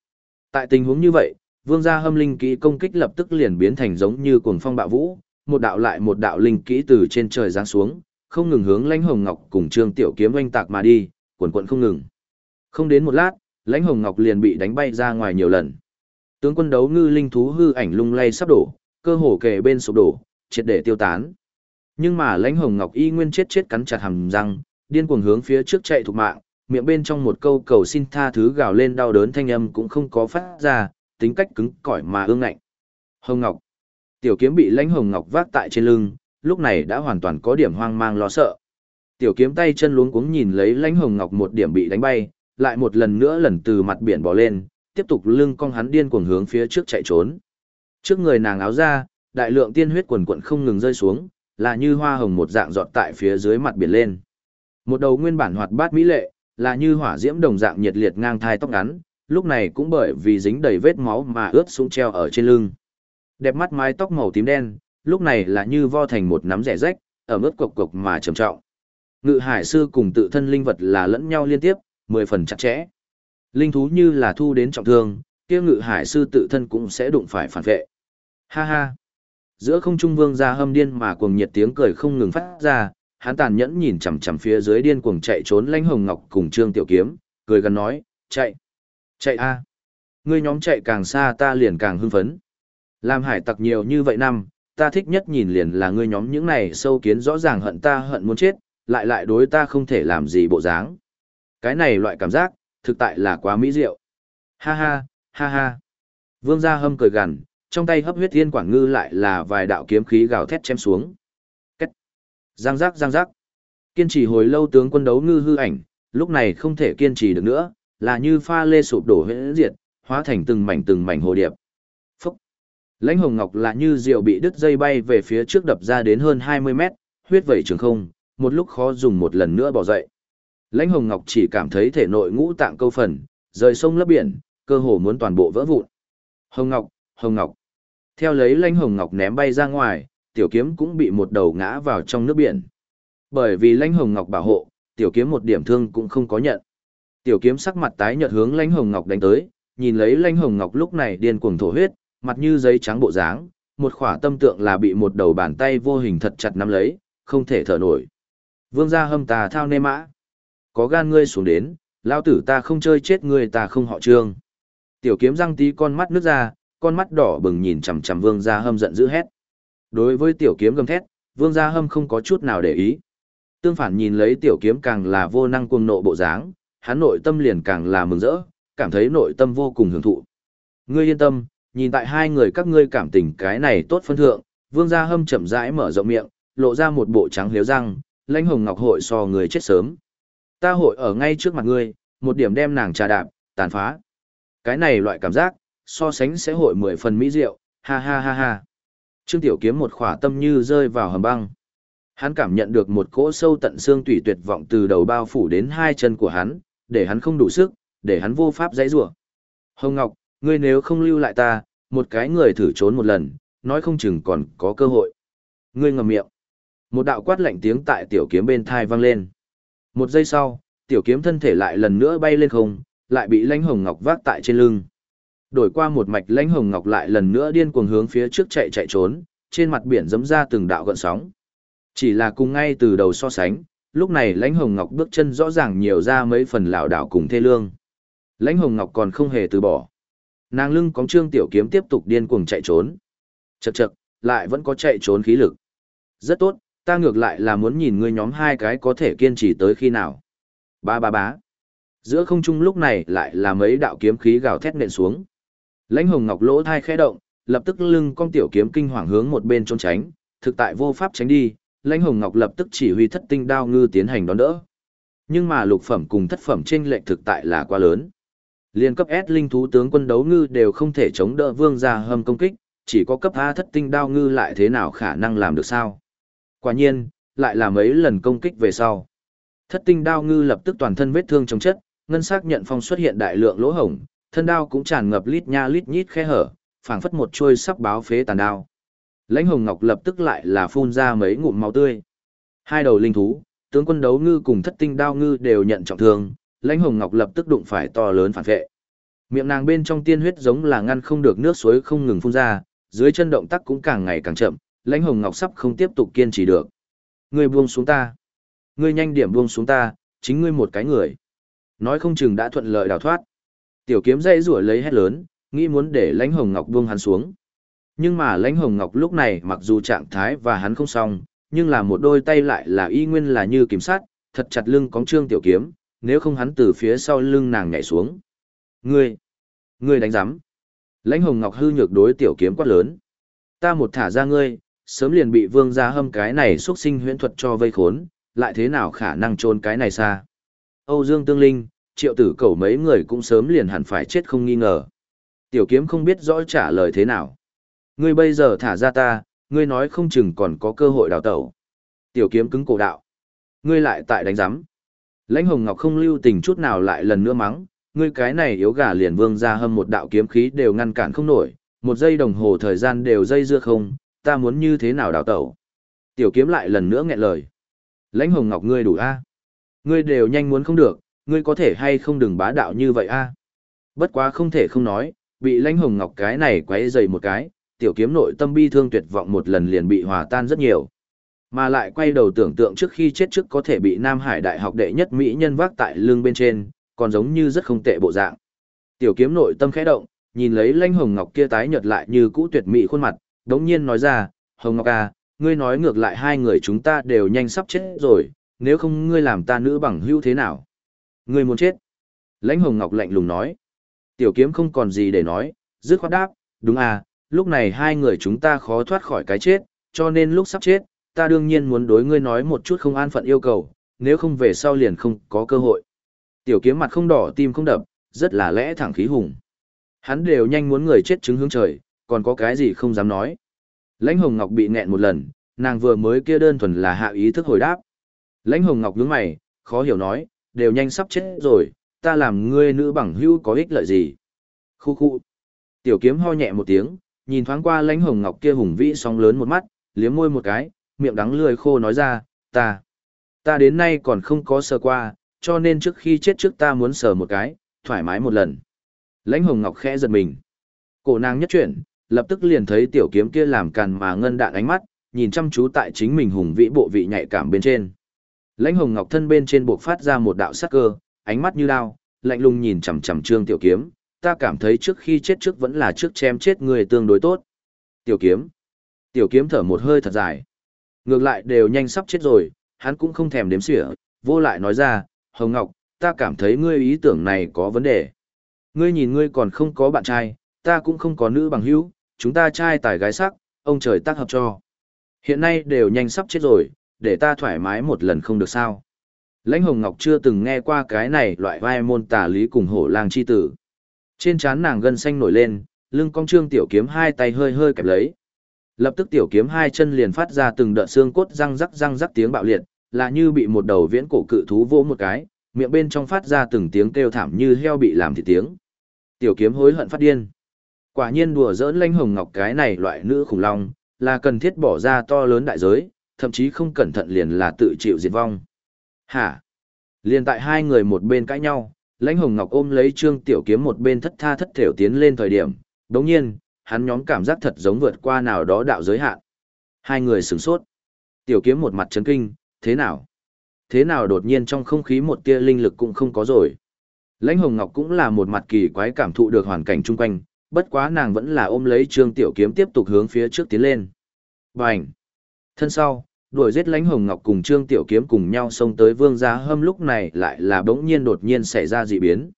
Tại tình huống như vậy, vương gia hâm linh kỹ công kích lập tức liền biến thành giống như cuồng phong bạo vũ, một đạo lại một đạo linh kỹ từ trên trời giáng xuống, không ngừng hướng lãnh hồng ngọc cùng trương tiểu kiếm oanh tạc mà đi, cuồn cuộn không ngừng. Không đến một lát, lãnh hồng ngọc liền bị đánh bay ra ngoài nhiều lần. Tướng quân đấu ngư linh thú hư ảnh lung lay sắp đổ, cơ hồ kề bên sụp đổ, triệt để tiêu tán. Nhưng mà lãnh hồng ngọc y nguyên chết chết cắn chặt hàm răng, điên cuồng hướng phía trước chạy thục mạng, miệng bên trong một câu cầu xin tha thứ gào lên đau đớn thanh âm cũng không có phát ra, tính cách cứng cỏi mà ương ngạnh. Hồng Ngọc. Tiểu kiếm bị lãnh Hồng Ngọc vác tại trên lưng, lúc này đã hoàn toàn có điểm hoang mang lo sợ. Tiểu kiếm tay chân luống cuống nhìn lấy lãnh Hồng Ngọc một điểm bị đánh bay, lại một lần nữa lần từ mặt biển bỏ lên, tiếp tục lưng cong hắn điên cuồng hướng phía trước chạy trốn. Trước người nàng áo ra, đại lượng tiên huyết quần quận không ngừng rơi xuống, là như hoa hồng một dạng giọt tại phía dưới mặt biển lên. Một đầu nguyên bản hoạt bát mỹ lệ, là như hỏa diễm đồng dạng nhiệt liệt ngang thai tóc ngắn, lúc này cũng bởi vì dính đầy vết máu mà ướt xuống treo ở trên lưng. Đẹp mắt mái tóc màu tím đen, lúc này là như vo thành một nắm rẻ rách, ở mức cục cục mà trầm trọng. Ngự hải sư cùng tự thân linh vật là lẫn nhau liên tiếp, mười phần chặt chẽ. Linh thú như là thu đến trọng thương, kia ngự hải sư tự thân cũng sẽ đụng phải phản vệ. Ha ha! Giữa không trung vương ra hâm điên mà cuồng nhiệt tiếng cười không ngừng phát ra, hắn tàn nhẫn nhìn chằm chằm phía dưới điên cuồng chạy trốn lãnh hồng ngọc cùng trương tiểu kiếm, cười gần nói, chạy, chạy a, ngươi nhóm chạy càng xa ta liền càng hưng phấn. Làm hải tặc nhiều như vậy năm, ta thích nhất nhìn liền là ngươi nhóm những này sâu kiến rõ ràng hận ta hận muốn chết, lại lại đối ta không thể làm gì bộ dáng. Cái này loại cảm giác, thực tại là quá mỹ diệu. Ha ha, ha ha. Vương gia hâm cười gằn, trong tay hấp huyết thiên quảng ngư lại là vài đạo kiếm khí gào thét chém xuống. Cách. Giang giác giang giác. Kiên trì hồi lâu tướng quân đấu ngư hư ảnh, lúc này không thể kiên trì được nữa, là như pha lê sụp đổ huyễn diệt, hóa thành từng mảnh từng mảnh hồ điệp. Phúc. Lãnh hồng ngọc là như diệu bị đứt dây bay về phía trước đập ra đến hơn 20 mét, huyết vẩy trường không, một lúc khó dùng một lần nữa bỏ dậy. Lãnh hồng ngọc chỉ cảm thấy thể nội ngũ tạng câu phần, rời sông lấp biển, cơ hồ muốn toàn bộ vỡ vụn. Hồng ngọc, hồng ngọc. Theo lấy lãnh hồng ngọc ném bay ra ngoài, tiểu kiếm cũng bị một đầu ngã vào trong nước biển. Bởi vì lãnh hồng ngọc bảo hộ, tiểu kiếm một điểm thương cũng không có nhận. Tiểu kiếm sắc mặt tái nhợt hướng lãnh hồng ngọc đánh tới, nhìn lấy lãnh hồng ngọc lúc này điên cuồng thổ huyết, mặt như giấy trắng bộ dáng, một khỏa tâm tượng là bị một đầu bàn tay vô hình thật chặt nắm lấy, không thể thở nổi. Vương gia hâm tà thao nê mã. Có gan ngươi xuống đến, lao tử ta không chơi chết ngươi ta không họ trương. Tiểu kiếm răng tí con mắt nước ra, con mắt đỏ bừng nhìn chằm chằm vương gia hâm giận dữ hét. Đối với tiểu kiếm gầm thét, vương gia hâm không có chút nào để ý. Tương phản nhìn lấy tiểu kiếm càng là vô năng cuồng nộ bộ dáng, hắn nội tâm liền càng là mừng rỡ, cảm thấy nội tâm vô cùng hưởng thụ. Ngươi yên tâm, nhìn tại hai người các ngươi cảm tình cái này tốt phân thượng, vương gia hâm chậm rãi mở rộng miệng, lộ ra một bộ trắng liếu răng, lãnh hồng ngọc hội so người chết sớm. Ta hội ở ngay trước mặt ngươi, một điểm đem nàng trà đạp, tàn phá. Cái này loại cảm giác, so sánh sẽ hội mười phần mỹ diệu, ha ha ha ha. Trương Tiểu Kiếm một khỏa tâm như rơi vào hầm băng. Hắn cảm nhận được một cỗ sâu tận xương tủy tuyệt vọng từ đầu bao phủ đến hai chân của hắn, để hắn không đủ sức, để hắn vô pháp dãy rủa. Hồng Ngọc, ngươi nếu không lưu lại ta, một cái người thử trốn một lần, nói không chừng còn có cơ hội. Ngươi ngậm miệng. Một đạo quát lạnh tiếng tại tiểu kiếm bên thai vang lên. Một giây sau, tiểu kiếm thân thể lại lần nữa bay lên không, lại bị lãnh hồng ngọc vác tại trên lưng. Đổi qua một mạch lãnh hồng ngọc lại lần nữa điên cuồng hướng phía trước chạy chạy trốn, trên mặt biển dẫm ra từng đạo gợn sóng. Chỉ là cùng ngay từ đầu so sánh, lúc này lãnh hồng ngọc bước chân rõ ràng nhiều ra mấy phần lảo đảo cùng thê lương. Lãnh hồng ngọc còn không hề từ bỏ. Nàng lưng cóng trương tiểu kiếm tiếp tục điên cuồng chạy trốn. Chậc chậc, lại vẫn có chạy trốn khí lực. Rất tốt, ta ngược lại là muốn nhìn ngươi nhóm hai cái có thể kiên trì tới khi nào. Ba ba bá. Giữa không trung lúc này lại là mấy đạo kiếm khí gào thét nện xuống. Lãnh hồng ngọc lỗ thai khẽ động, lập tức lưng con tiểu kiếm kinh hoàng hướng một bên trốn tránh, thực tại vô pháp tránh đi, lãnh hồng ngọc lập tức chỉ huy thất tinh đao ngư tiến hành đón đỡ. Nhưng mà lục phẩm cùng thất phẩm trên lệnh thực tại là quá lớn. Liên cấp S linh thú tướng quân đấu ngư đều không thể chống đỡ vương gia hâm công kích, chỉ có cấp A thất tinh đao ngư lại thế nào khả năng làm được sao? Quả nhiên, lại là mấy lần công kích về sau. Thất tinh đao ngư lập tức toàn thân vết thương chống chất, ngân sắc nhận phong xuất hiện đại lượng lỗ hổng, thân đao cũng tràn ngập lít nha lít nhít khe hở, phảng phất một chuôi sắp báo phế tàn đao. Lãnh Hồng Ngọc lập tức lại là phun ra mấy ngụm máu tươi. Hai đầu linh thú, tướng quân đấu ngư cùng thất tinh đao ngư đều nhận trọng thương, Lãnh Hồng Ngọc lập tức đụng phải to lớn phản vệ. Miệng nàng bên trong tiên huyết giống là ngăn không được nước suối không ngừng phun ra, dưới chân động tác cũng càng ngày càng chậm, Lãnh Hồng Ngọc sắp không tiếp tục kiên trì được. Ngươi buông xuống ta. Ngươi nhanh điểm buông xuống ta, chính ngươi một cái người. Nói không chừng đã thuận lợi đào thoát. Tiểu kiếm dây rủa lấy hét lớn, nghĩ muốn để Lãnh Hồng Ngọc buông hắn xuống. Nhưng mà Lãnh Hồng Ngọc lúc này mặc dù trạng thái và hắn không xong, nhưng là một đôi tay lại là y nguyên là như kiếm sát, thật chặt lưng cóng trương tiểu kiếm, nếu không hắn từ phía sau lưng nàng nhảy xuống. Ngươi, ngươi đánh giám. Lãnh Hồng Ngọc hư nhược đối tiểu kiếm quát lớn. Ta một thả ra ngươi, sớm liền bị vương gia hâm cái này xuất sinh huyễn thuật cho vây khốn, lại thế nào khả năng trốn cái này xa. Âu Dương Tương Linh, triệu tử cầu mấy người cũng sớm liền hẳn phải chết không nghi ngờ. Tiểu kiếm không biết rõ trả lời thế nào. Ngươi bây giờ thả ra ta, ngươi nói không chừng còn có cơ hội đào tẩu. Tiểu kiếm cứng cổ đạo. Ngươi lại tại đánh giám. Lãnh Hồng Ngọc không lưu tình chút nào lại lần nữa mắng, ngươi cái này yếu gà liền vương ra hâm một đạo kiếm khí đều ngăn cản không nổi, một giây đồng hồ thời gian đều dây dưa không, ta muốn như thế nào đào tẩu. Tiểu kiếm lại lần nữa nghẹn lời. Lãnh Hồng Ngọc ngươi đủ a? Ngươi đều nhanh muốn không được, ngươi có thể hay không đừng bá đạo như vậy a? Bất quá không thể không nói, bị Lãnh Hồng Ngọc cái này quấy dày một cái, tiểu kiếm nội tâm bi thương tuyệt vọng một lần liền bị hòa tan rất nhiều. Mà lại quay đầu tưởng tượng trước khi chết trước có thể bị Nam Hải Đại học đệ nhất Mỹ nhân vác tại lưng bên trên, còn giống như rất không tệ bộ dạng. Tiểu kiếm nội tâm khẽ động, nhìn lấy Lãnh Hồng Ngọc kia tái nhợt lại như cũ tuyệt mỹ khuôn mặt, đống nhiên nói ra, Hồng Ngọc à, ngươi nói ngược lại hai người chúng ta đều nhanh sắp chết rồi, nếu không ngươi làm ta nữ bằng hữu thế nào? Ngươi muốn chết. Lãnh Hồng Ngọc lạnh lùng nói. Tiểu kiếm không còn gì để nói, dứt khoát đáp, đúng à, lúc này hai người chúng ta khó thoát khỏi cái chết, cho nên lúc sắp chết, ta đương nhiên muốn đối ngươi nói một chút không an phận yêu cầu, nếu không về sau liền không có cơ hội. Tiểu kiếm mặt không đỏ tim không đập, rất là lẽ thẳng khí hùng. Hắn đều nhanh muốn người chết chứng hướng trời, còn có cái gì không dám nói. Lãnh Hồng Ngọc bị nghẹn một lần, nàng vừa mới kia đơn thuần là hạ ý thức hồi đáp. Lãnh Hồng Ngọc nhướng mày, khó hiểu nói, đều nhanh sắp chết rồi, ta làm ngươi nữ bằng hữu có ích lợi gì? Khu khu. Tiểu kiếm ho nhẹ một tiếng, nhìn thoáng qua Lãnh Hồng Ngọc kia hùng vĩ sóng lớn một mắt, liếm môi một cái, miệng đắng lười khô nói ra, ta, ta đến nay còn không có sờ qua, cho nên trước khi chết trước ta muốn sờ một cái, thoải mái một lần. Lãnh Hồng Ngọc khẽ giật mình. Cổ nàng nhất chuyển, lập tức liền thấy tiểu kiếm kia làm càn mà ngân đạn ánh mắt, nhìn chăm chú tại chính mình hùng vĩ bộ vị nhạy cảm bên trên. Lãnh Hồng Ngọc thân bên trên buộc phát ra một đạo sắc cơ, ánh mắt như đao, lạnh lùng nhìn chằm chằm Trương Tiểu Kiếm, ta cảm thấy trước khi chết trước vẫn là trước chém chết người tương đối tốt. Tiểu Kiếm. Tiểu Kiếm thở một hơi thật dài. Ngược lại đều nhanh sắp chết rồi, hắn cũng không thèm đếm xỉa, vô lại nói ra, Hồng Ngọc, ta cảm thấy ngươi ý tưởng này có vấn đề. Ngươi nhìn ngươi còn không có bạn trai, ta cũng không có nữ bằng hữu, chúng ta trai tài gái sắc, ông trời tác hợp cho. Hiện nay đều nhanh sắp chết rồi, để ta thoải mái một lần không được sao. Lãnh Hồng Ngọc chưa từng nghe qua cái này loại vai môn tà lý cùng hổ lang chi tử. Trên trán nàng gân xanh nổi lên, lưng cong trương tiểu kiếm hai tay hơi hơi kẹp lấy. Lập tức tiểu kiếm hai chân liền phát ra từng đợt xương cốt răng rắc răng rắc tiếng bạo liệt, là như bị một đầu viễn cổ cự thú vỗ một cái, miệng bên trong phát ra từng tiếng kêu thảm như heo bị làm thịt tiếng. Tiểu kiếm hối hận phát điên. Quả nhiên đùa giỡn Lãnh Hồng Ngọc cái này loại nữ khủng long, là cần thiết bỏ ra to lớn đại giới, thậm chí không cẩn thận liền là tự chịu diệt vong. Hả? Liền tại hai người một bên cãi nhau, Lãnh Hồng Ngọc ôm lấy Trương Tiểu Kiếm một bên thất tha thất thểu tiến lên thời điểm, đồng nhiên, hắn nhóm cảm giác thật giống vượt qua nào đó đạo giới hạn. Hai người sửng sốt. Tiểu Kiếm một mặt chấn kinh, thế nào? Thế nào đột nhiên trong không khí một tia linh lực cũng không có rồi. Lãnh Hồng Ngọc cũng là một mặt kỳ quái cảm thụ được hoàn cảnh chung quanh, bất quá nàng vẫn là ôm lấy Trương Tiểu Kiếm tiếp tục hướng phía trước tiến lên. Bành! Thân sau, đuổi giết lãnh hồng ngọc cùng Trương Tiểu Kiếm cùng nhau xông tới vương gia hâm lúc này lại là bỗng nhiên đột nhiên xảy ra dị biến.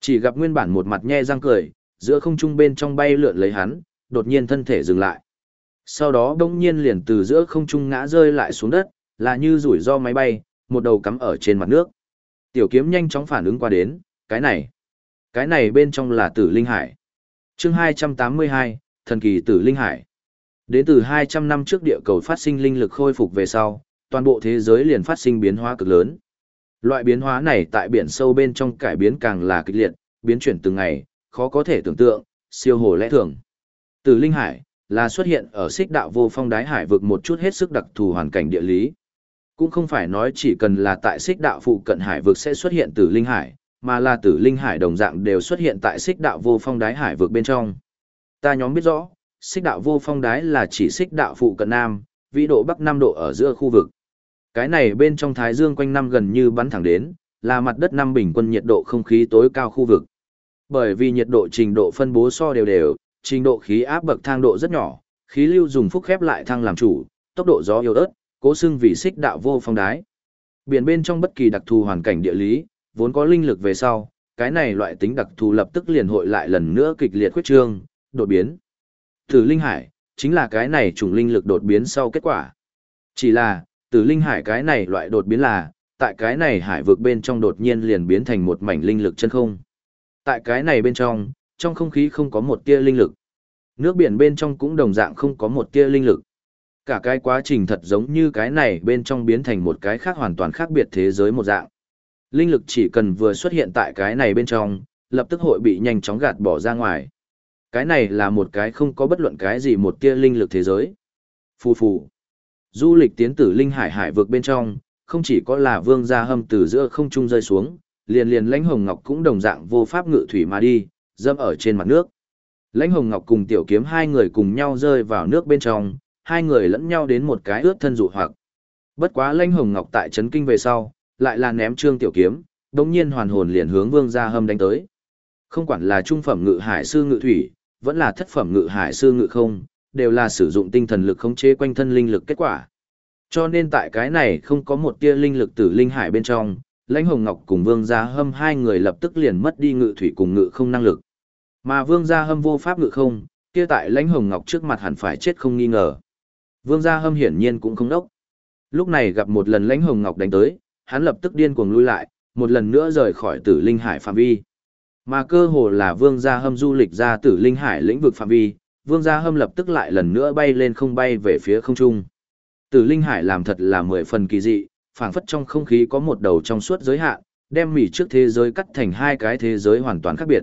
Chỉ gặp nguyên bản một mặt nhe răng cười, giữa không trung bên trong bay lượn lấy hắn, đột nhiên thân thể dừng lại. Sau đó bỗng nhiên liền từ giữa không trung ngã rơi lại xuống đất, là như rủi ro máy bay, một đầu cắm ở trên mặt nước. Tiểu kiếm nhanh chóng phản ứng qua đến, cái này, cái này bên trong là tử linh hải chương 282, thần kỳ tử linh hải. Đến từ 200 năm trước địa cầu phát sinh linh lực khôi phục về sau, toàn bộ thế giới liền phát sinh biến hóa cực lớn. Loại biến hóa này tại biển sâu bên trong cải biến càng là kịch liệt, biến chuyển từng ngày, khó có thể tưởng tượng, siêu hồ lẽ thường. Từ linh hải là xuất hiện ở xích đạo vô phong đái hải vực một chút hết sức đặc thù hoàn cảnh địa lý. Cũng không phải nói chỉ cần là tại xích đạo phụ cận hải vực sẽ xuất hiện từ linh hải, mà là tử linh hải đồng dạng đều xuất hiện tại xích đạo vô phong đái hải vực bên trong. Ta nhóm biết rõ, xích đạo vô phong đái là chỉ xích đạo phụ cận nam, vĩ độ bắc Nam độ ở giữa khu vực. Cái này bên trong thái dương quanh năm gần như bắn thẳng đến, là mặt đất năm bình quân nhiệt độ không khí tối cao khu vực. Bởi vì nhiệt độ trình độ phân bố so đều đều, trình độ khí áp bậc thang độ rất nhỏ, khí lưu dùng phúc khép lại thang làm chủ, tốc độ gió yếu ớt, cố xưng vì xích đạo vô phong đái. Biển bên trong bất kỳ đặc thù hoàn cảnh địa lý, vốn có linh lực về sau, cái này loại tính đặc thù lập tức liền hội lại lần nữa kịch liệt khuyết trương, đột biến. Tử linh hải, chính là cái này trùng linh lực đột biến sau kết quả. Chỉ là, tử linh hải cái này loại đột biến là, tại cái này hải vực bên trong đột nhiên liền biến thành một mảnh linh lực chân không. Tại cái này bên trong, trong không khí không có một tia linh lực. Nước biển bên trong cũng đồng dạng không có một tia linh lực. Cả cái quá trình thật giống như cái này bên trong biến thành một cái khác hoàn toàn khác biệt thế giới một dạng. Linh lực chỉ cần vừa xuất hiện tại cái này bên trong, lập tức hội bị nhanh chóng gạt bỏ ra ngoài. Cái này là một cái không có bất luận cái gì một tia linh lực thế giới. Phù phù. Du lịch tiến tử linh hải hải vực bên trong, không chỉ có là vương gia hâm từ giữa không trung rơi xuống, liền liền lãnh hồng ngọc cũng đồng dạng vô pháp ngự thủy mà đi, dâm ở trên mặt nước. Lãnh hồng ngọc cùng tiểu kiếm hai người cùng nhau rơi vào nước bên trong, hai người lẫn nhau đến một cái ướt thân dụ hoặc. Bất quá lãnh hồng ngọc tại chấn kinh về sau, lại là ném trương tiểu kiếm, đồng nhiên hoàn hồn liền hướng vương gia hâm đánh tới. Không quản là trung phẩm ngự hải sư ngự thủy, vẫn là thất phẩm ngự hải sư ngự không, đều là sử dụng tinh thần lực khống chế quanh thân linh lực kết quả. Cho nên tại cái này không có một tia linh lực tử linh hải bên trong, lãnh hồng ngọc cùng vương gia hâm hai người lập tức liền mất đi ngự thủy cùng ngự không năng lực. Mà vương gia hâm vô pháp ngự không, kia tại lãnh hồng ngọc trước mặt hẳn phải chết không nghi ngờ. Vương gia hâm hiển nhiên cũng không đốc. Lúc này gặp một lần lãnh hồng ngọc đánh tới, hắn lập tức điên cuồng lui lại, một lần nữa rời khỏi tử linh hải phạm vi. Mà cơ hồ là vương gia hâm du lịch ra tử linh hải lĩnh vực phạm vi, vương gia hâm lập tức lại lần nữa bay lên không bay về phía không trung. Tử linh hải làm thật là mười phần kỳ dị, phảng phất trong không khí có một đầu trong suốt giới hạn, đem mỉ trước thế giới cắt thành hai cái thế giới hoàn toàn khác biệt.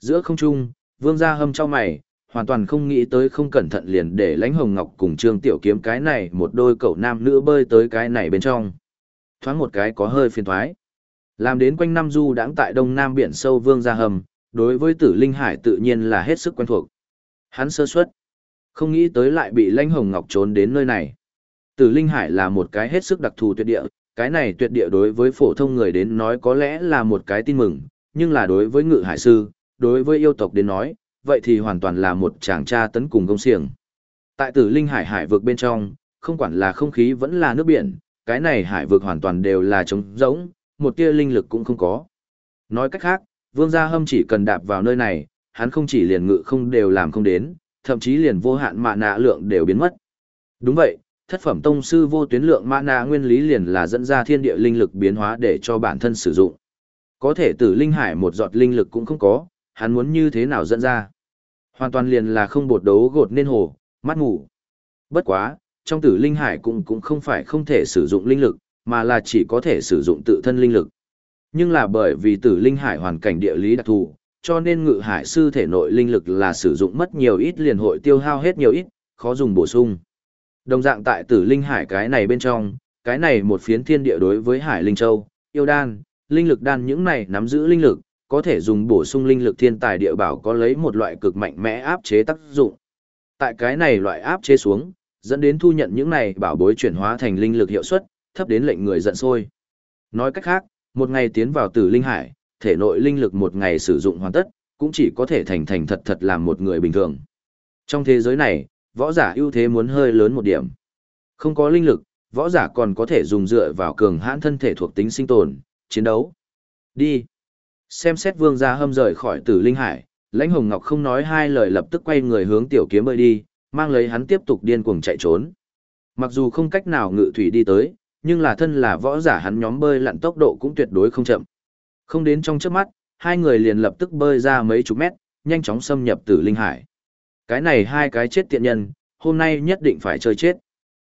Giữa không trung, vương gia hâm cho mày, hoàn toàn không nghĩ tới không cẩn thận liền để lãnh hồng ngọc cùng trương tiểu kiếm cái này một đôi cậu nam nữ bơi tới cái này bên trong. Thoáng một cái có hơi phiền thoái. Làm đến quanh năm du đãng tại đông nam biển sâu vương gia hầm, đối với tử linh hải tự nhiên là hết sức quen thuộc. Hắn sơ suất, không nghĩ tới lại bị lãnh hồng ngọc trốn đến nơi này. Tử linh hải là một cái hết sức đặc thù tuyệt địa, cái này tuyệt địa đối với phổ thông người đến nói có lẽ là một cái tin mừng, nhưng là đối với ngự hải sư, đối với yêu tộc đến nói, vậy thì hoàn toàn là một chàng tra tấn cùng công xiềng. Tại tử linh hải hải vực bên trong, không quản là không khí vẫn là nước biển, cái này hải vực hoàn toàn đều là trống rỗng, một tia linh lực cũng không có. Nói cách khác, vương gia hâm chỉ cần đạp vào nơi này, hắn không chỉ liền ngự không đều làm không đến, thậm chí liền vô hạn mạ nạ lượng đều biến mất. Đúng vậy, thất phẩm tông sư vô tuyến lượng mạ nạ nguyên lý liền là dẫn ra thiên địa linh lực biến hóa để cho bản thân sử dụng. Có thể tử linh hải một giọt linh lực cũng không có, hắn muốn như thế nào dẫn ra. Hoàn toàn liền là không bột đấu gột nên hồ, mắt ngủ. Bất quá, trong tử linh hải cũng cũng không phải không thể sử dụng linh lực, mà là chỉ có thể sử dụng tự thân linh lực. Nhưng là bởi vì tử linh hải hoàn cảnh địa lý đặc thù, cho nên ngự hải sư thể nội linh lực là sử dụng mất nhiều ít liền hội tiêu hao hết nhiều ít, khó dùng bổ sung. Đồng dạng tại tử linh hải cái này bên trong, cái này một phiến thiên địa đối với hải linh châu, yêu đan, linh lực đan những này nắm giữ linh lực, có thể dùng bổ sung linh lực thiên tài địa bảo có lấy một loại cực mạnh mẽ áp chế tác dụng. Tại cái này loại áp chế xuống, dẫn đến thu nhận những này bảo bối chuyển hóa thành linh lực hiệu suất, thấp đến lệnh người giận sôi. Nói cách khác, một ngày tiến vào tử linh hải, thể nội linh lực một ngày sử dụng hoàn tất, cũng chỉ có thể thành thành thật thật làm một người bình thường. Trong thế giới này, võ giả ưu thế muốn hơi lớn một điểm. Không có linh lực, võ giả còn có thể dùng dựa vào cường hãn thân thể thuộc tính sinh tồn, chiến đấu. Đi. Xem xét vương gia hâm rời khỏi tử linh hải, lãnh hồng ngọc không nói hai lời lập tức quay người hướng tiểu kiếm bơi đi, mang lấy hắn tiếp tục điên cuồng chạy trốn. Mặc dù không cách nào ngự thủy đi tới, nhưng là thân là võ giả hắn nhóm bơi lặn tốc độ cũng tuyệt đối không chậm. Không đến trong trước mắt, hai người liền lập tức bơi ra mấy chục mét, nhanh chóng xâm nhập tử linh hải. Cái này hai cái chết tiện nhân, hôm nay nhất định phải chơi chết.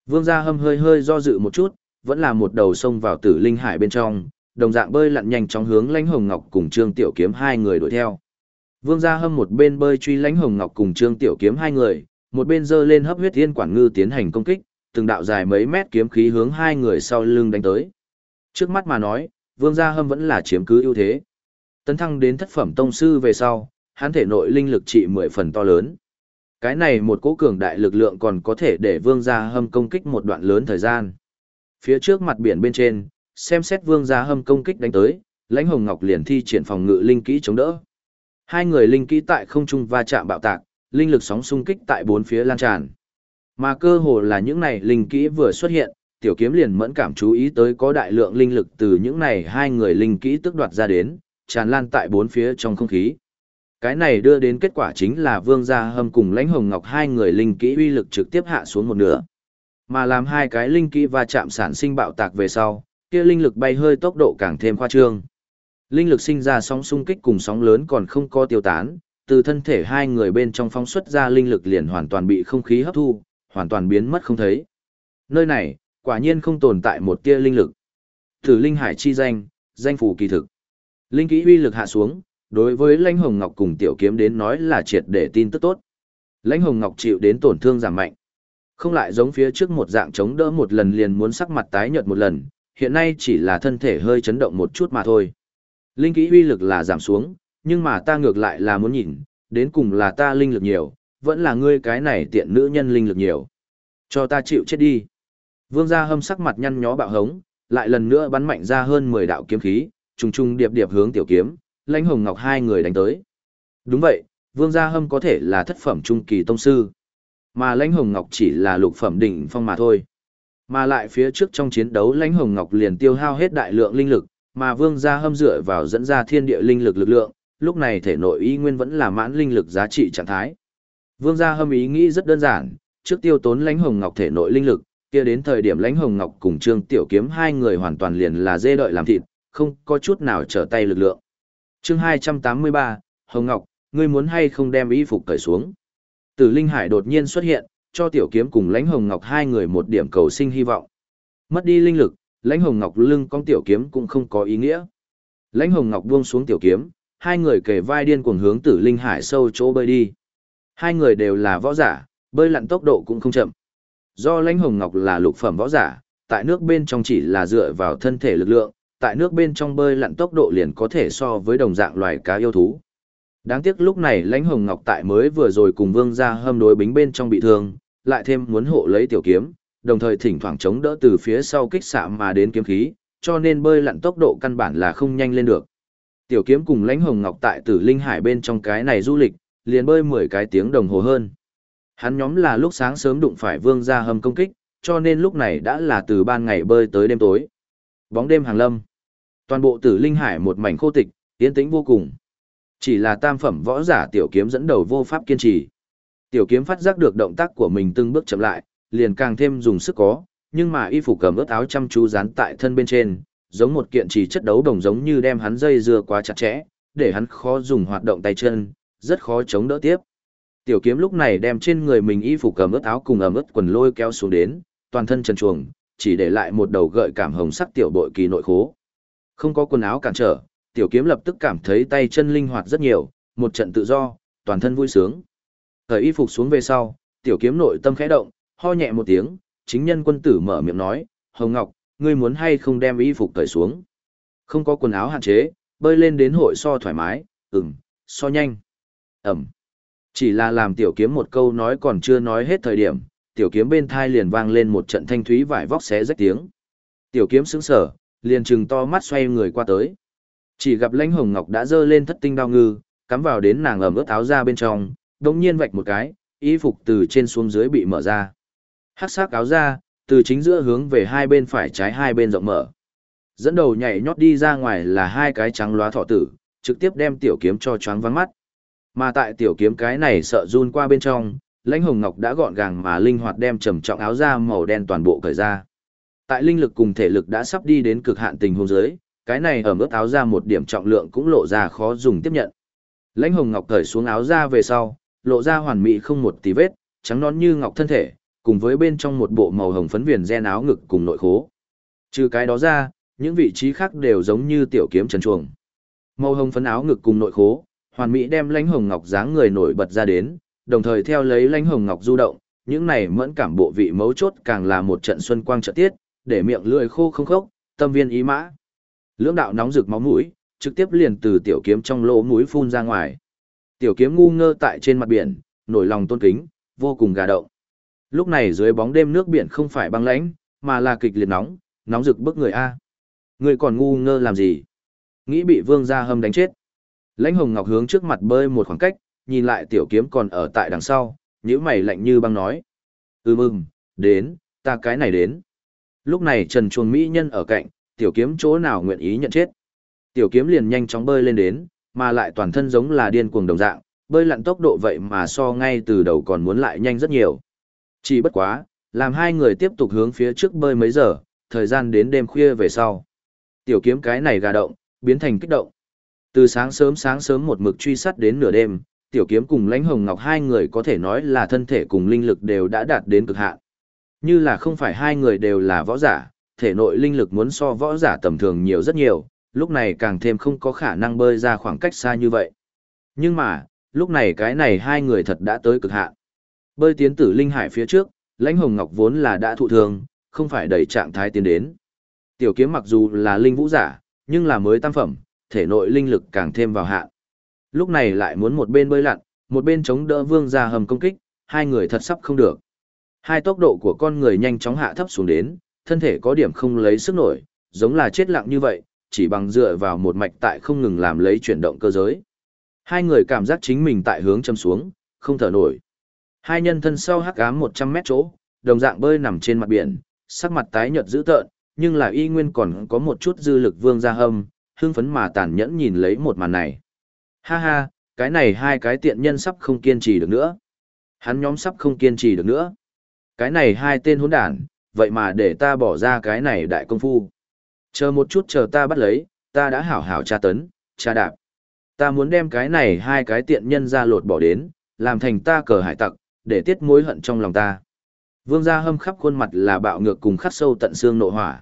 Vương gia hâm hơi hơi do dự một chút, vẫn là một đầu sông vào tử linh hải bên trong, đồng dạng bơi lặn nhanh chóng hướng lãnh hồng ngọc cùng trương tiểu kiếm hai người đuổi theo. Vương gia hâm một bên bơi truy lãnh hồng ngọc cùng trương tiểu kiếm hai người, một bên giơ lên hấp huyết thiên quản ngư tiến hành công kích, từng đạo dài mấy mét kiếm khí hướng hai người sau lưng đánh tới. Trước mắt mà nói, Vương Gia Hâm vẫn là chiếm cứ ưu thế. Tấn thăng đến thất phẩm tông sư về sau, hắn thể nội linh lực trị mười phần to lớn. Cái này một cố cường đại lực lượng còn có thể để Vương Gia Hâm công kích một đoạn lớn thời gian. Phía trước mặt biển bên trên, xem xét Vương Gia Hâm công kích đánh tới, Lãnh Hồng Ngọc liền thi triển phòng ngự linh kỹ chống đỡ. Hai người linh kỹ tại không trung va chạm bạo tạc, linh lực sóng xung kích tại bốn phía lan tràn. Mà cơ hồ là những này linh kỹ vừa xuất hiện, tiểu kiếm liền mẫn cảm chú ý tới có đại lượng linh lực từ những này hai người linh kỹ tức đoạt ra đến, tràn lan tại bốn phía trong không khí. Cái này đưa đến kết quả chính là Vương Gia Hâm cùng Lãnh Hồng Ngọc hai người linh kỹ uy lực trực tiếp hạ xuống một nửa. Mà làm hai cái linh kỹ va chạm sản sinh bạo tạc về sau, kia linh lực bay hơi tốc độ càng thêm khoa trương. Linh lực sinh ra sóng xung kích cùng sóng lớn còn không có tiêu tán, từ thân thể hai người bên trong phóng xuất ra linh lực liền hoàn toàn bị không khí hấp thu, hoàn toàn biến mất không thấy. Nơi này, quả nhiên không tồn tại một tia linh lực. Thử linh hải chi danh, danh phủ kỳ thực. Linh kỹ uy lực hạ xuống, đối với Lãnh Hồng Ngọc cùng Tiểu Kiếm đến nói là triệt để tin tức tốt. Lãnh Hồng Ngọc chịu đến tổn thương giảm mạnh. Không lại giống phía trước một dạng chống đỡ một lần liền muốn sắc mặt tái nhợt một lần, hiện nay chỉ là thân thể hơi chấn động một chút mà thôi. Linh kỹ uy lực là giảm xuống, nhưng mà ta ngược lại là muốn nhìn, đến cùng là ta linh lực nhiều, vẫn là ngươi cái này tiện nữ nhân linh lực nhiều. Cho ta chịu chết đi. Vương gia hâm sắc mặt nhăn nhó bạo hống, lại lần nữa bắn mạnh ra hơn 10 đạo kiếm khí, trùng trùng điệp điệp hướng tiểu kiếm, lãnh hồng ngọc hai người đánh tới. Đúng vậy, vương gia hâm có thể là thất phẩm trung kỳ tông sư, mà lãnh hồng ngọc chỉ là lục phẩm đỉnh phong mà thôi. Mà lại phía trước trong chiến đấu lãnh hồng ngọc liền tiêu hao hết đại lượng linh lực, mà vương gia hâm dựa vào dẫn ra thiên địa linh lực lực lượng, lúc này thể nội y nguyên vẫn là mãn linh lực giá trị trạng thái. Vương gia hâm ý nghĩ rất đơn giản, trước tiêu tốn lãnh hồng ngọc thể nội linh lực, kia đến thời điểm lãnh hồng ngọc cùng trương tiểu kiếm hai người hoàn toàn liền là dê đợi làm thịt, không có chút nào trở tay lực lượng. chương 283, Hồng Ngọc, ngươi muốn hay không đem y phục cởi xuống. Tử Linh Hải đột nhiên xuất hiện, cho tiểu kiếm cùng lãnh hồng ngọc hai người một điểm cầu sinh hy vọng. Mất đi linh lực, lãnh hồng ngọc lưng con tiểu kiếm cũng không có ý nghĩa. Lãnh hồng ngọc buông xuống tiểu kiếm, hai người kề vai điên cuồng hướng tử linh hải sâu chỗ bơi đi. Hai người đều là võ giả, bơi lặn tốc độ cũng không chậm. Do lãnh hồng ngọc là lục phẩm võ giả, tại nước bên trong chỉ là dựa vào thân thể lực lượng, tại nước bên trong bơi lặn tốc độ liền có thể so với đồng dạng loài cá yêu thú. Đáng tiếc lúc này lãnh hồng ngọc tại mới vừa rồi cùng vương gia hâm đối bính bên trong bị thương, lại thêm muốn hộ lấy tiểu kiếm, đồng thời thỉnh thoảng chống đỡ từ phía sau kích xạ mà đến kiếm khí, cho nên bơi lặn tốc độ căn bản là không nhanh lên được. Tiểu kiếm cùng lãnh hồng ngọc tại tử linh hải bên trong cái này du lịch, liền bơi 10 cái tiếng đồng hồ hơn. Hắn nhóm là lúc sáng sớm đụng phải vương gia hâm công kích, cho nên lúc này đã là từ ban ngày bơi tới đêm tối. Bóng đêm hàng lâm. Toàn bộ tử linh hải một mảnh khô tịch, yên tĩnh vô cùng. Chỉ là tam phẩm võ giả tiểu kiếm dẫn đầu vô pháp kiên trì. Tiểu kiếm phát giác được động tác của mình từng bước chậm lại, liền càng thêm dùng sức có, nhưng mà y phục cầm ướt áo chăm chú dán tại thân bên trên, giống một kiện chỉ chất đấu đồng giống như đem hắn dây dưa quá chặt chẽ, để hắn khó dùng hoạt động tay chân, rất khó chống đỡ tiếp. Tiểu kiếm lúc này đem trên người mình y phục cầm ướt áo cùng ẩm ướt quần lôi kéo xuống đến, toàn thân trần truồng, chỉ để lại một đầu gợi cảm hồng sắc tiểu bội kỳ nội khố. Không có quần áo cản trở, tiểu kiếm lập tức cảm thấy tay chân linh hoạt rất nhiều, một trận tự do, toàn thân vui sướng. Thời y phục xuống về sau, tiểu kiếm nội tâm khẽ động, ho nhẹ một tiếng, chính nhân quân tử mở miệng nói, Hồng Ngọc, ngươi muốn hay không đem y phục cởi xuống. Không có quần áo hạn chế, bơi lên đến hội so thoải mái, ừm, so nhanh. Ẩm. Chỉ là làm tiểu kiếm một câu nói còn chưa nói hết thời điểm, tiểu kiếm bên thai liền vang lên một trận thanh thúy vải vóc xé rách tiếng. Tiểu kiếm sững sờ, liền trừng to mắt xoay người qua tới. Chỉ gặp lãnh hồng ngọc đã dơ lên thất tinh đao ngư, cắm vào đến nàng ẩm ướt áo ra bên trong, đồng nhiên vạch một cái, y phục từ trên xuống dưới bị mở ra. Hát sắc áo ra, từ chính giữa hướng về hai bên phải trái hai bên rộng mở. Dẫn đầu nhảy nhót đi ra ngoài là hai cái trắng loá thọ tử, trực tiếp đem tiểu kiếm cho choáng vắng mắt. Mà tại tiểu kiếm cái này sợ run qua bên trong, lãnh hồng ngọc đã gọn gàng mà linh hoạt đem trầm trọng áo da màu đen toàn bộ cởi ra. Tại linh lực cùng thể lực đã sắp đi đến cực hạn tình huống dưới, cái này ở mức áo ra một điểm trọng lượng cũng lộ ra khó dùng tiếp nhận. Lãnh hồng ngọc cởi xuống áo da về sau, lộ ra hoàn mỹ không một tí vết, trắng nón như ngọc thân thể, cùng với bên trong một bộ màu hồng phấn viền gen áo ngực cùng nội khố. Trừ cái đó ra, những vị trí khác đều giống như tiểu kiếm trần chuồng. Màu hồng phấn áo ngực cùng nội khố, hoàn mỹ đem lãnh hồng ngọc dáng người nổi bật ra đến, đồng thời theo lấy lãnh hồng ngọc du động, những này mẫn cảm bộ vị mấu chốt càng là một trận xuân quang trợ tiết, để miệng lưỡi khô không khốc, tâm viên ý mã. Lưỡng đạo nóng rực máu mũi, trực tiếp liền từ tiểu kiếm trong lỗ mũi phun ra ngoài. Tiểu kiếm ngu ngơ tại trên mặt biển, nổi lòng tôn kính, vô cùng gà động. Lúc này dưới bóng đêm nước biển không phải băng lãnh, mà là kịch liệt nóng, nóng rực bức người a. Người còn ngu ngơ làm gì? Nghĩ bị vương gia hâm đánh chết. Lãnh Hồng Ngọc hướng trước mặt bơi một khoảng cách, nhìn lại tiểu kiếm còn ở tại đằng sau, nhíu mày lạnh như băng nói. Ừ mừng, đến, ta cái này đến. Lúc này Trần Chuồng Mỹ Nhân ở cạnh, tiểu kiếm chỗ nào nguyện ý nhận chết. Tiểu kiếm liền nhanh chóng bơi lên đến, mà lại toàn thân giống là điên cuồng đồng dạng, bơi lặn tốc độ vậy mà so ngay từ đầu còn muốn lại nhanh rất nhiều. Chỉ bất quá, làm hai người tiếp tục hướng phía trước bơi mấy giờ, thời gian đến đêm khuya về sau. Tiểu kiếm cái này gà động, biến thành kích động. Từ sáng sớm sáng sớm một mực truy sát đến nửa đêm, tiểu kiếm cùng lãnh hồng ngọc hai người có thể nói là thân thể cùng linh lực đều đã đạt đến cực hạn. Như là không phải hai người đều là võ giả, thể nội linh lực muốn so võ giả tầm thường nhiều rất nhiều, lúc này càng thêm không có khả năng bơi ra khoảng cách xa như vậy. Nhưng mà, lúc này cái này hai người thật đã tới cực hạn. Bơi tiến tử linh hải phía trước, lãnh hồng ngọc vốn là đã thụ thương, không phải đầy trạng thái tiến đến. Tiểu kiếm mặc dù là linh vũ giả, nhưng là mới tam phẩm, thể nội linh lực càng thêm vào hạn. Lúc này lại muốn một bên bơi lặn, một bên chống đỡ vương ra hầm công kích, hai người thật sắp không được. Hai tốc độ của con người nhanh chóng hạ thấp xuống đến, thân thể có điểm không lấy sức nổi, giống là chết lặng như vậy, chỉ bằng dựa vào một mạch tại không ngừng làm lấy chuyển động cơ giới. Hai người cảm giác chính mình tại hướng châm xuống, không thở nổi. Hai nhân thân sau hắc ám 100 mét chỗ, đồng dạng bơi nằm trên mặt biển, sắc mặt tái nhợt dữ tợn, nhưng là y nguyên còn có một chút dư lực vương ra hâm, hưng phấn mà tàn nhẫn nhìn lấy một màn này. Ha ha, cái này hai cái tiện nhân sắp không kiên trì được nữa. Hắn nhóm sắp không kiên trì được nữa. Cái này hai tên hỗn đản, vậy mà để ta bỏ ra cái này đại công phu. Chờ một chút chờ ta bắt lấy, ta đã hảo hảo tra tấn, tra đạp. Ta muốn đem cái này hai cái tiện nhân ra lột bỏ đến, làm thành ta cờ hải tặc, để tiết mối hận trong lòng ta. Vương gia hâm khắp khuôn mặt là bạo ngược cùng khắc sâu tận xương nộ hỏa.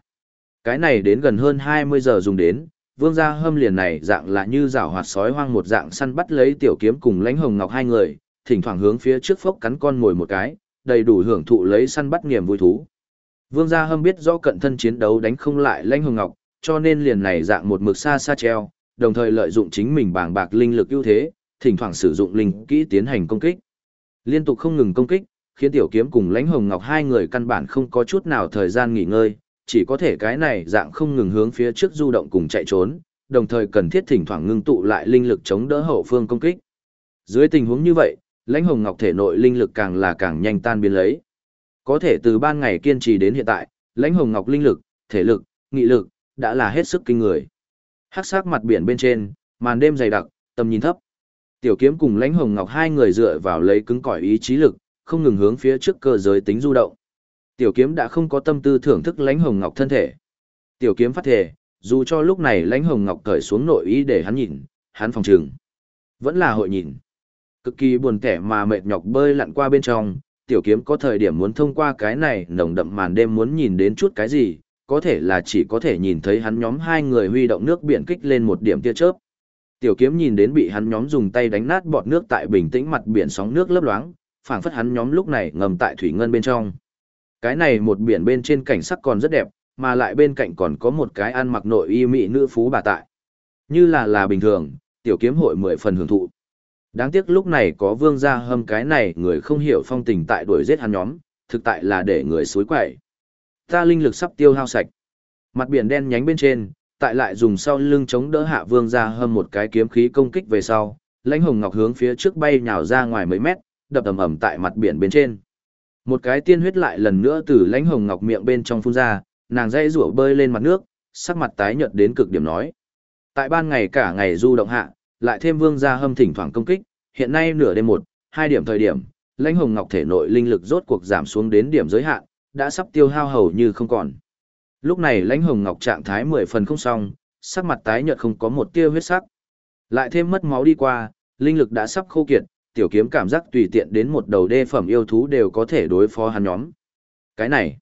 Cái này đến gần hơn 20 giờ dùng đến, vương gia hâm liền này dạng là như rảo hoạt sói hoang một dạng săn bắt lấy tiểu kiếm cùng lãnh hồng ngọc hai người, thỉnh thoảng hướng phía trước phốc cắn con ngồi một cái, đầy đủ hưởng thụ lấy săn bắt niềm vui thú. Vương gia hâm biết rõ cận thân chiến đấu đánh không lại lãnh hồng ngọc, cho nên liền này dạng một mực xa xa treo, đồng thời lợi dụng chính mình bàng bạc linh lực ưu thế, thỉnh thoảng sử dụng linh kỹ tiến hành công kích. Liên tục không ngừng công kích, khiến tiểu kiếm cùng lãnh hồng ngọc hai người căn bản không có chút nào thời gian nghỉ ngơi, chỉ có thể cái này dạng không ngừng hướng phía trước du động cùng chạy trốn, đồng thời cần thiết thỉnh thoảng ngưng tụ lại linh lực chống đỡ hậu phương công kích. Dưới tình huống như vậy, lãnh hồng ngọc thể nội linh lực càng là càng nhanh tan biến lấy. Có thể từ ban ngày kiên trì đến hiện tại, lãnh hồng ngọc linh lực, thể lực, nghị lực, đã là hết sức kinh người. Hắc sắc mặt biển bên trên, màn đêm dày đặc, tầm nhìn thấp. Tiểu kiếm cùng lãnh hồng ngọc hai người dựa vào lấy cứng cỏi ý chí lực, không ngừng hướng phía trước cơ giới tính du động. Tiểu kiếm đã không có tâm tư thưởng thức lãnh hồng ngọc thân thể. Tiểu kiếm phát thể, dù cho lúc này lãnh hồng ngọc cởi xuống nội ý để hắn nhìn, hắn phòng trường Vẫn là hội nhìn. Cực kỳ buồn tẻ mà mệt nhọc bơi lặn qua bên trong, tiểu kiếm có thời điểm muốn thông qua cái này nồng đậm màn đêm muốn nhìn đến chút cái gì, có thể là chỉ có thể nhìn thấy hắn nhóm hai người huy động nước biển kích lên một điểm tia chớp. Tiểu kiếm nhìn đến bị hắn nhóm dùng tay đánh nát bọt nước tại bình tĩnh mặt biển sóng nước lấp loáng, phảng phất hắn nhóm lúc này ngầm tại thủy ngân bên trong. Cái này một biển bên trên cảnh sắc còn rất đẹp, mà lại bên cạnh còn có một cái ăn mặc nội y mỹ nữ phú bà tại. Như là là bình thường, tiểu kiếm hội mười phần hưởng thụ. Đáng tiếc lúc này có vương gia hâm cái này người không hiểu phong tình tại đuổi giết hắn nhóm, thực tại là để người suối quậy. Ta linh lực sắp tiêu hao sạch. Mặt biển đen nhánh bên trên, tại lại dùng sau lưng chống đỡ hạ vương ra hâm một cái kiếm khí công kích về sau, lãnh hồng ngọc hướng phía trước bay nhào ra ngoài mấy mét, đập ầm ầm tại mặt biển bên trên. Một cái tiên huyết lại lần nữa từ lãnh hồng ngọc miệng bên trong phun ra, nàng dây rủa bơi lên mặt nước, sắc mặt tái nhợt đến cực điểm nói. Tại ban ngày cả ngày du động hạ, lại thêm vương gia hâm thỉnh thoảng công kích, hiện nay nửa đêm một, hai điểm thời điểm, lãnh hồng ngọc thể nội linh lực rốt cuộc giảm xuống đến điểm giới hạn, đã sắp tiêu hao hầu như không còn. Lúc này lãnh hồng ngọc trạng thái mười phần không xong, sắc mặt tái nhợt không có một tia huyết sắc. Lại thêm mất máu đi qua, linh lực đã sắp khô kiệt, tiểu kiếm cảm giác tùy tiện đến một đầu đê phẩm yêu thú đều có thể đối phó hắn nhóm. Cái này,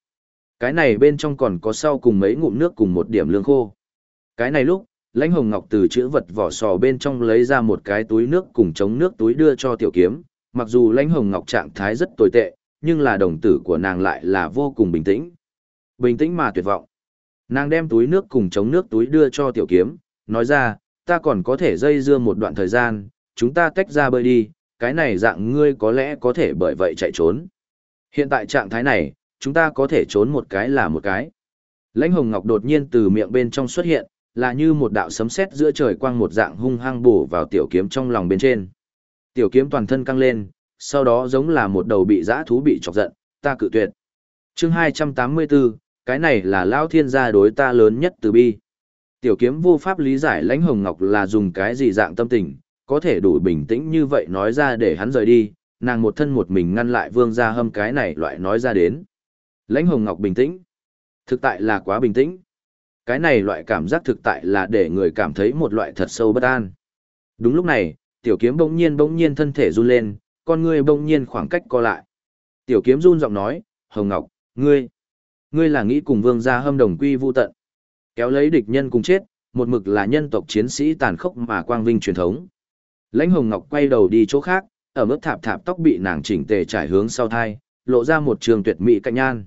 cái này bên trong còn có sau cùng mấy ngụm nước cùng một điểm lương khô. Cái này lúc, lãnh hồng ngọc từ chữ vật vỏ sò bên trong lấy ra một cái túi nước cùng chống nước túi đưa cho tiểu kiếm, mặc dù lãnh hồng ngọc trạng thái rất tồi tệ, nhưng là đồng tử của nàng lại là vô cùng bình tĩnh. Bình tĩnh mà tuyệt vọng. Nàng đem túi nước cùng chống nước túi đưa cho tiểu kiếm, nói ra, ta còn có thể dây dưa một đoạn thời gian, chúng ta tách ra bơi đi, cái này dạng ngươi có lẽ có thể bởi vậy chạy trốn. Hiện tại trạng thái này, chúng ta có thể trốn một cái là một cái. Lãnh hồng ngọc đột nhiên từ miệng bên trong xuất hiện, là như một đạo sấm sét giữa trời quang một dạng hung hăng bổ vào tiểu kiếm trong lòng bên trên. Tiểu kiếm toàn thân căng lên, sau đó giống là một đầu bị dã thú bị chọc giận, ta cự tuyệt. Chương 284, cái này là lao thiên gia đối ta lớn nhất từ bi. Tiểu kiếm vô pháp lý giải lãnh hồng ngọc là dùng cái gì dạng tâm tình, có thể đủ bình tĩnh như vậy nói ra để hắn rời đi, nàng một thân một mình ngăn lại vương gia hâm cái này loại nói ra đến. Lãnh hồng ngọc bình tĩnh. Thực tại là quá bình tĩnh. Cái này loại cảm giác thực tại là để người cảm thấy một loại thật sâu bất an. Đúng lúc này, tiểu kiếm bỗng nhiên bỗng nhiên thân thể run lên, con ngươi bỗng nhiên khoảng cách co lại. Tiểu kiếm run giọng nói, Hồng Ngọc, ngươi, ngươi là nghĩ cùng vương gia hâm đồng quy vu tận. Kéo lấy địch nhân cùng chết, một mực là nhân tộc chiến sĩ tàn khốc mà quang vinh truyền thống. Lãnh Hồng Ngọc quay đầu đi chỗ khác, ở mức thạp thạp tóc bị nàng chỉnh tề trải hướng sau thai, lộ ra một trường tuyệt mỹ cạnh nhan.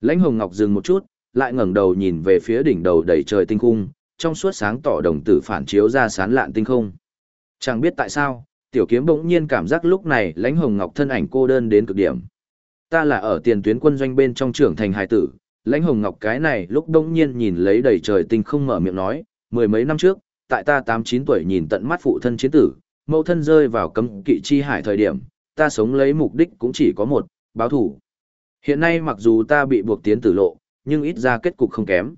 Lãnh Hồng Ngọc dừng một chút, lại ngẩng đầu nhìn về phía đỉnh đầu đầy trời tinh khung, trong suốt sáng tỏ đồng tử phản chiếu ra sán lạn tinh không. Chẳng biết tại sao, tiểu kiếm bỗng nhiên cảm giác lúc này Lãnh Hồng Ngọc thân ảnh cô đơn đến cực điểm. Ta là ở tiền tuyến quân doanh bên trong trưởng thành hài tử, Lãnh Hồng Ngọc cái này lúc đông nhiên nhìn lấy đầy trời tinh không mở miệng nói, mười mấy năm trước, tại ta tám chín tuổi nhìn tận mắt phụ thân chiến tử, mẫu thân rơi vào cấm kỵ chi hải thời điểm, ta sống lấy mục đích cũng chỉ có một, báo thủ. Hiện nay mặc dù ta bị buộc tiến tử lộ, nhưng ít ra kết cục không kém.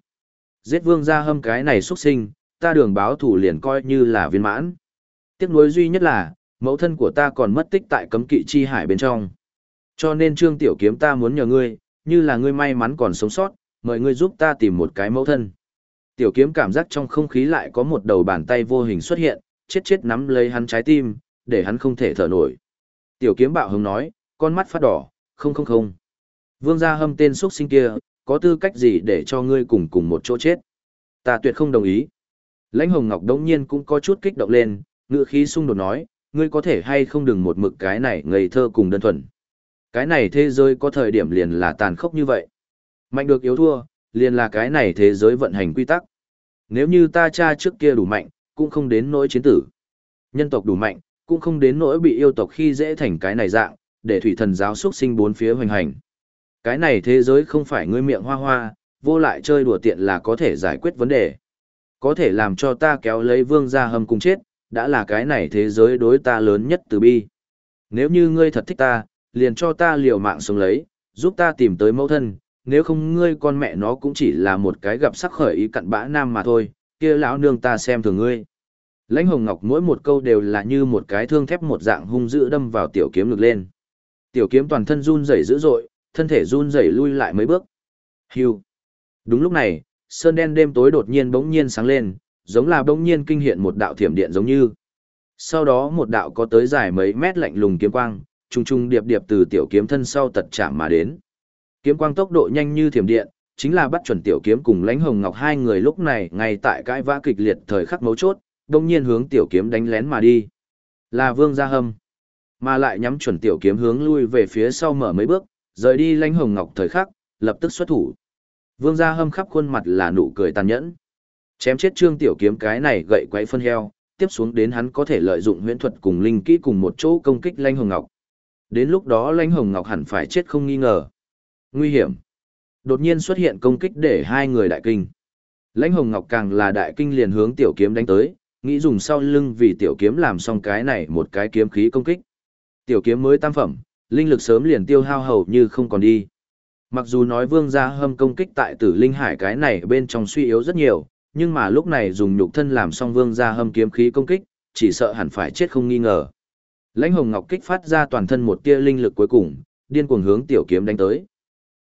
Giết vương gia hâm cái này xuất sinh, ta đường báo thủ liền coi như là viên mãn. Tiếc nuối duy nhất là, mẫu thân của ta còn mất tích tại cấm kỵ chi hải bên trong. Cho nên trương tiểu kiếm ta muốn nhờ ngươi, như là ngươi may mắn còn sống sót, mời ngươi giúp ta tìm một cái mẫu thân. Tiểu kiếm cảm giác trong không khí lại có một đầu bàn tay vô hình xuất hiện, chết chết nắm lấy hắn trái tim, để hắn không thể thở nổi. Tiểu kiếm bạo hứng nói, con mắt phát đỏ, không không không. Vương gia hâm tên xuất sinh kia, có tư cách gì để cho ngươi cùng cùng một chỗ chết? Ta tuyệt không đồng ý. Lãnh Hồng Ngọc đống nhiên cũng có chút kích động lên, ngựa khí xung đột nói, ngươi có thể hay không đừng một mực cái này ngây thơ cùng đơn thuần. Cái này thế giới có thời điểm liền là tàn khốc như vậy. Mạnh được yếu thua, liền là cái này thế giới vận hành quy tắc. Nếu như ta cha trước kia đủ mạnh, cũng không đến nỗi chiến tử. Nhân tộc đủ mạnh, cũng không đến nỗi bị yêu tộc khi dễ thành cái này dạng, để thủy thần giáo xuất sinh bốn phía hoành hành. Cái này thế giới không phải ngươi miệng hoa hoa, vô lại chơi đùa tiện là có thể giải quyết vấn đề. Có thể làm cho ta kéo lấy vương ra hầm cùng chết, đã là cái này thế giới đối ta lớn nhất từ bi. Nếu như ngươi thật thích ta, liền cho ta liều mạng sống lấy, giúp ta tìm tới mẫu thân, nếu không ngươi con mẹ nó cũng chỉ là một cái gặp sắc khởi ý cặn bã nam mà thôi, kia lão nương ta xem thường ngươi. Lãnh Hồng Ngọc mỗi một câu đều là như một cái thương thép một dạng hung dữ đâm vào tiểu kiếm lực lên. Tiểu kiếm toàn thân run rẩy dữ dội, thân thể run rẩy lui lại mấy bước. Hưu. Đúng lúc này, sơn đen đêm tối đột nhiên bỗng nhiên sáng lên, giống là bỗng nhiên kinh hiện một đạo thiểm điện giống như. Sau đó một đạo có tới dài mấy mét lạnh lùng kiếm quang, trùng trùng điệp điệp từ tiểu kiếm thân sau tật chạm mà đến. Kiếm quang tốc độ nhanh như thiểm điện, chính là bắt chuẩn tiểu kiếm cùng lãnh hồng ngọc hai người lúc này ngay tại cãi vã kịch liệt thời khắc mấu chốt, đông nhiên hướng tiểu kiếm đánh lén mà đi. Là vương gia hâm, mà lại nhắm chuẩn tiểu kiếm hướng lui về phía sau mở mấy bước, rời đi lãnh hồng ngọc thời khắc, lập tức xuất thủ. Vương gia hâm khắp khuôn mặt là nụ cười tàn nhẫn. Chém chết trương tiểu kiếm cái này gậy quấy phân heo, tiếp xuống đến hắn có thể lợi dụng huyễn thuật cùng linh kỹ cùng một chỗ công kích lãnh hồng ngọc. Đến lúc đó lãnh hồng ngọc hẳn phải chết không nghi ngờ. Nguy hiểm. Đột nhiên xuất hiện công kích để hai người đại kinh. Lãnh hồng ngọc càng là đại kinh liền hướng tiểu kiếm đánh tới, nghĩ dùng sau lưng vì tiểu kiếm làm xong cái này một cái kiếm khí công kích. Tiểu kiếm mới tam phẩm, linh lực sớm liền tiêu hao hầu như không còn đi. Mặc dù nói vương gia hâm công kích tại tử linh hải cái này bên trong suy yếu rất nhiều, nhưng mà lúc này dùng nhục thân làm xong vương gia hâm kiếm khí công kích, chỉ sợ hẳn phải chết không nghi ngờ. Lãnh hồng ngọc kích phát ra toàn thân một tia linh lực cuối cùng, điên cuồng hướng tiểu kiếm đánh tới.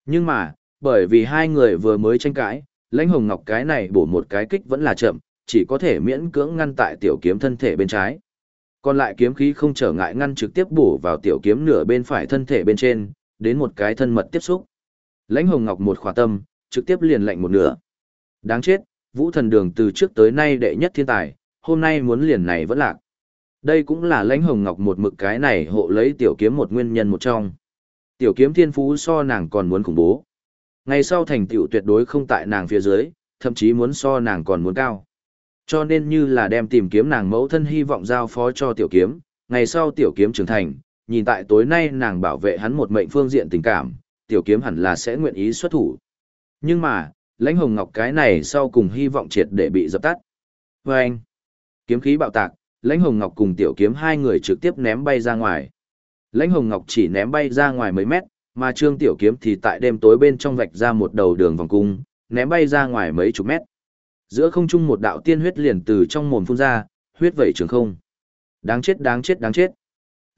Nhưng mà, bởi vì hai người vừa mới tranh cãi, lãnh hồng ngọc cái này bổ một cái kích vẫn là chậm, chỉ có thể miễn cưỡng ngăn tại tiểu kiếm thân thể bên trái. Còn lại kiếm khí không trở ngại ngăn trực tiếp bổ vào tiểu kiếm nửa bên phải thân thể bên trên, đến một cái thân mật tiếp xúc. Lãnh Hồng Ngọc một khỏa tâm, trực tiếp liền lạnh một nửa. Đáng chết, Vũ Thần Đường từ trước tới nay đệ nhất thiên tài, hôm nay muốn liền này vẫn lạc. Đây cũng là Lãnh Hồng Ngọc một mực cái này hộ lấy tiểu kiếm một nguyên nhân một trong. Tiểu kiếm thiên phú so nàng còn muốn khủng bố. Ngày sau thành tựu tuyệt đối không tại nàng phía dưới, thậm chí muốn so nàng còn muốn cao. Cho nên như là đem tìm kiếm nàng mẫu thân hy vọng giao phó cho tiểu kiếm, ngày sau tiểu kiếm trưởng thành, nhìn tại tối nay nàng bảo vệ hắn một mệnh phương diện tình cảm, tiểu kiếm hẳn là sẽ nguyện ý xuất thủ. Nhưng mà, lãnh hồng ngọc cái này sau cùng hy vọng triệt để bị dập tắt. Vâng! anh, kiếm khí bạo tạc, lãnh hồng ngọc cùng tiểu kiếm hai người trực tiếp ném bay ra ngoài. Lãnh hồng ngọc chỉ ném bay ra ngoài mấy mét, mà trương tiểu kiếm thì tại đêm tối bên trong vạch ra một đầu đường vòng cung, ném bay ra ngoài mấy chục mét. Giữa không trung một đạo tiên huyết liền từ trong mồm phun ra, huyết vẩy trường không. Đáng chết đáng chết đáng chết.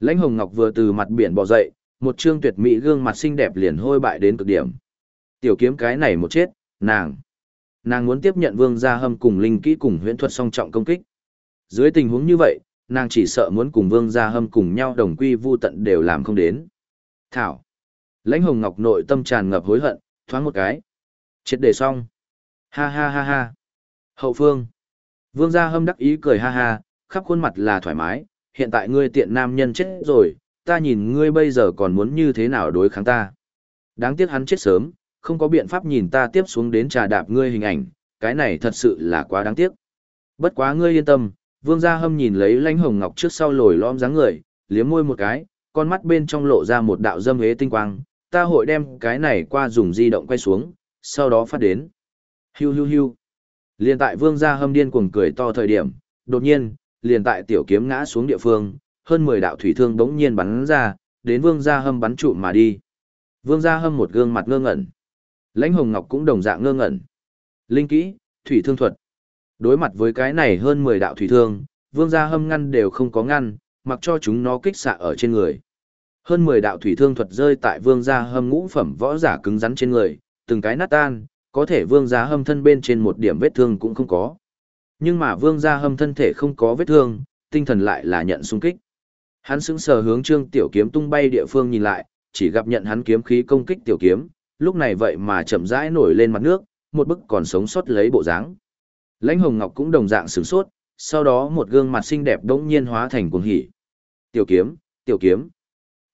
Lãnh Hồng Ngọc vừa từ mặt biển bò dậy, một trương tuyệt mỹ gương mặt xinh đẹp liền hôi bại đến cực điểm. Tiểu kiếm cái này một chết, nàng. Nàng muốn tiếp nhận vương gia hâm cùng linh kỹ cùng huyễn thuật song trọng công kích. Dưới tình huống như vậy, nàng chỉ sợ muốn cùng vương gia hâm cùng nhau đồng quy vu tận đều làm không đến. Thảo. Lãnh hồng ngọc nội tâm tràn ngập hối hận, thoáng một cái. Triệt đề xong. Ha ha ha ha. Hậu phương. Vương gia hâm đắc ý cười ha ha, khắp khuôn mặt là thoải mái. Hiện tại ngươi tiện nam nhân chết rồi, ta nhìn ngươi bây giờ còn muốn như thế nào đối kháng ta. Đáng tiếc hắn chết sớm, không có biện pháp nhìn ta tiếp xuống đến trà đạp ngươi hình ảnh, cái này thật sự là quá đáng tiếc. Bất quá ngươi yên tâm, Vương Gia Hâm nhìn lấy lãnh hồng ngọc trước sau lồi lõm dáng người, liếm môi một cái, con mắt bên trong lộ ra một đạo dâm hế tinh quang, ta hội đem cái này qua dùng di động quay xuống, sau đó phát đến. Hiu hiu hiu. Liên tại Vương Gia Hâm điên cuồng cười to thời điểm, đột nhiên, liền tại tiểu kiếm ngã xuống địa phương, hơn 10 đạo thủy thương bỗng nhiên bắn ra, đến Vương Gia Hâm bắn trụ mà đi. Vương Gia Hâm một gương mặt ngơ ngẩn. Lãnh Hồng Ngọc cũng đồng dạng ngơ ngẩn. Linh kỹ, thủy thương thuật. Đối mặt với cái này hơn 10 đạo thủy thương, Vương Gia Hâm ngăn đều không có ngăn, mặc cho chúng nó kích xạ ở trên người. Hơn 10 đạo thủy thương thuật rơi tại Vương Gia Hâm ngũ phẩm võ giả cứng rắn trên người, từng cái nát tan, có thể Vương Gia Hâm thân bên trên một điểm vết thương cũng không có. Nhưng mà Vương Gia Hâm thân thể không có vết thương, tinh thần lại là nhận xung kích. Hắn sững sờ hướng Trương Tiểu Kiếm tung bay địa phương nhìn lại, chỉ gặp nhận hắn kiếm khí công kích tiểu kiếm, lúc này vậy mà chậm rãi nổi lên mặt nước, một bức còn sống sót lấy bộ dáng. Lãnh Hồng Ngọc cũng đồng dạng sửng sốt, sau đó một gương mặt xinh đẹp đống nhiên hóa thành cuồng hỉ. Tiểu kiếm, tiểu kiếm.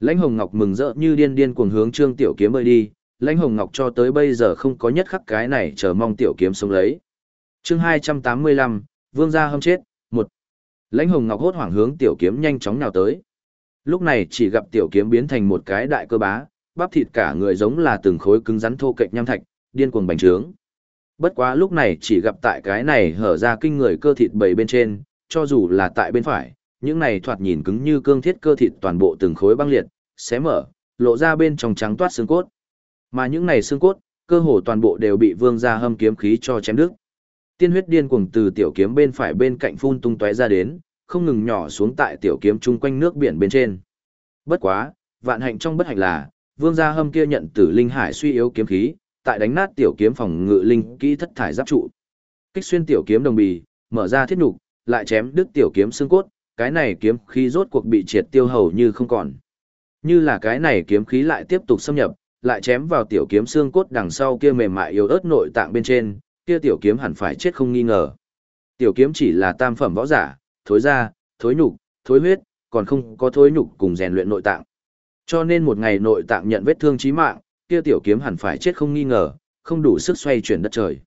Lãnh Hồng Ngọc mừng rỡ như điên điên cuồng hướng Trương Tiểu Kiếm bơi đi, Lãnh Hồng Ngọc cho tới bây giờ không có nhất khắc cái này chờ mong Tiểu Kiếm sống lấy. Chương 285, Vương gia hâm chết, một. Lãnh Hồng Ngọc hốt hoảng hướng Tiểu Kiếm nhanh chóng nào tới. Lúc này chỉ gặp Tiểu Kiếm biến thành một cái đại cơ bá, bắp thịt cả người giống là từng khối cứng rắn thô kệch nham thạch, điên cuồng bành trướng. Bất quá lúc này chỉ gặp tại cái này hở ra kinh người cơ thịt bầy bên trên, cho dù là tại bên phải, những này thoạt nhìn cứng như cương thiết cơ thịt toàn bộ từng khối băng liệt, xé mở, lộ ra bên trong trắng toát xương cốt. Mà những này xương cốt, cơ hồ toàn bộ đều bị vương gia hâm kiếm khí cho chém đứt. Tiên huyết điên cuồng từ tiểu kiếm bên phải bên cạnh phun tung tóe ra đến, không ngừng nhỏ xuống tại tiểu kiếm chung quanh nước biển bên trên. Bất quá, vạn hạnh trong bất hạnh là, vương gia hâm kia nhận tử linh hải suy yếu kiếm khí, tại đánh nát tiểu kiếm phòng ngự linh kỹ thất thải giáp trụ. Kích xuyên tiểu kiếm đồng bì, mở ra thiết nhục, lại chém đứt tiểu kiếm xương cốt, cái này kiếm khí rốt cuộc bị triệt tiêu hầu như không còn. Như là cái này kiếm khí lại tiếp tục xâm nhập, lại chém vào tiểu kiếm xương cốt đằng sau kia mềm mại yếu ớt nội tạng bên trên, kia tiểu kiếm hẳn phải chết không nghi ngờ. Tiểu kiếm chỉ là tam phẩm võ giả, thối da, thối nhục, thối huyết, còn không có thối nhục cùng rèn luyện nội tạng. Cho nên một ngày nội tạng nhận vết thương chí mạng, kia tiểu kiếm hẳn phải chết không nghi ngờ, không đủ sức xoay chuyển đất trời.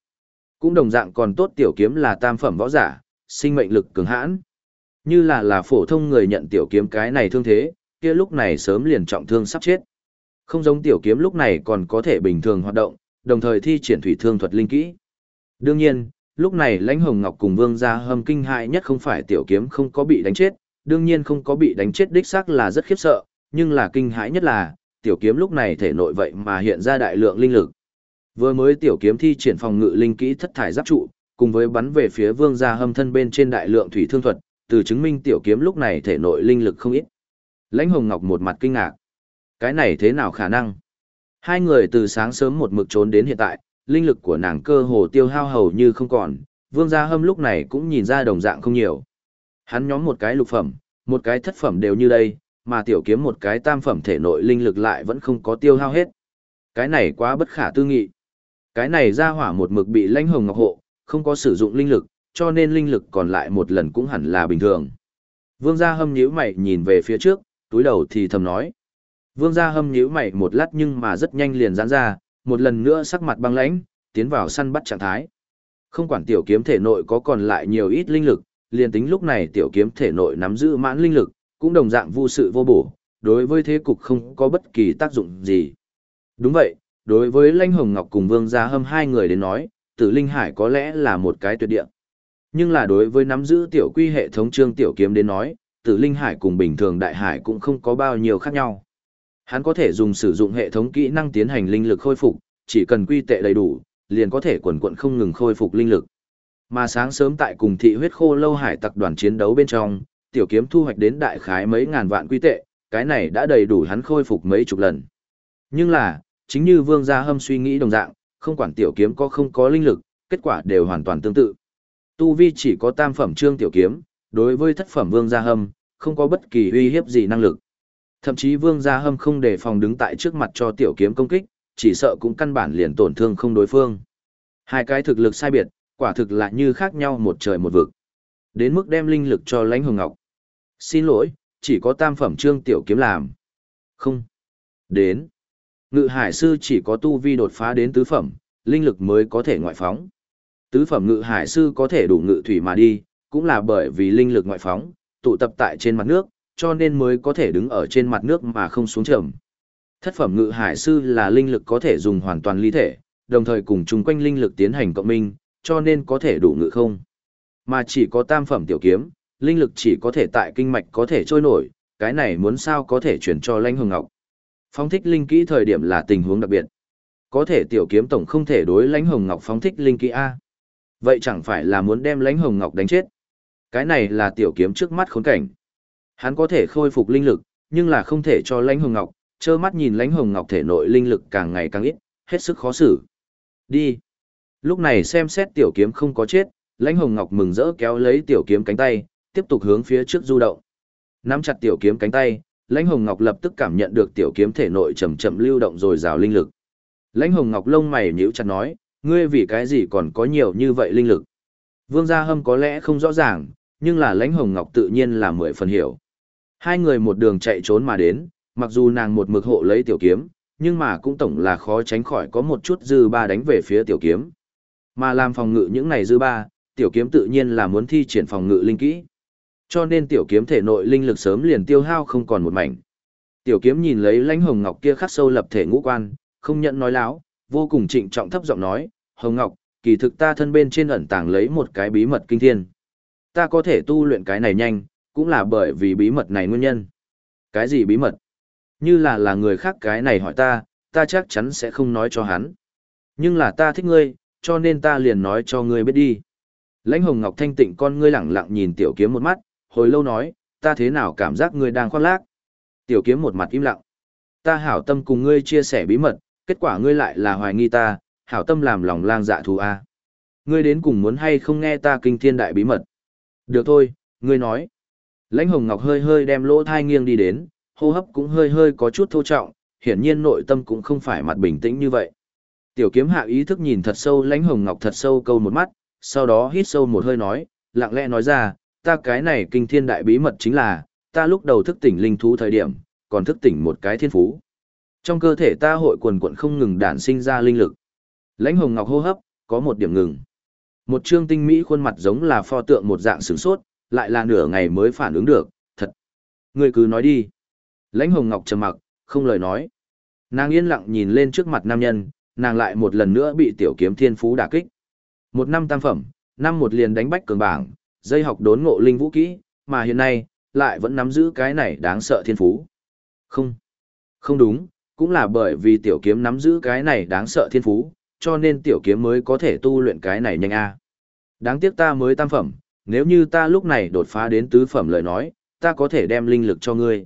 Cũng đồng dạng còn tốt tiểu kiếm là tam phẩm võ giả, sinh mệnh lực cường hãn. Như là là phổ thông người nhận tiểu kiếm cái này thương thế, kia lúc này sớm liền trọng thương sắp chết. Không giống tiểu kiếm lúc này còn có thể bình thường hoạt động, đồng thời thi triển thủy thương thuật linh kỹ. Đương nhiên, lúc này lãnh hồng ngọc cùng vương gia hâm kinh hại nhất không phải tiểu kiếm không có bị đánh chết, đương nhiên không có bị đánh chết đích xác là rất khiếp sợ, nhưng là kinh hãi nhất là, tiểu kiếm lúc này thể nội vậy mà hiện ra đại lượng linh lực. Vừa mới tiểu kiếm thi triển phòng ngự linh kỹ thất thải giáp trụ, cùng với bắn về phía vương gia hâm thân bên trên đại lượng thủy thương thuật, từ chứng minh tiểu kiếm lúc này thể nội linh lực không ít. Lãnh Hồng Ngọc một mặt kinh ngạc. Cái này thế nào khả năng? Hai người từ sáng sớm một mực trốn đến hiện tại, linh lực của nàng cơ hồ tiêu hao hầu như không còn, vương gia hâm lúc này cũng nhìn ra đồng dạng không nhiều. Hắn nhóm một cái lục phẩm, một cái thất phẩm đều như đây, mà tiểu kiếm một cái tam phẩm thể nội linh lực lại vẫn không có tiêu hao hết. Cái này quá bất khả tư nghị. Cái này ra hỏa một mực bị lãnh hồng ngọc hộ, không có sử dụng linh lực, cho nên linh lực còn lại một lần cũng hẳn là bình thường. Vương gia hâm nhíu mày nhìn về phía trước, túi đầu thì thầm nói. Vương gia hâm nhíu mày một lát nhưng mà rất nhanh liền giãn ra, một lần nữa sắc mặt băng lãnh, tiến vào săn bắt trạng thái. Không quản tiểu kiếm thể nội có còn lại nhiều ít linh lực, liền tính lúc này tiểu kiếm thể nội nắm giữ mãn linh lực, cũng đồng dạng vô sự vô bổ, đối với thế cục không có bất kỳ tác dụng gì. Đúng vậy, đối với Lanh Hồng Ngọc cùng Vương Gia Hâm hai người đến nói, Tử Linh Hải có lẽ là một cái tuyệt địa. Nhưng là đối với nắm giữ tiểu quy hệ thống trương tiểu kiếm đến nói, Tử Linh Hải cùng bình thường Đại Hải cũng không có bao nhiêu khác nhau. Hắn có thể dùng sử dụng hệ thống kỹ năng tiến hành linh lực khôi phục, chỉ cần quy tệ đầy đủ, liền có thể quần quận không ngừng khôi phục linh lực. Mà sáng sớm tại cùng thị huyết khô lâu hải tặc đoàn chiến đấu bên trong, tiểu kiếm thu hoạch đến đại khái mấy ngàn vạn quy tệ, cái này đã đầy đủ hắn khôi phục mấy chục lần. Nhưng là, chính như Vương Gia Hâm suy nghĩ đồng dạng, không quản tiểu kiếm có không có linh lực, kết quả đều hoàn toàn tương tự. Tu Vi chỉ có tam phẩm trương tiểu kiếm, đối với thất phẩm Vương Gia Hâm, không có bất kỳ uy hiếp gì năng lực. Thậm chí Vương Gia Hâm không để phòng đứng tại trước mặt cho tiểu kiếm công kích, chỉ sợ cũng căn bản liền tổn thương không đối phương. Hai cái thực lực sai biệt, quả thực là như khác nhau một trời một vực. Đến mức đem linh lực cho lãnh hồng ngọc. Xin lỗi, chỉ có tam phẩm trương tiểu kiếm làm. Không. Đến. Ngự hải sư chỉ có tu vi đột phá đến tứ phẩm, linh lực mới có thể ngoại phóng. Tứ phẩm ngự hải sư có thể đủ ngự thủy mà đi, cũng là bởi vì linh lực ngoại phóng, tụ tập tại trên mặt nước, cho nên mới có thể đứng ở trên mặt nước mà không xuống trầm. Thất phẩm ngự hải sư là linh lực có thể dùng hoàn toàn ly thể, đồng thời cùng chung quanh linh lực tiến hành cộng minh, cho nên có thể đủ ngự không. Mà chỉ có tam phẩm tiểu kiếm, linh lực chỉ có thể tại kinh mạch có thể trôi nổi, cái này muốn sao có thể chuyển cho lãnh hồng ngọc. Phóng thích linh kỹ thời điểm là tình huống đặc biệt. Có thể tiểu kiếm tổng không thể đối lãnh hồng ngọc phóng thích linh kỹ A. Vậy chẳng phải là muốn đem lãnh hồng ngọc đánh chết. Cái này là tiểu kiếm trước mắt khốn cảnh. Hắn có thể khôi phục linh lực, nhưng là không thể cho lãnh hồng ngọc, trơ mắt nhìn lãnh hồng ngọc thể nội linh lực càng ngày càng ít, hết sức khó xử. Đi. Lúc này xem xét tiểu kiếm không có chết, lãnh hồng ngọc mừng rỡ kéo lấy tiểu kiếm cánh tay, tiếp tục hướng phía trước du động. Nắm chặt tiểu kiếm cánh tay, lãnh hồng ngọc lập tức cảm nhận được tiểu kiếm thể nội chậm chậm lưu động rồi rào linh lực. Lãnh hồng ngọc lông mày nhíu chặt nói, ngươi vì cái gì còn có nhiều như vậy linh lực? Vương Gia Hâm có lẽ không rõ ràng, nhưng là lãnh hồng ngọc tự nhiên là mười phần hiểu. Hai người một đường chạy trốn mà đến, mặc dù nàng một mực hộ lấy tiểu kiếm, nhưng mà cũng tổng là khó tránh khỏi có một chút dư ba đánh về phía tiểu kiếm. Mà làm phòng ngự những này dư ba, tiểu kiếm tự nhiên là muốn thi triển phòng ngự linh kỹ. Cho nên tiểu kiếm thể nội linh lực sớm liền tiêu hao không còn một mảnh. Tiểu kiếm nhìn lấy lãnh hồng ngọc kia khắc sâu lập thể ngũ quan, không nhận nói láo, vô cùng trịnh trọng thấp giọng nói, "Hồng Ngọc, kỳ thực ta thân bên trên ẩn tàng lấy một cái bí mật kinh thiên. Ta có thể tu luyện cái này nhanh, cũng là bởi vì bí mật này nguyên nhân." "Cái gì bí mật?" Như là là người khác cái này hỏi ta, ta chắc chắn sẽ không nói cho hắn. Nhưng là ta thích ngươi, cho nên ta liền nói cho ngươi biết đi. Lãnh Hồng Ngọc thanh tịnh con ngươi lẳng lặng nhìn tiểu kiếm một mắt, hồi lâu nói, ta thế nào cảm giác ngươi đang khoác lác. Tiểu kiếm một mặt im lặng. Ta hảo tâm cùng ngươi chia sẻ bí mật, kết quả ngươi lại là hoài nghi ta, hảo tâm làm lòng lang dạ thú a. Ngươi đến cùng muốn hay không nghe ta kinh thiên đại bí mật. Được thôi, ngươi nói. Lãnh Hồng Ngọc hơi hơi đem lỗ thai nghiêng đi đến, hô hấp cũng hơi hơi có chút thô trọng, hiển nhiên nội tâm cũng không phải mặt bình tĩnh như vậy. Tiểu kiếm hạ ý thức nhìn thật sâu lãnh hồng ngọc thật sâu câu một mắt, sau đó hít sâu một hơi nói, lặng lẽ nói ra, ta cái này kinh thiên đại bí mật chính là, ta lúc đầu thức tỉnh linh thú thời điểm, còn thức tỉnh một cái thiên phú. Trong cơ thể ta hội quần quận không ngừng đản sinh ra linh lực. Lãnh hồng ngọc hô hấp, có một điểm ngừng. Một trương tinh mỹ khuôn mặt giống là pho tượng một dạng sửng sốt, lại là nửa ngày mới phản ứng được, thật. Người cứ nói đi. Lãnh hồng ngọc trầm mặc, không lời nói. Nàng yên lặng nhìn lên trước mặt nam nhân, nàng lại một lần nữa bị tiểu kiếm thiên phú đả kích. Một năm tam phẩm, năm một liền đánh bách cường bảng, dây học đốn ngộ linh vũ kỹ, mà hiện nay, lại vẫn nắm giữ cái này đáng sợ thiên phú. Không, không đúng, cũng là bởi vì tiểu kiếm nắm giữ cái này đáng sợ thiên phú, cho nên tiểu kiếm mới có thể tu luyện cái này nhanh a. Đáng tiếc ta mới tam phẩm, nếu như ta lúc này đột phá đến tứ phẩm lời nói, ta có thể đem linh lực cho ngươi.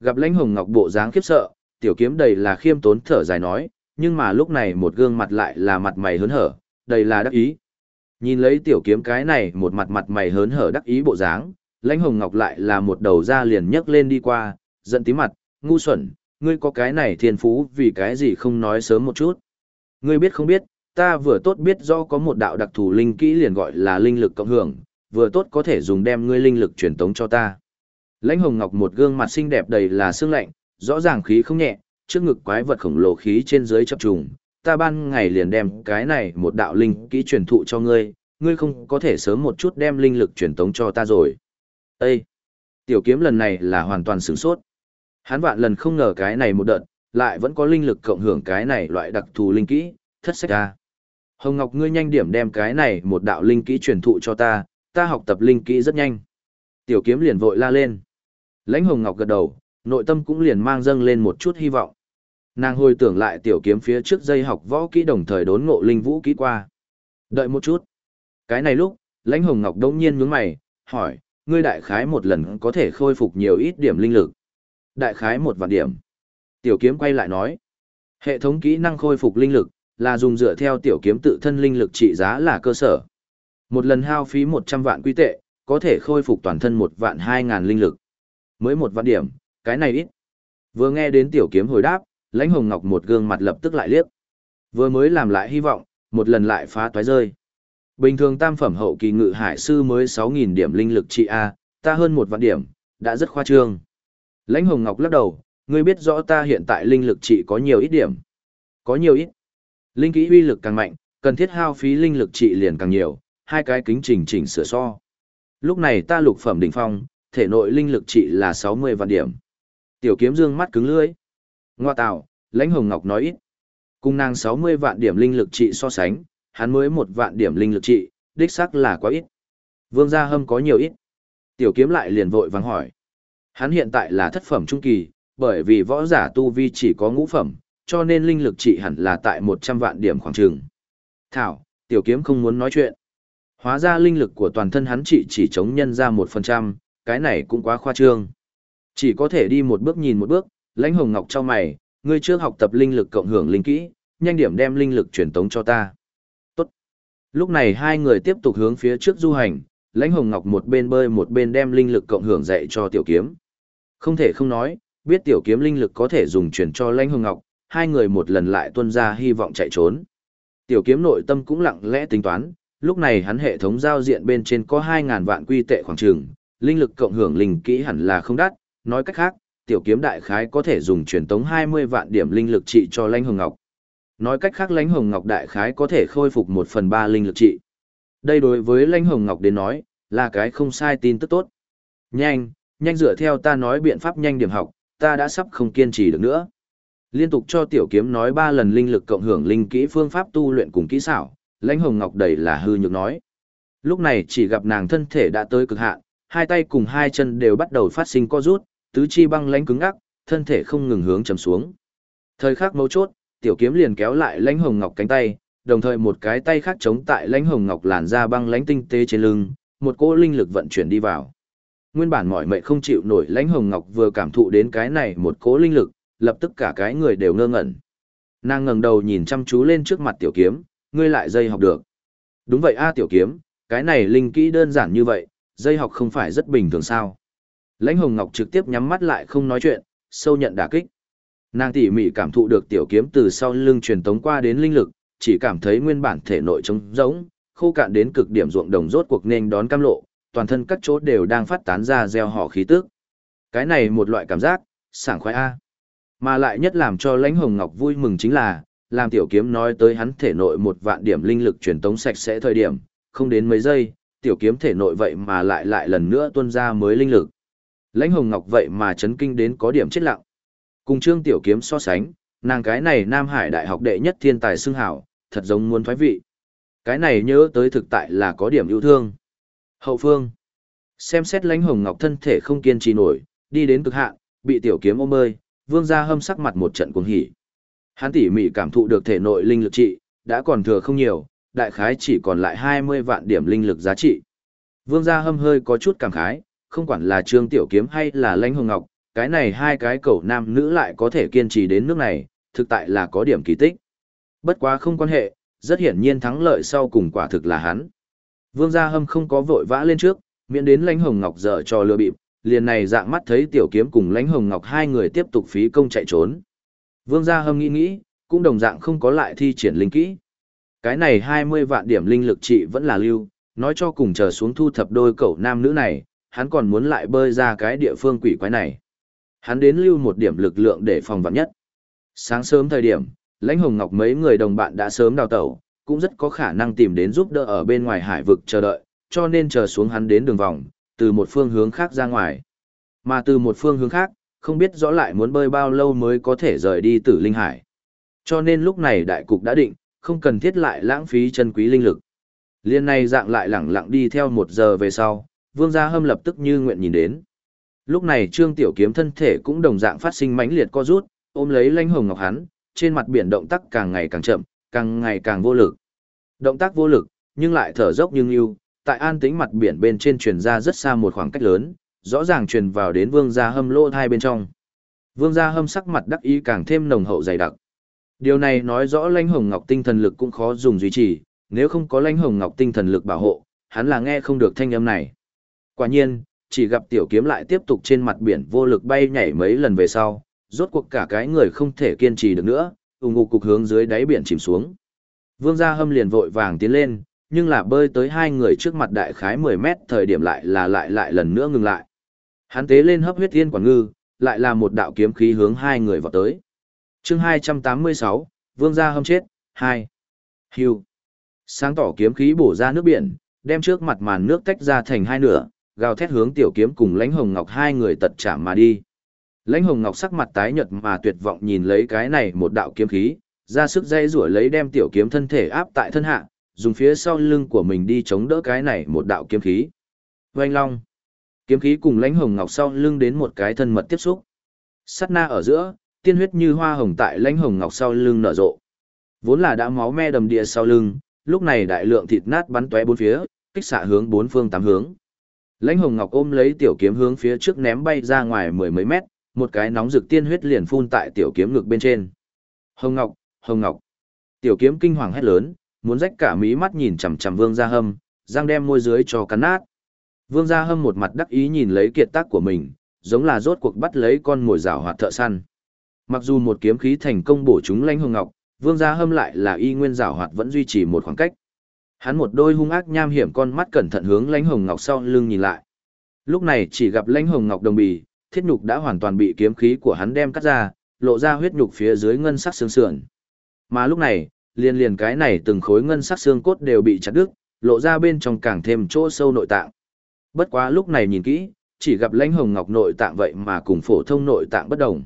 Gặp lãnh hồng ngọc bộ dáng khiếp sợ, tiểu kiếm đầy là khiêm tốn thở dài nói, nhưng mà lúc này một gương mặt lại là mặt mày hớn hở, đầy là đắc ý. Nhìn lấy tiểu kiếm cái này một mặt mặt mày hớn hở đắc ý bộ dáng, lãnh hồng ngọc lại là một đầu da liền nhấc lên đi qua, giận tí mặt, ngu xuẩn, ngươi có cái này thiên phú vì cái gì không nói sớm một chút. Ngươi biết không biết, ta vừa tốt biết do có một đạo đặc thù linh kỹ liền gọi là linh lực cộng hưởng, vừa tốt có thể dùng đem ngươi linh lực truyền tống cho ta. Lãnh Hồng Ngọc một gương mặt xinh đẹp đầy là sương lạnh, rõ ràng khí không nhẹ, trước ngực quái vật khổng lồ khí trên dưới chập trùng, ta ban ngày liền đem cái này một đạo linh kỹ truyền thụ cho ngươi, ngươi không có thể sớm một chút đem linh lực truyền tống cho ta rồi. Ê! Tiểu kiếm lần này là hoàn toàn sửng sốt. Hắn vạn lần không ngờ cái này một đợt, lại vẫn có linh lực cộng hưởng cái này loại đặc thù linh kỹ, thất sách ra. Hồng Ngọc ngươi nhanh điểm đem cái này một đạo linh kỹ truyền thụ cho ta, ta học tập linh kỹ rất nhanh. Tiểu kiếm liền vội la lên. Lãnh Hồng Ngọc gật đầu, nội tâm cũng liền mang dâng lên một chút hy vọng. Nàng hồi tưởng lại tiểu kiếm phía trước dây học võ kỹ đồng thời đốn ngộ linh vũ kỹ qua. Đợi một chút. Cái này lúc, lãnh hồng ngọc đông nhiên nhướng mày, hỏi, ngươi đại khái một lần có thể khôi phục nhiều ít điểm linh lực. Đại khái một vạn điểm. Tiểu kiếm quay lại nói, hệ thống kỹ năng khôi phục linh lực, là dùng dựa theo tiểu kiếm tự thân linh lực trị giá là cơ sở. Một lần hao phí 100 vạn quy tệ, có thể khôi phục toàn thân một vạn 2 ngàn linh lực. Mới một vạn điểm, cái này ít. Vừa nghe đến tiểu kiếm hồi đáp, lãnh hồng ngọc một gương mặt lập tức lại liếc. Vừa mới làm lại hy vọng, một lần lại phá toái rơi. Bình thường tam phẩm hậu kỳ ngự hải sư mới 6.000 điểm linh lực trị A, ta hơn một vạn điểm, đã rất khoa trương. Lãnh hồng ngọc lắc đầu, ngươi biết rõ ta hiện tại linh lực trị có nhiều ít điểm. Có nhiều ít. Linh kỹ uy lực càng mạnh, cần thiết hao phí linh lực trị liền càng nhiều, hai cái kính chỉnh chỉnh sửa so. Lúc này ta lục phẩm đỉnh phong, thể nội linh lực trị là 60 vạn điểm. Tiểu kiếm dương mắt cứng lưỡi. Ngoa tạo, lãnh hồng ngọc nói ít. Cùng nàng 60 vạn điểm linh lực trị so sánh, hắn mới một vạn điểm linh lực trị, đích xác là quá ít. Vương gia hâm có nhiều ít. Tiểu kiếm lại liền vội vàng hỏi. Hắn hiện tại là thất phẩm trung kỳ, bởi vì võ giả tu vi chỉ có ngũ phẩm, cho nên linh lực trị hẳn là tại 100 vạn điểm khoảng trường. Thảo, tiểu kiếm không muốn nói chuyện. Hóa ra linh lực của toàn thân hắn trị chỉ chống nhân ra 1%, cái này cũng quá khoa trương. Chỉ có thể đi một bước nhìn một bước, lãnh hồng ngọc cho mày, ngươi trước học tập linh lực cộng hưởng linh kỹ, nhanh điểm đem linh lực truyền tống cho ta. Tốt. Lúc này hai người tiếp tục hướng phía trước du hành, lãnh hồng ngọc một bên bơi một bên đem linh lực cộng hưởng dạy cho tiểu kiếm. Không thể không nói, biết tiểu kiếm linh lực có thể dùng truyền cho lãnh hồng ngọc, hai người một lần lại tuân ra hy vọng chạy trốn. Tiểu kiếm nội tâm cũng lặng lẽ tính toán, lúc này hắn hệ thống giao diện bên trên có 2.000 vạn quy tệ khoảng trường, linh lực cộng hưởng linh kỹ hẳn là không đắt, nói cách khác, tiểu kiếm đại khái có thể dùng truyền tống 20 vạn điểm linh lực trị cho lãnh hồng ngọc. Nói cách khác lãnh hồng ngọc đại khái có thể khôi phục 1 phần 3 linh lực trị. Đây đối với lãnh hồng ngọc đến nói, là cái không sai tin tức tốt. Nhanh, nhanh dựa theo ta nói biện pháp nhanh điểm học, ta đã sắp không kiên trì được nữa. Liên tục cho tiểu kiếm nói ba lần linh lực cộng hưởng linh kỹ phương pháp tu luyện cùng kỹ xảo, lãnh hồng ngọc đầy là hư nhược nói. Lúc này chỉ gặp nàng thân thể đã tới cực hạn, hai tay cùng hai chân đều bắt đầu phát sinh co rút, tứ chi băng lãnh cứng ngắc, thân thể không ngừng hướng trầm xuống. Thời khắc mấu chốt, tiểu kiếm liền kéo lại lãnh hồng ngọc cánh tay, đồng thời một cái tay khác chống tại lãnh hồng ngọc làn da băng lãnh tinh tế trên lưng, một cỗ linh lực vận chuyển đi vào. Nguyên bản mọi mệt không chịu nổi lãnh hồng ngọc vừa cảm thụ đến cái này một cỗ linh lực, lập tức cả cái người đều ngơ ngẩn. Nàng ngẩng đầu nhìn chăm chú lên trước mặt tiểu kiếm, ngươi lại dây học được. Đúng vậy a tiểu kiếm, cái này linh kỹ đơn giản như vậy, dây học không phải rất bình thường sao. Lãnh Hồng Ngọc trực tiếp nhắm mắt lại không nói chuyện, sâu nhận đả kích. Nàng tỉ mỉ cảm thụ được tiểu kiếm từ sau lưng truyền tống qua đến linh lực, chỉ cảm thấy nguyên bản thể nội trống rỗng, khô cạn đến cực điểm ruộng đồng rốt cuộc nên đón cam lộ, toàn thân các chỗ đều đang phát tán ra gieo họ khí tức. Cái này một loại cảm giác, sảng khoái a. Mà lại nhất làm cho Lãnh Hồng Ngọc vui mừng chính là, làm tiểu kiếm nói tới hắn thể nội một vạn điểm linh lực truyền tống sạch sẽ thời điểm, không đến mấy giây, tiểu kiếm thể nội vậy mà lại lại lần nữa tuôn ra mới linh lực. Lãnh Hồng Ngọc vậy mà chấn kinh đến có điểm chết lặng. Cùng Trương Tiểu Kiếm so sánh, nàng cái này Nam Hải Đại học đệ nhất thiên tài xưng hảo, thật giống muốn thoái vị. Cái này nhớ tới thực tại là có điểm yêu thương. Hậu phương. Xem xét Lãnh Hồng Ngọc thân thể không kiên trì nổi, đi đến cực hạn, bị Tiểu Kiếm ôm ơi, Vương gia hâm sắc mặt một trận cuồng hỉ. Hắn tỉ mỉ cảm thụ được thể nội linh lực trị, đã còn thừa không nhiều, đại khái chỉ còn lại 20 vạn điểm linh lực giá trị. Vương gia hâm hơi có chút cảm khái, không quản là Trương Tiểu Kiếm hay là Lãnh Hồng Ngọc, cái này hai cái cậu nam nữ lại có thể kiên trì đến nước này, thực tại là có điểm kỳ tích. Bất quá không quan hệ, rất hiển nhiên thắng lợi sau cùng quả thực là hắn. Vương Gia Hâm không có vội vã lên trước, miễn đến Lãnh Hồng Ngọc dở cho lừa bịp, liền này dạng mắt thấy Tiểu Kiếm cùng Lãnh Hồng Ngọc hai người tiếp tục phí công chạy trốn. Vương Gia Hâm nghĩ nghĩ, cũng đồng dạng không có lại thi triển linh kỹ. Cái này 20 vạn điểm linh lực trị vẫn là lưu, nói cho cùng chờ xuống thu thập đôi cậu nam nữ này, hắn còn muốn lại bơi ra cái địa phương quỷ quái này. Hắn đến lưu một điểm lực lượng để phòng vạn nhất. Sáng sớm thời điểm, lãnh hồng ngọc mấy người đồng bạn đã sớm đào tẩu, cũng rất có khả năng tìm đến giúp đỡ ở bên ngoài hải vực chờ đợi, cho nên chờ xuống hắn đến đường vòng, từ một phương hướng khác ra ngoài. Mà từ một phương hướng khác, không biết rõ lại muốn bơi bao lâu mới có thể rời đi tử linh hải. Cho nên lúc này đại cục đã định, không cần thiết lại lãng phí chân quý linh lực. Liên này dạng lại lẳng lặng đi theo một giờ về sau, vương gia hâm lập tức như nguyện nhìn đến. Lúc này trương tiểu kiếm thân thể cũng đồng dạng phát sinh mãnh liệt co rút, ôm lấy lanh hồng ngọc hắn, trên mặt biển động tác càng ngày càng chậm, càng ngày càng vô lực. Động tác vô lực, nhưng lại thở dốc nhưng yêu, tại an tĩnh mặt biển bên trên truyền ra rất xa một khoảng cách lớn, rõ ràng truyền vào đến vương gia hâm lô thai bên trong. Vương gia hâm sắc mặt đắc ý càng thêm nồng hậu dày đặc. Điều này nói rõ lanh hồng ngọc tinh thần lực cũng khó dùng duy trì, nếu không có lanh hồng ngọc tinh thần lực bảo hộ, hắn là nghe không được thanh âm này. Quả nhiên, chỉ gặp tiểu kiếm lại tiếp tục trên mặt biển vô lực bay nhảy mấy lần về sau, rốt cuộc cả cái người không thể kiên trì được nữa, ủng ngục cục hướng dưới đáy biển chìm xuống. Vương gia hâm liền vội vàng tiến lên, nhưng là bơi tới hai người trước mặt đại khái 10 mét thời điểm lại là lại lại lần nữa ngừng lại. Hắn tế lên hấp huyết thiên quản ngư, lại là một đạo kiếm khí hướng hai người vào tới. chương 286, Vương gia hâm chết, 2. Hưu. Sáng tỏ kiếm khí bổ ra nước biển, đem trước mặt màn nước tách ra thành hai nửa, gào thét hướng tiểu kiếm cùng lãnh hồng ngọc hai người tật chạm mà đi. Lãnh hồng ngọc sắc mặt tái nhợt mà tuyệt vọng nhìn lấy cái này một đạo kiếm khí, ra sức dây rủa lấy đem tiểu kiếm thân thể áp tại thân hạ, dùng phía sau lưng của mình đi chống đỡ cái này một đạo kiếm khí. Vành long. Kiếm khí cùng lãnh hồng ngọc sau lưng đến một cái thân mật tiếp xúc. Sát na ở giữa, tiên huyết như hoa hồng tại lãnh hồng ngọc sau lưng nở rộ. Vốn là đã máu me đầm địa sau lưng, lúc này đại lượng thịt nát bắn tóe bốn phía, kích xạ hướng bốn phương tám hướng. Lãnh Hồng Ngọc ôm lấy tiểu kiếm hướng phía trước ném bay ra ngoài mười mấy mét, một cái nóng rực tiên huyết liền phun tại tiểu kiếm ngực bên trên. Hồng Ngọc, Hồng Ngọc. Tiểu kiếm kinh hoàng hét lớn, muốn rách cả mí mắt nhìn chằm chằm Vương Gia Hâm, răng đem môi dưới cho cắn nát. Vương Gia Hâm một mặt đắc ý nhìn lấy kiệt tác của mình, giống là rốt cuộc bắt lấy con mồi rào hoạt thợ săn. Mặc dù một kiếm khí thành công bổ trúng Lãnh Hồng Ngọc, Vương Gia Hâm lại là y nguyên rào hoạt vẫn duy trì một khoảng cách. Hắn một đôi hung ác nham hiểm con mắt cẩn thận hướng Lãnh Hồng Ngọc sau lưng nhìn lại. Lúc này chỉ gặp Lãnh Hồng Ngọc đồng bì, thiết nhục đã hoàn toàn bị kiếm khí của hắn đem cắt ra, lộ ra huyết nhục phía dưới ngân sắc xương sườn. Mà lúc này, liền liền cái này từng khối ngân sắc xương cốt đều bị chặt đứt, lộ ra bên trong càng thêm chỗ sâu nội tạng. Bất quá lúc này nhìn kỹ, chỉ gặp Lãnh Hồng Ngọc nội tạng vậy mà cùng phổ thông nội tạng bất đồng.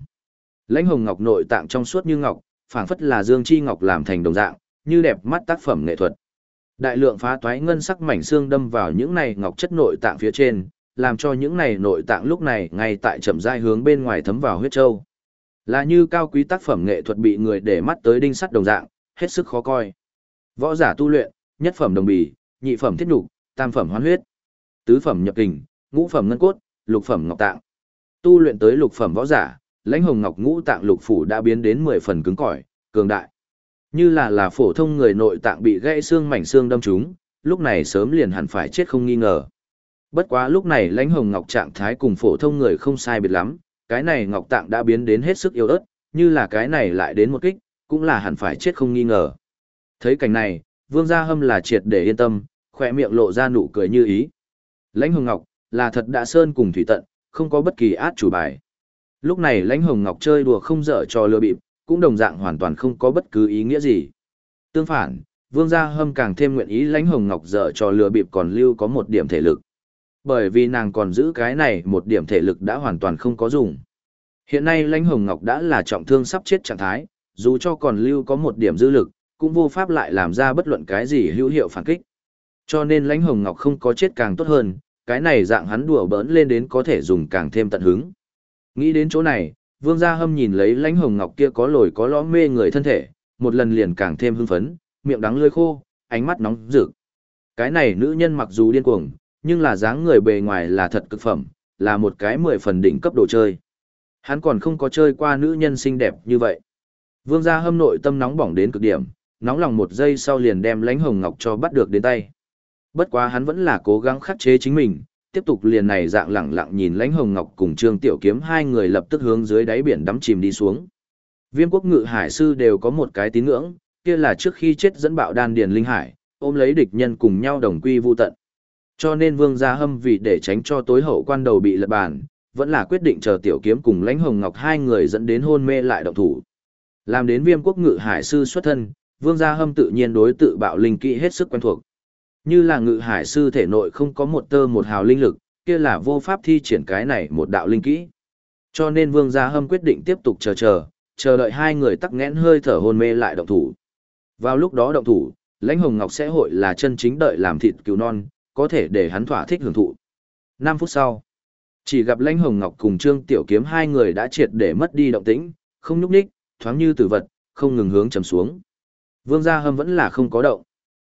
Lãnh Hồng Ngọc nội tạng trong suốt như ngọc, phảng phất là dương chi ngọc làm thành đồng dạng, như đẹp mắt tác phẩm nghệ thuật. Đại lượng phá toái ngân sắc mảnh xương đâm vào những này ngọc chất nội tạng phía trên, làm cho những này nội tạng lúc này ngay tại chậm rãi hướng bên ngoài thấm vào huyết châu. Là như cao quý tác phẩm nghệ thuật bị người để mắt tới đinh sắt đồng dạng, hết sức khó coi. Võ giả tu luyện, nhất phẩm đồng bì, nhị phẩm thiết nhục, tam phẩm hoán huyết, tứ phẩm nhập kình, ngũ phẩm ngân cốt, lục phẩm ngọc tạng. Tu luyện tới lục phẩm võ giả, lãnh hồng ngọc ngũ tạng lục phủ đã biến đến 10 phần cứng cỏi, cường đại. Như là là phổ thông người nội tạng bị gãy xương mảnh xương đâm trúng, lúc này sớm liền hẳn phải chết không nghi ngờ. Bất quá lúc này lãnh hồng ngọc trạng thái cùng phổ thông người không sai biệt lắm, cái này ngọc tạng đã biến đến hết sức yếu ớt, như là cái này lại đến một kích, cũng là hẳn phải chết không nghi ngờ. Thấy cảnh này, vương gia hâm là triệt để yên tâm, khỏe miệng lộ ra nụ cười như ý. Lãnh hồng ngọc, là thật đã sơn cùng thủy tận, không có bất kỳ át chủ bài. Lúc này lãnh hồng ngọc chơi đùa không dở cho lừa bịp, cũng đồng dạng hoàn toàn không có bất cứ ý nghĩa gì. Tương phản, vương gia hâm càng thêm nguyện ý lãnh hồng ngọc dở cho lừa bịp còn lưu có một điểm thể lực. Bởi vì nàng còn giữ cái này một điểm thể lực đã hoàn toàn không có dùng. Hiện nay lãnh hồng ngọc đã là trọng thương sắp chết trạng thái, dù cho còn lưu có một điểm dư lực, cũng vô pháp lại làm ra bất luận cái gì hữu hiệu phản kích. Cho nên lãnh hồng ngọc không có chết càng tốt hơn, cái này dạng hắn đùa bỡn lên đến có thể dùng càng thêm tận hứng. Nghĩ đến chỗ này, Vương Gia Hâm nhìn lấy lãnh hồng ngọc kia có lồi có lõm mê người thân thể, một lần liền càng thêm hưng phấn, miệng đắng lưỡi khô, ánh mắt nóng rực. Cái này nữ nhân mặc dù điên cuồng, nhưng là dáng người bề ngoài là thật cực phẩm, là một cái mười phần đỉnh cấp đồ chơi. Hắn còn không có chơi qua nữ nhân xinh đẹp như vậy. Vương Gia Hâm nội tâm nóng bỏng đến cực điểm, nóng lòng một giây sau liền đem lãnh hồng ngọc cho bắt được đến tay. Bất quá hắn vẫn là cố gắng khắc chế chính mình, tiếp tục liền này dạng lẳng lặng nhìn lãnh hồng ngọc cùng trương tiểu kiếm hai người lập tức hướng dưới đáy biển đắm chìm đi xuống. Viêm quốc ngự hải sư đều có một cái tín ngưỡng, kia là trước khi chết dẫn bạo đan điền linh hải, ôm lấy địch nhân cùng nhau đồng quy vô tận. Cho nên vương gia hâm vì để tránh cho tối hậu quan đầu bị lật bàn, vẫn là quyết định chờ tiểu kiếm cùng lãnh hồng ngọc hai người dẫn đến hôn mê lại động thủ. Làm đến viêm quốc ngự hải sư xuất thân, vương gia hâm tự nhiên đối tự bạo linh kỹ hết sức quen thuộc như là ngự hải sư thể nội không có một tơ một hào linh lực, kia là vô pháp thi triển cái này một đạo linh kỹ. Cho nên Vương Gia Hâm quyết định tiếp tục chờ chờ, chờ đợi hai người tắc nghẽn hơi thở hôn mê lại động thủ. Vào lúc đó động thủ, Lãnh Hồng Ngọc sẽ hội là chân chính đợi làm thịt cứu non, có thể để hắn thỏa thích hưởng thụ. 5 phút sau, chỉ gặp Lãnh Hồng Ngọc cùng Trương Tiểu Kiếm hai người đã triệt để mất đi động tĩnh, không nhúc nhích, thoáng như tử vật, không ngừng hướng trầm xuống. Vương Gia Hâm vẫn là không có động.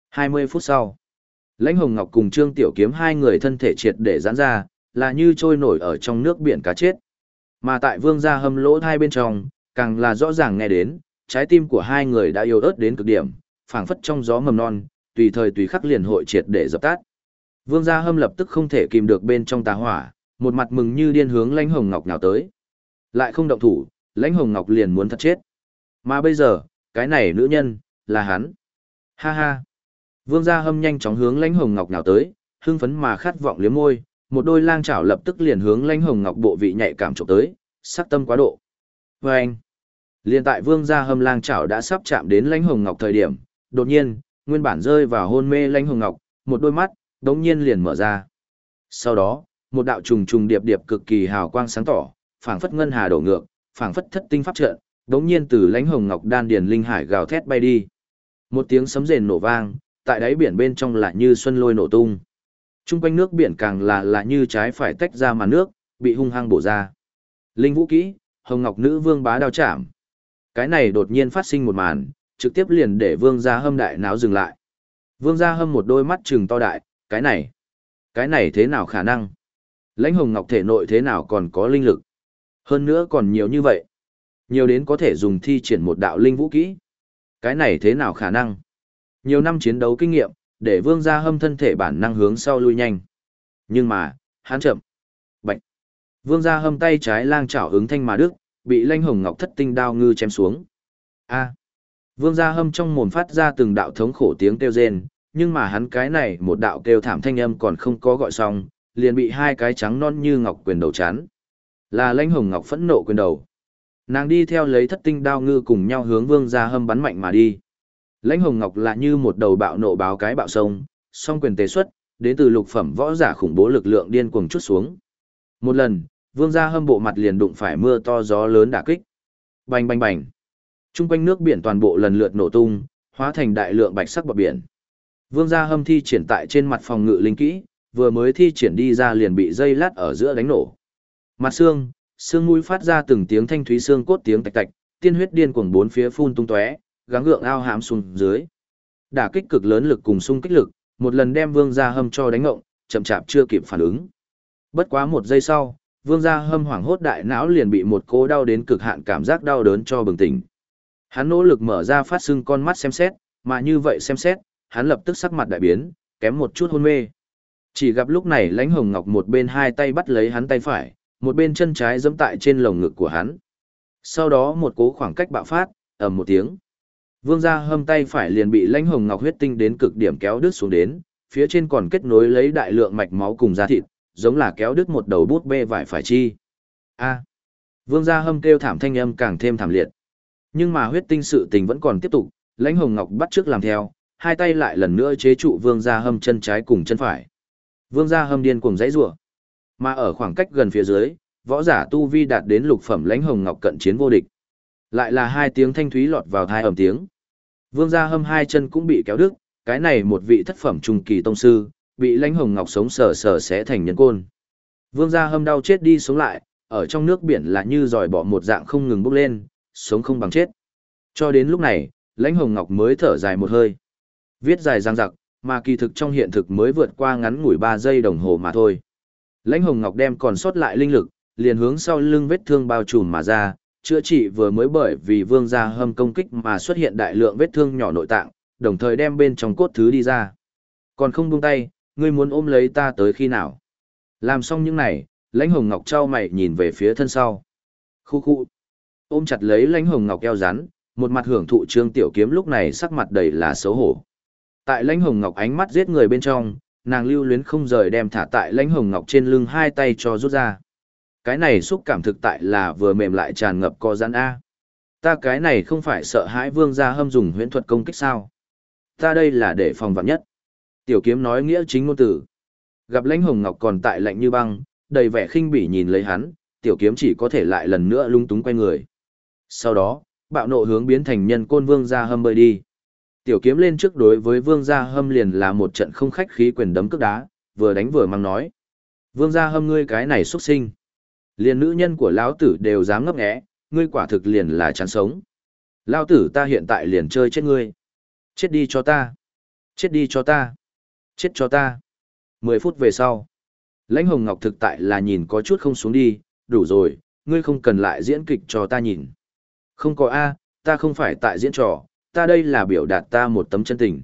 20 phút sau, Lãnh Hồng Ngọc cùng Trương Tiểu Kiếm hai người thân thể triệt để giãn ra, là như trôi nổi ở trong nước biển cá chết. Mà tại vương gia hâm lỗ hai bên trong, càng là rõ ràng nghe đến, trái tim của hai người đã yếu ớt đến cực điểm, phảng phất trong gió mầm non, tùy thời tùy khắc liền hội triệt để dập tắt. Vương gia hâm lập tức không thể kìm được bên trong tà hỏa, một mặt mừng như điên hướng lãnh hồng ngọc nào tới. Lại không động thủ, lãnh hồng ngọc liền muốn thật chết. Mà bây giờ, cái này nữ nhân, là hắn. Ha ha. Vương gia hâm nhanh chóng hướng lãnh hồng ngọc nào tới, hưng phấn mà khát vọng liếm môi, một đôi lang chảo lập tức liền hướng lãnh hồng ngọc bộ vị nhạy cảm chụp tới, sắc tâm quá độ. Và anh. Liên tại vương gia hâm lang chảo đã sắp chạm đến lãnh hồng ngọc thời điểm, đột nhiên, nguyên bản rơi vào hôn mê lãnh hồng ngọc, một đôi mắt, đống nhiên liền mở ra. Sau đó, một đạo trùng trùng điệp điệp cực kỳ hào quang sáng tỏ, phảng phất ngân hà đổ ngược, phảng phất thất tinh pháp trận, đống nhiên từ lãnh hồng ngọc đan điền linh hải gào thét bay đi. Một tiếng sấm rền nổ vang, tại đáy biển bên trong là như xuân lôi nổ tung. Trung quanh nước biển càng là là như trái phải tách ra mà nước, bị hung hăng bổ ra. Linh vũ kỹ, Hồng Ngọc Nữ Vương bá đao chạm. Cái này đột nhiên phát sinh một màn, trực tiếp liền để Vương gia hâm đại náo dừng lại. Vương gia hâm một đôi mắt trừng to đại, cái này, cái này thế nào khả năng? Lãnh Hồng Ngọc thể nội thế nào còn có linh lực? Hơn nữa còn nhiều như vậy. Nhiều đến có thể dùng thi triển một đạo linh vũ kỹ. Cái này thế nào khả năng? Nhiều năm chiến đấu kinh nghiệm, để vương gia hâm thân thể bản năng hướng sau lui nhanh. Nhưng mà, hắn chậm. Bạch. Vương gia hâm tay trái lang chảo ứng thanh mà đức, bị lanh hồng ngọc thất tinh đao ngư chém xuống. A. Vương gia hâm trong mồm phát ra từng đạo thống khổ tiếng kêu rên, nhưng mà hắn cái này một đạo kêu thảm thanh âm còn không có gọi xong, liền bị hai cái trắng non như ngọc quyền đầu chán. Là lanh hồng ngọc phẫn nộ quyền đầu. Nàng đi theo lấy thất tinh đao ngư cùng nhau hướng vương gia hâm bắn mạnh mà đi. Lãnh Hồng Ngọc là như một đầu bạo nộ báo cái bạo sông, song quyền tế xuất, đến từ lục phẩm võ giả khủng bố lực lượng điên cuồng chút xuống. Một lần, vương gia hâm bộ mặt liền đụng phải mưa to gió lớn đả kích. Bành bành bành. Trung quanh nước biển toàn bộ lần lượt nổ tung, hóa thành đại lượng bạch sắc bọt biển. Vương gia hâm thi triển tại trên mặt phòng ngự linh kỹ, vừa mới thi triển đi ra liền bị dây lát ở giữa đánh nổ. Mặt xương, xương mũi phát ra từng tiếng thanh thúy xương cốt tiếng tạch tạch, tiên huyết điên cuồng bốn phía phun tung tóe, gắng gượng ao hãm xuống dưới. Đả kích cực lớn lực cùng xung kích lực, một lần đem Vương Gia Hâm cho đánh ngộng, chậm chạp chưa kịp phản ứng. Bất quá một giây sau, Vương Gia Hâm hoảng hốt đại não liền bị một cố đau đến cực hạn cảm giác đau đớn cho bừng tỉnh. Hắn nỗ lực mở ra phát sưng con mắt xem xét, mà như vậy xem xét, hắn lập tức sắc mặt đại biến, kém một chút hôn mê. Chỉ gặp lúc này Lãnh Hồng Ngọc một bên hai tay bắt lấy hắn tay phải, một bên chân trái giẫm tại trên lồng ngực của hắn. Sau đó một cố khoảng cách bạo phát, ầm một tiếng. Vương gia hâm tay phải liền bị lãnh hồng ngọc huyết tinh đến cực điểm kéo đứt xuống đến, phía trên còn kết nối lấy đại lượng mạch máu cùng da thịt, giống là kéo đứt một đầu bút bê vải phải chi. A. Vương gia hâm kêu thảm thanh âm càng thêm thảm liệt. Nhưng mà huyết tinh sự tình vẫn còn tiếp tục, lãnh hồng ngọc bắt trước làm theo, hai tay lại lần nữa chế trụ vương gia hâm chân trái cùng chân phải. Vương gia hâm điên cuồng dãy rủa. Mà ở khoảng cách gần phía dưới, võ giả tu vi đạt đến lục phẩm lãnh hồng ngọc cận chiến vô địch. Lại là hai tiếng thanh thúy lọt vào thai ầm tiếng. Vương gia hâm hai chân cũng bị kéo đứt, cái này một vị thất phẩm trung kỳ tông sư, bị lãnh hồng ngọc sống sờ sờ sẽ thành nhân côn. Vương gia hâm đau chết đi sống lại, ở trong nước biển là như dòi bỏ một dạng không ngừng bốc lên, sống không bằng chết. Cho đến lúc này, lãnh hồng ngọc mới thở dài một hơi. Viết dài răng rặc, mà kỳ thực trong hiện thực mới vượt qua ngắn ngủi 3 giây đồng hồ mà thôi. Lãnh hồng ngọc đem còn sót lại linh lực, liền hướng sau lưng vết thương bao trùm mà ra, chữa trị vừa mới bởi vì vương gia hâm công kích mà xuất hiện đại lượng vết thương nhỏ nội tạng, đồng thời đem bên trong cốt thứ đi ra. Còn không buông tay, ngươi muốn ôm lấy ta tới khi nào? Làm xong những này, lãnh hồng ngọc trao mày nhìn về phía thân sau. Khu khu. Ôm chặt lấy lãnh hồng ngọc eo rắn, một mặt hưởng thụ trương tiểu kiếm lúc này sắc mặt đầy là xấu hổ. Tại lãnh hồng ngọc ánh mắt giết người bên trong, nàng lưu luyến không rời đem thả tại lãnh hồng ngọc trên lưng hai tay cho rút ra cái này xúc cảm thực tại là vừa mềm lại tràn ngập co giãn a. Ta cái này không phải sợ hãi vương gia hâm dùng huyễn thuật công kích sao? Ta đây là để phòng vạn nhất. Tiểu kiếm nói nghĩa chính ngôn tử. Gặp lãnh hồng ngọc còn tại lạnh như băng, đầy vẻ khinh bỉ nhìn lấy hắn, tiểu kiếm chỉ có thể lại lần nữa lung túng quay người. Sau đó, bạo nộ hướng biến thành nhân côn vương gia hâm bơi đi. Tiểu kiếm lên trước đối với vương gia hâm liền là một trận không khách khí quyền đấm cước đá, vừa đánh vừa mang nói. Vương gia hâm ngươi cái này xuất sinh. Liền nữ nhân của lão tử đều dám ngấp nghé, ngươi quả thực liền là chán sống. Lão tử ta hiện tại liền chơi chết ngươi. Chết đi cho ta. Chết đi cho ta. Chết cho ta. Mười phút về sau. Lãnh Hồng Ngọc thực tại là nhìn có chút không xuống đi, đủ rồi, ngươi không cần lại diễn kịch cho ta nhìn. Không có A, ta không phải tại diễn trò, ta đây là biểu đạt ta một tấm chân tình.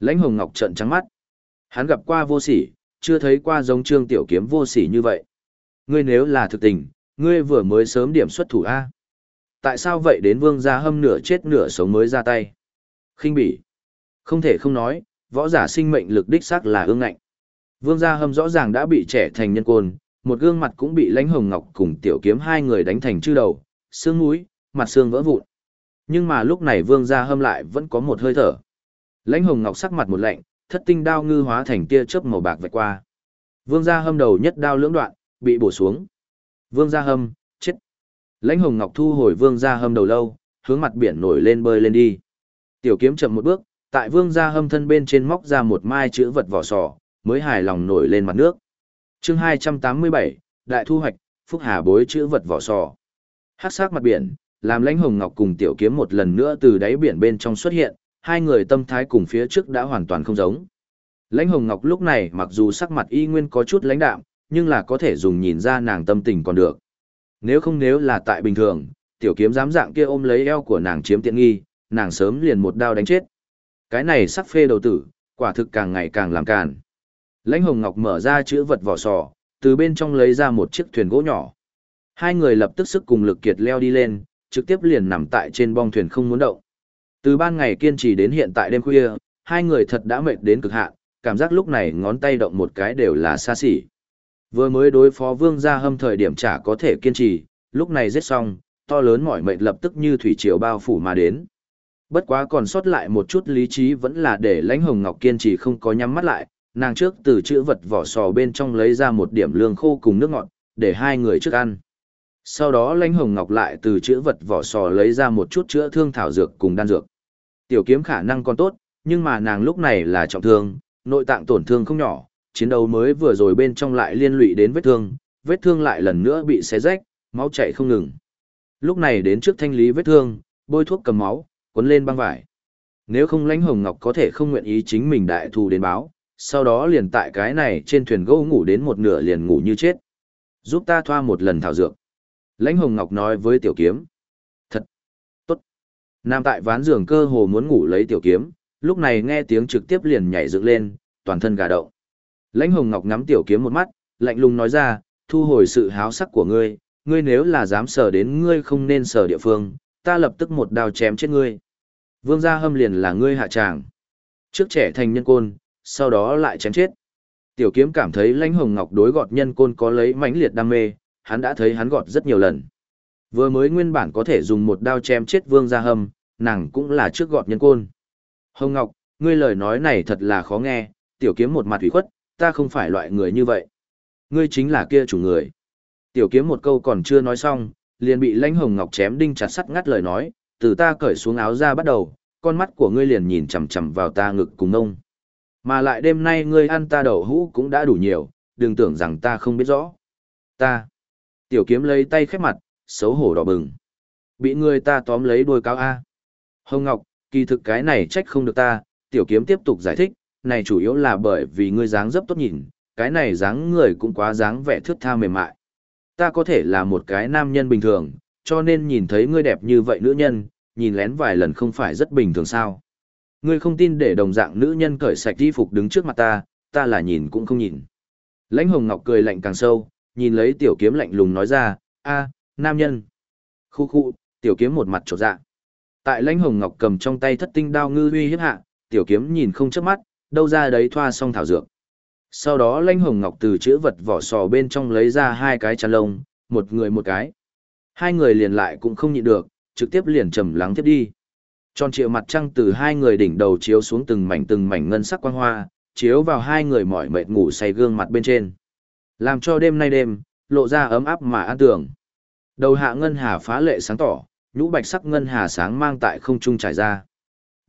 Lãnh Hồng Ngọc trợn trắng mắt. Hắn gặp qua vô sỉ, chưa thấy qua giống trương tiểu kiếm vô sỉ như vậy. Ngươi nếu là thực tình, ngươi vừa mới sớm điểm xuất thủ A. Tại sao vậy đến vương gia hâm nửa chết nửa sống mới ra tay? khinh bỉ. Không thể không nói, võ giả sinh mệnh lực đích xác là ương ngạnh. Vương gia hâm rõ ràng đã bị trẻ thành nhân côn, một gương mặt cũng bị lãnh hồng ngọc cùng tiểu kiếm hai người đánh thành chư đầu, xương mũi, mặt xương vỡ vụn. Nhưng mà lúc này vương gia hâm lại vẫn có một hơi thở. Lãnh hồng ngọc sắc mặt một lạnh, thất tinh đao ngư hóa thành tia chớp màu bạc vạch qua. Vương gia hâm đầu nhất đao lưỡng đoạn, bị bổ xuống. Vương gia hâm, chết. Lãnh hồng ngọc thu hồi vương gia hâm đầu lâu, hướng mặt biển nổi lên bơi lên đi. Tiểu kiếm chậm một bước, tại vương gia hâm thân bên trên móc ra một mai chữ vật vỏ sò, mới hài lòng nổi lên mặt nước. chương 287, Đại thu hoạch, Phúc Hà bối chữ vật vỏ sò. hắc sắc mặt biển, làm lãnh hồng ngọc cùng tiểu kiếm một lần nữa từ đáy biển bên trong xuất hiện, hai người tâm thái cùng phía trước đã hoàn toàn không giống. Lãnh hồng ngọc lúc này mặc dù sắc mặt y nguyên có chút lãnh đạm, nhưng là có thể dùng nhìn ra nàng tâm tình còn được. Nếu không nếu là tại bình thường, tiểu kiếm dám dạng kia ôm lấy eo của nàng chiếm tiện nghi, nàng sớm liền một đao đánh chết. Cái này sắc phê đầu tử, quả thực càng ngày càng làm càn. Lãnh Hồng Ngọc mở ra chữ vật vỏ sò, từ bên trong lấy ra một chiếc thuyền gỗ nhỏ. Hai người lập tức sức cùng lực kiệt leo đi lên, trực tiếp liền nằm tại trên bong thuyền không muốn động. Từ ban ngày kiên trì đến hiện tại đêm khuya, hai người thật đã mệt đến cực hạn, cảm giác lúc này ngón tay động một cái đều là xa xỉ. Vừa mới đối phó vương gia hâm thời điểm chả có thể kiên trì, lúc này giết xong, to lớn mỏi mệt lập tức như thủy triều bao phủ mà đến. Bất quá còn sót lại một chút lý trí vẫn là để lãnh hồng ngọc kiên trì không có nhắm mắt lại, nàng trước từ chữ vật vỏ sò bên trong lấy ra một điểm lương khô cùng nước ngọt, để hai người trước ăn. Sau đó lãnh hồng ngọc lại từ chữ vật vỏ sò lấy ra một chút chữa thương thảo dược cùng đan dược. Tiểu kiếm khả năng còn tốt, nhưng mà nàng lúc này là trọng thương, nội tạng tổn thương không nhỏ, chiến đấu mới vừa rồi bên trong lại liên lụy đến vết thương, vết thương lại lần nữa bị xé rách, máu chảy không ngừng. Lúc này đến trước thanh lý vết thương, bôi thuốc cầm máu, cuốn lên băng vải. Nếu không lãnh hồng ngọc có thể không nguyện ý chính mình đại thù đến báo, sau đó liền tại cái này trên thuyền gỗ ngủ đến một nửa liền ngủ như chết. Giúp ta thoa một lần thảo dược. Lãnh hồng ngọc nói với tiểu kiếm. Thật tốt. Nam tại ván giường cơ hồ muốn ngủ lấy tiểu kiếm, lúc này nghe tiếng trực tiếp liền nhảy dựng lên, toàn thân gà động. Lãnh hồng ngọc ngắm tiểu kiếm một mắt, lạnh lùng nói ra, thu hồi sự háo sắc của ngươi, ngươi nếu là dám sờ đến ngươi không nên sờ địa phương, ta lập tức một đao chém chết ngươi. Vương gia hâm liền là ngươi hạ tràng. Trước trẻ thành nhân côn, sau đó lại chém chết. Tiểu kiếm cảm thấy lãnh hồng ngọc đối gọt nhân côn có lấy mãnh liệt đam mê, hắn đã thấy hắn gọt rất nhiều lần. Vừa mới nguyên bản có thể dùng một đao chém chết vương gia hâm, nàng cũng là trước gọt nhân côn. Hồng Ngọc, ngươi lời nói này thật là khó nghe, tiểu kiếm một mặt ủy khuất, ta không phải loại người như vậy. Ngươi chính là kia chủ người. Tiểu kiếm một câu còn chưa nói xong, liền bị lãnh hồng ngọc chém đinh chặt sắt ngắt lời nói, từ ta cởi xuống áo ra bắt đầu, con mắt của ngươi liền nhìn chằm chằm vào ta ngực cùng ông. Mà lại đêm nay ngươi ăn ta đậu hũ cũng đã đủ nhiều, đừng tưởng rằng ta không biết rõ. Ta. Tiểu kiếm lấy tay khép mặt, xấu hổ đỏ bừng. Bị ngươi ta tóm lấy đuôi cáo A. Hồng Ngọc, kỳ thực cái này trách không được ta, tiểu kiếm tiếp tục giải thích, này chủ yếu là bởi vì ngươi dáng dấp tốt nhìn, cái này dáng người cũng quá dáng vẻ thước tha mềm mại. Ta có thể là một cái nam nhân bình thường, cho nên nhìn thấy ngươi đẹp như vậy nữ nhân, nhìn lén vài lần không phải rất bình thường sao. Ngươi không tin để đồng dạng nữ nhân cởi sạch y phục đứng trước mặt ta, ta là nhìn cũng không nhìn. Lãnh Hồng Ngọc cười lạnh càng sâu, nhìn lấy tiểu kiếm lạnh lùng nói ra, a, nam nhân. Khu khu, tiểu kiếm một mặt trột dạ. Tại Lãnh Hồng Ngọc cầm trong tay thất tinh đao ngư uy hiếp hạ, tiểu kiếm nhìn không chớp mắt, đâu ra đấy thoa xong thảo dược. Sau đó Lãnh Hồng Ngọc từ chữ vật vỏ sò bên trong lấy ra hai cái chăn lông, một người một cái. Hai người liền lại cũng không nhịn được, trực tiếp liền trầm lắng tiếp đi. Tròn trịa mặt trăng từ hai người đỉnh đầu chiếu xuống từng mảnh từng mảnh ngân sắc quang hoa, chiếu vào hai người mỏi mệt ngủ say gương mặt bên trên. Làm cho đêm nay đêm, lộ ra ấm áp mà an tưởng. Đầu hạ ngân hà phá lệ sáng tỏ, nhũ bạch sắc ngân hà sáng mang tại không trung trải ra.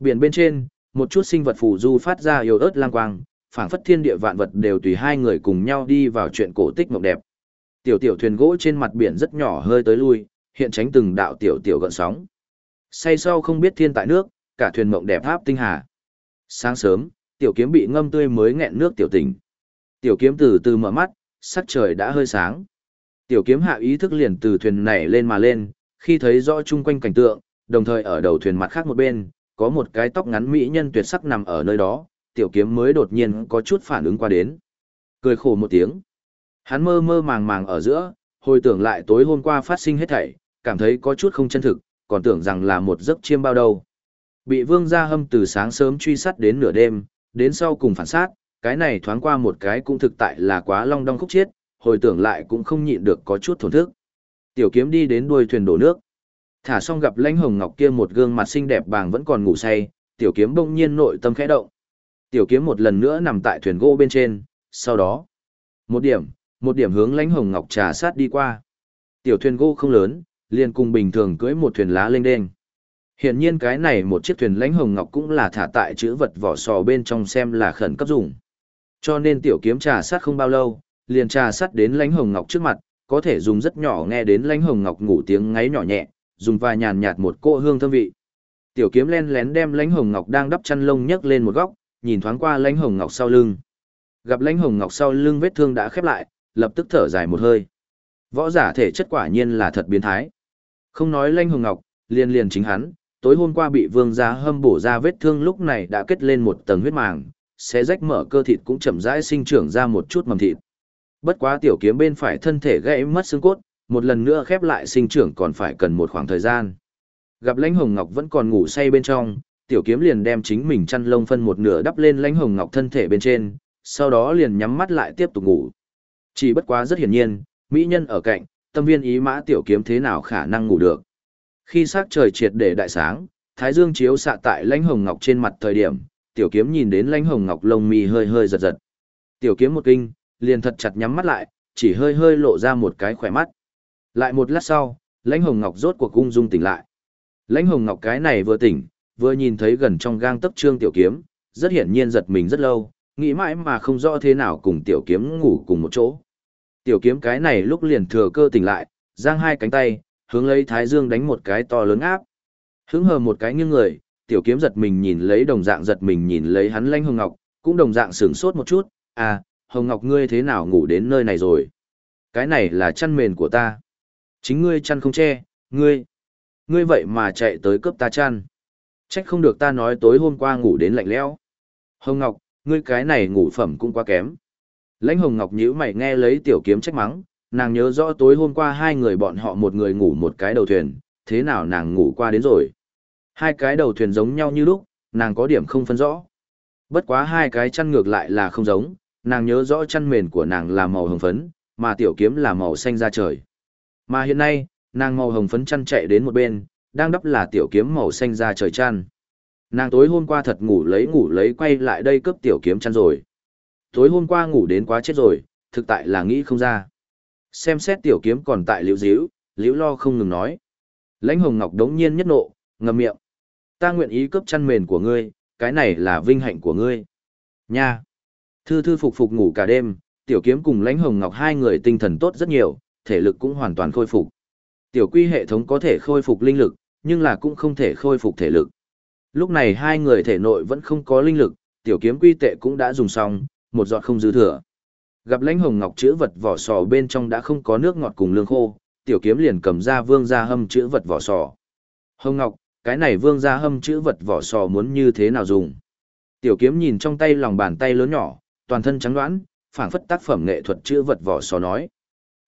Biển bên trên, một chút sinh vật phù du phát ra yếu ớt lang quang, phảng phất thiên địa vạn vật đều tùy hai người cùng nhau đi vào chuyện cổ tích mộng đẹp. Tiểu tiểu thuyền gỗ trên mặt biển rất nhỏ hơi tới lui, hiện tránh từng đạo tiểu tiểu gợn sóng. Say sau không biết thiên tại nước, cả thuyền mộng đẹp áp tinh hà. Sáng sớm, tiểu kiếm bị ngâm tươi mới nghẹn nước tiểu tỉnh. Tiểu kiếm từ từ mở mắt, sắc trời đã hơi sáng. Tiểu kiếm hạ ý thức liền từ thuyền nảy lên mà lên, khi thấy rõ chung quanh cảnh tượng, đồng thời ở đầu thuyền mặt khác một bên, có một cái tóc ngắn mỹ nhân tuyệt sắc nằm ở nơi đó, tiểu kiếm mới đột nhiên có chút phản ứng qua đến. Cười khổ một tiếng. Hắn mơ mơ màng màng ở giữa, hồi tưởng lại tối hôm qua phát sinh hết thảy, cảm thấy có chút không chân thực, còn tưởng rằng là một giấc chiêm bao đầu. Bị vương gia hâm từ sáng sớm truy sát đến nửa đêm, đến sau cùng phản sát, cái này thoáng qua một cái cũng thực tại là quá long đong khúc chiết, hồi tưởng lại cũng không nhịn được có chút thổn thức. Tiểu kiếm đi đến đuôi thuyền đổ nước. Thả xong gặp lãnh hồng ngọc kia một gương mặt xinh đẹp bàng vẫn còn ngủ say, tiểu kiếm bỗng nhiên nội tâm khẽ động. Tiểu kiếm một lần nữa nằm tại thuyền gỗ bên trên, sau đó, một điểm, một điểm hướng lãnh hồng ngọc trà sát đi qua. Tiểu thuyền gỗ không lớn, liền cùng bình thường cưỡi một thuyền lá lên đên. hiển nhiên cái này một chiếc thuyền lãnh hồng ngọc cũng là thả tại chữ vật vỏ sò bên trong xem là khẩn cấp dùng. Cho nên tiểu kiếm trà sát không bao lâu, liền trà sát đến lãnh hồng ngọc trước mặt, có thể dùng rất nhỏ nghe đến lãnh hồng ngọc ngủ tiếng ngáy nhỏ nhẹ, dùng vài nhàn nhạt một cỗ hương thơm vị. Tiểu kiếm len lén đem lãnh hồng ngọc đang đắp chăn lông nhấc lên một góc, nhìn thoáng qua lãnh hồng ngọc sau lưng. Gặp lãnh hồng ngọc sau lưng vết thương đã khép lại, lập tức thở dài một hơi. Võ giả thể chất quả nhiên là thật biến thái. Không nói lãnh hồng ngọc, liền liền chính hắn, tối hôm qua bị vương gia hâm bổ ra vết thương lúc này đã kết lên một tầng huyết màng, sẽ rách mở cơ thịt cũng chậm rãi sinh trưởng ra một chút mầm thịt. Bất quá tiểu kiếm bên phải thân thể gãy mất xương cốt, một lần nữa khép lại sinh trưởng còn phải cần một khoảng thời gian. Gặp lãnh hồng ngọc vẫn còn ngủ say bên trong, tiểu kiếm liền đem chính mình chăn lông phân một nửa đắp lên lãnh hồng ngọc thân thể bên trên, sau đó liền nhắm mắt lại tiếp tục ngủ. Chỉ bất quá rất hiển nhiên, mỹ nhân ở cạnh, tâm viên ý mã tiểu kiếm thế nào khả năng ngủ được. Khi sắc trời triệt để đại sáng, thái dương chiếu xạ tại lãnh hồng ngọc trên mặt thời điểm, tiểu kiếm nhìn đến lãnh hồng ngọc lông mi hơi hơi giật giật. Tiểu kiếm một kinh, liền thật chặt nhắm mắt lại, chỉ hơi hơi lộ ra một cái khỏe mắt. Lại một lát sau, lãnh hồng ngọc rốt cuộc ung dung tỉnh lại. Lãnh hồng ngọc cái này vừa tỉnh, vừa nhìn thấy gần trong gang tấc trương tiểu kiếm, rất hiển nhiên giật mình rất lâu, nghĩ mãi mà không rõ thế nào cùng tiểu kiếm ngủ cùng một chỗ. Tiểu kiếm cái này lúc liền thừa cơ tỉnh lại, giang hai cánh tay, hướng lấy thái dương đánh một cái to lớn áp. hướng hờ một cái nghiêng người, tiểu kiếm giật mình nhìn lấy đồng dạng giật mình nhìn lấy hắn lãnh hồng ngọc, cũng đồng dạng sửng sốt một chút, à, hồng ngọc ngươi thế nào ngủ đến nơi này rồi? Cái này là chăn mền của ta. Chính ngươi chăn không che, ngươi. Ngươi vậy mà chạy tới cướp ta chăn. Trách không được ta nói tối hôm qua ngủ đến lạnh lẽo. Hồng Ngọc, ngươi cái này ngủ phẩm cũng quá kém. Lãnh Hồng Ngọc nhíu mày nghe lấy tiểu kiếm trách mắng, nàng nhớ rõ tối hôm qua hai người bọn họ một người ngủ một cái đầu thuyền, thế nào nàng ngủ qua đến rồi. Hai cái đầu thuyền giống nhau như lúc, nàng có điểm không phân rõ. Bất quá hai cái chăn ngược lại là không giống, nàng nhớ rõ chăn mền của nàng là màu hồng phấn, mà tiểu kiếm là màu xanh da trời. Mà hiện nay, nàng màu hồng phấn chăn chạy đến một bên, đang đắp là tiểu kiếm màu xanh ra trời chăn. Nàng tối hôm qua thật ngủ lấy ngủ lấy quay lại đây cướp tiểu kiếm chăn rồi. Tối hôm qua ngủ đến quá chết rồi, thực tại là nghĩ không ra. Xem xét tiểu kiếm còn tại liễu díu, liễu lo không ngừng nói. Lãnh hồng ngọc đống nhiên nhất nộ, ngậm miệng. Ta nguyện ý cướp chăn mền của ngươi, cái này là vinh hạnh của ngươi. Nha! Thư thư phục phục ngủ cả đêm, tiểu kiếm cùng lãnh hồng ngọc hai người tinh thần tốt rất nhiều, thể lực cũng hoàn toàn khôi phục. Tiểu quy hệ thống có thể khôi phục linh lực, nhưng là cũng không thể khôi phục thể lực. Lúc này hai người thể nội vẫn không có linh lực, tiểu kiếm quy tệ cũng đã dùng xong, một giọt không dư thừa. Gặp lãnh hồng ngọc chữ vật vỏ sò bên trong đã không có nước ngọt cùng lương khô, tiểu kiếm liền cầm ra vương gia hâm chữ vật vỏ sò. Hồng ngọc, cái này vương gia hâm chữ vật vỏ sò muốn như thế nào dùng? Tiểu kiếm nhìn trong tay lòng bàn tay lớn nhỏ, toàn thân trắng đoán, phảng phất tác phẩm nghệ thuật chữ vật vỏ sò nói.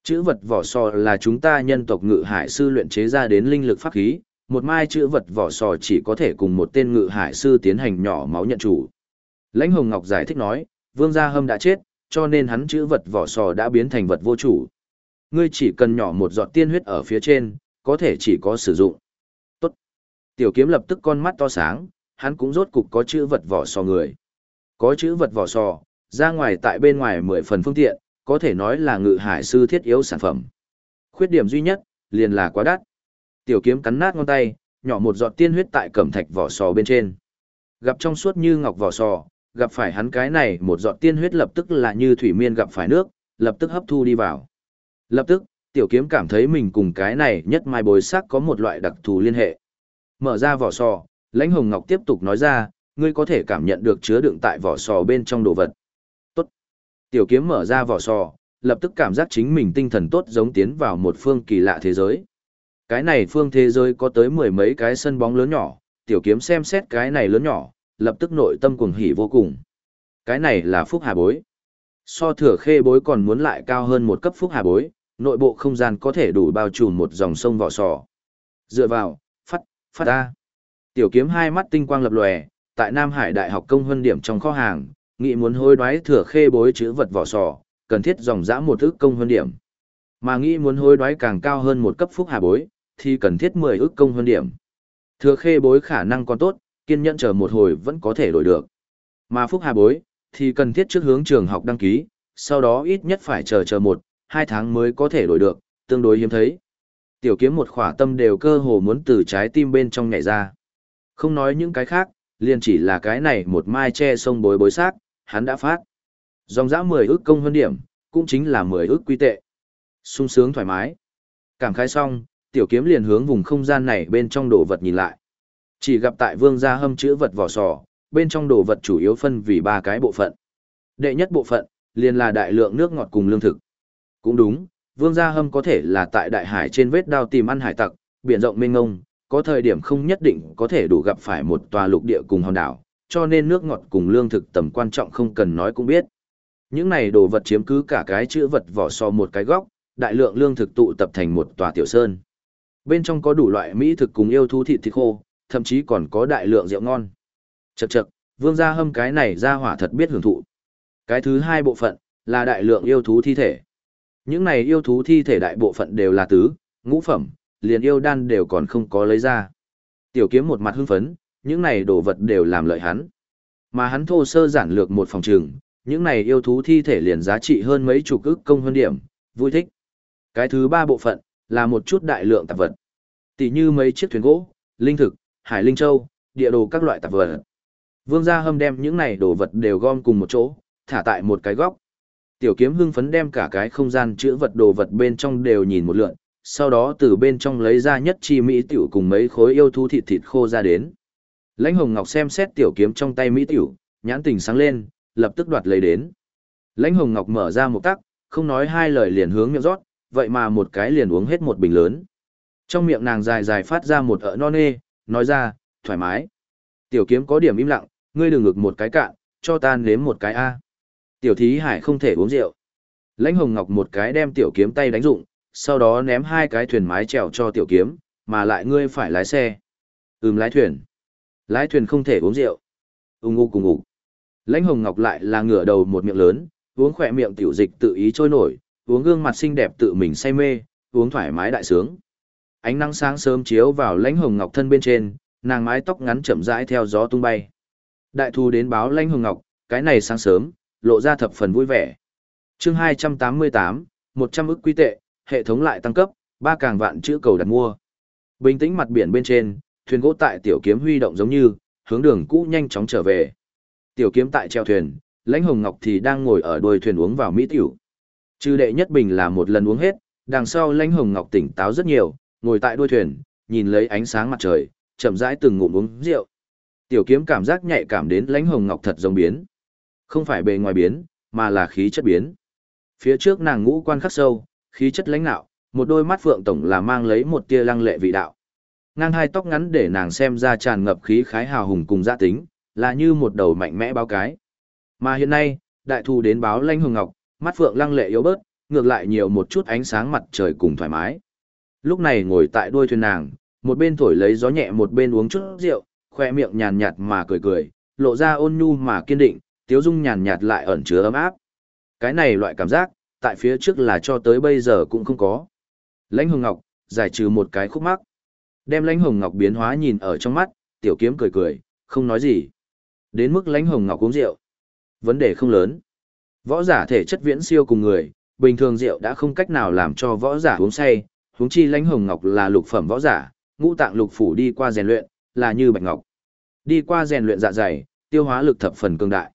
Chữ vật vỏ sò là chúng ta nhân tộc ngự hải sư luyện chế ra đến linh lực pháp khí, một mai chữ vật vỏ sò chỉ có thể cùng một tên ngự hải sư tiến hành nhỏ máu nhận chủ. Lãnh Hồng Ngọc giải thích nói, Vương Gia Hâm đã chết, cho nên hắn chữ vật vỏ sò đã biến thành vật vô chủ. Ngươi chỉ cần nhỏ một giọt tiên huyết ở phía trên, có thể chỉ có sử dụng. Tốt. Tiểu kiếm lập tức con mắt to sáng, hắn cũng rốt cục có chữ vật vỏ sò người. Có chữ vật vỏ sò, ra ngoài tại bên ngoài mười phần phương tiện, có thể nói là ngự hải sư thiết yếu sản phẩm. Khuyết điểm duy nhất, liền là quá đắt. Tiểu kiếm cắn nát ngón tay, nhỏ một giọt tiên huyết tại cẩm thạch vỏ sò bên trên. Gặp trong suốt như ngọc vỏ sò, gặp phải hắn cái này một giọt tiên huyết lập tức là như thủy miên gặp phải nước, lập tức hấp thu đi vào. Lập tức, tiểu kiếm cảm thấy mình cùng cái này nhất mai bồi sắc có một loại đặc thù liên hệ. Mở ra vỏ sò, lãnh hồng ngọc tiếp tục nói ra, ngươi có thể cảm nhận được chứa đựng tại vỏ sò bên trong đồ vật. Tiểu kiếm mở ra vỏ sò, lập tức cảm giác chính mình tinh thần tốt giống tiến vào một phương kỳ lạ thế giới. Cái này phương thế giới có tới mười mấy cái sân bóng lớn nhỏ, tiểu kiếm xem xét cái này lớn nhỏ, lập tức nội tâm cuồng hỉ vô cùng. Cái này là phúc hà bối. So thừa khê bối còn muốn lại cao hơn một cấp phúc hà bối, nội bộ không gian có thể đủ bao trùm một dòng sông vỏ sò. Dựa vào, phát, phát ra. Tiểu kiếm hai mắt tinh quang lập lòe, tại Nam Hải Đại học công huân điểm trong kho hàng, Nghĩ muốn hối đoái thừa khê bối chữ vật vỏ sò, cần thiết dòng dã một ức công hơn điểm. Mà nghĩ muốn hối đoái càng cao hơn một cấp phúc hà bối, thì cần thiết 10 ức công hơn điểm. Thừa khê bối khả năng còn tốt, kiên nhẫn chờ một hồi vẫn có thể đổi được. Mà phúc hà bối, thì cần thiết trước hướng trường học đăng ký, sau đó ít nhất phải chờ chờ một, hai tháng mới có thể đổi được, tương đối hiếm thấy. Tiểu kiếm một khỏa tâm đều cơ hồ muốn từ trái tim bên trong nhảy ra. Không nói những cái khác, liền chỉ là cái này một mai che sông bối bối xác, hắn đã phát. Dòng dã 10 ước công hơn điểm, cũng chính là 10 ước quy tệ. sung sướng thoải mái. Cảm khái xong, tiểu kiếm liền hướng vùng không gian này bên trong đồ vật nhìn lại. Chỉ gặp tại vương gia hâm chữ vật vỏ sò, bên trong đồ vật chủ yếu phân vì ba cái bộ phận. Đệ nhất bộ phận, liền là đại lượng nước ngọt cùng lương thực. Cũng đúng, vương gia hâm có thể là tại đại hải trên vết đao tìm ăn hải tặc, biển rộng mênh ngông, có thời điểm không nhất định có thể đủ gặp phải một tòa lục địa cùng hòn đảo, cho nên nước ngọt cùng lương thực tầm quan trọng không cần nói cũng biết. Những này đồ vật chiếm cứ cả cái chữ vật vỏ so một cái góc, đại lượng lương thực tụ tập thành một tòa tiểu sơn. Bên trong có đủ loại mỹ thực cùng yêu thú thịt thịt khô, thậm chí còn có đại lượng rượu ngon. Chậc chậc, vương gia hâm cái này ra hỏa thật biết hưởng thụ. Cái thứ hai bộ phận, là đại lượng yêu thú thi thể. Những này yêu thú thi thể đại bộ phận đều là tứ, ngũ phẩm, liền yêu đan đều còn không có lấy ra. Tiểu kiếm một mặt hưng phấn, những này đồ vật đều làm lợi hắn. Mà hắn thô sơ giản lược một phòng trường, những này yêu thú thi thể liền giá trị hơn mấy chục ức công hơn điểm, vui thích. Cái thứ ba bộ phận, là một chút đại lượng tạp vật. Tỷ như mấy chiếc thuyền gỗ, linh thực, hải linh châu, địa đồ các loại tạp vật. Vương Gia Hâm đem những này đồ vật đều gom cùng một chỗ, thả tại một cái góc. Tiểu kiếm hưng phấn đem cả cái không gian chữa vật đồ vật bên trong đều nhìn một lượn, sau đó từ bên trong lấy ra nhất chi mỹ tiểu cùng mấy khối yêu thú thịt thịt khô ra đến. Lãnh Hồng Ngọc xem xét tiểu kiếm trong tay mỹ tiểu, nhãn tình sáng lên, lập tức đoạt lấy đến. Lãnh Hồng Ngọc mở ra một tắc, không nói hai lời liền hướng miệng rót, vậy mà một cái liền uống hết một bình lớn. Trong miệng nàng dài dài phát ra một ợ non nê, nói ra, thoải mái. Tiểu kiếm có điểm im lặng, ngươi đừng ngực một cái cạn, cho ta nếm một cái A. Tiểu thí hải không thể uống rượu. Lãnh hồng ngọc một cái đem tiểu kiếm tay đánh dụng, sau đó ném hai cái thuyền mái chèo cho tiểu kiếm, mà lại ngươi phải lái xe. Ừm lái thuyền. Lái thuyền không thể uống rượu. Ung ngu cùng ngủ. Lãnh hồng ngọc lại là ngửa đầu một miệng lớn, uống khỏe miệng tiểu dịch tự ý trôi nổi, uống gương mặt xinh đẹp tự mình say mê, uống thoải mái đại sướng. Ánh nắng sáng sớm chiếu vào lãnh hồng ngọc thân bên trên, nàng mái tóc ngắn chậm rãi theo gió tung bay. Đại thu đến báo lãnh hồng ngọc, cái này sáng sớm, lộ ra thập phần vui vẻ. Chương 288, 100 ức quy tệ, hệ thống lại tăng cấp, ba càng vạn chữ cầu đặt mua. Bình tĩnh mặt biển bên trên, thuyền gỗ tại tiểu kiếm huy động giống như, hướng đường cũ nhanh chóng trở về. Tiểu kiếm tại treo thuyền, lãnh hồng ngọc thì đang ngồi ở đuôi thuyền uống vào mỹ tiểu. Trừ đệ nhất bình là một lần uống hết, đằng sau lãnh hồng ngọc tỉnh táo rất nhiều, ngồi tại đuôi thuyền, nhìn lấy ánh sáng mặt trời, chậm rãi từng ngụm uống rượu. Tiểu kiếm cảm giác nhạy cảm đến lãnh hồng ngọc thật giống biến. Không phải bề ngoài biến, mà là khí chất biến. Phía trước nàng ngũ quan khắc sâu, khí chất lãnh nạo, một đôi mắt phượng tổng là mang lấy một tia lăng lệ vị đạo. Ngang hai tóc ngắn để nàng xem ra tràn ngập khí khái hào hùng cùng gia tính, là như một đầu mạnh mẽ báo cái. Mà hiện nay, đại thù đến báo lãnh hồng ngọc, mắt phượng lăng lệ yếu bớt, ngược lại nhiều một chút ánh sáng mặt trời cùng thoải mái. Lúc này ngồi tại đuôi thuyền nàng, một bên thổi lấy gió nhẹ một bên uống chút rượu, khoe miệng nhàn nhạt mà cười cười, lộ ra ôn nhu mà kiên định, tiếu dung nhàn nhạt lại ẩn chứa ấm áp. Cái này loại cảm giác, tại phía trước là cho tới bây giờ cũng không có. Lãnh Hồng Ngọc, giải trừ một cái khúc mắc. Đem Lãnh Hồng Ngọc biến hóa nhìn ở trong mắt, tiểu kiếm cười cười, không nói gì. Đến mức Lãnh Hồng Ngọc uống rượu. Vấn đề không lớn. Võ giả thể chất viễn siêu cùng người, bình thường rượu đã không cách nào làm cho võ giả uống say, huống chi Lãnh Hồng Ngọc là lục phẩm võ giả, ngũ tạng lục phủ đi qua rèn luyện, là như bạch ngọc. Đi qua rèn luyện dạ dày, tiêu hóa lực thập phần cường đại.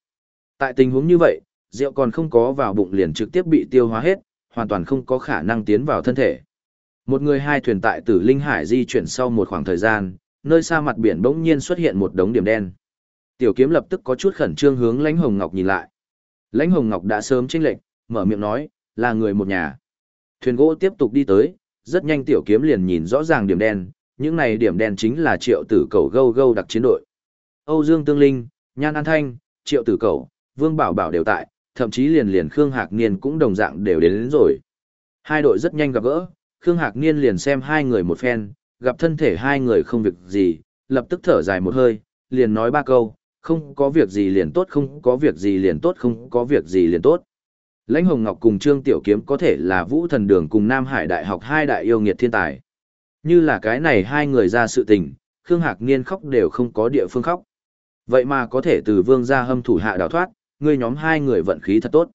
Tại tình huống như vậy, rượu còn không có vào bụng liền trực tiếp bị tiêu hóa hết, hoàn toàn không có khả năng tiến vào thân thể. Một người hai thuyền tại Tử Linh Hải di chuyển sau một khoảng thời gian, nơi xa mặt biển bỗng nhiên xuất hiện một đống điểm đen. Tiểu kiếm lập tức có chút khẩn trương hướng Lãnh Hồng Ngọc nhìn lại. Lãnh Hồng Ngọc đã sớm chênh lệnh, mở miệng nói, là người một nhà. Thuyền gỗ tiếp tục đi tới, rất nhanh tiểu kiếm liền nhìn rõ ràng điểm đen, những này điểm đen chính là triệu tử cầu gâu gâu đặc chiến đội. Âu Dương Tương Linh, Nhan An Thanh, triệu tử cầu, Vương Bảo Bảo đều tại, thậm chí liền liền Khương Hạc Niên cũng đồng dạng đều đến, đến rồi. Hai đội rất nhanh gặp gỡ, Khương Hạc Niên liền xem hai người một phen, gặp thân thể hai người không việc gì, lập tức thở dài một hơi, liền nói ba câu, không có việc gì liền tốt không có việc gì liền tốt không có việc gì liền tốt. Lãnh Hồng Ngọc cùng Trương Tiểu Kiếm có thể là Vũ Thần Đường cùng Nam Hải Đại học hai đại yêu nghiệt thiên tài. Như là cái này hai người ra sự tình, Khương Hạc Niên khóc đều không có địa phương khóc. Vậy mà có thể từ vương gia hâm thủ hạ đào thoát, người nhóm hai người vận khí thật tốt.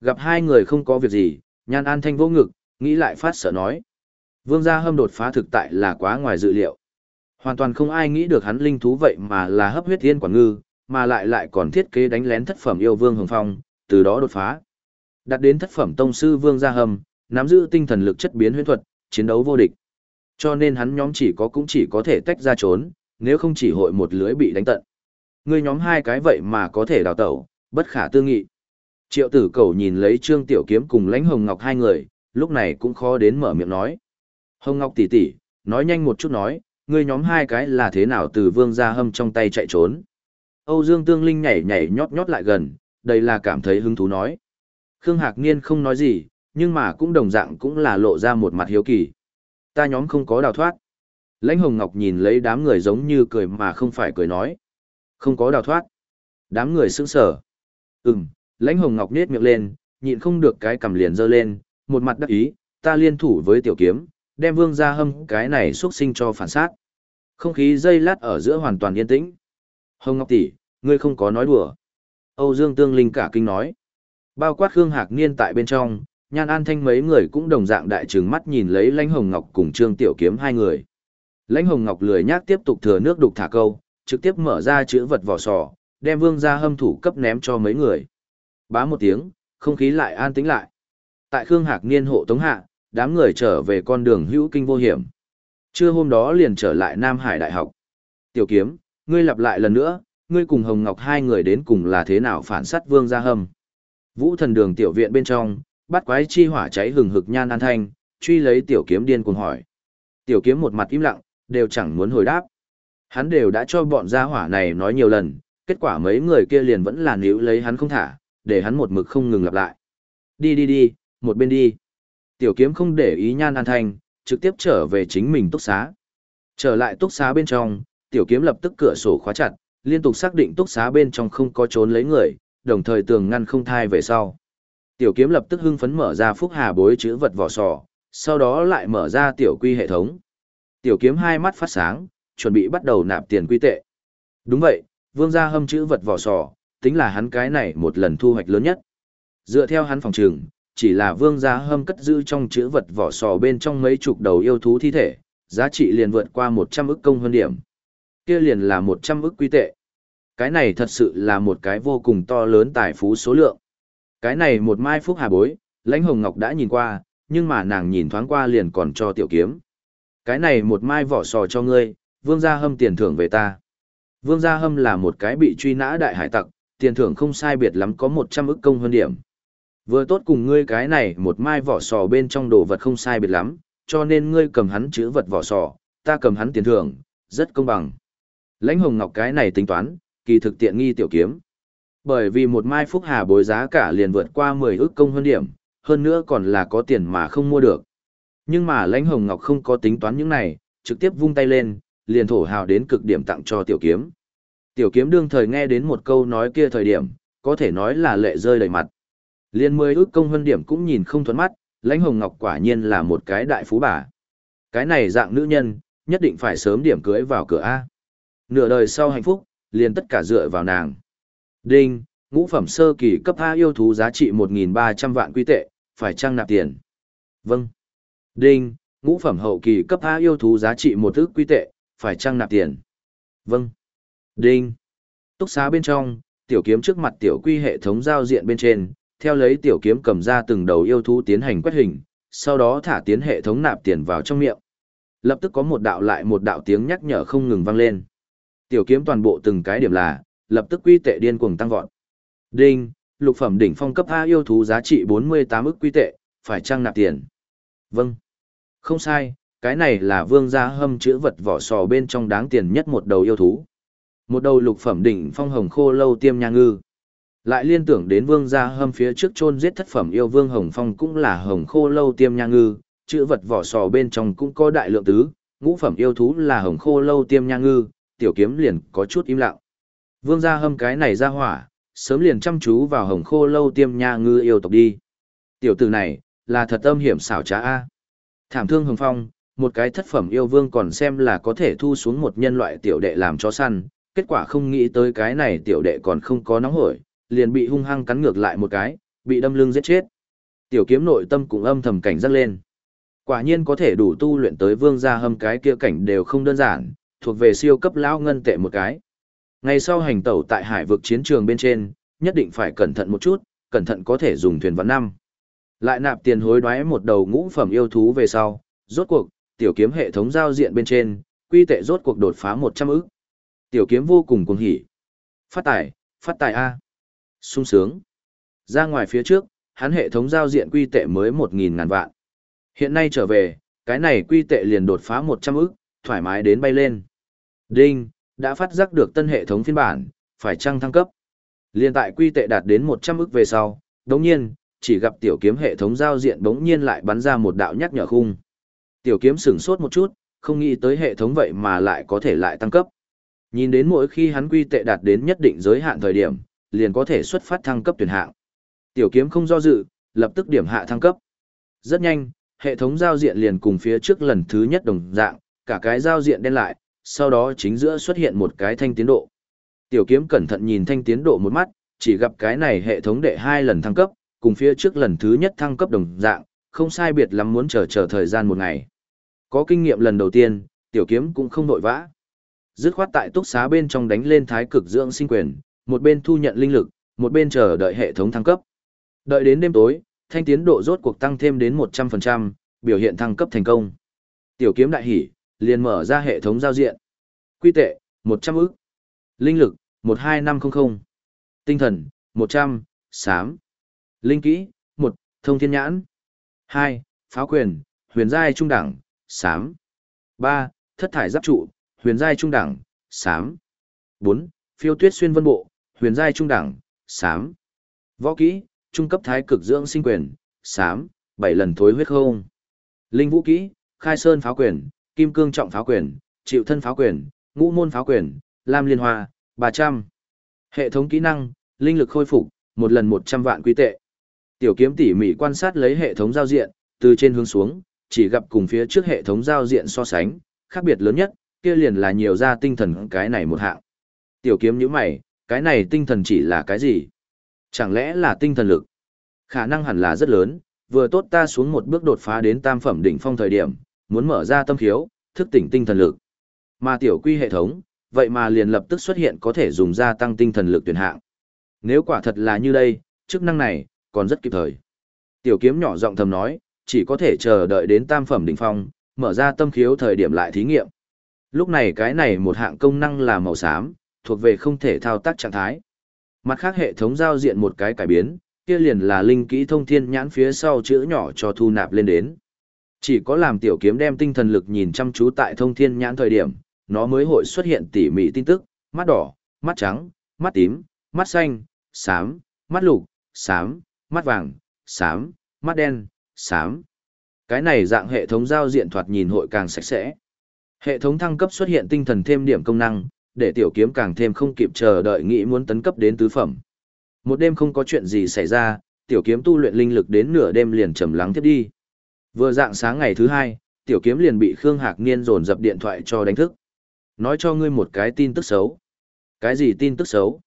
Gặp hai người không có việc gì, Nhan An Thanh vô ngực, nghĩ lại phát sợ nói. Vương gia hâm đột phá thực tại là quá ngoài dự liệu. Hoàn toàn không ai nghĩ được hắn linh thú vậy mà là hấp huyết thiên quản ngư, mà lại lại còn thiết kế đánh lén thất phẩm yêu vương hồng phong, từ đó đột phá. Đạt đến thất phẩm tông sư vương gia hâm, nắm giữ tinh thần lực chất biến huyễn thuật, chiến đấu vô địch. Cho nên hắn nhóm chỉ có cũng chỉ có thể tách ra trốn, nếu không chỉ hội một lưới bị đánh tận. Người nhóm hai cái vậy mà có thể đào tẩu, bất khả tư nghị. Triệu tử cầu nhìn lấy Trương Tiểu Kiếm cùng lãnh Hồng Ngọc hai người, lúc này cũng khó đến mở miệng nói. Hồng Ngọc tỷ tỷ, nói nhanh một chút nói, ngươi nhóm hai cái là thế nào từ vương gia hâm trong tay chạy trốn. Âu Dương Tương Linh nhảy nhảy nhót nhót lại gần, đây là cảm thấy hứng thú nói. Khương Hạc Niên không nói gì, nhưng mà cũng đồng dạng cũng là lộ ra một mặt hiếu kỳ. Ta nhóm không có đào thoát. Lãnh Hồng Ngọc nhìn lấy đám người giống như cười mà không phải cười nói. Không có đào thoát. Đám người sững sờ. Ừm, Lãnh Hồng Ngọc nết miệng lên, nhịn không được cái cầm liền giơ lên, một mặt đắc ý, ta liên thủ với tiểu kiếm, đem vương gia hâm cái này xuất sinh cho phản sát. Không khí dây lát ở giữa hoàn toàn yên tĩnh. Hồng Ngọc tỷ, ngươi không có nói đùa. Âu Dương Tương Linh cả kinh nói. Bao quát Khương Hạc Niên tại bên trong, Nhan An Thanh mấy người cũng đồng dạng đại trừng mắt nhìn lấy Lãnh Hồng Ngọc cùng Trương Tiểu Kiếm hai người. Lãnh Hồng Ngọc lười nhác tiếp tục thừa nước đục thả câu, trực tiếp mở ra chữ vật vỏ sò, đem vương gia hâm thủ cấp ném cho mấy người. Bá một tiếng, không khí lại an tĩnh lại. Tại Khương Hạc Niên hộ tống hạ, đám người trở về con đường hữu kinh vô hiểm. Trưa hôm đó liền trở lại Nam Hải Đại học. Tiểu kiếm, ngươi lặp lại lần nữa, ngươi cùng Hồng Ngọc hai người đến cùng là thế nào phản sát vương gia hâm. Vũ thần đường tiểu viện bên trong, bắt quái chi hỏa cháy hừng hực nhan an thanh, truy lấy tiểu kiếm điên cuồng hỏi. Tiểu kiếm một mặt im lặng, đều chẳng muốn hồi đáp. Hắn đều đã cho bọn gia hỏa này nói nhiều lần, kết quả mấy người kia liền vẫn là níu lấy hắn không thả, để hắn một mực không ngừng lặp lại. Đi đi đi, một bên đi. Tiểu kiếm không để ý nhan an thanh, trực tiếp trở về chính mình túc xá. Trở lại túc xá bên trong, tiểu kiếm lập tức cửa sổ khóa chặt, liên tục xác định túc xá bên trong không có trốn lấy người, đồng thời tường ngăn không thai về sau. Tiểu kiếm lập tức hưng phấn mở ra phúc hà bối chữ vật vỏ sò, sau đó lại mở ra tiểu quy hệ thống. Tiểu kiếm hai mắt phát sáng, chuẩn bị bắt đầu nạp tiền quy tệ. Đúng vậy, vương gia hâm chữ vật vỏ sò, tính là hắn cái này một lần thu hoạch lớn nhất. Dựa theo hắn phòng trường, chỉ là vương gia hâm cất giữ trong chữ vật vỏ sò bên trong mấy chục đầu yêu thú thi thể, giá trị liền vượt qua 100 ức công hơn điểm. Kia liền là 100 ức quy tệ. Cái này thật sự là một cái vô cùng to lớn tài phú số lượng. Cái này một mai phúc hà bối, lãnh hồng ngọc đã nhìn qua, nhưng mà nàng nhìn thoáng qua liền còn cho tiểu kiếm. Cái này một mai vỏ sò cho ngươi, vương gia hâm tiền thưởng về ta. Vương gia hâm là một cái bị truy nã đại hải tặc, tiền thưởng không sai biệt lắm có 100 ức công hơn điểm. Vừa tốt cùng ngươi cái này một mai vỏ sò bên trong đồ vật không sai biệt lắm, cho nên ngươi cầm hắn chữ vật vỏ sò, ta cầm hắn tiền thưởng, rất công bằng. Lãnh hồng ngọc cái này tính toán, kỳ thực tiện nghi tiểu kiếm. Bởi vì một mai phúc hà bối giá cả liền vượt qua 10 ức công hơn điểm, hơn nữa còn là có tiền mà không mua được. Nhưng mà lãnh hồng ngọc không có tính toán những này, trực tiếp vung tay lên, liền thổ hào đến cực điểm tặng cho tiểu kiếm. Tiểu kiếm đương thời nghe đến một câu nói kia thời điểm, có thể nói là lệ rơi đầy mặt. Liên mười ước công hơn điểm cũng nhìn không thuẫn mắt, lãnh hồng ngọc quả nhiên là một cái đại phú bà. Cái này dạng nữ nhân, nhất định phải sớm điểm cưới vào cửa A. Nửa đời sau hạnh phúc, liền tất cả dựa vào nàng. Đinh, ngũ phẩm sơ kỳ cấp A yêu thú giá trị 1.300 vạn quy tệ, phải trăng nạp tiền? Vâng. Đinh, ngũ phẩm hậu kỳ cấp A yêu thú giá trị một ước quy tệ, phải trăng nạp tiền? Vâng. Đinh. Túc xá bên trong, tiểu kiếm trước mặt tiểu quy hệ thống giao diện bên trên, theo lấy tiểu kiếm cầm ra từng đầu yêu thú tiến hành quét hình, sau đó thả tiến hệ thống nạp tiền vào trong miệng. Lập tức có một đạo lại một đạo tiếng nhắc nhở không ngừng vang lên. Tiểu kiếm toàn bộ từng cái điểm là lập tức quy tệ điên cuồng tăng vọt. Đinh, lục phẩm đỉnh phong cấp A yêu thú giá trị 48 ức quy tệ, phải trang nạp tiền. Vâng. Không sai, cái này là vương gia hâm chữ vật vỏ sò bên trong đáng tiền nhất một đầu yêu thú. Một đầu lục phẩm đỉnh phong hồng khô lâu tiêm nha ngư. Lại liên tưởng đến vương gia hâm phía trước chôn giết thất phẩm yêu vương hồng phong cũng là hồng khô lâu tiêm nha ngư, chữ vật vỏ sò bên trong cũng có đại lượng tứ, ngũ phẩm yêu thú là hồng khô lâu tiêm nha ngư, tiểu kiếm liền có chút im lặng. Vương gia hâm cái này ra hỏa, sớm liền chăm chú vào hồng khô lâu tiêm nha ngư yêu tộc đi. Tiểu tử này, là thật âm hiểm xảo trá A. Thảm thương hồng phong, một cái thất phẩm yêu vương còn xem là có thể thu xuống một nhân loại tiểu đệ làm cho săn, kết quả không nghĩ tới cái này tiểu đệ còn không có nóng hổi, liền bị hung hăng cắn ngược lại một cái, bị đâm lưng giết chết. Tiểu kiếm nội tâm cũng âm thầm cảnh giác lên. Quả nhiên có thể đủ tu luyện tới vương gia hâm cái kia cảnh đều không đơn giản, thuộc về siêu cấp lão ngân tệ một cái. Ngày sau hành tẩu tại hải vực chiến trường bên trên, nhất định phải cẩn thận một chút, cẩn thận có thể dùng thuyền vạn năm. Lại nạp tiền hối đoái một đầu ngũ phẩm yêu thú về sau, rốt cuộc, tiểu kiếm hệ thống giao diện bên trên, quy tệ rốt cuộc đột phá 100 ức. Tiểu kiếm vô cùng cuồng hỉ. Phát tài, phát tài A sung sướng. Ra ngoài phía trước, hắn hệ thống giao diện quy tệ mới 1.000 ngàn vạn. Hiện nay trở về, cái này quy tệ liền đột phá 100 ức, thoải mái đến bay lên. Đinh, đã phát giác được tân hệ thống phiên bản, phải chăng thăng cấp. Liên tại quy tệ đạt đến 100 ức về sau, đồng nhiên, chỉ gặp tiểu kiếm hệ thống giao diện đống nhiên lại bắn ra một đạo nhắc nhở khung. Tiểu kiếm sửng sốt một chút, không nghĩ tới hệ thống vậy mà lại có thể lại tăng cấp. Nhìn đến mỗi khi hắn quy tệ đạt đến nhất định giới hạn thời điểm, liền có thể xuất phát thăng cấp tuyển hạng. Tiểu kiếm không do dự, lập tức điểm hạ thăng cấp. Rất nhanh, hệ thống giao diện liền cùng phía trước lần thứ nhất đồng dạng, cả cái giao diện đen lại, sau đó chính giữa xuất hiện một cái thanh tiến độ. Tiểu kiếm cẩn thận nhìn thanh tiến độ một mắt, chỉ gặp cái này hệ thống đệ hai lần thăng cấp, cùng phía trước lần thứ nhất thăng cấp đồng dạng, không sai biệt lắm muốn chờ chờ thời gian một ngày. Có kinh nghiệm lần đầu tiên, tiểu kiếm cũng không nội vã. Dứt khoát tại túc xá bên trong đánh lên thái cực dưỡng sinh quyền, một bên thu nhận linh lực, một bên chờ đợi hệ thống thăng cấp. Đợi đến đêm tối, thanh tiến độ rốt cuộc tăng thêm đến 100%, biểu hiện thăng cấp thành công. Tiểu kiếm đại hỉ, liền mở ra hệ thống giao diện. Quy tệ, 100 ức. Linh lực, 12500. Tinh thần, 100, sám. Linh kỹ, 1, thông thiên nhãn. 2, pháo quyền, huyền giai trung đẳng, sám. 3, thất thải giáp trụ, huyền giai trung đẳng, sám. 4, phiêu tuyết xuyên vân bộ, huyền giai trung đẳng, sám. Võ kỹ, trung cấp thái cực dưỡng sinh quyền, sám, bảy lần thối huyết không. Linh vũ kỹ, khai sơn pháo quyền, kim cương trọng pháo quyền, chịu thân pháo quyền, ngũ môn pháo quyền, lam liên hoa, 300. Hệ thống kỹ năng, linh lực khôi phục, một lần 100 vạn quy tệ. Tiểu kiếm tỉ mỉ quan sát lấy hệ thống giao diện, từ trên hướng xuống, chỉ gặp cùng phía trước hệ thống giao diện so sánh, khác biệt lớn nhất, kia liền là nhiều ra tinh thần cái này một hạng. Tiểu kiếm nhíu mày, cái này tinh thần chỉ là cái gì? Chẳng lẽ là tinh thần lực? Khả năng hẳn là rất lớn, vừa tốt ta xuống một bước đột phá đến tam phẩm đỉnh phong thời điểm, muốn mở ra tâm khiếu, thức tỉnh tinh thần lực. Mà tiểu quy hệ thống, vậy mà liền lập tức xuất hiện có thể dùng ra tăng tinh thần lực tuyển hạng. Nếu quả thật là như đây, chức năng này, còn rất kịp thời. Tiểu kiếm nhỏ giọng thầm nói, chỉ có thể chờ đợi đến tam phẩm đỉnh phong, mở ra tâm khiếu thời điểm lại thí nghiệm. Lúc này cái này một hạng công năng là màu xám, thuộc về không thể thao tác trạng thái. Mặt khác hệ thống giao diện một cái cải biến, kia liền là linh kỹ thông thiên nhãn phía sau chữ nhỏ cho thu nạp lên đến. Chỉ có làm tiểu kiếm đem tinh thần lực nhìn chăm chú tại thông thiên nhãn thời điểm, nó mới hội xuất hiện tỉ mỉ tin tức, mắt đỏ, mắt trắng, mắt tím, mắt xanh, xám, mắt lục, xám, mắt vàng, xám, mắt đen, xám. Cái này dạng hệ thống giao diện thoạt nhìn hội càng sạch sẽ. Hệ thống thăng cấp xuất hiện tinh thần thêm điểm công năng, để tiểu kiếm càng thêm không kịp chờ đợi nghĩ muốn tấn cấp đến tứ phẩm. Một đêm không có chuyện gì xảy ra, tiểu kiếm tu luyện linh lực đến nửa đêm liền trầm lắng tiếp đi. Vừa dạng sáng ngày thứ hai, tiểu kiếm liền bị Khương Hạc Niên dồn dập điện thoại cho đánh thức. Nói cho ngươi một cái tin tức xấu. Cái gì tin tức xấu?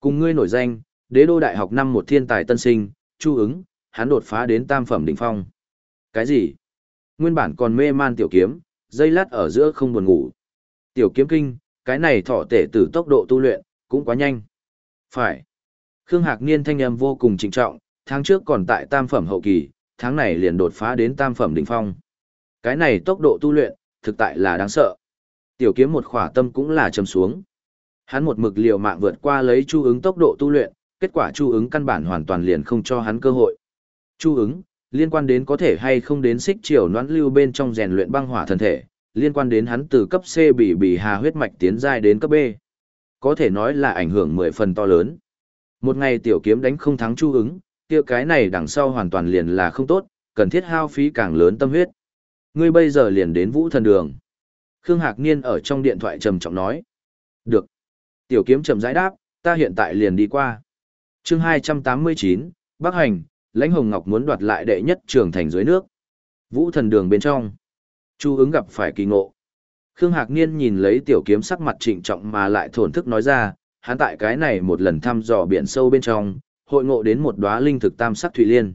Cùng ngươi nổi danh, đế đô đại học năm một thiên tài tân sinh, chu ứng, hắn đột phá đến tam phẩm đỉnh phong. Cái gì? Nguyên bản còn mê man tiểu kiếm, dây lát ở giữa không buồn ngủ. Tiểu kiếm kinh, cái này thọ tể tử tốc độ tu luyện, cũng quá nhanh. Phải. Khương Hạc Niên thanh âm vô cùng trịnh trọng, tháng trước còn tại tam phẩm hậu kỳ, tháng này liền đột phá đến tam phẩm đỉnh phong. Cái này tốc độ tu luyện, thực tại là đáng sợ. Tiểu kiếm một khỏa tâm cũng là trầm xuống. Hắn một mực liều mạng vượt qua lấy chu ứng tốc độ tu luyện, kết quả chu ứng căn bản hoàn toàn liền không cho hắn cơ hội. Chu ứng, liên quan đến có thể hay không đến xích triều noãn lưu bên trong rèn luyện băng hỏa thần thể, liên quan đến hắn từ cấp C bị bị hà huyết mạch tiến giai đến cấp B. Có thể nói là ảnh hưởng mười phần to lớn. Một ngày tiểu kiếm đánh không thắng chu ứng, kia cái này đằng sau hoàn toàn liền là không tốt, cần thiết hao phí càng lớn tâm huyết. Ngươi bây giờ liền đến vũ thần đường. Khương Hạc Niên ở trong điện thoại trầm trọng nói. Được. Tiểu kiếm trầm rãi đáp, ta hiện tại liền đi qua. chương 289, Bắc Hành, lãnh hồng ngọc muốn đoạt lại đệ nhất trường thành dưới nước. Vũ thần đường bên trong. Chu ứng gặp phải kỳ ngộ. Khương Hạc Niên nhìn lấy tiểu kiếm sắc mặt trịnh trọng mà lại thổn thức nói ra, hắn tại cái này một lần thăm dò biển sâu bên trong, hội ngộ đến một đóa linh thực tam sắc thủy liên.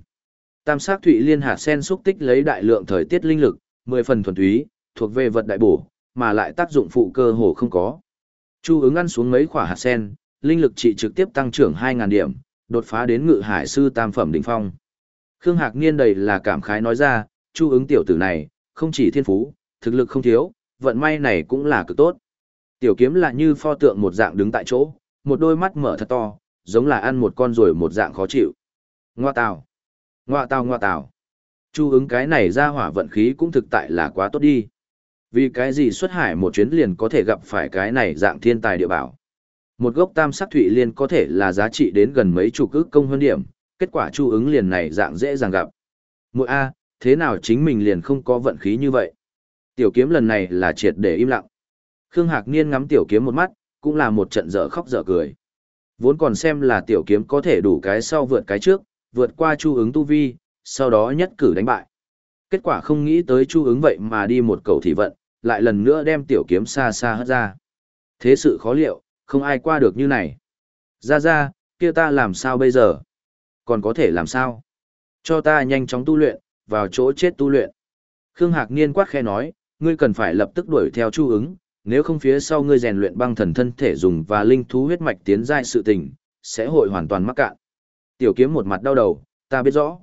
Tam sắc thủy liên hạt sen xúc tích lấy đại lượng thời tiết linh lực, mười phần thuần túy, thuộc về vật đại bổ, mà lại tác dụng phụ cơ hồ không có. Chu ứng ăn xuống mấy quả hạt sen, linh lực trị trực tiếp tăng trưởng 2000 điểm, đột phá đến ngự hải sư tam phẩm đỉnh phong. Khương Hạc Niên đầy là cảm khái nói ra, chu ứng tiểu tử này, không chỉ thiên phú, thực lực không thiếu, vận may này cũng là cực tốt. Tiểu kiếm là như pho tượng một dạng đứng tại chỗ, một đôi mắt mở thật to, giống là ăn một con rồi một dạng khó chịu. Ngoa tào, ngoa tào ngoa tào. Chu ứng cái này ra hỏa vận khí cũng thực tại là quá tốt đi. Vì cái gì xuất hải một chuyến liền có thể gặp phải cái này dạng thiên tài địa bảo. Một gốc tam sắc thụy liên có thể là giá trị đến gần mấy chục ức công hơn điểm, kết quả chu ứng liền này dạng dễ dàng gặp. Mội A, thế nào chính mình liền không có vận khí như vậy? Tiểu kiếm lần này là triệt để im lặng. Khương Hạc Niên ngắm tiểu kiếm một mắt, cũng là một trận dở khóc dở cười. Vốn còn xem là tiểu kiếm có thể đủ cái sau vượt cái trước, vượt qua chu ứng tu vi, sau đó nhất cử đánh bại. Kết quả không nghĩ tới chu ứng vậy mà đi một cầu thị vận, lại lần nữa đem tiểu kiếm xa xa hất ra. Thế sự khó liệu, không ai qua được như này. Ra ra, kia ta làm sao bây giờ? Còn có thể làm sao? Cho ta nhanh chóng tu luyện, vào chỗ chết tu luyện. Khương Hạc Niên quát khe nói, ngươi cần phải lập tức đuổi theo chu ứng, nếu không phía sau ngươi rèn luyện băng thần thân thể dùng và linh thú huyết mạch tiến giai sự tình, sẽ hội hoàn toàn mắc cạn. Tiểu kiếm một mặt đau đầu, ta biết rõ.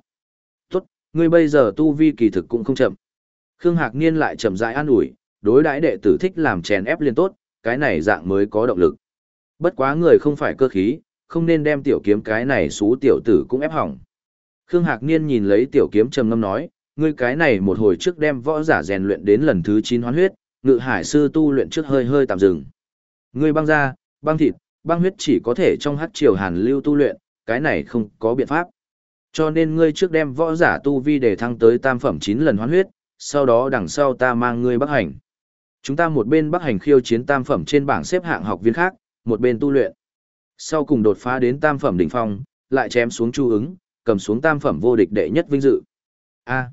Tốt, ngươi bây giờ tu vi kỳ thực cũng không chậm. Khương Hạc Niên lại chậm rãi an ủi, đối đãi đệ tử thích làm chèn ép liên tốt, cái này dạng mới có động lực. Bất quá người không phải cơ khí, không nên đem tiểu kiếm cái này xú tiểu tử cũng ép hỏng. Khương Hạc Niên nhìn lấy tiểu kiếm trầm ngâm nói, ngươi cái này một hồi trước đem võ giả rèn luyện đến lần thứ 9 hoán huyết, ngự hải sư tu luyện trước hơi hơi tạm dừng. Ngươi băng da, băng thịt, băng huyết chỉ có thể trong hắc triều hàn lưu tu luyện, cái này không có biện pháp. Cho nên ngươi trước đem võ giả tu vi để thăng tới tam phẩm 9 lần hoán huyết, sau đó đằng sau ta mang ngươi bắc hành. Chúng ta một bên bắc hành khiêu chiến tam phẩm trên bảng xếp hạng học viên khác, một bên tu luyện. Sau cùng đột phá đến tam phẩm đỉnh phong, lại chém xuống chu ứng, cầm xuống tam phẩm vô địch đệ nhất vinh dự. A.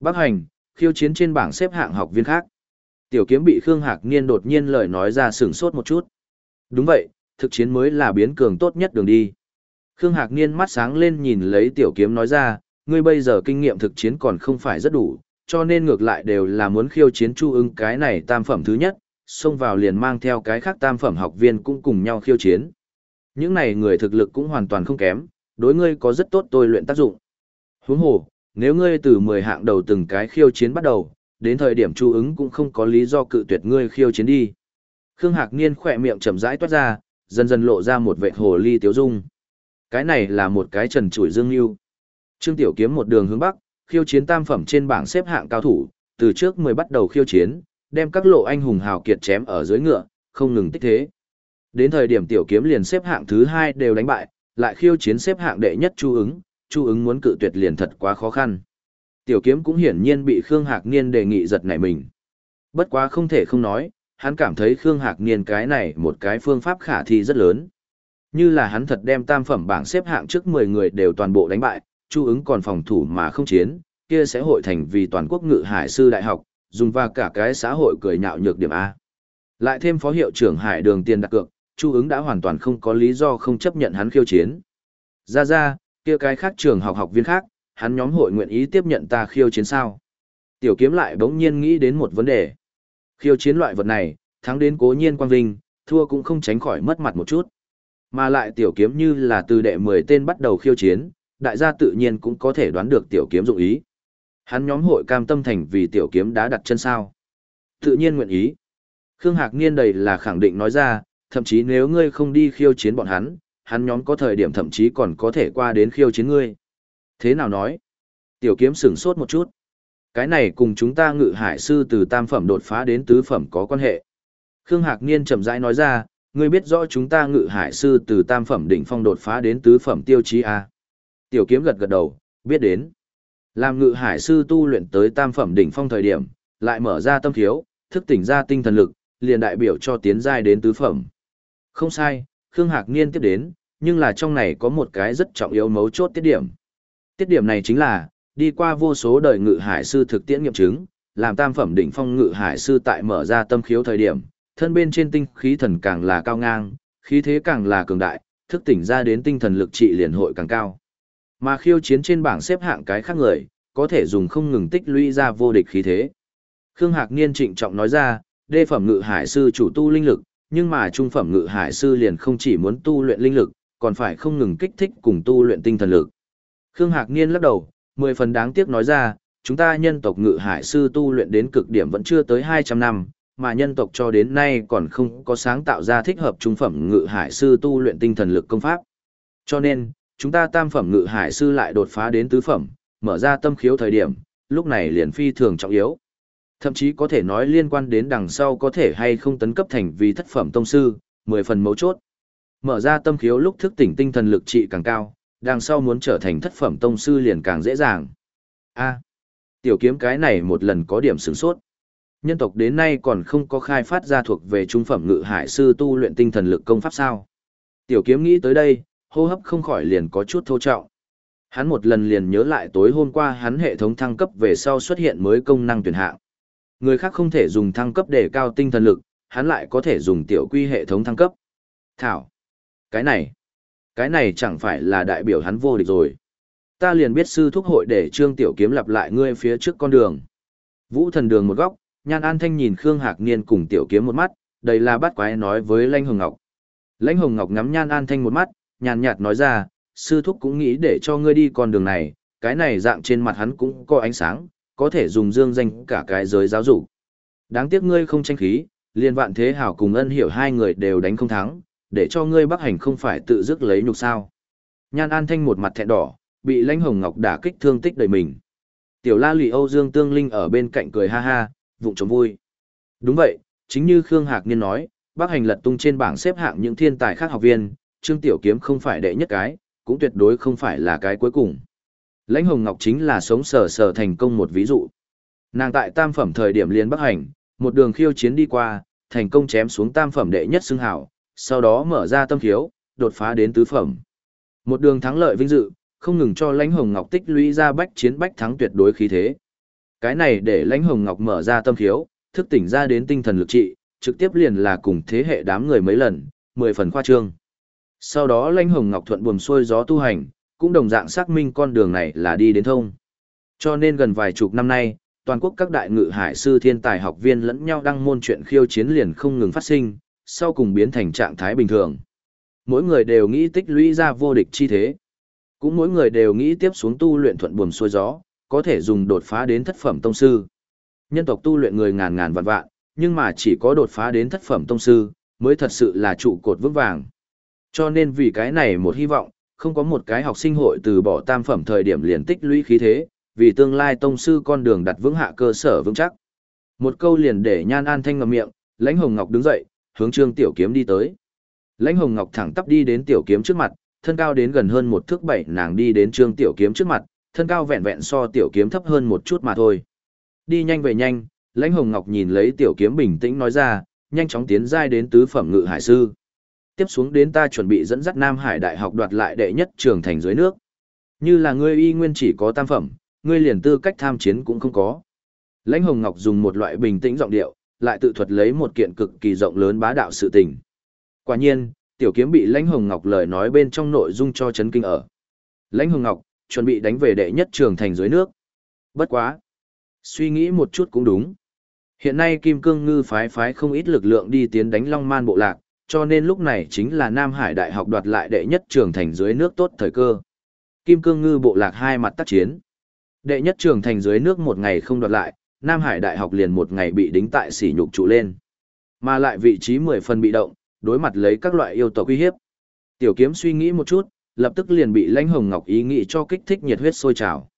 Bắc hành, khiêu chiến trên bảng xếp hạng học viên khác. Tiểu kiếm bị Khương Hạc Niên đột nhiên lời nói ra sửng sốt một chút. Đúng vậy, thực chiến mới là biến cường tốt nhất đường đi. Khương Hạc Niên mắt sáng lên nhìn lấy tiểu kiếm nói ra, ngươi bây giờ kinh nghiệm thực chiến còn không phải rất đủ, cho nên ngược lại đều là muốn khiêu chiến chu ưng cái này tam phẩm thứ nhất, xông vào liền mang theo cái khác tam phẩm học viên cũng cùng nhau khiêu chiến. Những này người thực lực cũng hoàn toàn không kém, đối ngươi có rất tốt tôi luyện tác dụng. Huống hồ, nếu ngươi từ 10 hạng đầu từng cái khiêu chiến bắt đầu, đến thời điểm chu ứng cũng không có lý do cự tuyệt ngươi khiêu chiến đi. Khương Hạc Niên khỏe miệng chậm rãi toát ra, dần dần lộ ra một vệt hồ ly tiếu dung. Cái này là một cái trần trụi dương lưu. Trương Tiểu Kiếm một đường hướng bắc, khiêu chiến tam phẩm trên bảng xếp hạng cao thủ, từ trước mới bắt đầu khiêu chiến, đem các lộ anh hùng hào kiệt chém ở dưới ngựa, không ngừng tích thế. Đến thời điểm Tiểu Kiếm liền xếp hạng thứ hai đều đánh bại, lại khiêu chiến xếp hạng đệ nhất Chu ứng, Chu ứng muốn cự tuyệt liền thật quá khó khăn. Tiểu kiếm cũng hiển nhiên bị Khương Hạc Niên đề nghị giật nảy mình. Bất quá không thể không nói, hắn cảm thấy Khương Hạc Niên cái này một cái phương pháp khả thi rất lớn. Như là hắn thật đem tam phẩm bảng xếp hạng trước 10 người đều toàn bộ đánh bại, chu ứng còn phòng thủ mà không chiến, kia sẽ hội thành vì toàn quốc ngự hải sư đại học, dùng và cả cái xã hội cười nhạo nhược điểm A. Lại thêm phó hiệu trưởng hải đường tiền đặt cược, chu ứng đã hoàn toàn không có lý do không chấp nhận hắn khiêu chiến. Ra ra, kia cái khác trường học học viên khác, hắn nhóm hội nguyện ý tiếp nhận ta khiêu chiến sao. Tiểu kiếm lại bỗng nhiên nghĩ đến một vấn đề. Khiêu chiến loại vật này, thắng đến cố nhiên quang vinh, thua cũng không tránh khỏi mất mặt một chút. Mà lại tiểu kiếm như là từ đệ 10 tên bắt đầu khiêu chiến, đại gia tự nhiên cũng có thể đoán được tiểu kiếm dụng ý. Hắn nhóm hội cam tâm thành vì tiểu kiếm đã đặt chân sao. Tự nhiên nguyện ý. Khương Hạc Niên đầy là khẳng định nói ra, thậm chí nếu ngươi không đi khiêu chiến bọn hắn, hắn nhóm có thời điểm thậm chí còn có thể qua đến khiêu chiến ngươi. Thế nào nói? Tiểu kiếm sửng sốt một chút. Cái này cùng chúng ta ngự hải sư từ tam phẩm đột phá đến tứ phẩm có quan hệ. Khương Hạc Niên chậm rãi nói ra, ngươi biết rõ chúng ta ngự hải sư từ tam phẩm đỉnh phong đột phá đến tứ phẩm tiêu chí A. Tiểu kiếm gật gật đầu, biết đến. Làm ngự hải sư tu luyện tới tam phẩm đỉnh phong thời điểm, lại mở ra tâm thiếu, thức tỉnh ra tinh thần lực, liền đại biểu cho tiến giai đến tứ phẩm. Không sai, Khương Hạc Niên tiếp đến, nhưng là trong này có một cái rất trọng yếu mấu chốt tiết điểm. Tiết điểm này chính là, đi qua vô số đời ngự hải sư thực tiễn nghiệm chứng, làm tam phẩm đỉnh phong ngự hải sư tại mở ra tâm khiếu thời điểm, thân bên trên tinh khí thần càng là cao ngang, khí thế càng là cường đại, thức tỉnh ra đến tinh thần lực trị liền hội càng cao. Mà khiêu chiến trên bảng xếp hạng cái khác người, có thể dùng không ngừng tích lũy ra vô địch khí thế. Khương Hạc Niên trịnh trọng nói ra, đê phẩm ngự hải sư chủ tu linh lực, nhưng mà trung phẩm ngự hải sư liền không chỉ muốn tu luyện linh lực, còn phải không ngừng kích thích cùng tu luyện tinh thần lực. Khương Hạc Niên lắc đầu, mười phần đáng tiếc nói ra, chúng ta nhân tộc ngự hải sư tu luyện đến cực điểm vẫn chưa tới 200 năm, mà nhân tộc cho đến nay còn không có sáng tạo ra thích hợp trung phẩm ngự hải sư tu luyện tinh thần lực công pháp. Cho nên, chúng ta tam phẩm ngự hải sư lại đột phá đến tứ phẩm, mở ra tâm khiếu thời điểm, lúc này liền phi thường trọng yếu. Thậm chí có thể nói liên quan đến đằng sau có thể hay không tấn cấp thành vì thất phẩm tông sư, 10 phần mấu chốt. Mở ra tâm khiếu lúc thức tỉnh tinh thần lực trị càng cao, đằng sau muốn trở thành thất phẩm tông sư liền càng dễ dàng. A, tiểu kiếm cái này một lần có điểm sửng sốt. Nhân tộc đến nay còn không có khai phát ra thuộc về trung phẩm ngự hải sư tu luyện tinh thần lực công pháp sao. Tiểu kiếm nghĩ tới đây, hô hấp không khỏi liền có chút thô trọng. Hắn một lần liền nhớ lại tối hôm qua hắn hệ thống thăng cấp về sau xuất hiện mới công năng tuyển hạng. Người khác không thể dùng thăng cấp để cao tinh thần lực, hắn lại có thể dùng tiểu quy hệ thống thăng cấp. Thảo. Cái này. Cái này chẳng phải là đại biểu hắn vô địch rồi. Ta liền biết sư thúc hội để trương tiểu kiếm lặp lại ngươi phía trước con đường. Vũ thần đường một góc, nhan an thanh nhìn Khương Hạc Niên cùng tiểu kiếm một mắt, đây là bắt quái nói với Lãnh Hồng Ngọc. Lãnh Hồng Ngọc ngắm nhan an thanh một mắt, nhàn nhạt nói ra, sư thúc cũng nghĩ để cho ngươi đi con đường này, cái này dạng trên mặt hắn cũng có ánh sáng, có thể dùng dương danh cả cái giới giáo dục. Đáng tiếc ngươi không tranh khí, liên vạn thế hảo cùng ân hiểu hai người đều đánh không thắng, để cho ngươi bắc hành không phải tự dứt lấy nhục sao. Nhan An Thanh một mặt thẹn đỏ, bị lãnh hồng ngọc đả kích thương tích đầy mình. Tiểu la lì Âu Dương Tương Linh ở bên cạnh cười ha ha, vụng trống vui. Đúng vậy, chính như Khương Hạc Niên nói, bắc hành lật tung trên bảng xếp hạng những thiên tài khác học viên, Trương Tiểu Kiếm không phải đệ nhất cái, cũng tuyệt đối không phải là cái cuối cùng. Lãnh Hồng Ngọc chính là sống sờ sờ thành công một ví dụ. Nàng tại tam phẩm thời điểm liên bắc hành, một đường khiêu chiến đi qua, thành công chém xuống tam phẩm đệ nhất xưng hảo, sau đó mở ra tâm khiếu, đột phá đến tứ phẩm. Một đường thắng lợi vinh dự, không ngừng cho Lãnh Hồng Ngọc tích lũy ra bách chiến bách thắng tuyệt đối khí thế. Cái này để Lãnh Hồng Ngọc mở ra tâm khiếu, thức tỉnh ra đến tinh thần lực trị, trực tiếp liền là cùng thế hệ đám người mấy lần, mười phần khoa trương. Sau đó Lãnh Hồng Ngọc thuận buồm xuôi gió tu hành, cũng đồng dạng xác minh con đường này là đi đến thông. Cho nên gần vài chục năm nay, toàn quốc các đại ngự hải sư thiên tài học viên lẫn nhau đăng môn chuyện khiêu chiến liền không ngừng phát sinh, sau cùng biến thành trạng thái bình thường. Mỗi người đều nghĩ tích lũy ra vô địch chi thế. Cũng mỗi người đều nghĩ tiếp xuống tu luyện thuận buồm xuôi gió, có thể dùng đột phá đến thất phẩm tông sư. Nhân tộc tu luyện người ngàn ngàn vạn vạn, nhưng mà chỉ có đột phá đến thất phẩm tông sư, mới thật sự là trụ cột vững vàng. Cho nên vì cái này một hy vọng, không có một cái học sinh hội từ bỏ tam phẩm thời điểm liền tích lũy khí thế, vì tương lai tông sư con đường đặt vững hạ cơ sở vững chắc. Một câu liền để Nhan An Thanh ngậm miệng, Lãnh Hồng Ngọc đứng dậy, hướng Trương Tiểu Kiếm đi tới. Lãnh Hồng Ngọc thẳng tắp đi đến Tiểu Kiếm trước mặt, thân cao đến gần hơn một thước bảy, nàng đi đến Trương Tiểu Kiếm trước mặt, thân cao vẹn vẹn so Tiểu Kiếm thấp hơn một chút mà thôi. Đi nhanh về nhanh, Lãnh Hồng Ngọc nhìn lấy Tiểu Kiếm bình tĩnh nói ra, nhanh chóng tiến giai đến tứ phẩm ngự hải sư tiếp xuống đến ta chuẩn bị dẫn dắt Nam Hải Đại học đoạt lại đệ nhất trường thành dưới nước. Như là ngươi y nguyên chỉ có tam phẩm, ngươi liền tư cách tham chiến cũng không có. Lãnh Hồng Ngọc dùng một loại bình tĩnh giọng điệu, lại tự thuật lấy một kiện cực kỳ rộng lớn bá đạo sự tình. Quả nhiên, tiểu kiếm bị Lãnh Hồng Ngọc lời nói bên trong nội dung cho chấn kinh ở. Lãnh Hồng Ngọc, chuẩn bị đánh về đệ nhất trường thành dưới nước. Bất quá. Suy nghĩ một chút cũng đúng. Hiện nay Kim Cương Ngư phái phái không ít lực lượng đi tiến đánh Long Man bộ lạc, cho nên lúc này chính là Nam Hải Đại học đoạt lại đệ nhất trường thành dưới nước tốt thời cơ. Kim Cương Ngư bộ lạc hai mặt tác chiến. Đệ nhất trường thành dưới nước một ngày không đoạt lại, Nam Hải Đại học liền một ngày bị đính tại sỉ nhục trụ lên. Mà lại vị trí mười phần bị động, đối mặt lấy các loại yêu tộc uy hiếp. Tiểu kiếm suy nghĩ một chút, lập tức liền bị lãnh hồng ngọc ý nghĩ cho kích thích nhiệt huyết sôi trào.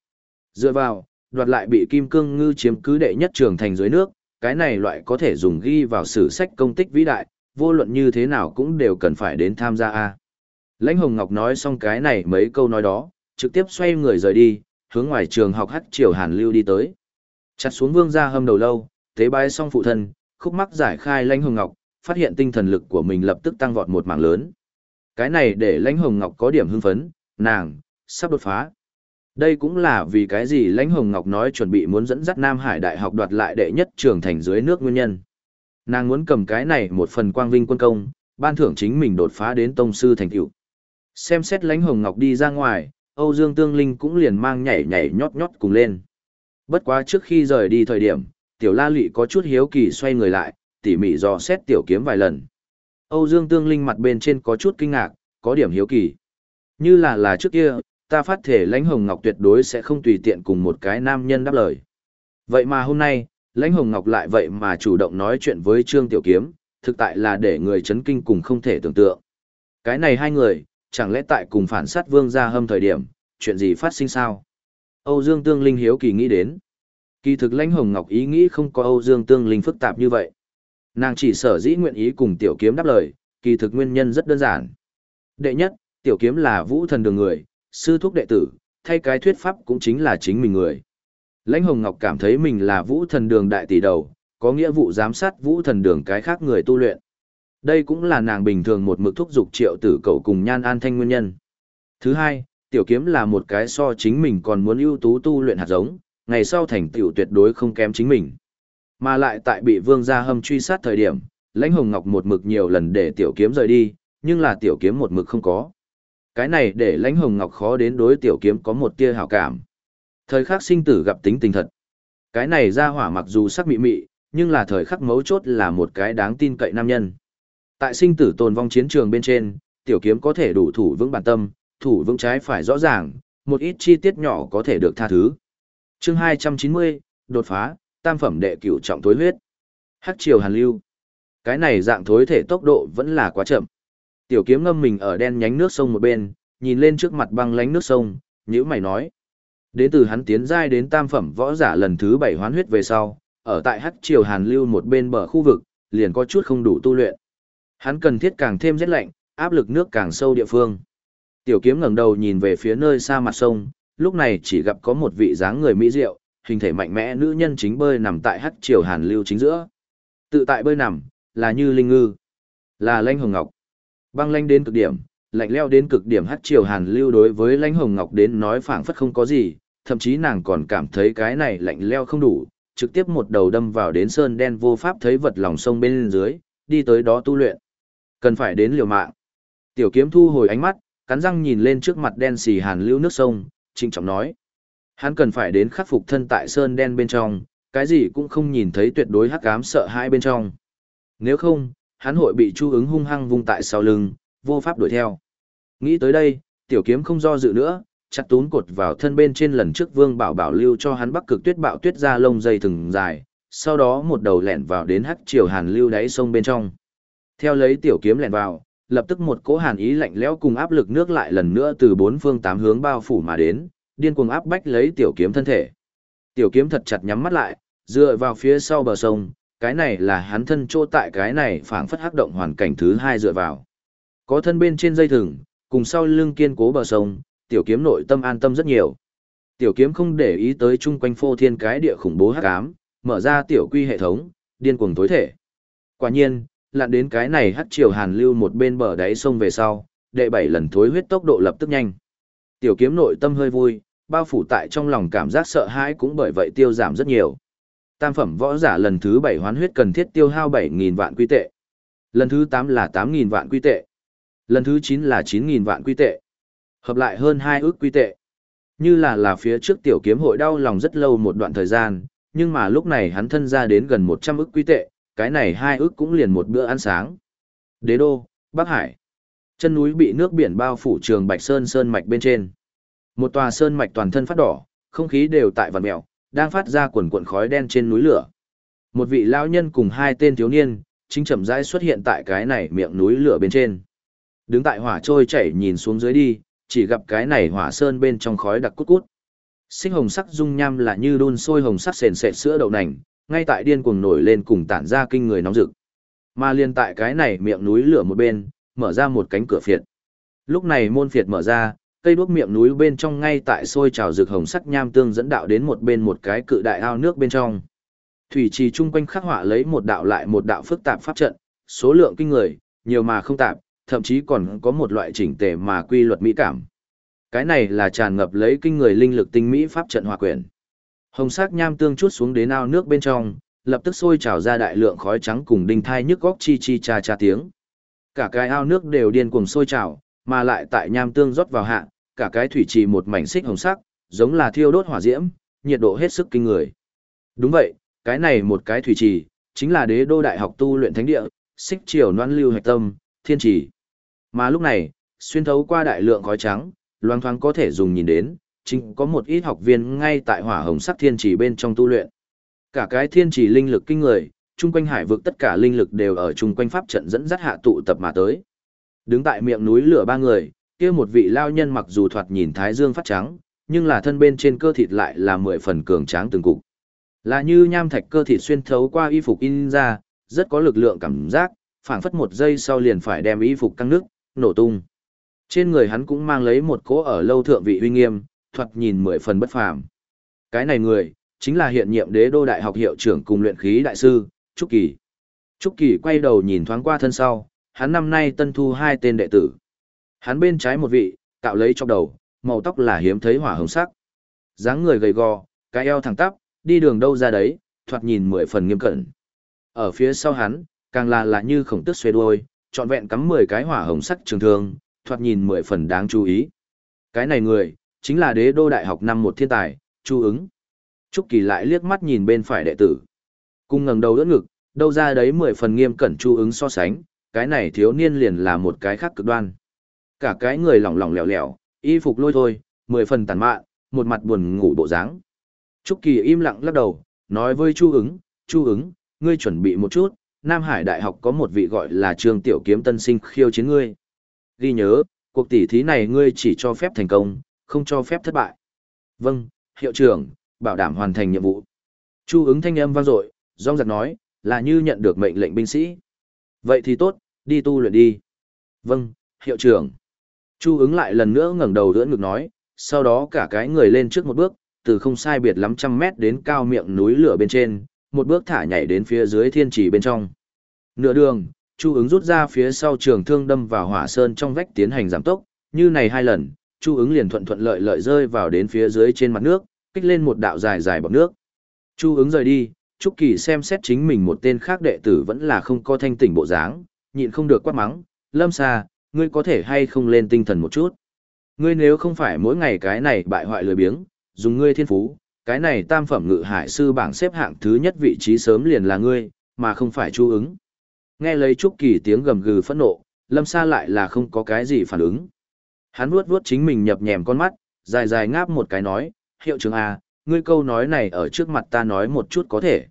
Dựa vào, đoạt lại bị kim cương ngư chiếm cứ đệ nhất trường thành dưới nước, cái này loại có thể dùng ghi vào sử sách công tích vĩ đại, vô luận như thế nào cũng đều cần phải đến tham gia a. Lãnh Hồng Ngọc nói xong cái này mấy câu nói đó, trực tiếp xoay người rời đi, hướng ngoài trường học hắc triều Hàn Lưu đi tới. Chặt xuống vương gia hâm đầu lâu, tế bái xong phụ thân, khúc mắc giải khai Lãnh Hồng Ngọc, phát hiện tinh thần lực của mình lập tức tăng vọt một mảng lớn. Cái này để Lãnh Hồng Ngọc có điểm hưng phấn, nàng sắp đột phá. Đây cũng là vì cái gì Lãnh Hồng Ngọc nói chuẩn bị muốn dẫn dắt Nam Hải Đại học đoạt lại đệ nhất trường thành dưới nước nguyên nhân. Nàng muốn cầm cái này một phần quang vinh quân công, ban thưởng chính mình đột phá đến tông sư thành tựu. Xem xét Lãnh Hồng Ngọc đi ra ngoài, Âu Dương Tương Linh cũng liền mang nhảy nhảy nhót nhót cùng lên. Bất quá trước khi rời đi thời điểm, Tiểu La Lệ có chút hiếu kỳ xoay người lại, tỉ mỉ dò xét Tiểu Kiếm vài lần. Âu Dương Tương Linh mặt bên trên có chút kinh ngạc, có điểm hiếu kỳ. Như là là trước kia, ta phát thể lãnh hồng ngọc tuyệt đối sẽ không tùy tiện cùng một cái nam nhân đáp lời. Vậy mà hôm nay, lãnh hồng ngọc lại vậy mà chủ động nói chuyện với Trương Tiểu Kiếm, thực tại là để người chấn kinh cùng không thể tưởng tượng. Cái này hai người, chẳng lẽ tại cùng phản sát vương gia hâm thời điểm, chuyện gì phát sinh sao? Âu Dương Tương Linh hiếu kỳ nghĩ đến. Kỳ thực lãnh hồng ngọc ý nghĩ không có Âu Dương Tương Linh phức tạp như vậy. Nàng chỉ sở dĩ nguyện ý cùng Tiểu Kiếm đáp lời, kỳ thực nguyên nhân rất đơn giản. Đệ nhất, Tiểu Kiếm là vũ thần đường người, sư thúc đệ tử, thay cái thuyết pháp cũng chính là chính mình người. Lãnh Hồng Ngọc cảm thấy mình là vũ thần đường đại tỷ đầu, có nghĩa vụ giám sát vũ thần đường cái khác người tu luyện. Đây cũng là nàng bình thường một mực thúc dục triệu tử cầu cùng nhan an thanh nguyên nhân. Thứ hai, tiểu kiếm là một cái so chính mình còn muốn ưu tú tu luyện hạt giống, ngày sau thành tựu tuyệt đối không kém chính mình. Mà lại tại bị vương gia hâm truy sát thời điểm, lãnh hồng ngọc một mực nhiều lần để tiểu kiếm rời đi, nhưng là tiểu kiếm một mực không có. Cái này để lãnh hồng ngọc khó đến đối tiểu kiếm có một tia hảo cảm. Thời khắc sinh tử gặp tính tình thật. Cái này ra hỏa mặc dù sắc mị mị, nhưng là thời khắc mấu chốt là một cái đáng tin cậy nam nhân. Tại sinh tử tồn vong chiến trường bên trên, tiểu kiếm có thể đủ thủ vững bản tâm, thủ vững trái phải rõ ràng, một ít chi tiết nhỏ có thể được tha thứ. Chương 290, đột phá, tam phẩm đệ cửu trọng tối huyết. Hắc triều hàn lưu. Cái này dạng thối thể tốc độ vẫn là quá chậm. Tiểu kiếm ngâm mình ở đen nhánh nước sông một bên, nhìn lên trước mặt băng lánh nước sông, nhữ mày nói. Đến từ hắn tiến giai đến tam phẩm võ giả lần thứ bảy hoán huyết về sau, ở tại hắc triều hàn lưu một bên bờ khu vực, liền có chút không đủ tu luyện. Hắn cần thiết càng thêm rét lạnh, áp lực nước càng sâu địa phương. Tiểu kiếm ngẩng đầu nhìn về phía nơi xa mặt sông, lúc này chỉ gặp có một vị dáng người mỹ diệu, hình thể mạnh mẽ nữ nhân chính bơi nằm tại hắc triều hàn lưu chính giữa. Tự tại bơi nằm, là như linh ngư, là lanh hồng ngọc. Băng lanh đến cực điểm, lạnh leo đến cực điểm hát triều hàn lưu đối với lãnh hồng ngọc đến nói phảng phất không có gì, thậm chí nàng còn cảm thấy cái này lạnh leo không đủ, trực tiếp một đầu đâm vào đến sơn đen vô pháp thấy vật lòng sông bên dưới, đi tới đó tu luyện. Cần phải đến liều mạng. Tiểu kiếm thu hồi ánh mắt, cắn răng nhìn lên trước mặt đen xì hàn lưu nước sông, trinh trọng nói. Hắn cần phải đến khắc phục thân tại sơn đen bên trong, cái gì cũng không nhìn thấy tuyệt đối hắc ám sợ hãi bên trong. Nếu không, hắn hội bị chu ứng hung hăng vung tại sau lưng, vô pháp đuổi theo. Nghĩ tới đây, tiểu kiếm không do dự nữa, chặt tún cột vào thân bên trên lần trước vương bảo bảo lưu cho hắn bắc cực tuyết bạo tuyết ra lông dây thừng dài, sau đó một đầu lẹn vào đến hắc triều hàn lưu đáy sông bên trong. Theo lấy tiểu kiếm lẹn vào, lập tức một cỗ hàn ý lạnh lẽo cùng áp lực nước lại lần nữa từ bốn phương tám hướng bao phủ mà đến, điên cuồng áp bách lấy tiểu kiếm thân thể. Tiểu kiếm thật chặt nhắm mắt lại, dựa vào phía sau bờ sông, cái này là hắn thân chỗ tại cái này phảng phất hắc động hoàn cảnh thứ hai dựa vào. Có thân bên trên dây thừng, cùng sau lưng kiên cố bờ sông, tiểu kiếm nội tâm an tâm rất nhiều. Tiểu kiếm không để ý tới chung quanh phô thiên cái địa khủng bố hắc ám, mở ra tiểu quy hệ thống, điên cuồng tối thể. Quả nhiên, lặn đến cái này hắc triều hàn lưu một bên bờ đáy sông về sau, đệ bảy lần thối huyết tốc độ lập tức nhanh. Tiểu kiếm nội tâm hơi vui, bao phủ tại trong lòng cảm giác sợ hãi cũng bởi vậy tiêu giảm rất nhiều. Tam phẩm võ giả lần thứ bảy hoán huyết cần thiết tiêu hao 7.000 vạn quy tệ. Lần thứ 8 là 8.000 vạn quy tệ. Lần thứ 9 là 9.000 vạn quy tệ. Hợp lại hơn 2 ước quy tệ. Như là là phía trước tiểu kiếm hội đau lòng rất lâu một đoạn thời gian, nhưng mà lúc này hắn thân ra đến gần 100 ước quy tệ, cái này hai ước cũng liền một bữa ăn sáng. Đế đô, Bắc Hải. Chân núi bị nước biển bao phủ trường Bạch Sơn Sơn Mạch bên trên. Một tòa sơn mạch toàn thân phát đỏ, không khí đều tại vằn mèo, đang phát ra quần cuộn khói đen trên núi lửa. Một vị lão nhân cùng hai tên thiếu niên, chính chậm rãi xuất hiện tại cái này miệng núi lửa bên trên. Đứng tại hỏa trôi chảy nhìn xuống dưới đi, chỉ gặp cái này hỏa sơn bên trong khói đặc cút cút. Sinh hồng sắc dung nham là như đun sôi hồng sắc sền sệt sữa đậu nành, ngay tại điên cuồng nổi lên cùng tản ra kinh người nóng rực. Mà liên tại cái này miệng núi lửa một bên, mở ra một cánh cửa phiệt. Lúc này môn phiệt mở ra, cây đuốc miệng núi bên trong ngay tại sôi trào rực hồng sắc nham tương dẫn đạo đến một bên một cái cự đại ao nước bên trong. Thủy trì chung quanh khắc họa lấy một đạo lại một đạo phức tạp pháp trận, số lượng kinh người, nhiều mà không tạp, thậm chí còn có một loại chỉnh tề mà quy luật mỹ cảm. Cái này là tràn ngập lấy kinh người linh lực tinh mỹ pháp trận hòa quyển. Hồng sắc nham tương chút xuống đến ao nước bên trong, lập tức sôi trào ra đại lượng khói trắng cùng đinh thai nhức góc chi chi cha cha tiếng. Cả cái ao nước đều điên cuồng sôi trào, mà lại tại nham tương rót vào hạ, cả cái thủy trì một mảnh xích hồng sắc, giống là thiêu đốt hỏa diễm, nhiệt độ hết sức kinh người. Đúng vậy, cái này một cái thủy trì, chính là đế đô đại học tu luyện thánh địa, xích triều noan lưu hạch tâm, thiên trì. Mà lúc này, xuyên thấu qua đại lượng khói trắng, loang thoáng có thể dùng nhìn đến, chính có một ít học viên ngay tại hỏa hồng sắc thiên trì bên trong tu luyện. Cả cái thiên trì linh lực kinh người, chung quanh hải vực tất cả linh lực đều ở chung quanh pháp trận dẫn dắt hạ tụ tập mà tới. Đứng tại miệng núi lửa ba người, kia một vị lao nhân mặc dù thoạt nhìn thái dương phát trắng, nhưng là thân bên trên cơ thịt lại là mười phần cường tráng từng cục. Là như nham thạch cơ thịt xuyên thấu qua y phục in ra, rất có lực lượng cảm giác, phảng phất một giây sau liền phải đem y phục căng nước, nổ tung. Trên người hắn cũng mang lấy một cỗ ở lâu thượng vị uy nghiêm, thoạt nhìn mười phần bất phàm. Cái này người, chính là hiện nhiệm đế đô đại học hiệu trưởng cùng luyện khí đại sư, Trúc Kỳ. Trúc Kỳ quay đầu nhìn thoáng qua thân sau, hắn năm nay tân thu hai tên đệ tử. Hắn bên trái một vị, cạo lấy trong đầu, màu tóc là hiếm thấy hỏa hồng sắc. dáng người gầy gò, cái eo thẳng tắp, đi đường đâu ra đấy, thoạt nhìn mười phần nghiêm cẩn. Ở phía sau hắn, càng là là như khổng tức xuê đuôi, trọn vẹn cắm mười cái hỏa hồng sắc trường thương, thoạt nhìn mười phần đáng chú ý. Cái này người, chính là đế đô đại học năm một thiên tài, Chu ứng. Trúc Kỳ lại liếc mắt nhìn bên phải đệ tử. Cung ngẩng đầu đỡ ngực, đâu ra đấy mười phần nghiêm cẩn Chu ứng so sánh, cái này thiếu niên liền là một cái khác cực đoan. Cả cái người lỏng lỏng lẻo lẻo, y phục lôi thôi, mười phần tàn mạn, một mặt buồn ngủ bộ dáng. Trúc Kỳ im lặng lắc đầu, nói với Chu ứng, Chu ứng, ngươi chuẩn bị một chút, Nam Hải Đại học có một vị gọi là Trương Tiểu Kiếm tân sinh khiêu chiến ngươi. Ghi nhớ, cuộc tỷ thí này ngươi chỉ cho phép thành công, không cho phép thất bại. Vâng, hiệu trưởng, bảo đảm hoàn thành nhiệm vụ. Chu ứng thanh âm vang dội, rong giặc nói, là như nhận được mệnh lệnh binh sĩ. Vậy thì tốt, đi tu luyện đi. Vâng, hiệu trưởng. Chu ứng lại lần nữa ngẩng đầu đỡ ngực nói, sau đó cả cái người lên trước một bước, từ không sai biệt lắm trăm mét đến cao miệng núi lửa bên trên, một bước thả nhảy đến phía dưới thiên trì bên trong. Nửa đường, Chu ứng rút ra phía sau trường thương đâm vào hỏa sơn trong vách tiến hành giảm tốc, như này hai lần, Chu ứng liền thuận thuận lợi lợi rơi vào đến phía dưới trên mặt nước, kích lên một đạo dài dài bọt nước. Chu ứng rời đi, Trúc Kỳ xem xét chính mình một tên khác đệ tử vẫn là không có thanh tỉnh bộ dáng, nhịn không được quát mắng, lâm xa, ngươi có thể hay không lên tinh thần một chút. Ngươi nếu không phải mỗi ngày cái này bại hoại lười biếng, dùng ngươi thiên phú, cái này tam phẩm ngự hải sư bảng xếp hạng thứ nhất vị trí sớm liền là ngươi, mà không phải chu ứng. Nghe lấy Trúc Kỳ tiếng gầm gừ phẫn nộ, lâm Sa lại là không có cái gì phản ứng. Hắn vuốt vuốt chính mình nhập nhèm con mắt, dài dài ngáp một cái nói, hiệu trưởng à, ngươi câu nói này ở trước mặt ta nói một chút có thể.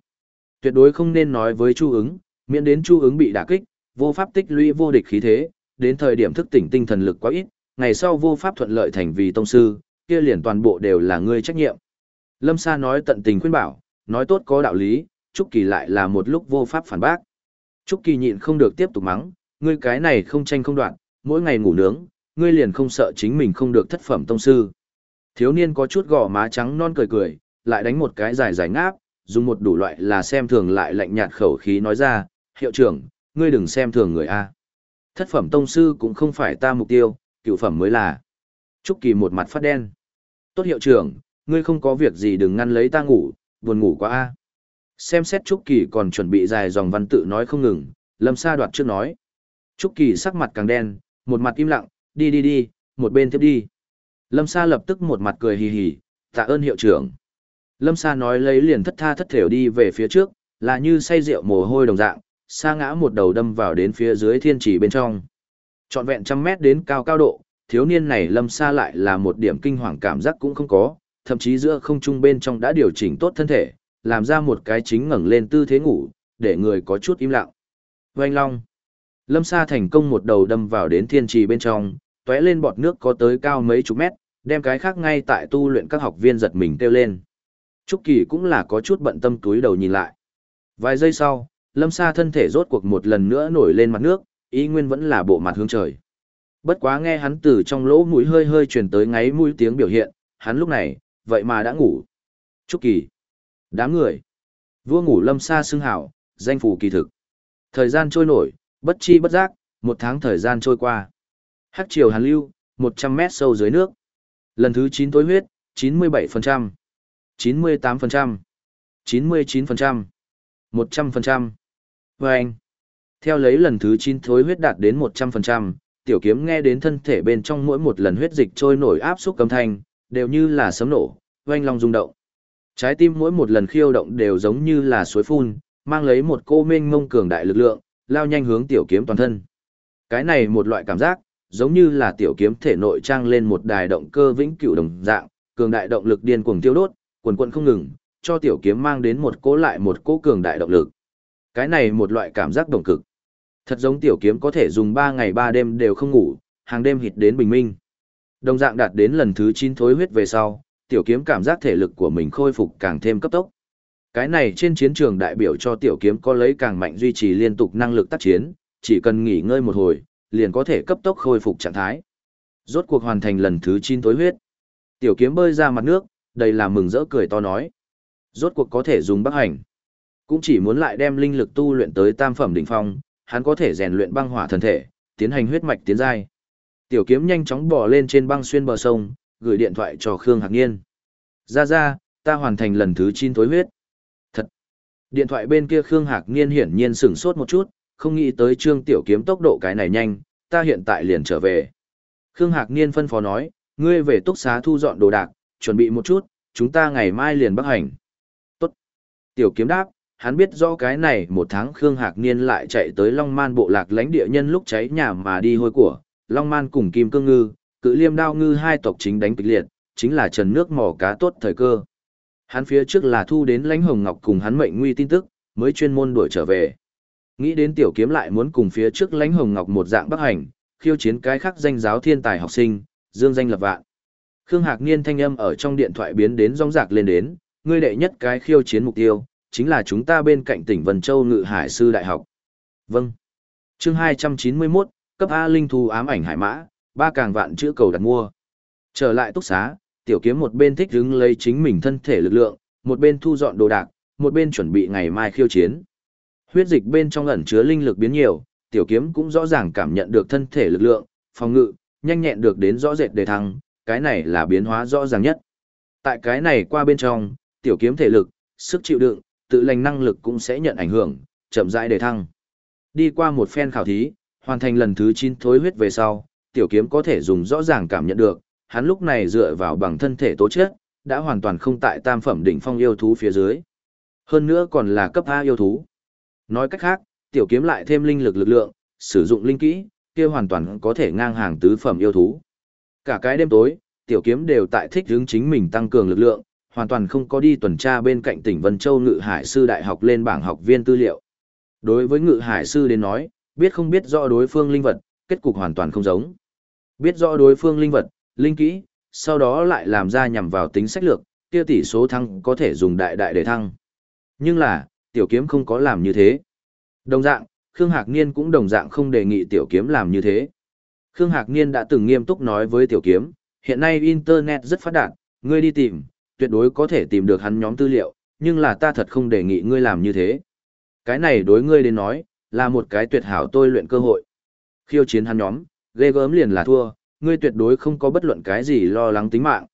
Tuyệt đối không nên nói với Chu ứng, miễn đến Chu ứng bị đả kích, vô pháp tích lũy vô địch khí thế, đến thời điểm thức tỉnh tinh thần lực quá ít, ngày sau vô pháp thuận lợi thành vì tông sư, kia liền toàn bộ đều là ngươi trách nhiệm. Lâm Sa nói tận tình khuyên bảo, nói tốt có đạo lý, Trúc Kỳ lại là một lúc vô pháp phản bác. Trúc Kỳ nhịn không được tiếp tục mắng, ngươi cái này không tranh không đoạn, mỗi ngày ngủ nướng, ngươi liền không sợ chính mình không được thất phẩm tông sư. Thiếu niên có chút gò má trắng non cười cười, lại đánh một cái dài dài ngáp, dùng một đủ loại là xem thường lại lạnh nhạt khẩu khí nói ra, hiệu trưởng, ngươi đừng xem thường người A. Thất phẩm tông sư cũng không phải ta mục tiêu, cựu phẩm mới là. Trúc Kỳ một mặt phát đen. Tốt hiệu trưởng, ngươi không có việc gì đừng ngăn lấy ta ngủ, buồn ngủ quá A. Xem xét Trúc Kỳ còn chuẩn bị dài dòng văn tự nói không ngừng, lâm sa đoạt trước nói. Trúc Kỳ sắc mặt càng đen, một mặt im lặng, đi đi đi, một bên tiếp đi. Lâm Sa lập tức một mặt cười hì hì, tạ ơn hiệu trưởng. Lâm Sa nói lấy liền thất tha thất thểu đi về phía trước, là như say rượu mồ hôi đồng dạng, Sa ngã một đầu đâm vào đến phía dưới thiên trì bên trong. Trọn vẹn trăm mét đến cao cao độ, thiếu niên này Lâm Sa lại là một điểm kinh hoàng cảm giác cũng không có, thậm chí giữa không trung bên trong đã điều chỉnh tốt thân thể, làm ra một cái chính ngẩng lên tư thế ngủ, để người có chút im lặng. Oanh long. Lâm Sa thành công một đầu đâm vào đến thiên trì bên trong, tóe lên bọt nước có tới cao mấy chục mét, đem cái khác ngay tại tu luyện các học viên giật mình kêu lên. Trúc Kỳ cũng là có chút bận tâm túi đầu nhìn lại. Vài giây sau, Lâm Sa thân thể rốt cuộc một lần nữa nổi lên mặt nước, ý nguyên vẫn là bộ mặt hướng trời. Bất quá nghe hắn từ trong lỗ mũi hơi hơi truyền tới ngáy mũi tiếng biểu hiện, hắn lúc này, vậy mà đã ngủ. Trúc Kỳ. Đám người. Vua ngủ Lâm xa xưng hảo, danh phủ kỳ thực. Thời gian trôi nổi, bất chi bất giác, một tháng thời gian trôi qua. Hắc triều hàn lưu, 100 mét sâu dưới nước. Lần thứ 9 tối huyết, 97%, 98%, 99%, 100%. Và anh, theo lấy lần thứ 9 thối huyết đạt đến 100%, tiểu kiếm nghe đến thân thể bên trong mỗi một lần huyết dịch trôi nổi áp xúc cầm thanh, đều như là sấm nổ, oanh long rung động. Trái tim mỗi một lần khiêu động đều giống như là suối phun, mang lấy một cô mênh mông cường đại lực lượng, lao nhanh hướng tiểu kiếm toàn thân. Cái này một loại cảm giác, giống như là tiểu kiếm thể nội trang lên một đài động cơ vĩnh cửu đồng dạng, cường đại động lực điên cuồng tiêu đốt, quần quần không ngừng, cho tiểu kiếm mang đến một cố lại một cố cường đại động lực. Cái này một loại cảm giác đồng cực. Thật giống tiểu kiếm có thể dùng 3 ngày 3 đêm đều không ngủ, hàng đêm hít đến bình minh. Đồng dạng đạt đến lần thứ 9 thối huyết về sau, tiểu kiếm cảm giác thể lực của mình khôi phục càng thêm cấp tốc. Cái này trên chiến trường đại biểu cho tiểu kiếm có lấy càng mạnh duy trì liên tục năng lực tác chiến, chỉ cần nghỉ ngơi một hồi, liền có thể cấp tốc khôi phục trạng thái. Rốt cuộc hoàn thành lần thứ 9 tối huyết. Tiểu kiếm bơi ra mặt nước, đầy là mừng rỡ cười to nói. Rốt cuộc có thể dùng bắc hành. Cũng chỉ muốn lại đem linh lực tu luyện tới tam phẩm đỉnh phong, hắn có thể rèn luyện băng hỏa thần thể, tiến hành huyết mạch tiến giai. Tiểu kiếm nhanh chóng bò lên trên băng xuyên bờ sông, gửi điện thoại cho Khương Hạc Niên. Ra ra, ta hoàn thành lần thứ 9 tối huyết. Thật. Điện thoại bên kia Khương Hạc Niên hiển nhiên sửng sốt một chút, không nghĩ tới Trương Tiểu Kiếm tốc độ cái này nhanh, ta hiện tại liền trở về. Khương Hạc Niên phân phó nói, ngươi về túc xá thu dọn đồ đạc, chuẩn bị một chút, chúng ta ngày mai liền bắc hành. Tốt. Tiểu Kiếm đáp, hắn biết rõ cái này một tháng Khương Hạc Niên lại chạy tới Long Man bộ lạc lãnh địa nhân lúc cháy nhà mà đi hôi của, Long Man cùng Kim Cương Ngư, cự liêm đao ngư hai tộc chính đánh kịch liệt, chính là trần nước mỏ cá tốt thời cơ. Hắn phía trước là thu đến lãnh hồng ngọc cùng hắn mệnh nguy tin tức, mới chuyên môn đuổi trở về. Nghĩ đến tiểu kiếm lại muốn cùng phía trước lãnh hồng ngọc một dạng bắc hành, khiêu chiến cái khác danh giáo thiên tài học sinh, dương danh lập vạn. Khương Hạc Niên thanh âm ở trong điện thoại biến đến rong rạc lên đến, ngươi đệ nhất cái khiêu chiến mục tiêu, chính là chúng ta bên cạnh tỉnh Vân Châu Ngự Hải Sư Đại học. Vâng. chương 291, cấp A Linh Thu ám ảnh hải mã, ba càng vạn chữ cầu đặt mua. Trở lại túc xá, tiểu kiếm một bên thích hứng lấy chính mình thân thể lực lượng, một bên thu dọn đồ đạc, một bên chuẩn bị ngày mai khiêu chiến. Huyết dịch bên trong ẩn chứa linh lực biến nhiều, tiểu kiếm cũng rõ ràng cảm nhận được thân thể lực lượng, phòng ngự, nhanh nhẹn được đến rõ rệt đề thăng, cái này là biến hóa rõ ràng nhất. Tại cái này qua bên trong, tiểu kiếm thể lực, sức chịu đựng, tự lành năng lực cũng sẽ nhận ảnh hưởng, chậm rãi đề thăng. Đi qua một phen khảo thí, hoàn thành lần thứ 9 thối huyết về sau, tiểu kiếm có thể dùng rõ ràng cảm nhận được, hắn lúc này dựa vào bằng thân thể tố chất, đã hoàn toàn không tại tam phẩm đỉnh phong yêu thú phía dưới. Hơn nữa còn là cấp A yêu thú. Nói cách khác, tiểu kiếm lại thêm linh lực lực lượng, sử dụng linh kỹ, kia hoàn toàn có thể ngang hàng tứ phẩm yêu thú. Cả cái đêm tối, tiểu kiếm đều tại thích hướng chính mình tăng cường lực lượng, hoàn toàn không có đi tuần tra bên cạnh tỉnh Vân Châu Ngự Hải Sư Đại học lên bảng học viên tư liệu. Đối với Ngự Hải Sư đến nói, biết không biết rõ đối phương linh vật, kết cục hoàn toàn không giống. Biết rõ đối phương linh vật, linh kỹ, sau đó lại làm ra nhằm vào tính sách lược, kia tỷ số thăng có thể dùng đại đại để thăng. Nhưng là, tiểu kiếm không có làm như thế. Đồng dạng, Khương Hạc Niên cũng đồng dạng không đề nghị tiểu kiếm làm như thế. Khương Hạc Niên đã từng nghiêm túc nói với tiểu kiếm, hiện nay Internet rất phát đạt, ngươi đi tìm, tuyệt đối có thể tìm được hắn nhóm tư liệu, nhưng là ta thật không đề nghị ngươi làm như thế. Cái này đối ngươi đến nói, là một cái tuyệt hảo tôi luyện cơ hội. Khiêu chiến hắn nhóm, ghê gớm liền là thua, ngươi tuyệt đối không có bất luận cái gì lo lắng tính mạng.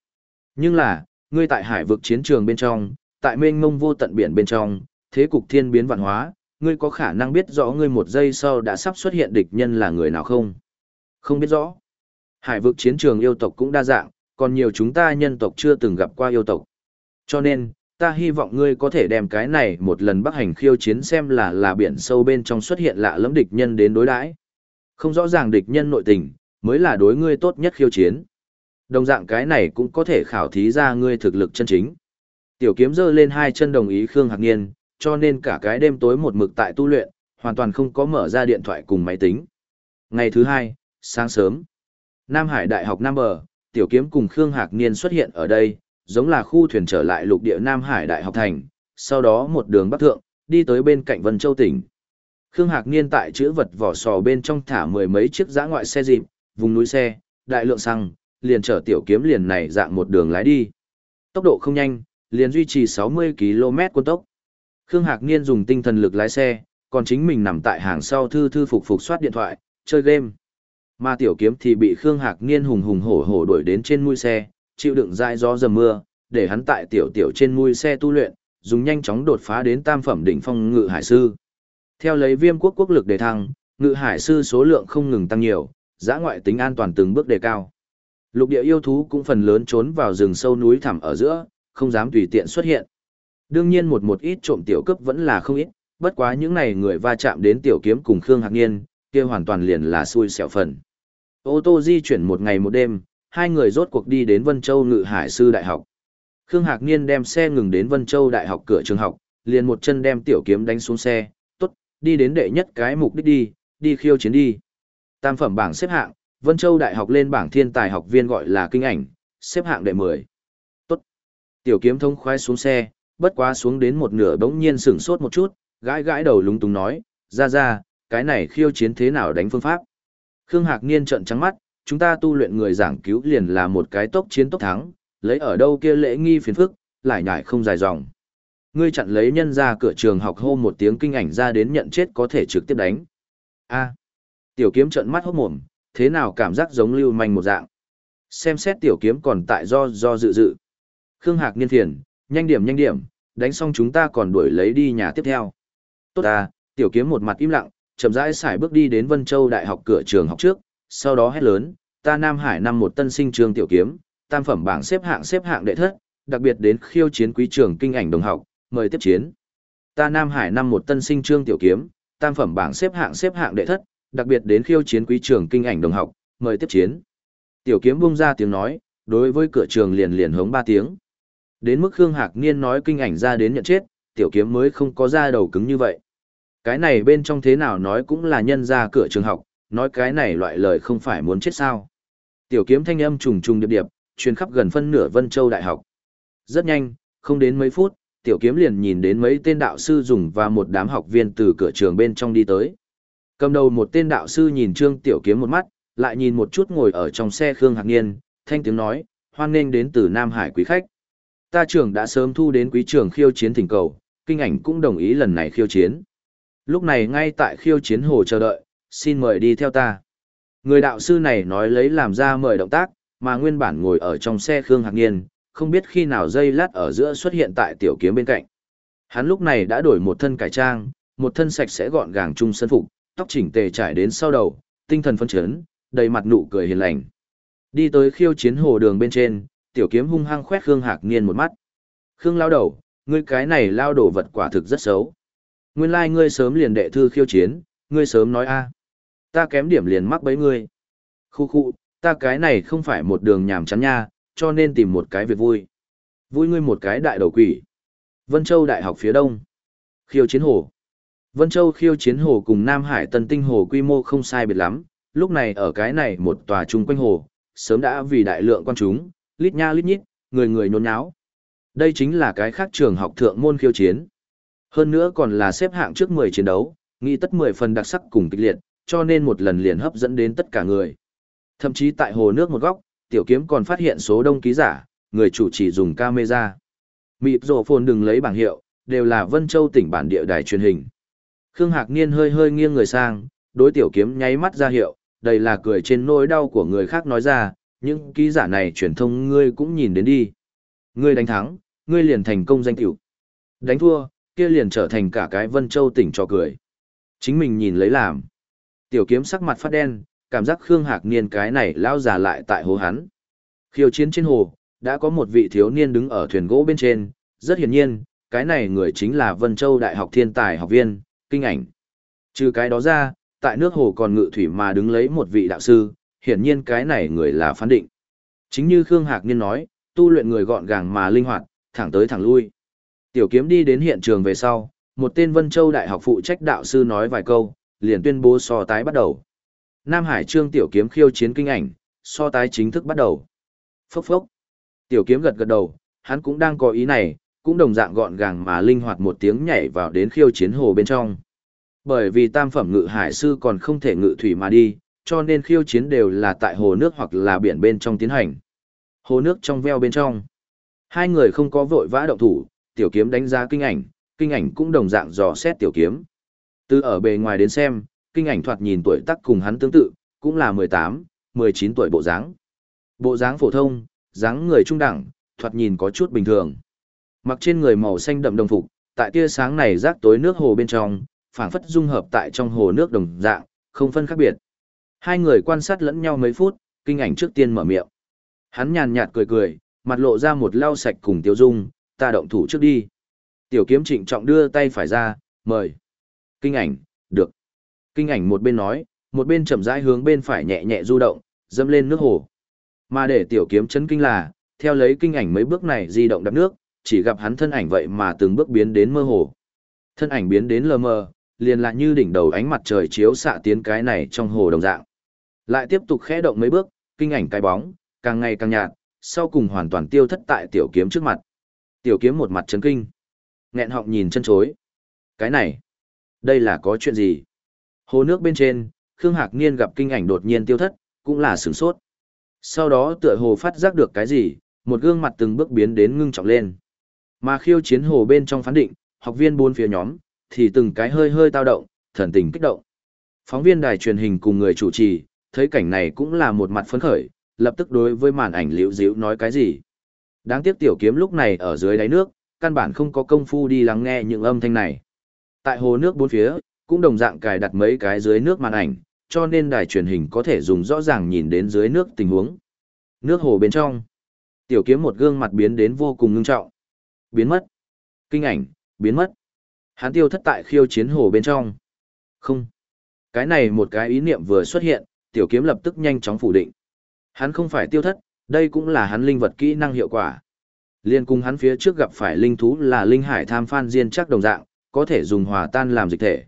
Nhưng là, ngươi tại hải vực chiến trường bên trong, tại mênh mông vô tận biển bên trong, thế cục thiên biến vạn hóa, ngươi có khả năng biết rõ ngươi một giây sau đã sắp xuất hiện địch nhân là người nào không? Không biết rõ. Hải vực chiến trường yêu tộc cũng đa dạng, còn nhiều chúng ta nhân tộc chưa từng gặp qua yêu tộc. Cho nên, ta hy vọng ngươi có thể đem cái này một lần bắc hành khiêu chiến xem là là biển sâu bên trong xuất hiện lạ lẫm địch nhân đến đối đãi. Không rõ ràng địch nhân nội tình, mới là đối ngươi tốt nhất khiêu chiến. Đồng dạng cái này cũng có thể khảo thí ra ngươi thực lực chân chính. Tiểu kiếm giơ lên hai chân đồng ý Khương Hạc Niên, cho nên cả cái đêm tối một mực tại tu luyện, hoàn toàn không có mở ra điện thoại cùng máy tính. Ngày thứ hai, sáng sớm, Nam Hải Đại học Nam Bờ, Tiểu Kiếm cùng Khương Hạc Niên xuất hiện ở đây, giống là khu thuyền trở lại lục địa Nam Hải Đại học Thành, sau đó một đường bắc thượng, đi tới bên cạnh Vân Châu tỉnh. Khương Hạc Niên tại chữ vật vỏ sò bên trong thả mười mấy chiếc giã ngoại xe dịp, vùng núi xe, đại lượng xăng, liền chở tiểu kiếm liền này dạng một đường lái đi. Tốc độ không nhanh, liền duy trì 60 km quân tốc. Khương Hạc Niên dùng tinh thần lực lái xe, còn chính mình nằm tại hàng sau thư thư phục phục soát điện thoại, chơi game. Mà tiểu kiếm thì bị Khương Hạc Niên hùng hùng hổ hổ đuổi đến trên mũi xe, chịu đựng dãi gió dầm mưa, để hắn tại tiểu tiểu trên mũi xe tu luyện, dùng nhanh chóng đột phá đến tam phẩm đỉnh phong ngự hải sư. Theo lấy viêm quốc quốc lực đề thăng, ngự hải sư số lượng không ngừng tăng nhiều, giã ngoại tính an toàn từng bước đề cao. Lục địa yêu thú cũng phần lớn trốn vào rừng sâu núi thẳm ở giữa, không dám tùy tiện xuất hiện. Đương nhiên một một ít trộm tiểu cấp vẫn là không ít, bất quá những này người va chạm đến tiểu kiếm cùng Khương Hạc Niên, kia hoàn toàn liền là xui xẻo phần. Ô tô di chuyển một ngày một đêm, hai người rốt cuộc đi đến Vân Châu Ngự Hải Sư Đại học. Khương Hạc Niên đem xe ngừng đến Vân Châu Đại học cửa trường học, liền một chân đem tiểu kiếm đánh xuống xe, đi đến đệ nhất cái mục đích đi, đi khiêu chiến đi. Tam phẩm bảng xếp hạng, Vân Châu Đại học lên bảng thiên tài học viên gọi là kinh ảnh, xếp hạng đệ 10. Tốt. Tiểu kiếm thông khoái xuống xe, bất quá xuống đến một nửa bỗng nhiên sửng sốt một chút, gãi gãi đầu lúng túng nói, ra ra, cái này khiêu chiến thế nào đánh phương pháp. Khương Hạc Niên trợn trắng mắt, chúng ta tu luyện người giảng cứu liền là một cái tốc chiến tốc thắng, lấy ở đâu kia lễ nghi phiền phức, lại nhải không dài dòng. Ngươi chặn lấy nhân ra cửa trường học hô một tiếng kinh ảnh ra đến nhận chết có thể trực tiếp đánh. A. tiểu kiếm trợn mắt hốt mồm, thế nào cảm giác giống lưu manh một dạng. Xem xét tiểu kiếm còn tại do do dự dự. Khương Hạc Niên thiền, nhanh điểm nhanh điểm, đánh xong chúng ta còn đuổi lấy đi nhà tiếp theo. Tốt ta, tiểu kiếm một mặt im lặng, chậm rãi xài bước đi đến Vân Châu Đại học cửa trường học trước, sau đó hét lớn, ta Nam Hải năm một tân sinh trường tiểu kiếm, tam phẩm bảng xếp hạng xếp hạng đệ thất, đặc biệt đến khiêu chiến quý trường kinh ảnh đồng học, mời tiếp chiến. Ta Nam Hải năm một tân sinh trương tiểu kiếm, tam phẩm bảng xếp hạng xếp hạng đệ thất, đặc biệt đến khiêu chiến quý trường kinh ảnh đồng học, mời tiếp chiến. Tiểu kiếm bung ra tiếng nói, đối với cửa trường liền liền hống ba tiếng. Đến mức Khương Hạc Niên nói kinh ảnh ra đến nhận chết, tiểu kiếm mới không có ra đầu cứng như vậy. Cái này bên trong thế nào nói cũng là nhân ra cửa trường học, nói cái này loại lời không phải muốn chết sao. Tiểu kiếm thanh âm trùng trùng điệp điệp, truyền khắp gần phân nửa Vân Châu Đại học. Rất nhanh, không đến mấy phút, tiểu kiếm liền nhìn đến mấy tên đạo sư dùng và một đám học viên từ cửa trường bên trong đi tới. Cầm đầu một tên đạo sư nhìn Trương Tiểu Kiếm một mắt, lại nhìn một chút ngồi ở trong xe Khương Hạc Niên, thanh tiếng nói, hoan nghênh đến từ Nam Hải quý khách. Ta trưởng đã sớm thu đến quý trưởng khiêu chiến thỉnh cầu, kinh ảnh cũng đồng ý lần này khiêu chiến. Lúc này ngay tại khiêu chiến hồ chờ đợi, xin mời đi theo ta. Người đạo sư này nói lấy làm ra mời động tác, mà nguyên bản ngồi ở trong xe Khương Hạc Niên, không biết khi nào dây lát ở giữa xuất hiện tại tiểu kiếm bên cạnh. Hắn lúc này đã đổi một thân cải trang, một thân sạch sẽ gọn gàng trung sân phục, tóc chỉnh tề trải đến sau đầu, tinh thần phấn chấn, đầy mặt nụ cười hiền lành. Đi tới khiêu chiến hồ đường bên trên, tiểu kiếm hung hăng khoét Khương Hạc Niên một mắt. Khương lao đầu, ngươi cái này lao đổ vật quả thực rất xấu. Nguyên lai like ngươi sớm liền đệ thư khiêu chiến, ngươi sớm nói a, Ta kém điểm liền mắc bấy ngươi. Khu khu, ta cái này không phải một đường nhảm chán nha, cho nên tìm một cái việc vui. Vui ngươi một cái đại đầu quỷ. Vân Châu Đại học phía đông. Khiêu chiến hồ. Vân Châu khiêu chiến hồ cùng Nam Hải Tân Tinh hồ quy mô không sai biệt lắm, lúc này ở cái này một tòa trung quanh hồ, sớm đã vì đại lượng quan chúng, lít nha lít nhít, người người nhốn nháo. Đây chính là cái khác trường học thượng môn khiêu chiến. Hơn nữa còn là xếp hạng trước 10 chiến đấu, nghĩ tất 10 phần đặc sắc cùng kịch liệt, cho nên một lần liền hấp dẫn đến tất cả người. Thậm chí tại hồ nước một góc, tiểu kiếm còn phát hiện số đông ký giả, người chủ chỉ dùng camera. Mịp rổ phồn đừng lấy bảng hiệu, đều là Vân Châu tỉnh bản địa đài truyền hình. Khương Hạc Niên hơi hơi nghiêng người sang, đối tiểu kiếm nháy mắt ra hiệu, đây là cười trên nỗi đau của người khác nói ra, những ký giả này truyền thông ngươi cũng nhìn đến đi. Ngươi đánh thắng, ngươi liền thành công danh tiểu. Đánh thua, kia liền trở thành cả cái Vân Châu tỉnh cho cười. Chính mình nhìn lấy làm. Tiểu kiếm sắc mặt phát đen, cảm giác Khương Hạc Niên cái này lao già lại tại hồ hắn. Khiêu chiến trên hồ, đã có một vị thiếu niên đứng ở thuyền gỗ bên trên, rất hiển nhiên, cái này người chính là Vân Châu Đại học Thiên Tài học viên, kinh ảnh. Trừ cái đó ra, tại nước hồ còn ngự thủy mà đứng lấy một vị đạo sư, hiển nhiên cái này người là phán định. Chính như Khương Hạc Niên nói, tu luyện người gọn gàng mà linh hoạt, thẳng tới thẳng lui. Tiểu kiếm đi đến hiện trường về sau, một tên Vân Châu Đại học phụ trách đạo sư nói vài câu, liền tuyên bố so tái bắt đầu. Nam Hải Trương Tiểu Kiếm khiêu chiến kinh ảnh, so tái chính thức bắt đầu. Phốc phốc. Tiểu Kiếm gật gật đầu, hắn cũng đang có ý này, cũng đồng dạng gọn gàng mà linh hoạt một tiếng nhảy vào đến khiêu chiến hồ bên trong. Bởi vì tam phẩm ngự hải sư còn không thể ngự thủy mà đi, cho nên khiêu chiến đều là tại hồ nước hoặc là biển bên trong tiến hành. Hồ nước trong veo bên trong. Hai người không có vội vã động thủ, tiểu kiếm đánh giá kinh ảnh, kinh ảnh cũng đồng dạng dò xét tiểu kiếm. Từ ở bề ngoài đến xem, kinh ảnh thoạt nhìn tuổi tác cùng hắn tương tự, cũng là 18, 19 tuổi bộ dáng. Bộ dáng phổ thông, dáng người trung đẳng, thoạt nhìn có chút bình thường. Mặc trên người màu xanh đậm đồng phục, tại tia sáng này rác tối nước hồ bên trong, phảng phất dung hợp tại trong hồ nước đồng dạng, không phân khác biệt. Hai người quan sát lẫn nhau mấy phút, kinh ảnh trước tiên mở miệng. Hắn nhàn nhạt cười cười, mặt lộ ra một lau sạch cùng tiêu dung, ta động thủ trước đi. Tiểu kiếm trịnh trọng đưa tay phải ra, mời. Kinh ảnh, được. Kinh ảnh một bên nói, một bên chậm rãi hướng bên phải nhẹ nhẹ du động, dâm lên nước hồ. Mà để tiểu kiếm chấn kinh là, theo lấy kinh ảnh mấy bước này di động đập nước, chỉ gặp hắn thân ảnh vậy mà từng bước biến đến mơ hồ. Thân ảnh biến đến lờ mờ, liền lại như đỉnh đầu ánh mặt trời chiếu xạ tiến cái này trong hồ đồng dạng. Lại tiếp tục khẽ động mấy bước, kinh ảnh cái bóng, càng ngày càng nhạt, sau cùng hoàn toàn tiêu thất tại tiểu kiếm trước mặt. Tiểu kiếm một mặt chấn kinh. nghẹn họng nhìn chân chối. Cái này, đây là có chuyện gì? Hồ nước bên trên, Khương Hạc Niên gặp kinh ảnh đột nhiên tiêu thất, cũng là sửng sốt. Sau đó tựa hồ phát giác được cái gì, một gương mặt từng bước biến đến ngưng trọng lên. Mà khiêu chiến hồ bên trong phán định, học viên bốn phía nhóm, thì từng cái hơi hơi tao động, thần tình kích động. Phóng viên đài truyền hình cùng người chủ trì, thấy cảnh này cũng là một mặt phấn khởi, lập tức đối với màn ảnh liễu diễu nói cái gì. Đáng tiếc tiểu kiếm lúc này ở dưới đáy nước, căn bản không có công phu đi lắng nghe những âm thanh này. Tại hồ nước bốn phía, cũng đồng dạng cài đặt mấy cái dưới nước màn ảnh, cho nên đài truyền hình có thể dùng rõ ràng nhìn đến dưới nước tình huống. Nước hồ bên trong, tiểu kiếm một gương mặt biến đến vô cùng ngưng trọng. Biến mất. Kinh ảnh, biến mất. Hắn tiêu thất tại khiêu chiến hồ bên trong. Không. Cái này một cái ý niệm vừa xuất hiện, tiểu kiếm lập tức nhanh chóng phủ định. Hắn không phải tiêu thất, đây cũng là hắn linh vật kỹ năng hiệu quả. Liên cùng hắn phía trước gặp phải linh thú là linh hải tham phan diên chắc đồng dạng, có thể dùng hòa tan làm dịch thể.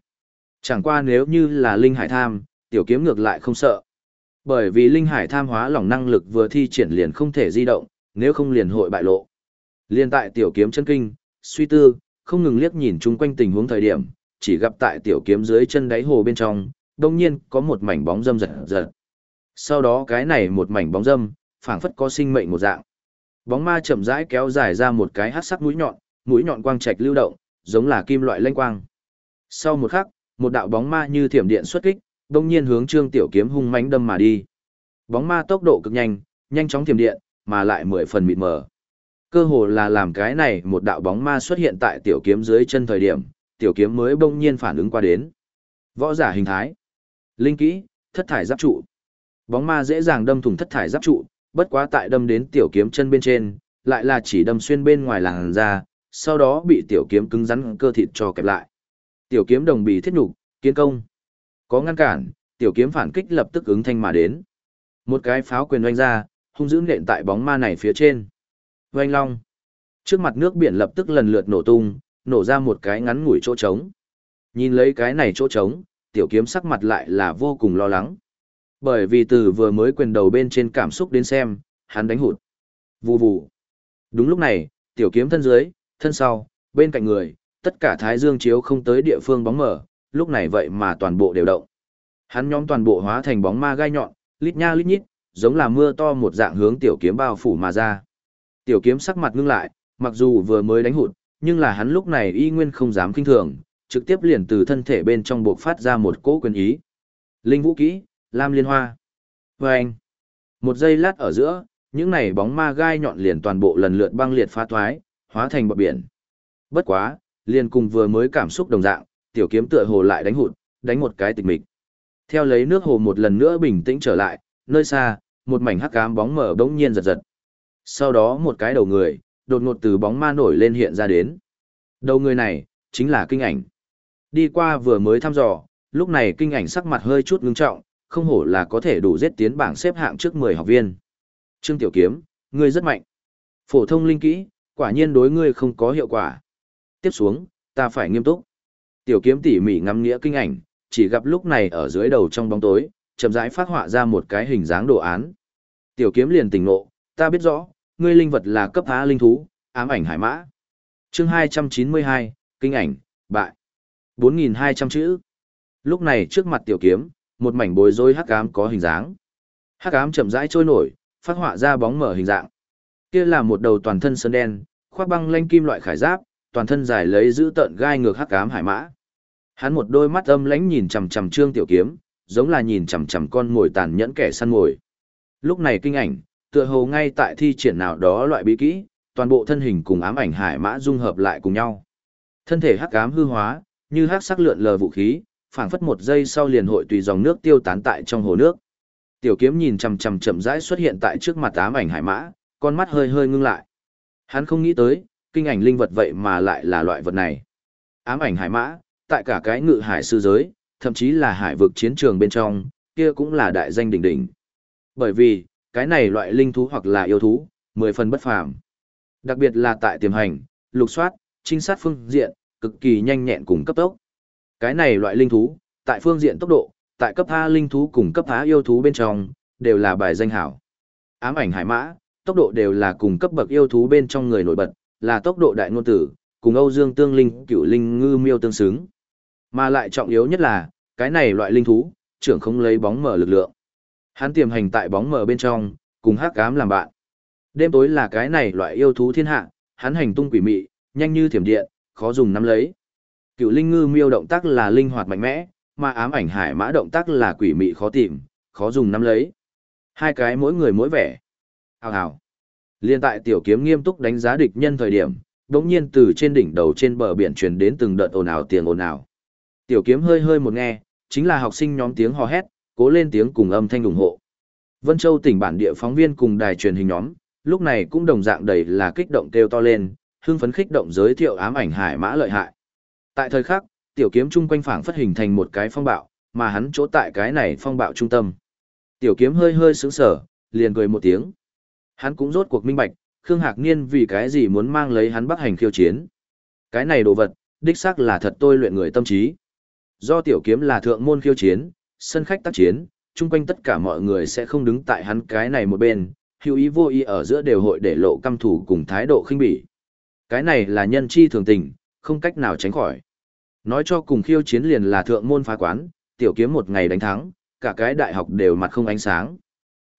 Chẳng qua nếu như là linh hải tham, tiểu kiếm ngược lại không sợ. Bởi vì linh hải tham hóa lỏng năng lực vừa thi triển liền không thể di động, nếu không liền hội bại lộ. Liên tại tiểu kiếm chân kinh, suy tư, không ngừng liếc nhìn chung quanh tình huống thời điểm, chỉ gặp tại tiểu kiếm dưới chân đáy hồ bên trong, đông nhiên có một mảnh bóng dâm giật giật. Sau đó cái này một mảnh bóng dâm, phảng phất có sinh mệnh một dạng. Bóng ma chậm rãi kéo dài ra một cái hắc sắc mũi nhọn, mũi nhọn quang trạch lưu động, giống là kim loại lanh quang. Sau một khắc, một đạo bóng ma như thiểm điện xuất kích, đông nhiên hướng Trương Tiểu Kiếm hung mãnh đâm mà đi. Bóng ma tốc độ cực nhanh, nhanh chóng thiểm điện, mà lại mười phần mịt mờ. Cơ hồ là làm cái này một đạo bóng ma xuất hiện tại tiểu kiếm dưới chân thời điểm, tiểu kiếm mới bỗng nhiên phản ứng qua đến. Võ giả hình thái, linh kỹ, thất thải giáp trụ. Bóng ma dễ dàng đâm thủng thất thải giáp trụ, bất quá tại đâm đến tiểu kiếm chân bên trên, lại là chỉ đâm xuyên bên ngoài làn da, sau đó bị tiểu kiếm cứng rắn cơ thịt cho kẹp lại. Tiểu kiếm đồng bị thiết nhục, kiến công. Có ngăn cản, tiểu kiếm phản kích lập tức ứng thanh mà đến. Một cái pháo quyền oanh ra, hung dữ nện tại bóng ma này phía trên. Oanh long. Trước mặt nước biển lập tức lần lượt nổ tung, nổ ra một cái ngắn ngủi chỗ trống. Nhìn lấy cái này chỗ trống, tiểu kiếm sắc mặt lại là vô cùng lo lắng. Bởi vì từ vừa mới quyền đầu bên trên cảm xúc đến xem, hắn đánh hụt. Vù vù. Đúng lúc này, tiểu kiếm thân dưới, thân sau, bên cạnh người, tất cả thái dương chiếu không tới địa phương bóng mở, lúc này vậy mà toàn bộ đều động. Hắn nhóm toàn bộ hóa thành bóng ma gai nhọn, lít nha lít nhít, giống là mưa to một dạng hướng tiểu kiếm bao phủ mà ra. Tiểu kiếm sắc mặt ngưng lại, mặc dù vừa mới đánh hụt, nhưng là hắn lúc này y nguyên không dám kinh thường, trực tiếp liền từ thân thể bên trong buộc phát ra một cỗ quyền ý. Linh vũ kỹ, Lam Liên Hoa. Và anh, một giây lát ở giữa, những này bóng ma gai nhọn liền toàn bộ lần lượt băng liệt phá thoái, hóa thành bọt biển. Bất quá, liền cùng vừa mới cảm xúc đồng dạng, tiểu kiếm tựa hồ lại đánh hụt, đánh một cái tịch mịch. Theo lấy nước hồ một lần nữa bình tĩnh trở lại, nơi xa, một mảnh hắc ám bóng mở bỗng nhiên giật giật. Sau đó một cái đầu người, đột ngột từ bóng ma nổi lên hiện ra đến. Đầu người này, chính là kinh ảnh. Đi qua vừa mới thăm dò, lúc này kinh ảnh sắc mặt hơi chút ngưng trọng, không hổ là có thể đủ giết tiến bảng xếp hạng trước 10 học viên. Trương Tiểu Kiếm, ngươi rất mạnh. Phổ thông linh kỹ, quả nhiên đối ngươi không có hiệu quả. Tiếp xuống, ta phải nghiêm túc. Tiểu kiếm tỉ mỉ ngắm nghĩa kinh ảnh, chỉ gặp lúc này ở dưới đầu trong bóng tối, chậm rãi phát họa ra một cái hình dáng đồ án. Tiểu kiếm liền tỉnh ngộ, ta biết rõ, ngươi linh vật là cấp há linh thú, ám ảnh hải mã. Chương 292, kinh ảnh, bại. 4200 chữ. Lúc này trước mặt tiểu kiếm, một mảnh bối rối hắc ám có hình dáng. Hắc ám chậm rãi trôi nổi, phát họa ra bóng mở hình dạng. Kia là một đầu toàn thân sơn đen, khoác băng lanh kim loại khải giáp, toàn thân dài lấy giữ tợn gai ngược hắc ám hải mã. Hắn một đôi mắt âm lãnh nhìn chằm chằm Trương Tiểu Kiếm, giống là nhìn chằm chằm con mồi tàn nhẫn kẻ săn mồi. Lúc này kinh ảnh, tựa hồ ngay tại thi triển nào đó loại bí kỹ, toàn bộ thân hình cùng ám ảnh hải mã dung hợp lại cùng nhau. Thân thể hắc ám hư hóa, như hắc sắc lượn lờ vũ khí, phảng phất một giây sau liền hội tùy dòng nước tiêu tán tại trong hồ nước. Tiểu kiếm nhìn chằm chằm chậm rãi xuất hiện tại trước mặt ám ảnh hải mã, con mắt hơi hơi ngưng lại. Hắn không nghĩ tới, kinh ảnh linh vật vậy mà lại là loại vật này. Ám ảnh hải mã, tại cả cái ngự hải sư giới, thậm chí là hải vực chiến trường bên trong, kia cũng là đại danh đỉnh đỉnh. Bởi vì, cái này loại linh thú hoặc là yêu thú, mười phần bất phàm. Đặc biệt là tại tiềm hành, lục soát, trinh sát phương diện, cực kỳ nhanh nhẹn cùng cấp tốc. Cái này loại linh thú, tại phương diện tốc độ, tại cấp A linh thú cùng cấp A yêu thú bên trong, đều là bài danh hảo. Ám ảnh hải mã, tốc độ đều là cùng cấp bậc yêu thú bên trong người nổi bật, là tốc độ đại ngôn tử, cùng Âu Dương Tương Linh, Cửu Linh Ngư Miêu tương xứng. Mà lại trọng yếu nhất là, cái này loại linh thú, trưởng không lấy bóng mở lực lượng. Hắn tiềm hành tại bóng mở bên trong, cùng hắc ám làm bạn. Đêm tối là cái này loại yêu thú thiên hạ, hắn hành tung quỷ mị, nhanh như thiểm điện, khó dùng nắm lấy. Cựu linh ngư miêu động tác là linh hoạt mạnh mẽ, mà ám ảnh hải mã động tác là quỷ mị khó tìm, khó dùng nắm lấy. Hai cái mỗi người mỗi vẻ. Hào hào. Liên tại tiểu kiếm nghiêm túc đánh giá địch nhân thời điểm, đống nhiên từ trên đỉnh đầu trên bờ biển truyền đến từng đợt ồn ào tiếng ồn ào. Tiểu kiếm hơi hơi một nghe, chính là học sinh nhóm tiếng hò hét, cố lên tiếng cùng âm thanh ủng hộ. Vân Châu tỉnh bản địa phóng viên cùng đài truyền hình nhóm, lúc này cũng đồng dạng đầy là kích động kêu to lên, hưng phấn khích động giới thiệu ám ảnh hải mã lợi hại. Tại thời khắc, tiểu kiếm chung quanh phảng phất hình thành một cái phong bạo, mà hắn chỗ tại cái này phong bạo trung tâm. Tiểu kiếm hơi hơi sững sờ, liền cười một tiếng. Hắn cũng rốt cuộc minh bạch, Khương Hạc Niên vì cái gì muốn mang lấy hắn bắc hành khiêu chiến. Cái này đồ vật, đích xác là thật tôi luyện người tâm trí. Do tiểu kiếm là thượng môn khiêu chiến, sân khách tác chiến, chung quanh tất cả mọi người sẽ không đứng tại hắn cái này một bên, hữu ý vô ý ở giữa đều hội để lộ căm thủ cùng thái độ khinh bỉ. Cái này là nhân chi thường tình, không cách nào tránh khỏi. Nói cho cùng khiêu chiến liền là thượng môn phá quán, tiểu kiếm một ngày đánh thắng, cả cái đại học đều mặt không ánh sáng.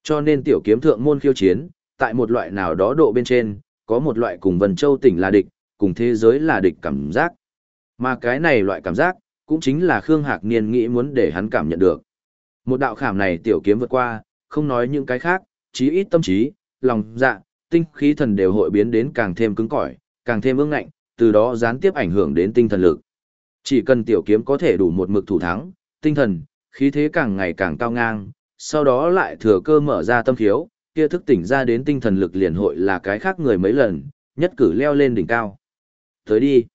Cho nên tiểu kiếm thượng môn khiêu chiến, tại một loại nào đó độ bên trên, có một loại cùng Vân Châu tỉnh là địch, cùng thế giới là địch cảm giác. Mà cái này loại cảm giác, cũng chính là Khương Hạc Niên nghĩ muốn để hắn cảm nhận được. Một đạo khảm này tiểu kiếm vượt qua, không nói những cái khác, chí ít tâm trí, lòng dạ, tinh khí thần đều hội biến đến càng thêm cứng cỏi, càng thêm ương ngạnh, từ đó gián tiếp ảnh hưởng đến tinh thần lực. Chỉ cần tiểu kiếm có thể đủ một mực thủ thắng, tinh thần, khí thế càng ngày càng cao ngang, sau đó lại thừa cơ mở ra tâm khiếu, kia thức tỉnh ra đến tinh thần lực liền hội là cái khác người mấy lần, nhất cử leo lên đỉnh cao. Tới đi.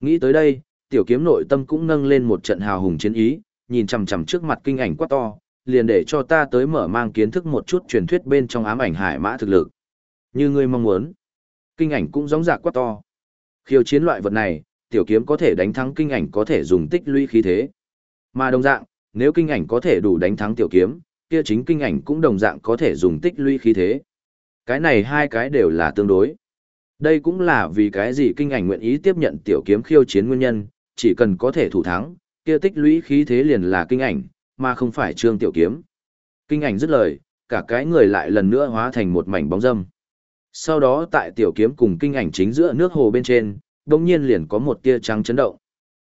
Nghĩ tới đây, tiểu kiếm nội tâm cũng nâng lên một trận hào hùng chiến ý, nhìn chằm chằm trước mặt kinh ảnh quá to, liền để cho ta tới mở mang kiến thức một chút truyền thuyết bên trong ám ảnh hải mã thực lực. Như ngươi mong muốn. Kinh ảnh cũng giống dạc quá to. Khiêu chiến loại vật này, tiểu kiếm có thể đánh thắng kinh ảnh có thể dùng tích lũy khí thế. Mà đồng dạng, nếu kinh ảnh có thể đủ đánh thắng tiểu kiếm, kia chính kinh ảnh cũng đồng dạng có thể dùng tích lũy khí thế. Cái này hai cái đều là tương đối. Đây cũng là vì cái gì kinh ảnh nguyện ý tiếp nhận tiểu kiếm khiêu chiến nguyên nhân, chỉ cần có thể thủ thắng, kia tích lũy khí thế liền là kinh ảnh, mà không phải trương tiểu kiếm. Kinh ảnh dứt lời, cả cái người lại lần nữa hóa thành một mảnh bóng dâm. Sau đó tại tiểu kiếm cùng kinh ảnh chính giữa nước hồ bên trên, đồng nhiên liền có một tia trắng chấn động.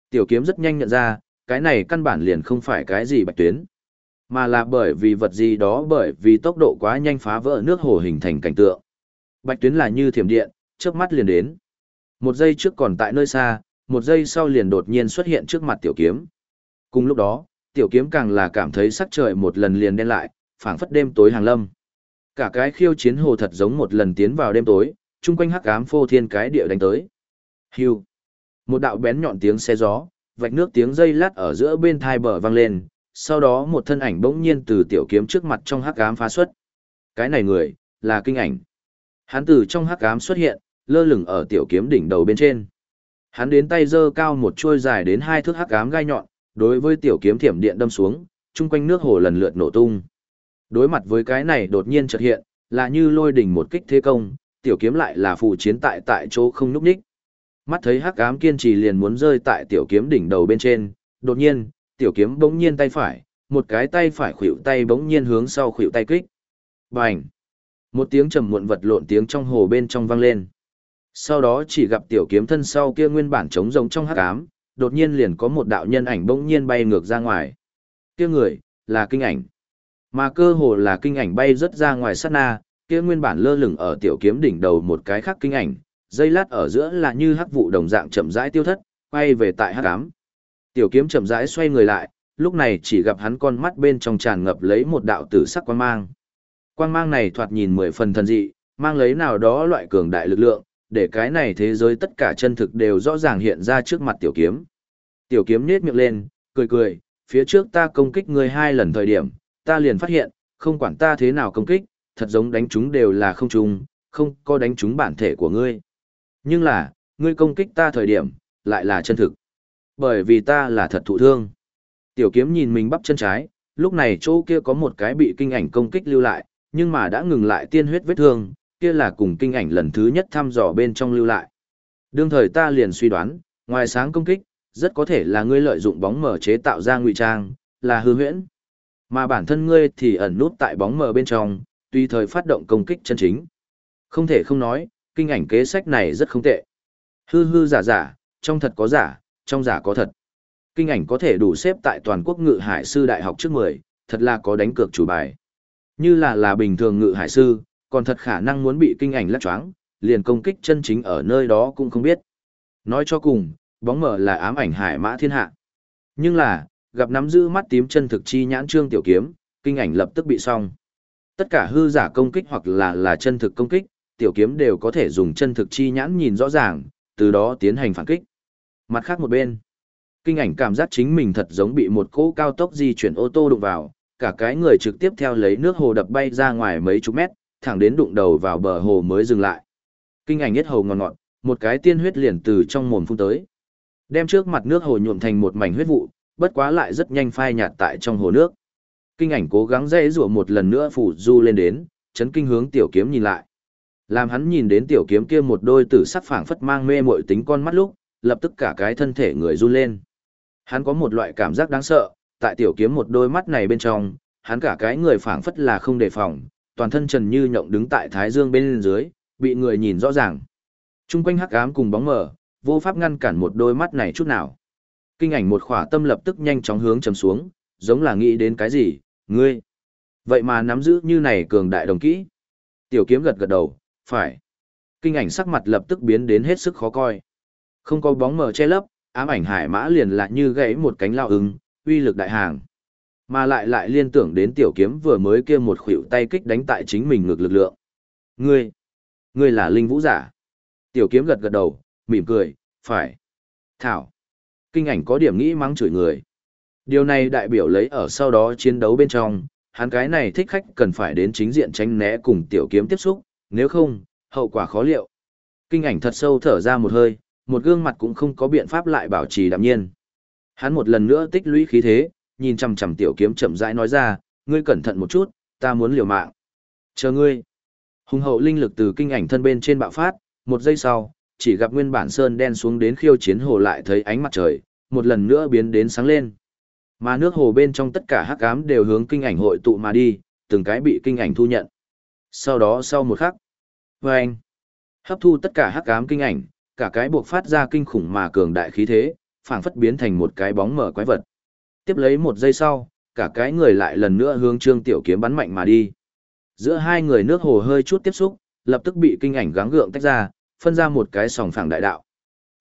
Tiểu kiếm rất nhanh nhận ra, cái này căn bản liền không phải cái gì bạch tuyến, mà là bởi vì vật gì đó bởi vì tốc độ quá nhanh phá vỡ nước hồ hình thành cảnh tượng. Bạch tuyến là như thiểm điện, trước mắt liền đến. Một giây trước còn tại nơi xa, một giây sau liền đột nhiên xuất hiện trước mặt tiểu kiếm. Cùng lúc đó, tiểu kiếm càng là cảm thấy sắc trời một lần liền đen lại, phảng phất đêm tối hàng lâm. Cả cái khiêu chiến hồ thật giống một lần tiến vào đêm tối, chung quanh hắc ám phô thiên cái địa đánh tới. Hưu. Một đạo bén nhọn tiếng xe gió, vạch nước tiếng dây lát ở giữa bên thai bờ vang lên, sau đó một thân ảnh bỗng nhiên từ tiểu kiếm trước mặt trong hắc ám phá xuất. Cái này người, là kinh ảnh. Hắn từ trong hắc ám xuất hiện, lơ lửng ở tiểu kiếm đỉnh đầu bên trên. Hắn đến tay giơ cao một chuôi dài đến hai thước hắc ám gai nhọn, đối với tiểu kiếm thiểm điện đâm xuống, chung quanh nước hồ lần lượt nổ tung. Đối mặt với cái này đột nhiên chợt hiện, là như lôi đỉnh một kích thế công, tiểu kiếm lại là phụ chiến tại tại chỗ không nhúc nhích. Mắt thấy hắc ám kiên trì liền muốn rơi tại tiểu kiếm đỉnh đầu bên trên, đột nhiên, tiểu kiếm bỗng nhiên tay phải, một cái tay phải khuỷu tay bỗng nhiên hướng sau khuỷu tay kích. Bành! Một tiếng trầm muộn vật lộn tiếng trong hồ bên trong vang lên. Sau đó chỉ gặp tiểu kiếm thân sau kia nguyên bản trống rỗng trong hắc ám, đột nhiên liền có một đạo nhân ảnh bỗng nhiên bay ngược ra ngoài. Kia người, là kinh ảnh. Mà cơ hồ là kinh ảnh bay rất ra ngoài sát na, kia nguyên bản lơ lửng ở tiểu kiếm đỉnh đầu một cái khác kinh ảnh, dây lát ở giữa là như hắc vụ đồng dạng chậm rãi tiêu thất, quay về tại hắc ám. Tiểu kiếm chậm rãi xoay người lại, lúc này chỉ gặp hắn con mắt bên trong tràn ngập lấy một đạo tử sắc quang mang. Quang mang này thoạt nhìn mười phần thần dị, mang lấy nào đó loại cường đại lực lượng, để cái này thế giới tất cả chân thực đều rõ ràng hiện ra trước mặt tiểu kiếm. Tiểu kiếm nết miệng lên, cười cười, phía trước ta công kích ngươi hai lần thời điểm, ta liền phát hiện, không quản ta thế nào công kích, thật giống đánh chúng đều là không trùng, không có đánh chúng bản thể của ngươi. Nhưng là, ngươi công kích ta thời điểm, lại là chân thực. Bởi vì ta là thật thụ thương. Tiểu kiếm nhìn mình bắp chân trái, lúc này chỗ kia có một cái bị kinh ảnh công kích lưu lại, nhưng mà đã ngừng lại tiên huyết vết thương, kia là cùng kinh ảnh lần thứ nhất thăm dò bên trong lưu lại. Đương thời ta liền suy đoán, ngoài sáng công kích, rất có thể là ngươi lợi dụng bóng mờ chế tạo ra ngụy trang, là hư huyễn. Mà bản thân ngươi thì ẩn nút tại bóng mờ bên trong, tùy thời phát động công kích chân chính. Không thể không nói, kinh ảnh kế sách này rất không tệ. Hư hư giả giả, trong thật có giả, trong giả có thật. Kinh ảnh có thể đủ xếp tại toàn quốc ngự hải sư đại học trước 10, thật là có đánh cược chủ bài. Như là là bình thường ngự hải sư, còn thật khả năng muốn bị kinh ảnh lắc choáng, liền công kích chân chính ở nơi đó cũng không biết. Nói cho cùng, bóng mở là ám ảnh hải mã thiên hạ. Nhưng là, gặp nắm giữ mắt tím chân thực chi nhãn trương tiểu kiếm, kinh ảnh lập tức bị xong. Tất cả hư giả công kích hoặc là là chân thực công kích, tiểu kiếm đều có thể dùng chân thực chi nhãn nhìn rõ ràng, từ đó tiến hành phản kích. Mặt khác một bên, kinh ảnh cảm giác chính mình thật giống bị một cỗ cao tốc di chuyển ô tô đụng vào, cả cái người trực tiếp theo lấy nước hồ đập bay ra ngoài mấy chục mét, thẳng đến đụng đầu vào bờ hồ mới dừng lại. Kinh ảnh nhất hầu ngọt ngọt, một cái tiên huyết liền từ trong mồm phun tới. Đem trước mặt nước hồ nhuộm thành một mảnh huyết vụ, bất quá lại rất nhanh phai nhạt tại trong hồ nước. Kinh ảnh cố gắng dễ rủa một lần nữa phủ du lên đến, chấn kinh hướng tiểu kiếm nhìn lại. Làm hắn nhìn đến tiểu kiếm kia một đôi tử sắc phảng phất mang mê muội tính con mắt lúc, lập tức cả cái thân thể người run lên. Hắn có một loại cảm giác đáng sợ, tại tiểu kiếm một đôi mắt này bên trong, hắn cả cái người phảng phất là không đề phòng, toàn thân trần như nhộng đứng tại thái dương bên dưới, bị người nhìn rõ ràng. Trung quanh hắc ám cùng bóng mờ, vô pháp ngăn cản một đôi mắt này chút nào. Kinh ảnh một khỏa tâm lập tức nhanh chóng hướng trầm xuống, giống là nghĩ đến cái gì, ngươi. Vậy mà nắm giữ như này cường đại đồng kỹ. Tiểu kiếm gật gật đầu, phải. Kinh ảnh sắc mặt lập tức biến đến hết sức khó coi. Không có bóng mờ che lấp, ám ảnh hải mã liền lại như gãy một cánh lao ứng, uy lực đại hàng. Mà lại lại liên tưởng đến tiểu kiếm vừa mới kia một khuỷu tay kích đánh tại chính mình ngược lực lượng. Ngươi, ngươi là linh vũ giả. Tiểu kiếm gật gật đầu, mỉm cười, phải. Thảo. Kinh ảnh có điểm nghĩ mắng chửi người. Điều này đại biểu lấy ở sau đó chiến đấu bên trong, hắn cái này thích khách cần phải đến chính diện tránh né cùng tiểu kiếm tiếp xúc, nếu không, hậu quả khó liệu. Kinh ảnh thật sâu thở ra một hơi, một gương mặt cũng không có biện pháp lại bảo trì đạm nhiên. Hắn một lần nữa tích lũy khí thế, nhìn chằm chằm tiểu kiếm chậm rãi nói ra, ngươi cẩn thận một chút, ta muốn liều mạng. Chờ ngươi. Hùng hậu linh lực từ kinh ảnh thân bên trên bạo phát, một giây sau, chỉ gặp nguyên bản sơn đen xuống đến khiêu chiến hồ lại thấy ánh mặt trời, một lần nữa biến đến sáng lên. Mà nước hồ bên trong tất cả hắc ám đều hướng kinh ảnh hội tụ mà đi, từng cái bị kinh ảnh thu nhận. Sau đó sau một khắc, vâng, hấp thu tất cả hắc ám kinh ảnh, cả cái buộc phát ra kinh khủng mà cường đại khí thế, phảng phất biến thành một cái bóng mở quái vật. Tiếp lấy một giây sau, cả cái người lại lần nữa hướng Trương Tiểu Kiếm bắn mạnh mà đi. Giữa hai người nước hồ hơi chút tiếp xúc, lập tức bị kinh ảnh gắng gượng tách ra, phân ra một cái sòng phẳng đại đạo.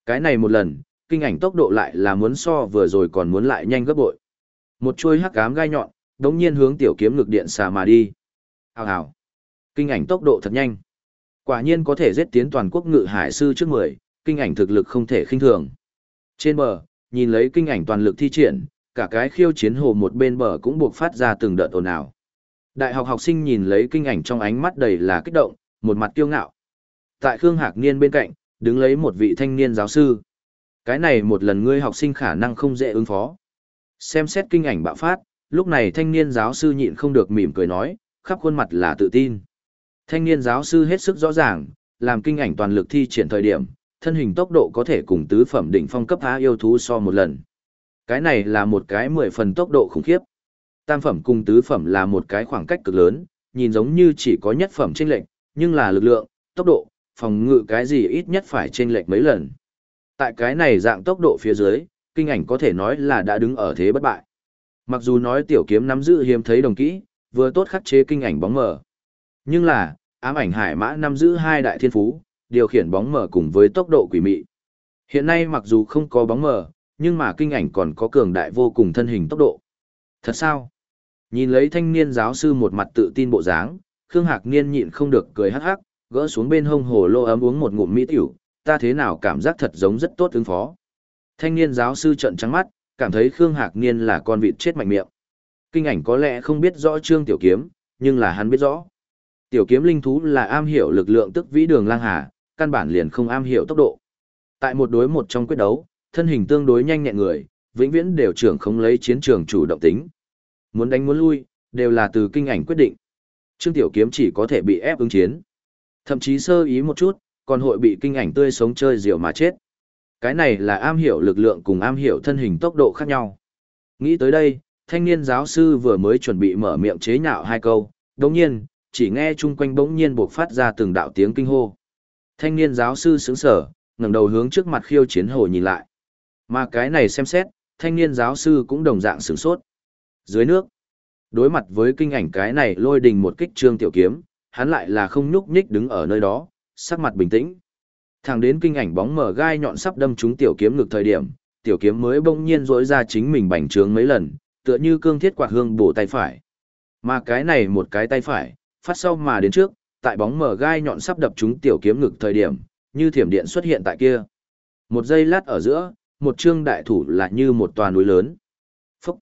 Cái này một lần, kinh ảnh tốc độ lại là muốn so vừa rồi còn muốn lại nhanh gấp bội. Một chuôi hắc ám gai nhọn, đống nhiên hướng tiểu kiếm ngược điện xà mà đi. Hào hào. Kinh ảnh tốc độ thật nhanh. Quả nhiên có thể giết tiến toàn quốc ngự hải sư trước 10, kinh ảnh thực lực không thể khinh thường. Trên bờ, nhìn lấy kinh ảnh toàn lực thi triển, cả cái khiêu chiến hồ một bên bờ cũng buộc phát ra từng đợt ồn ào. Đại học học sinh nhìn lấy kinh ảnh trong ánh mắt đầy là kích động, một mặt kiêu ngạo. Tại Khương Hạc Niên bên cạnh, đứng lấy một vị thanh niên giáo sư. Cái này một lần ngươi học sinh khả năng không dễ ứng phó. Xem xét kinh ảnh bạo phát, lúc này thanh niên giáo sư nhịn không được mỉm cười nói, khắp khuôn mặt là tự tin. Thanh niên giáo sư hết sức rõ ràng, làm kinh ảnh toàn lực thi triển thời điểm, thân hình tốc độ có thể cùng tứ phẩm đỉnh phong cấp há yêu thú so một lần. Cái này là một cái mười phần tốc độ khủng khiếp. Tam phẩm cùng tứ phẩm là một cái khoảng cách cực lớn, nhìn giống như chỉ có nhất phẩm chênh lệch, nhưng là lực lượng, tốc độ, phòng ngự cái gì ít nhất phải chênh lệch mấy lần. Tại cái này dạng tốc độ phía dưới, kinh ảnh có thể nói là đã đứng ở thế bất bại. Mặc dù nói tiểu kiếm nắm giữ hiếm thấy đồng kỹ, vừa tốt khắc chế kinh ảnh bóng mờ. Nhưng là, ám ảnh hải mã nắm giữ hai đại thiên phú, điều khiển bóng mờ cùng với tốc độ quỷ mị. Hiện nay mặc dù không có bóng mờ, nhưng mà kinh ảnh còn có cường đại vô cùng thân hình tốc độ. Thật sao? Nhìn lấy thanh niên giáo sư một mặt tự tin bộ dáng, Khương Hạc Niên nhịn không được cười hắc hắc, gỡ xuống bên hông hồ lô ấm uống một ngụm mỹ tiểu, ta thế nào cảm giác thật giống rất tốt ứng phó. Thanh niên giáo sư trợn trắng mắt, cảm thấy Khương Hạc Niên là con vịt chết mạnh miệng. Kinh ảnh có lẽ không biết rõ Trương Tiểu Kiếm, nhưng là hắn biết rõ. Tiểu kiếm linh thú là am hiểu lực lượng tức vĩ đường lang hà, căn bản liền không am hiểu tốc độ. Tại một đối một trong quyết đấu, thân hình tương đối nhanh nhẹn người, vĩnh viễn đều trưởng không lấy chiến trường chủ động tính. Muốn đánh muốn lui, đều là từ kinh ảnh quyết định. Trương Tiểu Kiếm chỉ có thể bị ép ứng chiến. Thậm chí sơ ý một chút, còn hội bị kinh ảnh tươi sống chơi diều mà chết. Cái này là am hiểu lực lượng cùng am hiểu thân hình tốc độ khác nhau. Nghĩ tới đây, thanh niên giáo sư vừa mới chuẩn bị mở miệng chế nhạo hai câu, đồng nhiên, chỉ nghe chung quanh bỗng nhiên bộc phát ra từng đạo tiếng kinh hô. Thanh niên giáo sư sững sở, ngẩng đầu hướng trước mặt khiêu chiến hồ nhìn lại. Mà cái này xem xét, thanh niên giáo sư cũng đồng dạng sửng sốt. Dưới nước, đối mặt với kinh ảnh cái này lôi đình một kích trương tiểu kiếm, hắn lại là không nhúc nhích đứng ở nơi đó, sắc mặt bình tĩnh. Thẳng đến kinh ảnh bóng mở gai nhọn sắp đâm trúng tiểu kiếm ngược thời điểm, tiểu kiếm mới bỗng nhiên rỗi ra chính mình bành trướng mấy lần, tựa như cương thiết quạt hương bổ tay phải. Mà cái này một cái tay phải, phát sau mà đến trước, tại bóng mở gai nhọn sắp đập trúng tiểu kiếm ngực thời điểm, như thiểm điện xuất hiện tại kia. Một giây lát ở giữa, một trương đại thủ là như một tòa núi lớn. Phúc!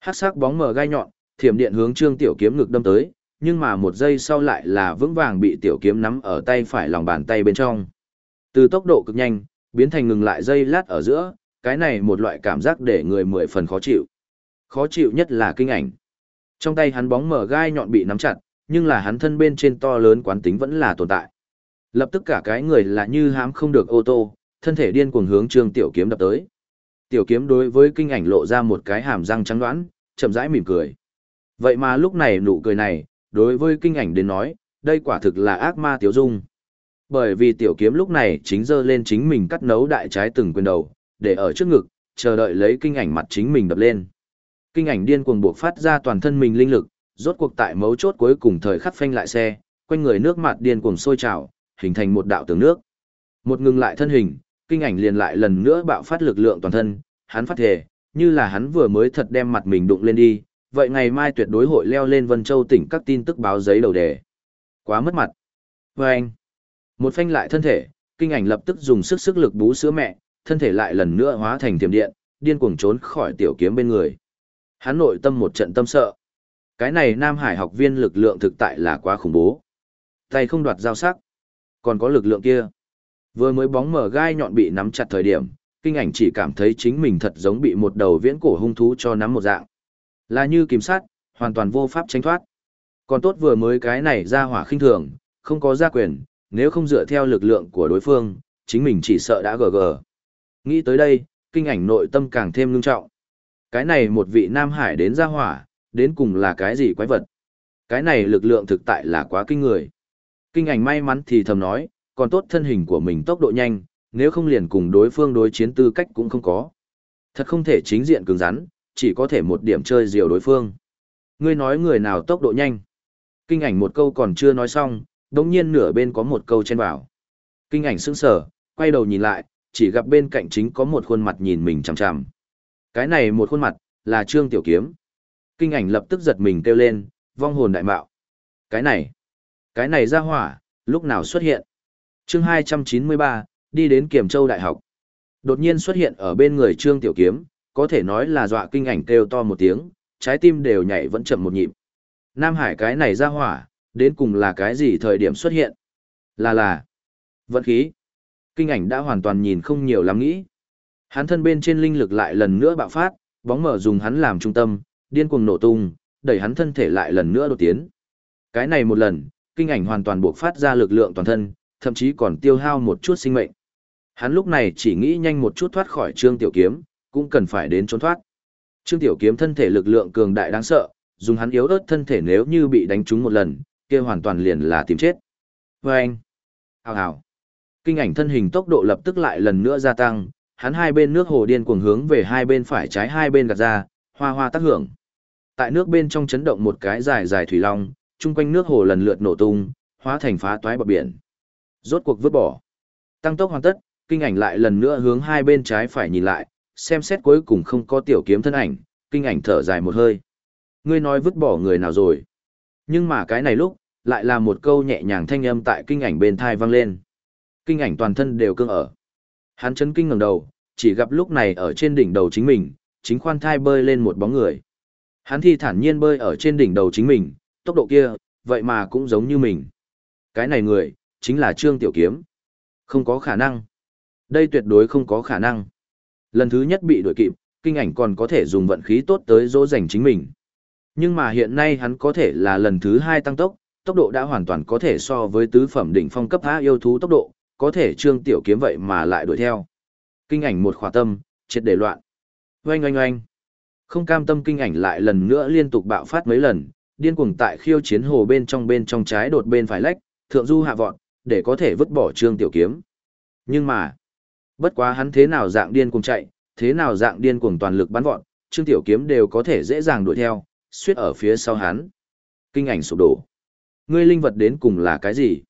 Hát sắc bóng mở gai nhọn, thiểm điện hướng trương tiểu kiếm ngực đâm tới, nhưng mà một giây sau lại là vững vàng bị tiểu kiếm nắm ở tay phải lòng bàn tay bên trong. Từ tốc độ cực nhanh, biến thành ngừng lại giây lát ở giữa, cái này một loại cảm giác để người mười phần khó chịu. Khó chịu nhất là kinh ảnh. Trong tay hắn bóng mở gai nhọn bị nắm chặt, nhưng là hắn thân bên trên to lớn quán tính vẫn là tồn tại. Lập tức cả cái người là như hám không được ô tô, thân thể điên cuồng hướng Trương Tiểu Kiếm đập tới. Tiểu Kiếm đối với kinh ảnh lộ ra một cái hàm răng trắng đoán, chậm rãi mỉm cười. Vậy mà lúc này nụ cười này, đối với kinh ảnh đến nói, đây quả thực là ác ma tiểu dung. Bởi vì tiểu kiếm lúc này chính dơ lên chính mình cắt nấu đại trái từng quyền đầu, để ở trước ngực, chờ đợi lấy kinh ảnh mặt chính mình đập lên. Kinh ảnh điên cuồng buộc phát ra toàn thân mình linh lực, rốt cuộc tại mấu chốt cuối cùng thời khắc phanh lại xe, quanh người nước mặt điên cuồng sôi trào, hình thành một đạo tường nước. Một ngừng lại thân hình, kinh ảnh liền lại lần nữa bạo phát lực lượng toàn thân, hắn phát thể, như là hắn vừa mới thật đem mặt mình đụng lên đi, vậy ngày mai tuyệt đối hội leo lên Vân Châu tỉnh các tin tức báo giấy đầu đề. Quá mất mặt. Và anh, một phanh lại thân thể, kinh ảnh lập tức dùng sức sức lực bú sữa mẹ, thân thể lại lần nữa hóa thành tiềm điện, điên cuồng trốn khỏi tiểu kiếm bên người. Hắn nội tâm một trận tâm sợ. Cái này Nam Hải học viên lực lượng thực tại là quá khủng bố. Tay không đoạt giao sắc. Còn có lực lượng kia. Vừa mới bóng mở gai nhọn bị nắm chặt thời điểm, kinh ảnh chỉ cảm thấy chính mình thật giống bị một đầu viễn cổ hung thú cho nắm một dạng. Là như kìm sát, hoàn toàn vô pháp tránh thoát. Còn tốt vừa mới cái này ra hỏa khinh thường, không có gia quyền, nếu không dựa theo lực lượng của đối phương, chính mình chỉ sợ đã gờ gờ. Nghĩ tới đây, kinh ảnh nội tâm càng thêm ngưng trọng. Cái này một vị Nam Hải đến ra hỏa, đến cùng là cái gì quái vật. Cái này lực lượng thực tại là quá kinh người. Kinh ảnh may mắn thì thầm nói, còn tốt thân hình của mình tốc độ nhanh, nếu không liền cùng đối phương đối chiến tư cách cũng không có. Thật không thể chính diện cứng rắn, chỉ có thể một điểm chơi diều đối phương. Ngươi nói người nào tốc độ nhanh. Kinh ảnh một câu còn chưa nói xong, đống nhiên nửa bên có một câu chen vào. Kinh ảnh sững sờ, quay đầu nhìn lại, chỉ gặp bên cạnh chính có một khuôn mặt nhìn mình chằm chằm. Cái này một khuôn mặt, là Trương Tiểu Kiếm. Kinh ảnh lập tức giật mình kêu lên, vong hồn đại mạo. Cái này, cái này ra hỏa, lúc nào xuất hiện? chương 293, đi đến Kiểm Châu Đại học. Đột nhiên xuất hiện ở bên người Trương Tiểu Kiếm, có thể nói là dọa kinh ảnh kêu to một tiếng, trái tim đều nhảy vẫn chậm một nhịp. Nam Hải cái này ra hỏa, đến cùng là cái gì thời điểm xuất hiện? Là là, vận khí. Kinh ảnh đã hoàn toàn nhìn không nhiều lắm nghĩ. Hắn thân bên trên linh lực lại lần nữa bạo phát, bóng mở dùng hắn làm trung tâm, điên cuồng nổ tung, đẩy hắn thân thể lại lần nữa đột tiến. Cái này một lần, kinh ảnh hoàn toàn buộc phát ra lực lượng toàn thân, thậm chí còn tiêu hao một chút sinh mệnh. Hắn lúc này chỉ nghĩ nhanh một chút thoát khỏi Trương Tiểu Kiếm, cũng cần phải đến trốn thoát. Trương Tiểu Kiếm thân thể lực lượng cường đại đáng sợ, dùng hắn yếu ớt thân thể nếu như bị đánh trúng một lần, kia hoàn toàn liền là tìm chết. Và anh, hào hào, kinh ảnh thân hình tốc độ lập tức lại lần nữa gia tăng, hắn hai bên nước hồ điên cuồng hướng về hai bên phải trái hai bên gạt ra, hoa hoa tác hưởng. Tại nước bên trong chấn động một cái dài dài thủy long, chung quanh nước hồ lần lượt nổ tung, hóa thành phá toái bọt biển. Rốt cuộc vứt bỏ. Tăng tốc hoàn tất, kinh ảnh lại lần nữa hướng hai bên trái phải nhìn lại, xem xét cuối cùng không có tiểu kiếm thân ảnh, kinh ảnh thở dài một hơi. Ngươi nói vứt bỏ người nào rồi? Nhưng mà cái này lúc, lại là một câu nhẹ nhàng thanh âm tại kinh ảnh bên thai vang lên. Kinh ảnh toàn thân đều cương ở. Hắn chấn kinh ngẩng đầu, chỉ gặp lúc này ở trên đỉnh đầu chính mình, chính khoan thai bơi lên một bóng người. Hắn thi thản nhiên bơi ở trên đỉnh đầu chính mình, tốc độ kia, vậy mà cũng giống như mình. Cái này người, chính là Trương Tiểu Kiếm. Không có khả năng. Đây tuyệt đối không có khả năng. Lần thứ nhất bị đuổi kịp, kinh ảnh còn có thể dùng vận khí tốt tới dỗ dành chính mình. Nhưng mà hiện nay hắn có thể là lần thứ hai tăng tốc, tốc độ đã hoàn toàn có thể so với tứ phẩm đỉnh phong cấp há yêu thú tốc độ, có thể trương tiểu kiếm vậy mà lại đuổi theo. Kinh ảnh một khỏa tâm, triệt để loạn. Oanh oanh oanh. Không cam tâm kinh ảnh lại lần nữa liên tục bạo phát mấy lần, điên cuồng tại khiêu chiến hồ bên trong bên trong trái đột bên phải lách, thượng du hạ vọt, để có thể vứt bỏ trương tiểu kiếm. Nhưng mà, bất quá hắn thế nào dạng điên cuồng chạy, thế nào dạng điên cuồng toàn lực bắn vọt, trương tiểu kiếm đều có thể dễ dàng đuổi theo, suýt ở phía sau hắn. Kinh ảnh sụp đổ. Ngươi linh vật đến cùng là cái gì?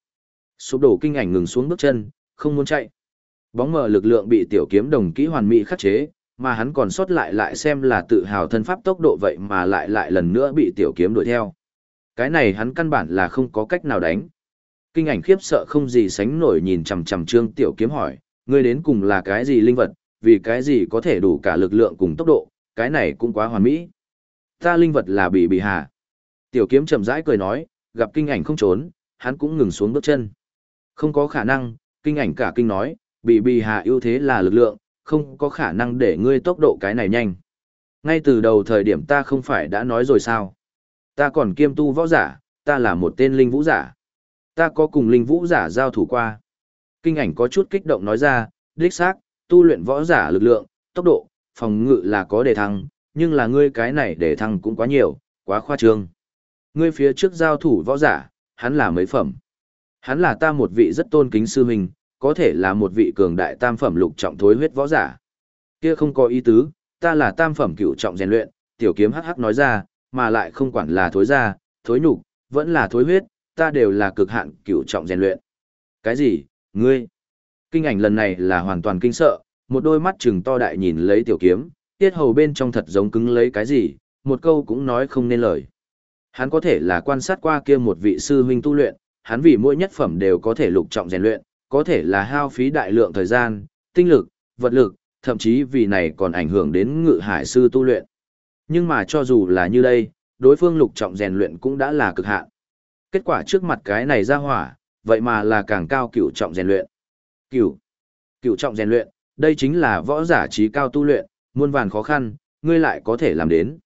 Sụp đổ kinh ảnh ngừng xuống bước chân, không muốn chạy. Bóng mờ lực lượng bị tiểu kiếm đồng kỹ hoàn mỹ khắc chế, mà hắn còn sót lại lại xem là tự hào thân pháp tốc độ vậy mà lại lại lần nữa bị tiểu kiếm đuổi theo. Cái này hắn căn bản là không có cách nào đánh. Kinh ảnh khiếp sợ không gì sánh nổi nhìn chằm chằm trương tiểu kiếm hỏi, ngươi đến cùng là cái gì linh vật, vì cái gì có thể đủ cả lực lượng cùng tốc độ, cái này cũng quá hoàn mỹ. Ta linh vật là bị bị hạ. Tiểu kiếm chậm rãi cười nói, gặp kinh ảnh không trốn, hắn cũng ngừng xuống bước chân. Không có khả năng, kinh ảnh cả kinh nói, bị bị hạ ưu thế là lực lượng, không có khả năng để ngươi tốc độ cái này nhanh. Ngay từ đầu thời điểm ta không phải đã nói rồi sao? Ta còn kiêm tu võ giả, ta là một tên linh vũ giả. Ta có cùng linh vũ giả giao thủ qua. Kinh ảnh có chút kích động nói ra, đích xác, tu luyện võ giả lực lượng, tốc độ, phòng ngự là có đề thăng, nhưng là ngươi cái này đề thăng cũng quá nhiều, quá khoa trương. Ngươi phía trước giao thủ võ giả, hắn là mấy phẩm. Hắn là ta một vị rất tôn kính sư huynh, có thể là một vị cường đại tam phẩm lục trọng thối huyết võ giả. Kia không có ý tứ, ta là tam phẩm cựu trọng rèn luyện, tiểu kiếm hắc hắc nói ra, mà lại không quản là thối da, thối nhục, vẫn là thối huyết, ta đều là cực hạn cựu trọng rèn luyện. Cái gì? Ngươi? Kinh ảnh lần này là hoàn toàn kinh sợ, một đôi mắt trừng to đại nhìn lấy tiểu kiếm, tiết hầu bên trong thật giống cứng lấy cái gì, một câu cũng nói không nên lời. Hắn có thể là quan sát qua kia một vị sư huynh tu luyện, hắn vì mỗi nhất phẩm đều có thể lục trọng rèn luyện, có thể là hao phí đại lượng thời gian, tinh lực, vật lực, thậm chí vì này còn ảnh hưởng đến ngự hải sư tu luyện. Nhưng mà cho dù là như đây, đối phương lục trọng rèn luyện cũng đã là cực hạn. Kết quả trước mặt cái này ra hỏa, vậy mà là càng cao cửu trọng rèn luyện. Cửu, cửu trọng rèn luyện, đây chính là võ giả trí cao tu luyện, muôn vàn khó khăn, ngươi lại có thể làm đến.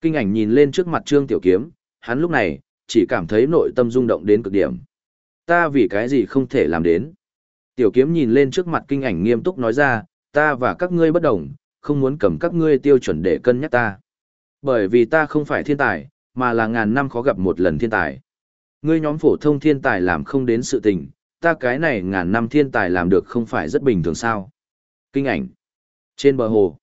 Kinh ảnh nhìn lên trước mặt Trương Tiểu Kiếm, hắn lúc này, chỉ cảm thấy nội tâm rung động đến cực điểm. Ta vì cái gì không thể làm đến. Tiểu kiếm nhìn lên trước mặt kinh ảnh nghiêm túc nói ra, ta và các ngươi bất đồng, không muốn cầm các ngươi tiêu chuẩn để cân nhắc ta. Bởi vì ta không phải thiên tài, mà là ngàn năm khó gặp một lần thiên tài. Ngươi nhóm phổ thông thiên tài làm không đến sự tình, ta cái này ngàn năm thiên tài làm được không phải rất bình thường sao. Kinh ảnh. Trên bờ hồ.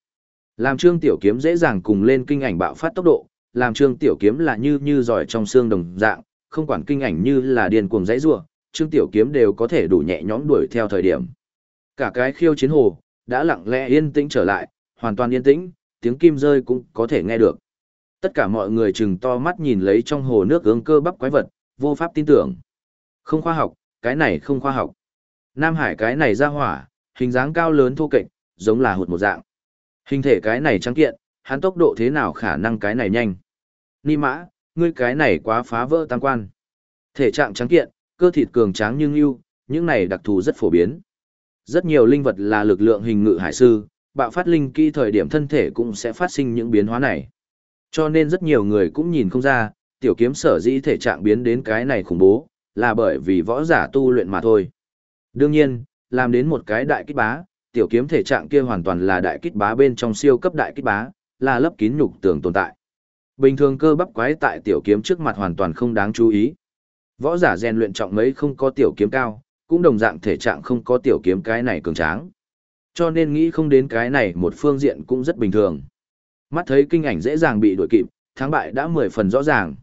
Làm trương tiểu kiếm dễ dàng cùng lên kinh ảnh bạo phát tốc độ, làm trương tiểu kiếm là như như giỏi trong xương đồng dạng, không quản kinh ảnh như là điên cuồng dãy rua, trương tiểu kiếm đều có thể đủ nhẹ nhõm đuổi theo thời điểm. Cả cái khiêu chiến hồ, đã lặng lẽ yên tĩnh trở lại, hoàn toàn yên tĩnh, tiếng kim rơi cũng có thể nghe được. Tất cả mọi người chừng to mắt nhìn lấy trong hồ nước ương cơ bắp quái vật, vô pháp tin tưởng. Không khoa học, cái này không khoa học. Nam Hải cái này ra hỏa, hình dáng cao lớn thô kệch, giống là hụt một dạng. Hình thể cái này trắng kiện, hắn tốc độ thế nào khả năng cái này nhanh. Ni mã, ngươi cái này quá phá vỡ tam quan. Thể trạng trắng kiện, cơ thịt cường tráng nhưng ưu, những này đặc thù rất phổ biến. Rất nhiều linh vật là lực lượng hình ngự hải sư, bạo phát linh kỹ thời điểm thân thể cũng sẽ phát sinh những biến hóa này. Cho nên rất nhiều người cũng nhìn không ra, tiểu kiếm sở dĩ thể trạng biến đến cái này khủng bố, là bởi vì võ giả tu luyện mà thôi. Đương nhiên, làm đến một cái đại kích bá, tiểu kiếm thể trạng kia hoàn toàn là đại kích bá bên trong siêu cấp đại kích bá, là lấp kín nhục tường tồn tại. Bình thường cơ bắp quái tại tiểu kiếm trước mặt hoàn toàn không đáng chú ý. Võ giả rèn luyện trọng mấy không có tiểu kiếm cao, cũng đồng dạng thể trạng không có tiểu kiếm cái này cường tráng. Cho nên nghĩ không đến cái này một phương diện cũng rất bình thường. Mắt thấy kinh ảnh dễ dàng bị đuổi kịp, thắng bại đã mười phần rõ ràng.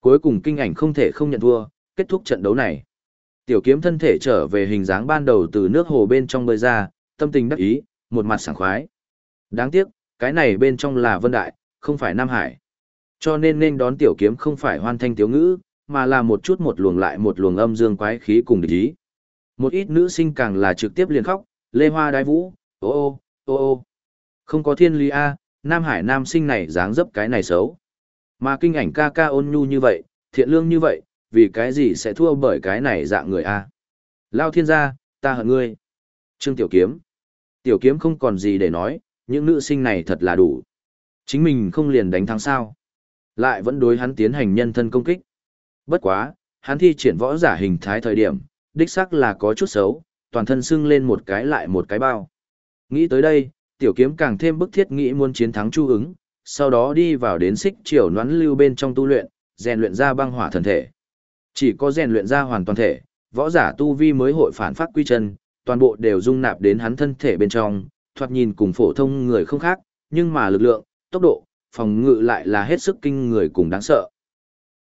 Cuối cùng kinh ảnh không thể không nhận thua, kết thúc trận đấu này. Tiểu kiếm thân thể trở về hình dáng ban đầu từ nước hồ bên trong bơi ra, tâm tình đắc ý, một mặt sảng khoái. Đáng tiếc, cái này bên trong là Vân Đại, không phải Nam Hải. Cho nên nên đón tiểu kiếm không phải hoan thanh tiểu ngữ, mà là một chút một luồng lại một luồng âm dương quái khí cùng địch ý. Một ít nữ sinh càng là trực tiếp liền khóc, lê hoa đái vũ, ô ô, ô ô. Không có thiên lý A, Nam Hải nam sinh này dáng dấp cái này xấu. Mà kinh ảnh ca ca ôn nhu như vậy, thiện lương như vậy, vì cái gì sẽ thua bởi cái này dạng người A. Lao thiên gia, ta hận ngươi. Trương Tiểu Kiếm. Tiểu Kiếm không còn gì để nói, những nữ sinh này thật là đủ. Chính mình không liền đánh thắng sao. Lại vẫn đối hắn tiến hành nhân thân công kích. Bất quá, hắn thi triển võ giả hình thái thời điểm, đích xác là có chút xấu, toàn thân sưng lên một cái lại một cái bao. Nghĩ tới đây, tiểu kiếm càng thêm bức thiết nghĩ muốn chiến thắng chu ứng, sau đó đi vào đến xích triều noãn lưu bên trong tu luyện, rèn luyện ra băng hỏa thần thể. Chỉ có rèn luyện ra hoàn toàn thể, võ giả tu vi mới hội phản phát quy chân, toàn bộ đều dung nạp đến hắn thân thể bên trong, thoạt nhìn cùng phổ thông người không khác, nhưng mà lực lượng, tốc độ, phòng ngự lại là hết sức kinh người cùng đáng sợ.